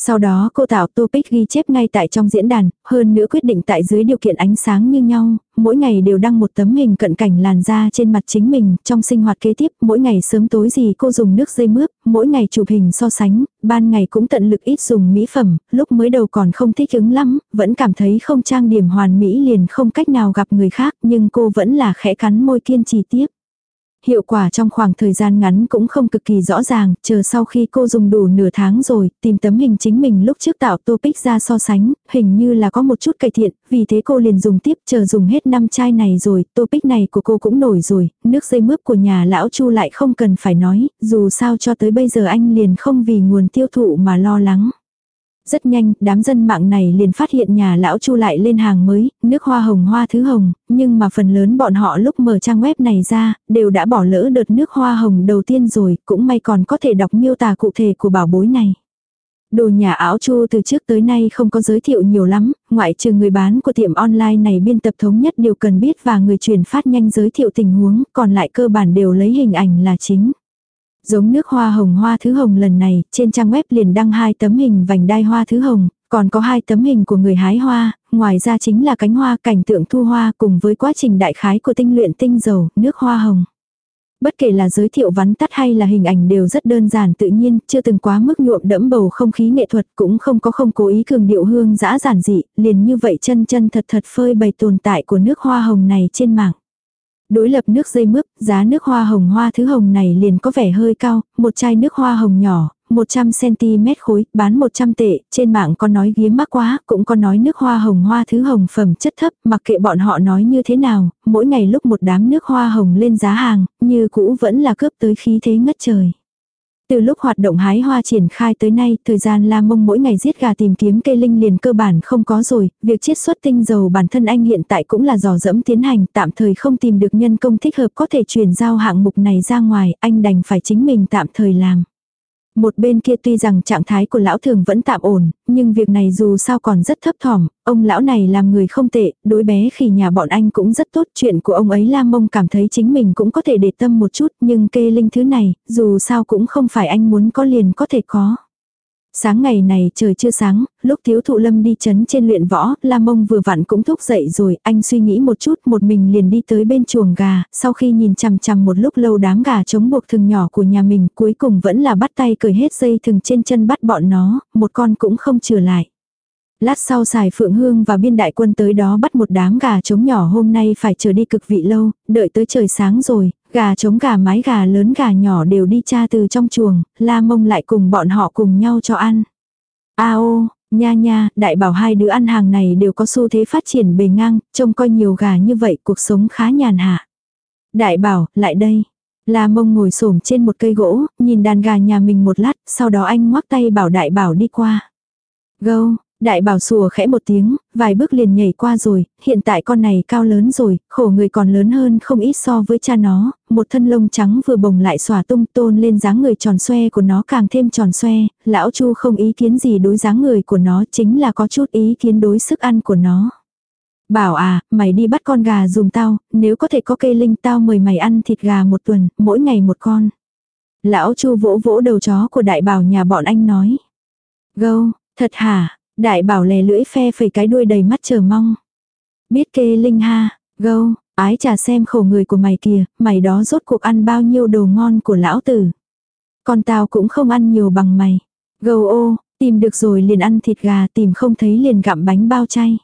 Sau đó cô tạo topic ghi chép ngay tại trong diễn đàn, hơn nữa quyết định tại dưới điều kiện ánh sáng như nhau, mỗi ngày đều đăng một tấm hình cận cảnh làn da trên mặt chính mình, trong sinh hoạt kế tiếp, mỗi ngày sớm tối gì cô dùng nước dây mướp, mỗi ngày chụp hình so sánh, ban ngày cũng tận lực ít dùng mỹ phẩm, lúc mới đầu còn không thích ứng lắm, vẫn cảm thấy không trang điểm hoàn mỹ liền không cách nào gặp người khác, nhưng cô vẫn là khẽ cắn môi kiên trì tiếp. Hiệu quả trong khoảng thời gian ngắn cũng không cực kỳ rõ ràng, chờ sau khi cô dùng đủ nửa tháng rồi, tìm tấm hình chính mình lúc trước tạo topic ra so sánh, hình như là có một chút cải thiện, vì thế cô liền dùng tiếp, chờ dùng hết năm chai này rồi, topic này của cô cũng nổi rồi, nước dây mướp của nhà lão Chu lại không cần phải nói, dù sao cho tới bây giờ anh liền không vì nguồn tiêu thụ mà lo lắng. Rất nhanh, đám dân mạng này liền phát hiện nhà lão Chu lại lên hàng mới, nước hoa hồng hoa thứ hồng, nhưng mà phần lớn bọn họ lúc mở trang web này ra, đều đã bỏ lỡ đợt nước hoa hồng đầu tiên rồi, cũng may còn có thể đọc miêu tả cụ thể của bảo bối này. Đồ nhà áo chu từ trước tới nay không có giới thiệu nhiều lắm, ngoại trừ người bán của tiệm online này biên tập thống nhất đều cần biết và người truyền phát nhanh giới thiệu tình huống, còn lại cơ bản đều lấy hình ảnh là chính. Giống nước hoa hồng hoa thứ hồng lần này, trên trang web liền đăng hai tấm hình vành đai hoa thứ hồng, còn có hai tấm hình của người hái hoa, ngoài ra chính là cánh hoa cảnh tượng thu hoa cùng với quá trình đại khái của tinh luyện tinh dầu, nước hoa hồng. Bất kể là giới thiệu vắn tắt hay là hình ảnh đều rất đơn giản tự nhiên, chưa từng quá mức nhuộm đẫm bầu không khí nghệ thuật cũng không có không cố ý cường điệu hương dã giản dị, liền như vậy chân chân thật thật phơi bày tồn tại của nước hoa hồng này trên mạng. Đối lập nước dây mướp, giá nước hoa hồng hoa thứ hồng này liền có vẻ hơi cao, một chai nước hoa hồng nhỏ, 100cm khối, bán 100 tệ, trên mạng có nói ghiếm mắc quá, cũng có nói nước hoa hồng hoa thứ hồng phẩm chất thấp, mặc kệ bọn họ nói như thế nào, mỗi ngày lúc một đám nước hoa hồng lên giá hàng, như cũ vẫn là cướp tới khí thế ngất trời. Từ lúc hoạt động hái hoa triển khai tới nay, thời gian La Mông mỗi ngày giết gà tìm kiếm cây linh liền cơ bản không có rồi, việc chiết xuất tinh dầu bản thân anh hiện tại cũng là dò dẫm tiến hành, tạm thời không tìm được nhân công thích hợp có thể chuyển giao hạng mục này ra ngoài, anh đành phải chính mình tạm thời làm. Một bên kia tuy rằng trạng thái của lão thường vẫn tạm ổn, nhưng việc này dù sao còn rất thấp thỏm, ông lão này làm người không tệ, đối bé khi nhà bọn anh cũng rất tốt, chuyện của ông ấy Lam Mông cảm thấy chính mình cũng có thể để tâm một chút, nhưng kê linh thứ này, dù sao cũng không phải anh muốn có liền có thể có. Sáng ngày này trời chưa sáng, lúc thiếu thụ lâm đi chấn trên luyện võ, La Mông vừa vặn cũng thúc dậy rồi, anh suy nghĩ một chút một mình liền đi tới bên chuồng gà, sau khi nhìn chằm chằm một lúc lâu đám gà chống buộc thừng nhỏ của nhà mình cuối cùng vẫn là bắt tay cởi hết dây thừng trên chân bắt bọn nó, một con cũng không trừ lại. Lát sau xài phượng hương và biên đại quân tới đó bắt một đám gà trống nhỏ hôm nay phải chờ đi cực vị lâu, đợi tới trời sáng rồi, gà trống gà mái gà lớn gà nhỏ đều đi cha từ trong chuồng, la mông lại cùng bọn họ cùng nhau cho ăn. A ô, nha nha, đại bảo hai đứa ăn hàng này đều có xu thế phát triển bề ngang, trông coi nhiều gà như vậy cuộc sống khá nhàn hạ. Đại bảo, lại đây. La mông ngồi xổm trên một cây gỗ, nhìn đàn gà nhà mình một lát, sau đó anh ngoắc tay bảo đại bảo đi qua. Gâu, Đại bảo sùa khẽ một tiếng, vài bước liền nhảy qua rồi, hiện tại con này cao lớn rồi, khổ người còn lớn hơn không ít so với cha nó, một thân lông trắng vừa bồng lại xòa tung tôn lên dáng người tròn xoe của nó càng thêm tròn xoe, lão chu không ý kiến gì đối dáng người của nó chính là có chút ý kiến đối sức ăn của nó. Bảo à, mày đi bắt con gà dùm tao, nếu có thể có cây linh tao mời mày ăn thịt gà một tuần, mỗi ngày một con. Lão chu vỗ vỗ đầu chó của đại bảo nhà bọn anh nói. Gâu, thật hả, Đại bảo lè lưỡi phe phẩy cái đuôi đầy mắt chờ mong. Biết kê linh ha, gâu, ái trà xem khổ người của mày kìa, mày đó rốt cuộc ăn bao nhiêu đồ ngon của lão tử. Con tao cũng không ăn nhiều bằng mày. Gâu ô, tìm được rồi liền ăn thịt gà tìm không thấy liền gặm bánh bao chay.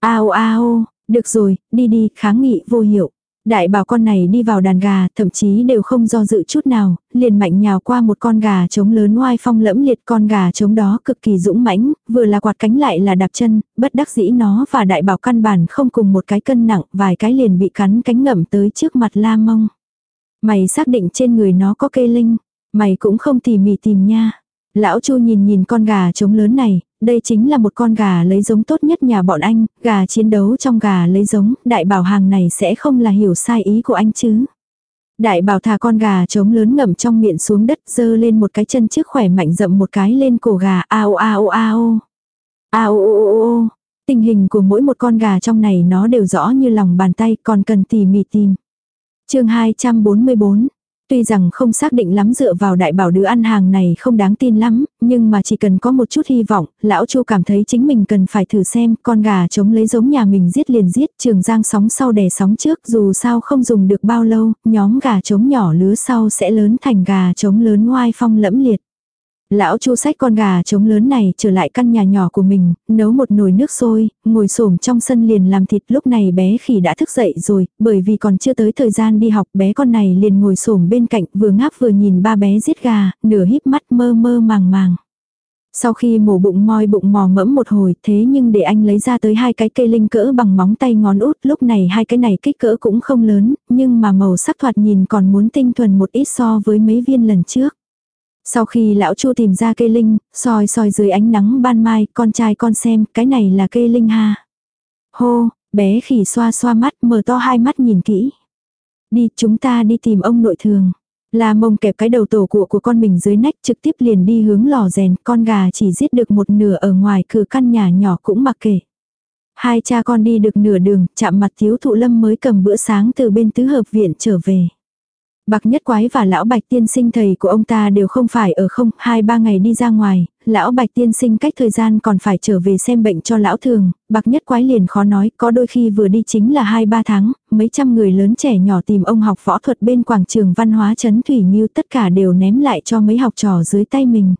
Ao ao, được rồi, đi đi, kháng nghị vô hiệu. Đại bảo con này đi vào đàn gà, thậm chí đều không do dự chút nào, liền mạnh nhào qua một con gà trống lớn oai phong lẫm liệt con gà trống đó cực kỳ dũng mãnh, vừa là quạt cánh lại là đạp chân, bất đắc dĩ nó và đại bảo căn bản không cùng một cái cân nặng, vài cái liền bị cắn cánh ngậm tới trước mặt la mông. Mày xác định trên người nó có kê linh, mày cũng không tỉ mỉ tìm nha. Lão Chu nhìn nhìn con gà trống lớn này, đây chính là một con gà lấy giống tốt nhất nhà bọn anh, gà chiến đấu trong gà lấy giống, đại bảo hàng này sẽ không là hiểu sai ý của anh chứ. Đại bảo thả con gà trống lớn ngậm trong miệng xuống đất dơ lên một cái chân trước khỏe mạnh dậm một cái lên cổ gà ao ao ao. Ao ao ô. Tình hình của mỗi một con gà trong này nó đều rõ như lòng bàn tay còn cần tỉ mỉ tìm. chương 244 Tuy rằng không xác định lắm dựa vào đại bảo đứa ăn hàng này không đáng tin lắm, nhưng mà chỉ cần có một chút hy vọng, lão Chu cảm thấy chính mình cần phải thử xem con gà chống lấy giống nhà mình giết liền giết, trường giang sóng sau đè sóng trước dù sao không dùng được bao lâu, nhóm gà trống nhỏ lứa sau sẽ lớn thành gà trống lớn ngoai phong lẫm liệt. Lão chu sách con gà trống lớn này trở lại căn nhà nhỏ của mình, nấu một nồi nước sôi, ngồi xổm trong sân liền làm thịt lúc này bé khỉ đã thức dậy rồi, bởi vì còn chưa tới thời gian đi học bé con này liền ngồi xổm bên cạnh vừa ngáp vừa nhìn ba bé giết gà, nửa híp mắt mơ mơ màng màng. Sau khi mổ bụng moi bụng mò mẫm một hồi thế nhưng để anh lấy ra tới hai cái cây linh cỡ bằng móng tay ngón út lúc này hai cái này kích cỡ cũng không lớn nhưng mà màu sắc thoạt nhìn còn muốn tinh thuần một ít so với mấy viên lần trước. Sau khi lão chu tìm ra cây linh, soi soi dưới ánh nắng ban mai, con trai con xem, cái này là cây linh ha. Hô, bé khỉ xoa xoa mắt, mở to hai mắt nhìn kỹ. Đi, chúng ta đi tìm ông nội thường. La mông kẹp cái đầu tổ của của con mình dưới nách trực tiếp liền đi hướng lò rèn, con gà chỉ giết được một nửa ở ngoài cửa căn nhà nhỏ cũng mặc kệ. Hai cha con đi được nửa đường, chạm mặt thiếu thụ lâm mới cầm bữa sáng từ bên tứ hợp viện trở về. Bạc nhất quái và lão bạch tiên sinh thầy của ông ta đều không phải ở không, hai ba ngày đi ra ngoài, lão bạch tiên sinh cách thời gian còn phải trở về xem bệnh cho lão thường, bạc nhất quái liền khó nói, có đôi khi vừa đi chính là hai ba tháng, mấy trăm người lớn trẻ nhỏ tìm ông học võ thuật bên quảng trường văn hóa trấn Thủy Nhiêu tất cả đều ném lại cho mấy học trò dưới tay mình.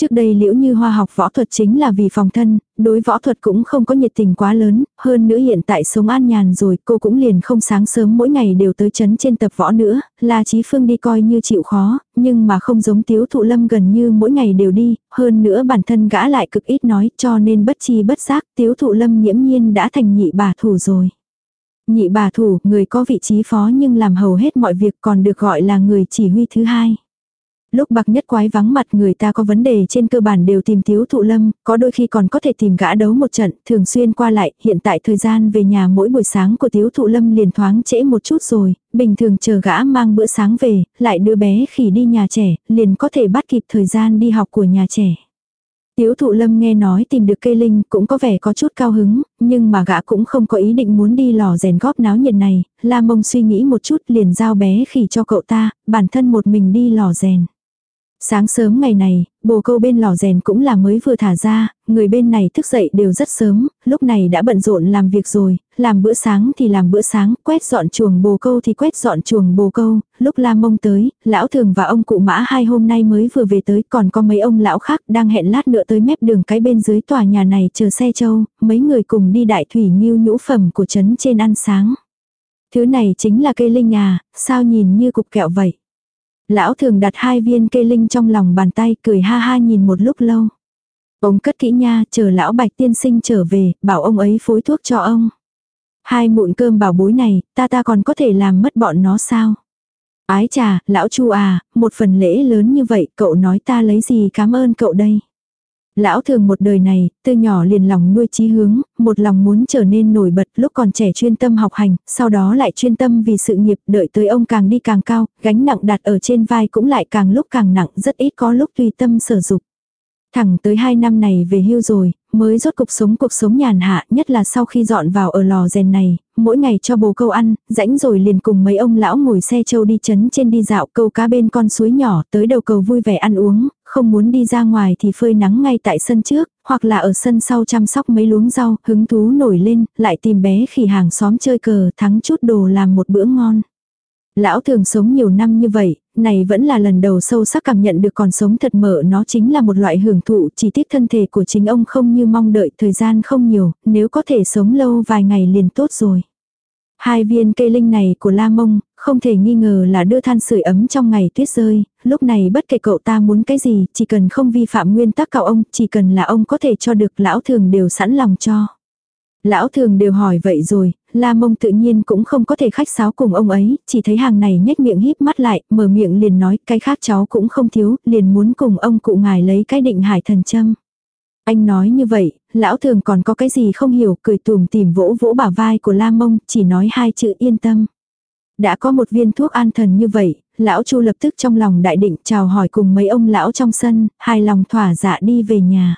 Trước đây liễu như hoa học võ thuật chính là vì phòng thân, đối võ thuật cũng không có nhiệt tình quá lớn, hơn nữa hiện tại sống an nhàn rồi cô cũng liền không sáng sớm mỗi ngày đều tới chấn trên tập võ nữa, La Chí Phương đi coi như chịu khó, nhưng mà không giống tiếu thụ lâm gần như mỗi ngày đều đi, hơn nữa bản thân gã lại cực ít nói cho nên bất chi bất giác tiếu thụ lâm nhiễm nhiên đã thành nhị bà thủ rồi. Nhị bà thủ, người có vị trí phó nhưng làm hầu hết mọi việc còn được gọi là người chỉ huy thứ hai. Lúc bạc nhất quái vắng mặt người ta có vấn đề trên cơ bản đều tìm thiếu thụ lâm, có đôi khi còn có thể tìm gã đấu một trận, thường xuyên qua lại, hiện tại thời gian về nhà mỗi buổi sáng của thiếu thụ lâm liền thoáng trễ một chút rồi, bình thường chờ gã mang bữa sáng về, lại đưa bé khỉ đi nhà trẻ, liền có thể bắt kịp thời gian đi học của nhà trẻ. Tiếu thụ lâm nghe nói tìm được cây linh cũng có vẻ có chút cao hứng, nhưng mà gã cũng không có ý định muốn đi lò rèn góp náo nhiệt này, la mông suy nghĩ một chút liền giao bé khỉ cho cậu ta, bản thân một mình đi lò rèn. Sáng sớm ngày này, bồ câu bên lò rèn cũng là mới vừa thả ra, người bên này thức dậy đều rất sớm, lúc này đã bận rộn làm việc rồi, làm bữa sáng thì làm bữa sáng, quét dọn chuồng bồ câu thì quét dọn chuồng bồ câu, lúc la mông tới, lão thường và ông cụ mã hai hôm nay mới vừa về tới, còn có mấy ông lão khác đang hẹn lát nữa tới mép đường cái bên dưới tòa nhà này chờ xe châu, mấy người cùng đi đại thủy nghiêu nhũ phẩm của trấn trên ăn sáng. Thứ này chính là cây linh à, sao nhìn như cục kẹo vậy? Lão thường đặt hai viên cây linh trong lòng bàn tay cười ha ha nhìn một lúc lâu. Ông cất kỹ nha, chờ lão bạch tiên sinh trở về, bảo ông ấy phối thuốc cho ông. Hai mụn cơm bảo bối này, ta ta còn có thể làm mất bọn nó sao? Ái chà, lão chu à, một phần lễ lớn như vậy, cậu nói ta lấy gì cảm ơn cậu đây? Lão thường một đời này, từ nhỏ liền lòng nuôi chí hướng, một lòng muốn trở nên nổi bật lúc còn trẻ chuyên tâm học hành, sau đó lại chuyên tâm vì sự nghiệp đợi tới ông càng đi càng cao, gánh nặng đặt ở trên vai cũng lại càng lúc càng nặng rất ít có lúc tùy tâm sở dục. Thẳng tới hai năm này về hưu rồi, mới rốt cục sống cuộc sống nhàn hạ, nhất là sau khi dọn vào ở lò rèn này, mỗi ngày cho bồ câu ăn, rãnh rồi liền cùng mấy ông lão ngồi xe châu đi chấn trên đi dạo câu cá bên con suối nhỏ, tới đầu cầu vui vẻ ăn uống, không muốn đi ra ngoài thì phơi nắng ngay tại sân trước, hoặc là ở sân sau chăm sóc mấy luống rau, hứng thú nổi lên, lại tìm bé khỉ hàng xóm chơi cờ, thắng chút đồ làm một bữa ngon. Lão thường sống nhiều năm như vậy, này vẫn là lần đầu sâu sắc cảm nhận được còn sống thật mở nó chính là một loại hưởng thụ, chỉ tiếc thân thể của chính ông không như mong đợi thời gian không nhiều, nếu có thể sống lâu vài ngày liền tốt rồi. Hai viên cây linh này của La Mông, không thể nghi ngờ là đưa than sưởi ấm trong ngày tuyết rơi, lúc này bất kể cậu ta muốn cái gì, chỉ cần không vi phạm nguyên tắc cậu ông, chỉ cần là ông có thể cho được lão thường đều sẵn lòng cho. Lão thường đều hỏi vậy rồi, La Mông tự nhiên cũng không có thể khách sáo cùng ông ấy, chỉ thấy hàng này nhếch miệng híp mắt lại, mở miệng liền nói, cái khác cháu cũng không thiếu, liền muốn cùng ông cụ ngài lấy cái định hải thần châm. Anh nói như vậy, lão thường còn có cái gì không hiểu, cười tùm tìm vỗ vỗ bả vai của La Mông, chỉ nói hai chữ yên tâm. Đã có một viên thuốc an thần như vậy, lão Chu lập tức trong lòng đại định chào hỏi cùng mấy ông lão trong sân, hài lòng thỏa dạ đi về nhà.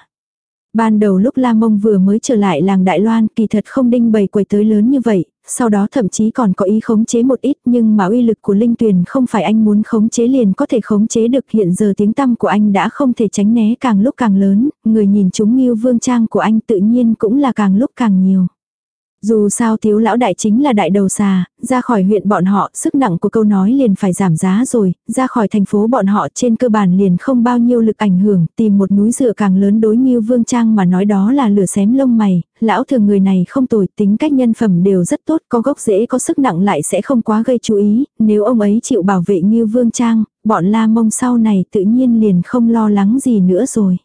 Ban đầu lúc La Mông vừa mới trở lại làng Đại Loan kỳ thật không đinh bầy quầy tới lớn như vậy, sau đó thậm chí còn có ý khống chế một ít nhưng mà uy lực của linh tuyền không phải anh muốn khống chế liền có thể khống chế được hiện giờ tiếng tăm của anh đã không thể tránh né càng lúc càng lớn, người nhìn chúng nghiêu vương trang của anh tự nhiên cũng là càng lúc càng nhiều. Dù sao thiếu lão đại chính là đại đầu xà, ra khỏi huyện bọn họ, sức nặng của câu nói liền phải giảm giá rồi, ra khỏi thành phố bọn họ trên cơ bản liền không bao nhiêu lực ảnh hưởng, tìm một núi dựa càng lớn đối như vương trang mà nói đó là lửa xém lông mày, lão thường người này không tồi, tính cách nhân phẩm đều rất tốt, có gốc rễ có sức nặng lại sẽ không quá gây chú ý, nếu ông ấy chịu bảo vệ như vương trang, bọn la mông sau này tự nhiên liền không lo lắng gì nữa rồi.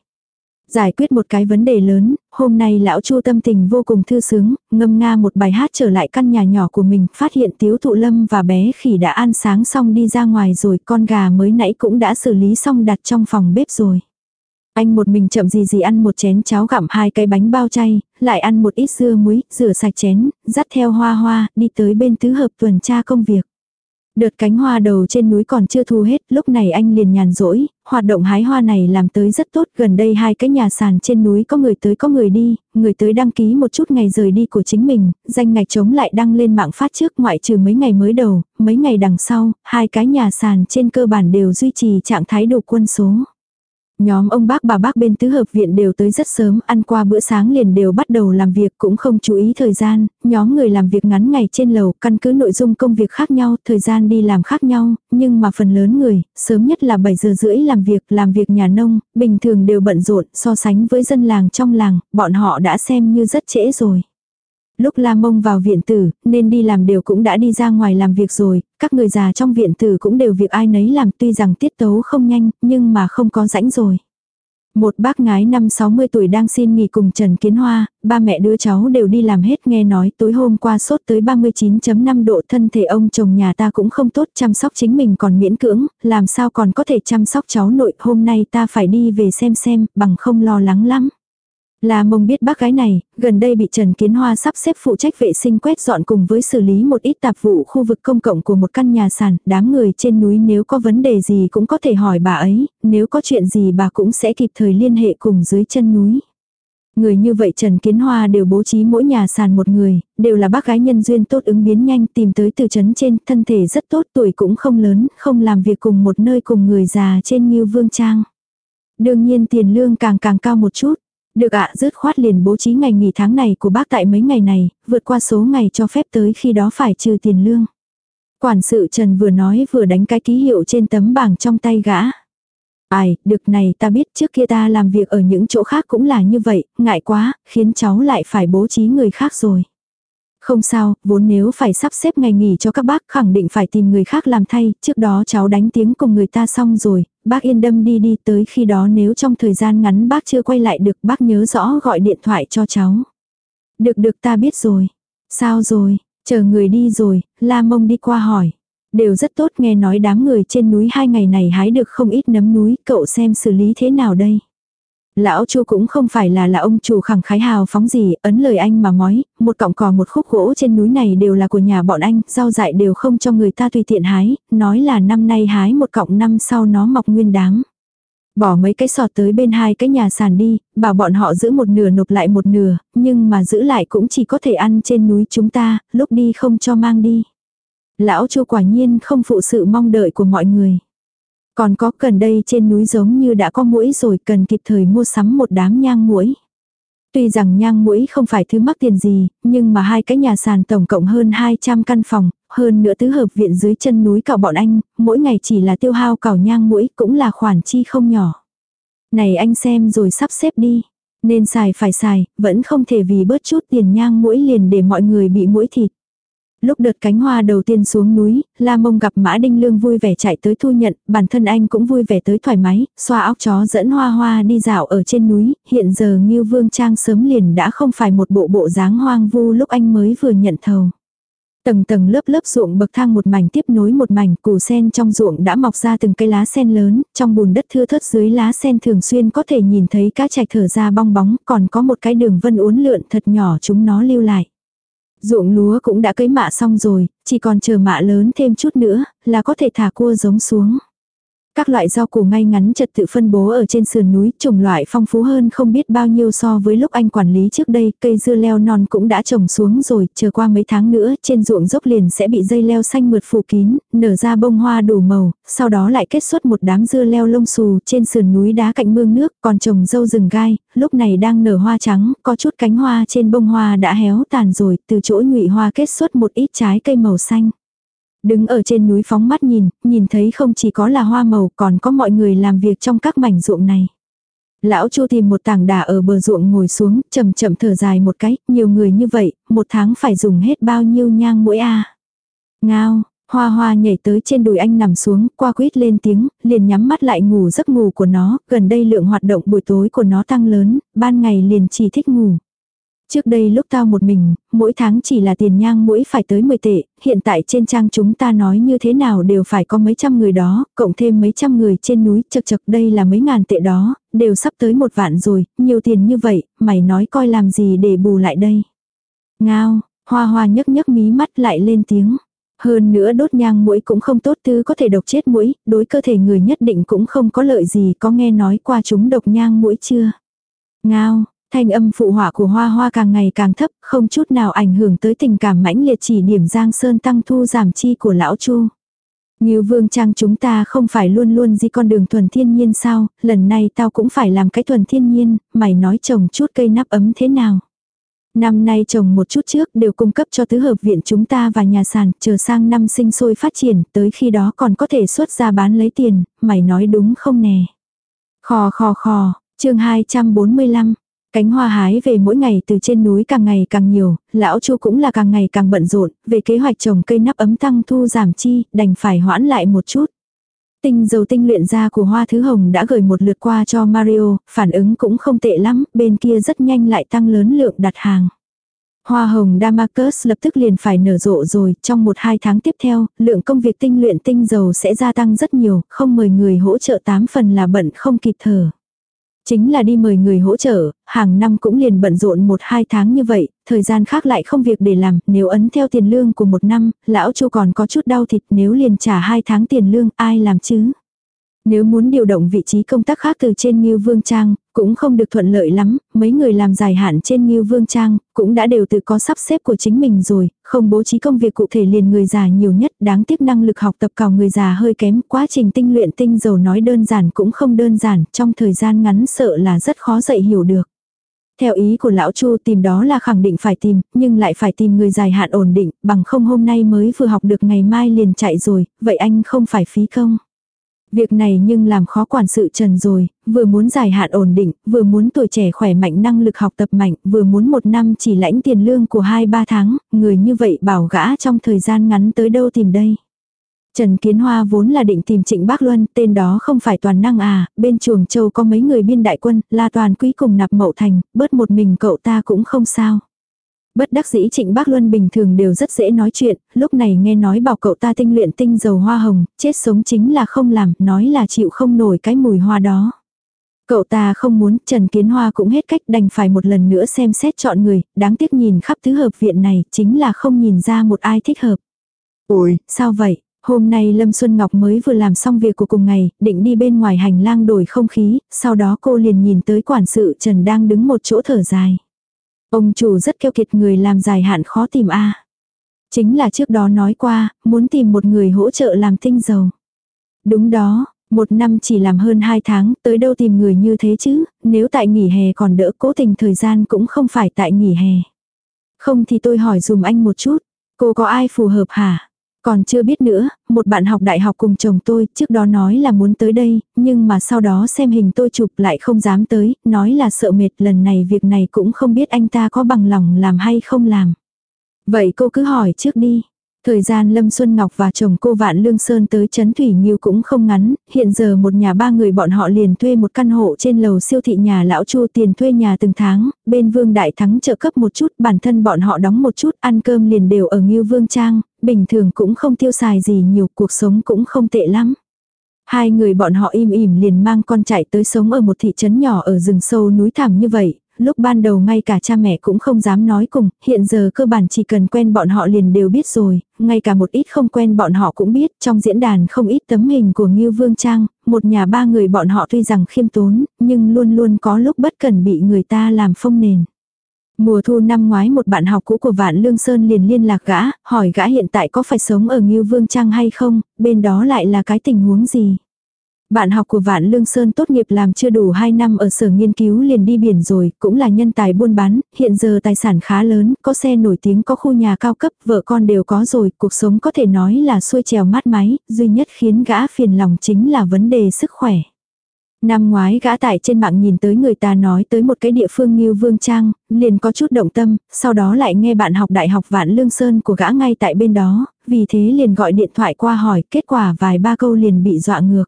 Giải quyết một cái vấn đề lớn, hôm nay lão Chu tâm tình vô cùng thư sướng, ngâm nga một bài hát trở lại căn nhà nhỏ của mình, phát hiện Tiếu Thụ Lâm và bé khỉ đã ăn sáng xong đi ra ngoài rồi, con gà mới nãy cũng đã xử lý xong đặt trong phòng bếp rồi. Anh một mình chậm gì gì ăn một chén cháo gặm hai cái bánh bao chay, lại ăn một ít dưa muối, rửa sạch chén, dắt theo hoa hoa, đi tới bên tứ hợp tuần tra công việc. Đợt cánh hoa đầu trên núi còn chưa thu hết, lúc này anh liền nhàn rỗi, hoạt động hái hoa này làm tới rất tốt, gần đây hai cái nhà sàn trên núi có người tới có người đi, người tới đăng ký một chút ngày rời đi của chính mình, danh ngạch chống lại đăng lên mạng phát trước ngoại trừ mấy ngày mới đầu, mấy ngày đằng sau, hai cái nhà sàn trên cơ bản đều duy trì trạng thái đủ quân số. Nhóm ông bác bà bác bên tứ hợp viện đều tới rất sớm, ăn qua bữa sáng liền đều bắt đầu làm việc cũng không chú ý thời gian, nhóm người làm việc ngắn ngày trên lầu, căn cứ nội dung công việc khác nhau, thời gian đi làm khác nhau, nhưng mà phần lớn người, sớm nhất là 7 giờ rưỡi làm việc, làm việc nhà nông, bình thường đều bận rộn, so sánh với dân làng trong làng, bọn họ đã xem như rất trễ rồi. Lúc La Mông vào viện tử, nên đi làm đều cũng đã đi ra ngoài làm việc rồi, các người già trong viện tử cũng đều việc ai nấy làm tuy rằng tiết tấu không nhanh, nhưng mà không có rãnh rồi. Một bác ngái năm 60 tuổi đang xin nghỉ cùng Trần Kiến Hoa, ba mẹ đứa cháu đều đi làm hết nghe nói tối hôm qua sốt tới 39.5 độ thân thể ông chồng nhà ta cũng không tốt chăm sóc chính mình còn miễn cưỡng, làm sao còn có thể chăm sóc cháu nội hôm nay ta phải đi về xem xem bằng không lo lắng lắm. La mông biết bác gái này, gần đây bị Trần Kiến Hoa sắp xếp phụ trách vệ sinh quét dọn cùng với xử lý một ít tạp vụ khu vực công cộng của một căn nhà sàn, đám người trên núi nếu có vấn đề gì cũng có thể hỏi bà ấy, nếu có chuyện gì bà cũng sẽ kịp thời liên hệ cùng dưới chân núi. Người như vậy Trần Kiến Hoa đều bố trí mỗi nhà sàn một người, đều là bác gái nhân duyên tốt ứng biến nhanh tìm tới từ trấn trên, thân thể rất tốt tuổi cũng không lớn, không làm việc cùng một nơi cùng người già trên như Vương Trang. Đương nhiên tiền lương càng càng cao một chút. Được ạ dứt khoát liền bố trí ngày nghỉ tháng này của bác tại mấy ngày này, vượt qua số ngày cho phép tới khi đó phải trừ tiền lương. Quản sự Trần vừa nói vừa đánh cái ký hiệu trên tấm bảng trong tay gã. Ai, được này ta biết trước kia ta làm việc ở những chỗ khác cũng là như vậy, ngại quá, khiến cháu lại phải bố trí người khác rồi. Không sao, vốn nếu phải sắp xếp ngày nghỉ cho các bác khẳng định phải tìm người khác làm thay, trước đó cháu đánh tiếng cùng người ta xong rồi, bác yên tâm đi đi tới khi đó nếu trong thời gian ngắn bác chưa quay lại được bác nhớ rõ gọi điện thoại cho cháu. Được được ta biết rồi. Sao rồi, chờ người đi rồi, la mông đi qua hỏi. Đều rất tốt nghe nói đám người trên núi hai ngày này hái được không ít nấm núi, cậu xem xử lý thế nào đây. Lão Chu cũng không phải là là ông chủ khẳng khái hào phóng gì, ấn lời anh mà nói, một cọng cò một khúc gỗ trên núi này đều là của nhà bọn anh, rau dại đều không cho người ta tùy tiện hái, nói là năm nay hái một cọng năm sau nó mọc nguyên đáng. Bỏ mấy cái sọt tới bên hai cái nhà sàn đi, bảo bọn họ giữ một nửa nộp lại một nửa, nhưng mà giữ lại cũng chỉ có thể ăn trên núi chúng ta, lúc đi không cho mang đi. Lão Chu quả nhiên không phụ sự mong đợi của mọi người. Còn có gần đây trên núi giống như đã có mũi rồi cần kịp thời mua sắm một đám nhang mũi. Tuy rằng nhang mũi không phải thứ mắc tiền gì, nhưng mà hai cái nhà sàn tổng cộng hơn 200 căn phòng, hơn nữa tứ hợp viện dưới chân núi cạo bọn anh, mỗi ngày chỉ là tiêu hao cào nhang mũi cũng là khoản chi không nhỏ. Này anh xem rồi sắp xếp đi. Nên xài phải xài, vẫn không thể vì bớt chút tiền nhang mũi liền để mọi người bị mũi thịt. Lúc đợt cánh hoa đầu tiên xuống núi, La Mông gặp Mã Đinh Lương vui vẻ chạy tới thu nhận, bản thân anh cũng vui vẻ tới thoải mái, xoa óc chó dẫn hoa hoa đi dạo ở trên núi, hiện giờ Ngưu Vương Trang sớm liền đã không phải một bộ bộ dáng hoang vu lúc anh mới vừa nhận thầu. Tầng tầng lớp lớp ruộng bậc thang một mảnh tiếp nối một mảnh, củ sen trong ruộng đã mọc ra từng cây lá sen lớn, trong bùn đất thưa thớt dưới lá sen thường xuyên có thể nhìn thấy cá trạch thở ra bong bóng, còn có một cái đường vân uốn lượn thật nhỏ chúng nó lưu lại. Ruộng lúa cũng đã cấy mạ xong rồi, chỉ còn chờ mạ lớn thêm chút nữa, là có thể thả cua giống xuống. Các loại rau củ ngay ngắn trật tự phân bố ở trên sườn núi, trồng loại phong phú hơn không biết bao nhiêu so với lúc anh quản lý trước đây, cây dưa leo non cũng đã trồng xuống rồi, chờ qua mấy tháng nữa, trên ruộng dốc liền sẽ bị dây leo xanh mượt phủ kín, nở ra bông hoa đủ màu, sau đó lại kết xuất một đám dưa leo lông xù trên sườn núi đá cạnh mương nước, còn trồng dâu rừng gai, lúc này đang nở hoa trắng, có chút cánh hoa trên bông hoa đã héo tàn rồi, từ chỗ nhụy hoa kết xuất một ít trái cây màu xanh. Đứng ở trên núi phóng mắt nhìn, nhìn thấy không chỉ có là hoa màu còn có mọi người làm việc trong các mảnh ruộng này. Lão Chu tìm một tảng đà ở bờ ruộng ngồi xuống, chậm chậm thở dài một cái, nhiều người như vậy, một tháng phải dùng hết bao nhiêu nhang mũi a. Ngao, hoa hoa nhảy tới trên đùi anh nằm xuống, qua quýt lên tiếng, liền nhắm mắt lại ngủ giấc ngủ của nó, gần đây lượng hoạt động buổi tối của nó tăng lớn, ban ngày liền chỉ thích ngủ. Trước đây lúc tao một mình, mỗi tháng chỉ là tiền nhang mũi phải tới 10 tệ, hiện tại trên trang chúng ta nói như thế nào đều phải có mấy trăm người đó, cộng thêm mấy trăm người trên núi chật chật đây là mấy ngàn tệ đó, đều sắp tới một vạn rồi, nhiều tiền như vậy, mày nói coi làm gì để bù lại đây. Ngao, hoa hoa nhấc nhấc mí mắt lại lên tiếng. Hơn nữa đốt nhang mũi cũng không tốt tứ có thể độc chết mũi, đối cơ thể người nhất định cũng không có lợi gì có nghe nói qua chúng độc nhang mũi chưa. Ngao, Thanh âm phụ họa của hoa hoa càng ngày càng thấp, không chút nào ảnh hưởng tới tình cảm mãnh liệt chỉ điểm Giang Sơn tăng thu giảm chi của lão Chu. Như vương trang chúng ta không phải luôn luôn di con đường thuần thiên nhiên sao, lần này tao cũng phải làm cái thuần thiên nhiên, mày nói trồng chút cây nắp ấm thế nào. Năm nay trồng một chút trước đều cung cấp cho tứ hợp viện chúng ta và nhà sàn, chờ sang năm sinh sôi phát triển, tới khi đó còn có thể xuất ra bán lấy tiền, mày nói đúng không nè. Khò khò khò, chương 245, Cánh hoa hái về mỗi ngày từ trên núi càng ngày càng nhiều, lão chu cũng là càng ngày càng bận rộn, về kế hoạch trồng cây nắp ấm tăng thu giảm chi, đành phải hoãn lại một chút. Tinh dầu tinh luyện ra của hoa thứ hồng đã gửi một lượt qua cho Mario, phản ứng cũng không tệ lắm, bên kia rất nhanh lại tăng lớn lượng đặt hàng. Hoa hồng Damascus lập tức liền phải nở rộ rồi, trong một hai tháng tiếp theo, lượng công việc tinh luyện tinh dầu sẽ gia tăng rất nhiều, không mời người hỗ trợ tám phần là bận không kịp thở. Chính là đi mời người hỗ trợ, hàng năm cũng liền bận rộn một hai tháng như vậy, thời gian khác lại không việc để làm, nếu ấn theo tiền lương của một năm, lão chu còn có chút đau thịt nếu liền trả hai tháng tiền lương ai làm chứ. Nếu muốn điều động vị trí công tác khác từ trên Ngưu Vương Trang, cũng không được thuận lợi lắm, mấy người làm dài hạn trên Ngưu Vương Trang, cũng đã đều tự có sắp xếp của chính mình rồi, không bố trí công việc cụ thể liền người già nhiều nhất, đáng tiếc năng lực học tập cào người già hơi kém, quá trình tinh luyện tinh dầu nói đơn giản cũng không đơn giản, trong thời gian ngắn sợ là rất khó dạy hiểu được. Theo ý của lão Chu tìm đó là khẳng định phải tìm, nhưng lại phải tìm người dài hạn ổn định, bằng không hôm nay mới vừa học được ngày mai liền chạy rồi, vậy anh không phải phí công. Việc này nhưng làm khó quản sự Trần rồi, vừa muốn dài hạn ổn định, vừa muốn tuổi trẻ khỏe mạnh năng lực học tập mạnh, vừa muốn một năm chỉ lãnh tiền lương của 2-3 tháng, người như vậy bảo gã trong thời gian ngắn tới đâu tìm đây. Trần Kiến Hoa vốn là định tìm Trịnh Bác Luân, tên đó không phải toàn năng à, bên chuồng châu có mấy người biên đại quân, là toàn quý cùng nạp mậu thành, bớt một mình cậu ta cũng không sao. Bất đắc dĩ Trịnh Bác Luân bình thường đều rất dễ nói chuyện, lúc này nghe nói bảo cậu ta tinh luyện tinh dầu hoa hồng, chết sống chính là không làm, nói là chịu không nổi cái mùi hoa đó. Cậu ta không muốn, Trần Kiến Hoa cũng hết cách đành phải một lần nữa xem xét chọn người, đáng tiếc nhìn khắp tứ hợp viện này, chính là không nhìn ra một ai thích hợp. Ôi, sao vậy? Hôm nay Lâm Xuân Ngọc mới vừa làm xong việc của cùng ngày, định đi bên ngoài hành lang đổi không khí, sau đó cô liền nhìn tới quản sự Trần đang đứng một chỗ thở dài. Ông chủ rất keo kiệt người làm dài hạn khó tìm a. Chính là trước đó nói qua, muốn tìm một người hỗ trợ làm tinh dầu. Đúng đó, một năm chỉ làm hơn hai tháng, tới đâu tìm người như thế chứ, nếu tại nghỉ hè còn đỡ cố tình thời gian cũng không phải tại nghỉ hè. Không thì tôi hỏi dùm anh một chút, cô có ai phù hợp hả? Còn chưa biết nữa, một bạn học đại học cùng chồng tôi trước đó nói là muốn tới đây, nhưng mà sau đó xem hình tôi chụp lại không dám tới, nói là sợ mệt lần này việc này cũng không biết anh ta có bằng lòng làm hay không làm. Vậy cô cứ hỏi trước đi, Thời gian Lâm Xuân Ngọc và chồng cô Vạn Lương Sơn tới Trấn Thủy Nhiêu cũng không ngắn, hiện giờ một nhà ba người bọn họ liền thuê một căn hộ trên lầu siêu thị nhà lão Chu tiền thuê nhà từng tháng, bên Vương Đại Thắng trợ cấp một chút, bản thân bọn họ đóng một chút, ăn cơm liền đều ở Nhiêu Vương Trang, bình thường cũng không tiêu xài gì nhiều, cuộc sống cũng không tệ lắm. Hai người bọn họ im ỉm liền mang con chạy tới sống ở một thị trấn nhỏ ở rừng sâu núi thẳm như vậy, lúc ban đầu ngay cả cha mẹ cũng không dám nói cùng, hiện giờ cơ bản chỉ cần quen bọn họ liền đều biết rồi, ngay cả một ít không quen bọn họ cũng biết, trong diễn đàn không ít tấm hình của Ngưu Vương Trang, một nhà ba người bọn họ tuy rằng khiêm tốn, nhưng luôn luôn có lúc bất cần bị người ta làm phong nền. Mùa thu năm ngoái một bạn học cũ của Vạn Lương Sơn liền liên lạc gã, hỏi gã hiện tại có phải sống ở Ngưu Vương Trang hay không, bên đó lại là cái tình huống gì. Bạn học của Vạn Lương Sơn tốt nghiệp làm chưa đủ 2 năm ở sở nghiên cứu liền đi biển rồi, cũng là nhân tài buôn bán, hiện giờ tài sản khá lớn, có xe nổi tiếng có khu nhà cao cấp, vợ con đều có rồi, cuộc sống có thể nói là xuôi trèo mát máy, duy nhất khiến gã phiền lòng chính là vấn đề sức khỏe. Năm ngoái gã tại trên mạng nhìn tới người ta nói tới một cái địa phương như Vương Trang, liền có chút động tâm, sau đó lại nghe bạn học đại học Vạn Lương Sơn của gã ngay tại bên đó, vì thế liền gọi điện thoại qua hỏi, kết quả vài ba câu liền bị dọa ngược.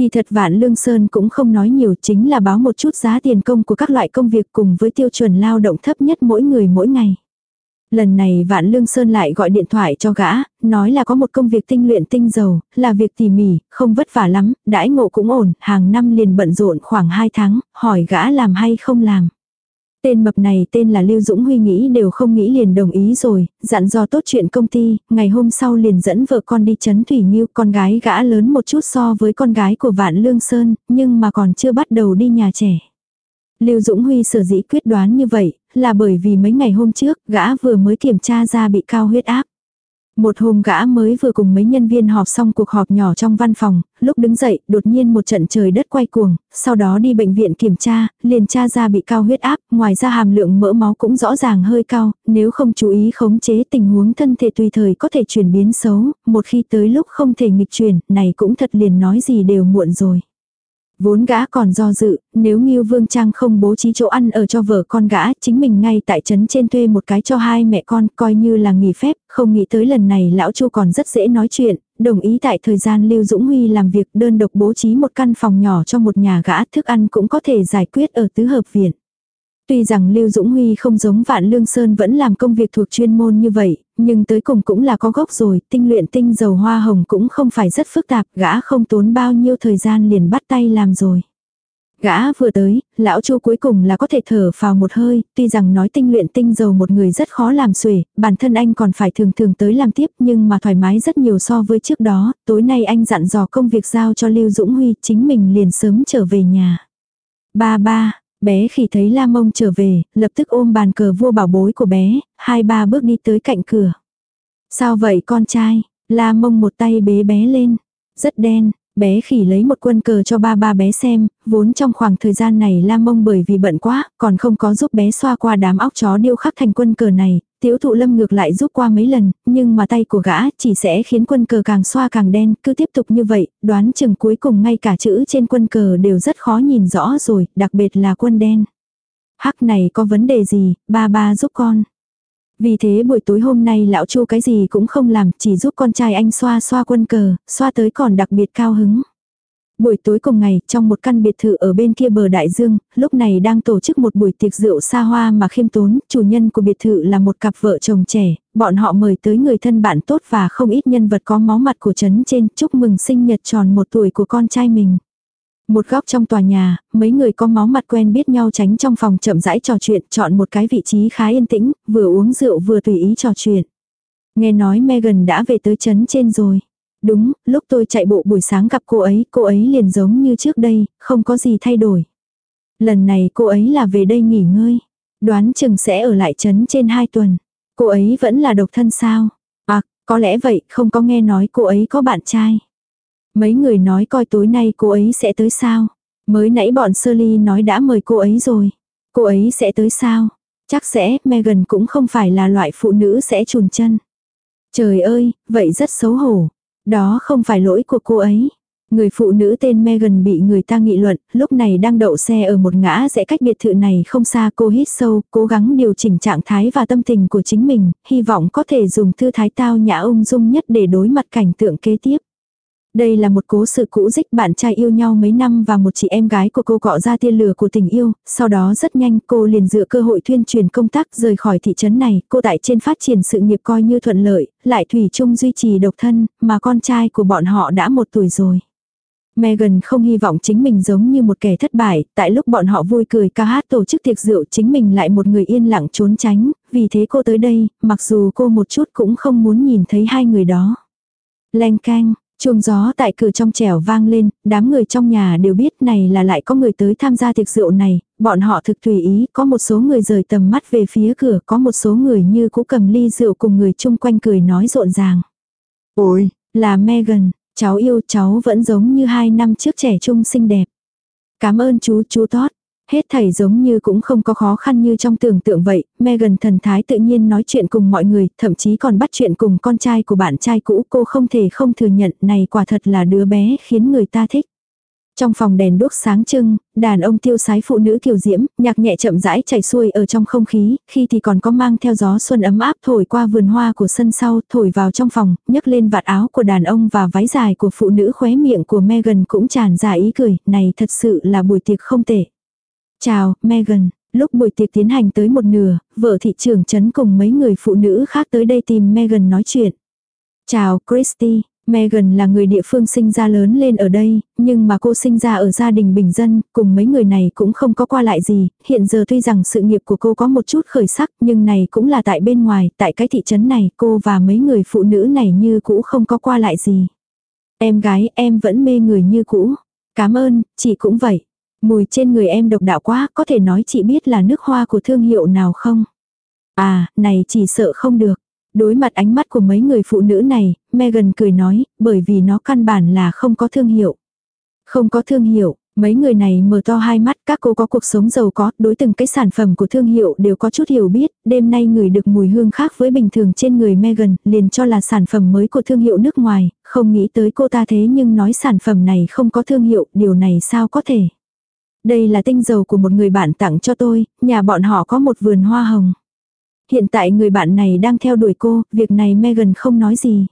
Kỳ thật Vạn Lương Sơn cũng không nói nhiều chính là báo một chút giá tiền công của các loại công việc cùng với tiêu chuẩn lao động thấp nhất mỗi người mỗi ngày. Lần này Vạn Lương Sơn lại gọi điện thoại cho gã, nói là có một công việc tinh luyện tinh dầu, là việc tỉ mỉ, không vất vả lắm, đãi ngộ cũng ổn, hàng năm liền bận rộn khoảng 2 tháng, hỏi gã làm hay không làm. Tên mập này tên là Lưu Dũng Huy nghĩ đều không nghĩ liền đồng ý rồi, dặn dò tốt chuyện công ty, ngày hôm sau liền dẫn vợ con đi chấn Thủy Nhiêu, con gái gã lớn một chút so với con gái của Vạn Lương Sơn, nhưng mà còn chưa bắt đầu đi nhà trẻ. Lưu Dũng Huy sở dĩ quyết đoán như vậy, là bởi vì mấy ngày hôm trước, gã vừa mới kiểm tra ra bị cao huyết áp. Một hôm gã mới vừa cùng mấy nhân viên họp xong cuộc họp nhỏ trong văn phòng, lúc đứng dậy, đột nhiên một trận trời đất quay cuồng, sau đó đi bệnh viện kiểm tra, liền tra ra bị cao huyết áp, ngoài ra hàm lượng mỡ máu cũng rõ ràng hơi cao, nếu không chú ý khống chế tình huống thân thể tùy thời có thể chuyển biến xấu, một khi tới lúc không thể nghịch chuyển, này cũng thật liền nói gì đều muộn rồi. Vốn gã còn do dự, nếu Ngưu Vương Trang không bố trí chỗ ăn ở cho vợ con gã, chính mình ngay tại trấn trên thuê một cái cho hai mẹ con, coi như là nghỉ phép, không nghĩ tới lần này lão Chu còn rất dễ nói chuyện, đồng ý tại thời gian Lưu Dũng Huy làm việc đơn độc bố trí một căn phòng nhỏ cho một nhà gã, thức ăn cũng có thể giải quyết ở tứ hợp viện. Tuy rằng Lưu Dũng Huy không giống Vạn Lương Sơn vẫn làm công việc thuộc chuyên môn như vậy, nhưng tới cùng cũng là có gốc rồi, tinh luyện tinh dầu hoa hồng cũng không phải rất phức tạp, gã không tốn bao nhiêu thời gian liền bắt tay làm rồi. Gã vừa tới, lão chu cuối cùng là có thể thở vào một hơi, tuy rằng nói tinh luyện tinh dầu một người rất khó làm xuể, bản thân anh còn phải thường thường tới làm tiếp nhưng mà thoải mái rất nhiều so với trước đó, tối nay anh dặn dò công việc giao cho Lưu Dũng Huy, chính mình liền sớm trở về nhà. Ba ba, Bé khi thấy La Mông trở về, lập tức ôm bàn cờ vua bảo bối của bé, hai ba bước đi tới cạnh cửa. Sao vậy con trai? La Mông một tay bế bé lên. Rất đen, bé khỉ lấy một quân cờ cho ba ba bé xem, vốn trong khoảng thời gian này Lam Mông bởi vì bận quá, còn không có giúp bé xoa qua đám óc chó điêu khắc thành quân cờ này, Tiếu thụ lâm ngược lại giúp qua mấy lần, nhưng mà tay của gã chỉ sẽ khiến quân cờ càng xoa càng đen, cứ tiếp tục như vậy, đoán chừng cuối cùng ngay cả chữ trên quân cờ đều rất khó nhìn rõ rồi, đặc biệt là quân đen. Hắc này có vấn đề gì, ba ba giúp con. Vì thế buổi tối hôm nay lão chu cái gì cũng không làm, chỉ giúp con trai anh xoa xoa quân cờ, xoa tới còn đặc biệt cao hứng. Buổi tối cùng ngày, trong một căn biệt thự ở bên kia bờ đại dương, lúc này đang tổ chức một buổi tiệc rượu xa hoa mà khiêm tốn, chủ nhân của biệt thự là một cặp vợ chồng trẻ, bọn họ mời tới người thân bạn tốt và không ít nhân vật có máu mặt của trấn trên, chúc mừng sinh nhật tròn một tuổi của con trai mình. Một góc trong tòa nhà, mấy người có máu mặt quen biết nhau tránh trong phòng chậm rãi trò chuyện, chọn một cái vị trí khá yên tĩnh, vừa uống rượu vừa tùy ý trò chuyện. Nghe nói Megan đã về tới trấn trên rồi. Đúng, lúc tôi chạy bộ buổi sáng gặp cô ấy, cô ấy liền giống như trước đây, không có gì thay đổi. Lần này cô ấy là về đây nghỉ ngơi. Đoán chừng sẽ ở lại trấn trên 2 tuần. Cô ấy vẫn là độc thân sao? À, có lẽ vậy, không có nghe nói cô ấy có bạn trai. Mấy người nói coi tối nay cô ấy sẽ tới sao? Mới nãy bọn Shirley nói đã mời cô ấy rồi. Cô ấy sẽ tới sao? Chắc sẽ, Megan cũng không phải là loại phụ nữ sẽ chùn chân. Trời ơi, vậy rất xấu hổ. Đó không phải lỗi của cô ấy. Người phụ nữ tên Megan bị người ta nghị luận, lúc này đang đậu xe ở một ngã rẽ cách biệt thự này không xa cô hít sâu, cố gắng điều chỉnh trạng thái và tâm tình của chính mình, hy vọng có thể dùng thư thái tao nhã ung dung nhất để đối mặt cảnh tượng kế tiếp. Đây là một cố sự cũ dích bạn trai yêu nhau mấy năm và một chị em gái của cô cọ ra tiên lửa của tình yêu, sau đó rất nhanh cô liền dựa cơ hội tuyên truyền công tác rời khỏi thị trấn này, cô tại trên phát triển sự nghiệp coi như thuận lợi, lại thủy chung duy trì độc thân, mà con trai của bọn họ đã một tuổi rồi. Megan không hy vọng chính mình giống như một kẻ thất bại, tại lúc bọn họ vui cười ca hát tổ chức tiệc rượu chính mình lại một người yên lặng trốn tránh, vì thế cô tới đây, mặc dù cô một chút cũng không muốn nhìn thấy hai người đó. Leng canh, chuông gió tại cửa trong trẻo vang lên, đám người trong nhà đều biết này là lại có người tới tham gia tiệc rượu này, bọn họ thực tùy ý, có một số người rời tầm mắt về phía cửa, có một số người như cũ cầm ly rượu cùng người chung quanh cười nói rộn ràng. Ôi, là Megan, cháu yêu cháu vẫn giống như hai năm trước trẻ trung xinh đẹp. Cảm ơn chú, chú tốt. Hết thảy giống như cũng không có khó khăn như trong tưởng tượng vậy, Megan thần thái tự nhiên nói chuyện cùng mọi người, thậm chí còn bắt chuyện cùng con trai của bạn trai cũ cô không thể không thừa nhận này quả thật là đứa bé khiến người ta thích. Trong phòng đèn đốt sáng trưng, đàn ông tiêu sái phụ nữ kiều diễm, nhạc nhẹ chậm rãi chảy xuôi ở trong không khí, khi thì còn có mang theo gió xuân ấm áp thổi qua vườn hoa của sân sau, thổi vào trong phòng, nhấc lên vạt áo của đàn ông và váy dài của phụ nữ khóe miệng của Megan cũng tràn ra ý cười, này thật sự là buổi tiệc không tệ. Chào, Megan. Lúc buổi tiệc tiến hành tới một nửa, vợ thị trưởng chấn cùng mấy người phụ nữ khác tới đây tìm Megan nói chuyện. Chào, Christy. Megan là người địa phương sinh ra lớn lên ở đây, nhưng mà cô sinh ra ở gia đình bình dân, cùng mấy người này cũng không có qua lại gì, hiện giờ tuy rằng sự nghiệp của cô có một chút khởi sắc, nhưng này cũng là tại bên ngoài, tại cái thị trấn này, cô và mấy người phụ nữ này như cũ không có qua lại gì. Em gái, em vẫn mê người như cũ. Cảm ơn, chị cũng vậy. Mùi trên người em độc đạo quá, có thể nói chị biết là nước hoa của thương hiệu nào không? À, này chỉ sợ không được. Đối mặt ánh mắt của mấy người phụ nữ này, Megan cười nói, bởi vì nó căn bản là không có thương hiệu. Không có thương hiệu, mấy người này mở to hai mắt, các cô có cuộc sống giàu có, đối từng cái sản phẩm của thương hiệu đều có chút hiểu biết, đêm nay người được mùi hương khác với bình thường trên người Megan, liền cho là sản phẩm mới của thương hiệu nước ngoài, không nghĩ tới cô ta thế nhưng nói sản phẩm này không có thương hiệu, điều này sao có thể. Đây là tinh dầu của một người bạn tặng cho tôi, nhà bọn họ có một vườn hoa hồng. Hiện tại người bạn này đang theo đuổi cô, việc này Megan không nói gì.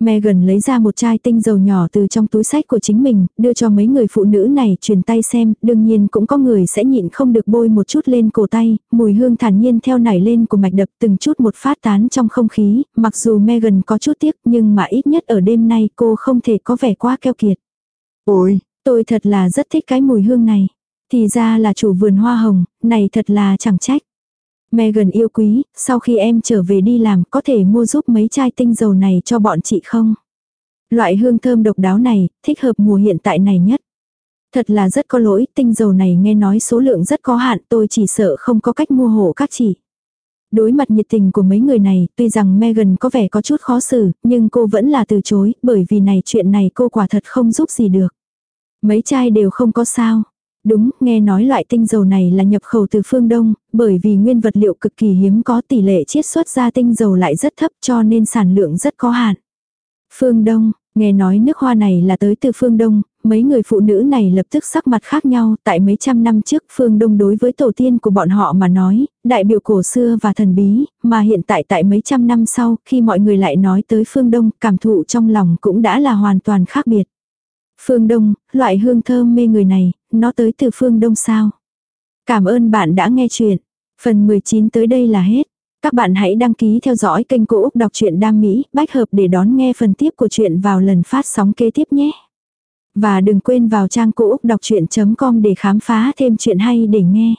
Megan lấy ra một chai tinh dầu nhỏ từ trong túi sách của chính mình, đưa cho mấy người phụ nữ này truyền tay xem, đương nhiên cũng có người sẽ nhịn không được bôi một chút lên cổ tay, mùi hương thản nhiên theo nảy lên của mạch đập từng chút một phát tán trong không khí, mặc dù Megan có chút tiếc nhưng mà ít nhất ở đêm nay cô không thể có vẻ quá keo kiệt. ôi, Tôi thật là rất thích cái mùi hương này. Thì ra là chủ vườn hoa hồng, này thật là chẳng trách. Megan yêu quý, sau khi em trở về đi làm có thể mua giúp mấy chai tinh dầu này cho bọn chị không? Loại hương thơm độc đáo này, thích hợp mùa hiện tại này nhất. Thật là rất có lỗi, tinh dầu này nghe nói số lượng rất có hạn, tôi chỉ sợ không có cách mua hộ các chị. Đối mặt nhiệt tình của mấy người này, tuy rằng Megan có vẻ có chút khó xử, nhưng cô vẫn là từ chối, bởi vì này chuyện này cô quả thật không giúp gì được. Mấy chai đều không có sao. Đúng, nghe nói loại tinh dầu này là nhập khẩu từ phương Đông, bởi vì nguyên vật liệu cực kỳ hiếm có tỷ lệ chiết xuất ra tinh dầu lại rất thấp cho nên sản lượng rất có hạn. Phương Đông, nghe nói nước hoa này là tới từ phương Đông, mấy người phụ nữ này lập tức sắc mặt khác nhau, tại mấy trăm năm trước phương Đông đối với tổ tiên của bọn họ mà nói, đại biểu cổ xưa và thần bí, mà hiện tại tại mấy trăm năm sau, khi mọi người lại nói tới phương Đông, cảm thụ trong lòng cũng đã là hoàn toàn khác biệt. Phương Đông, loại hương thơm mê người này, nó tới từ phương Đông sao? Cảm ơn bạn đã nghe chuyện. Phần 19 tới đây là hết. Các bạn hãy đăng ký theo dõi kênh Cô Úc Đọc truyện Đam Mỹ, bách hợp để đón nghe phần tiếp của chuyện vào lần phát sóng kế tiếp nhé. Và đừng quên vào trang cô úc đọc chuyện.com để khám phá thêm chuyện hay để nghe.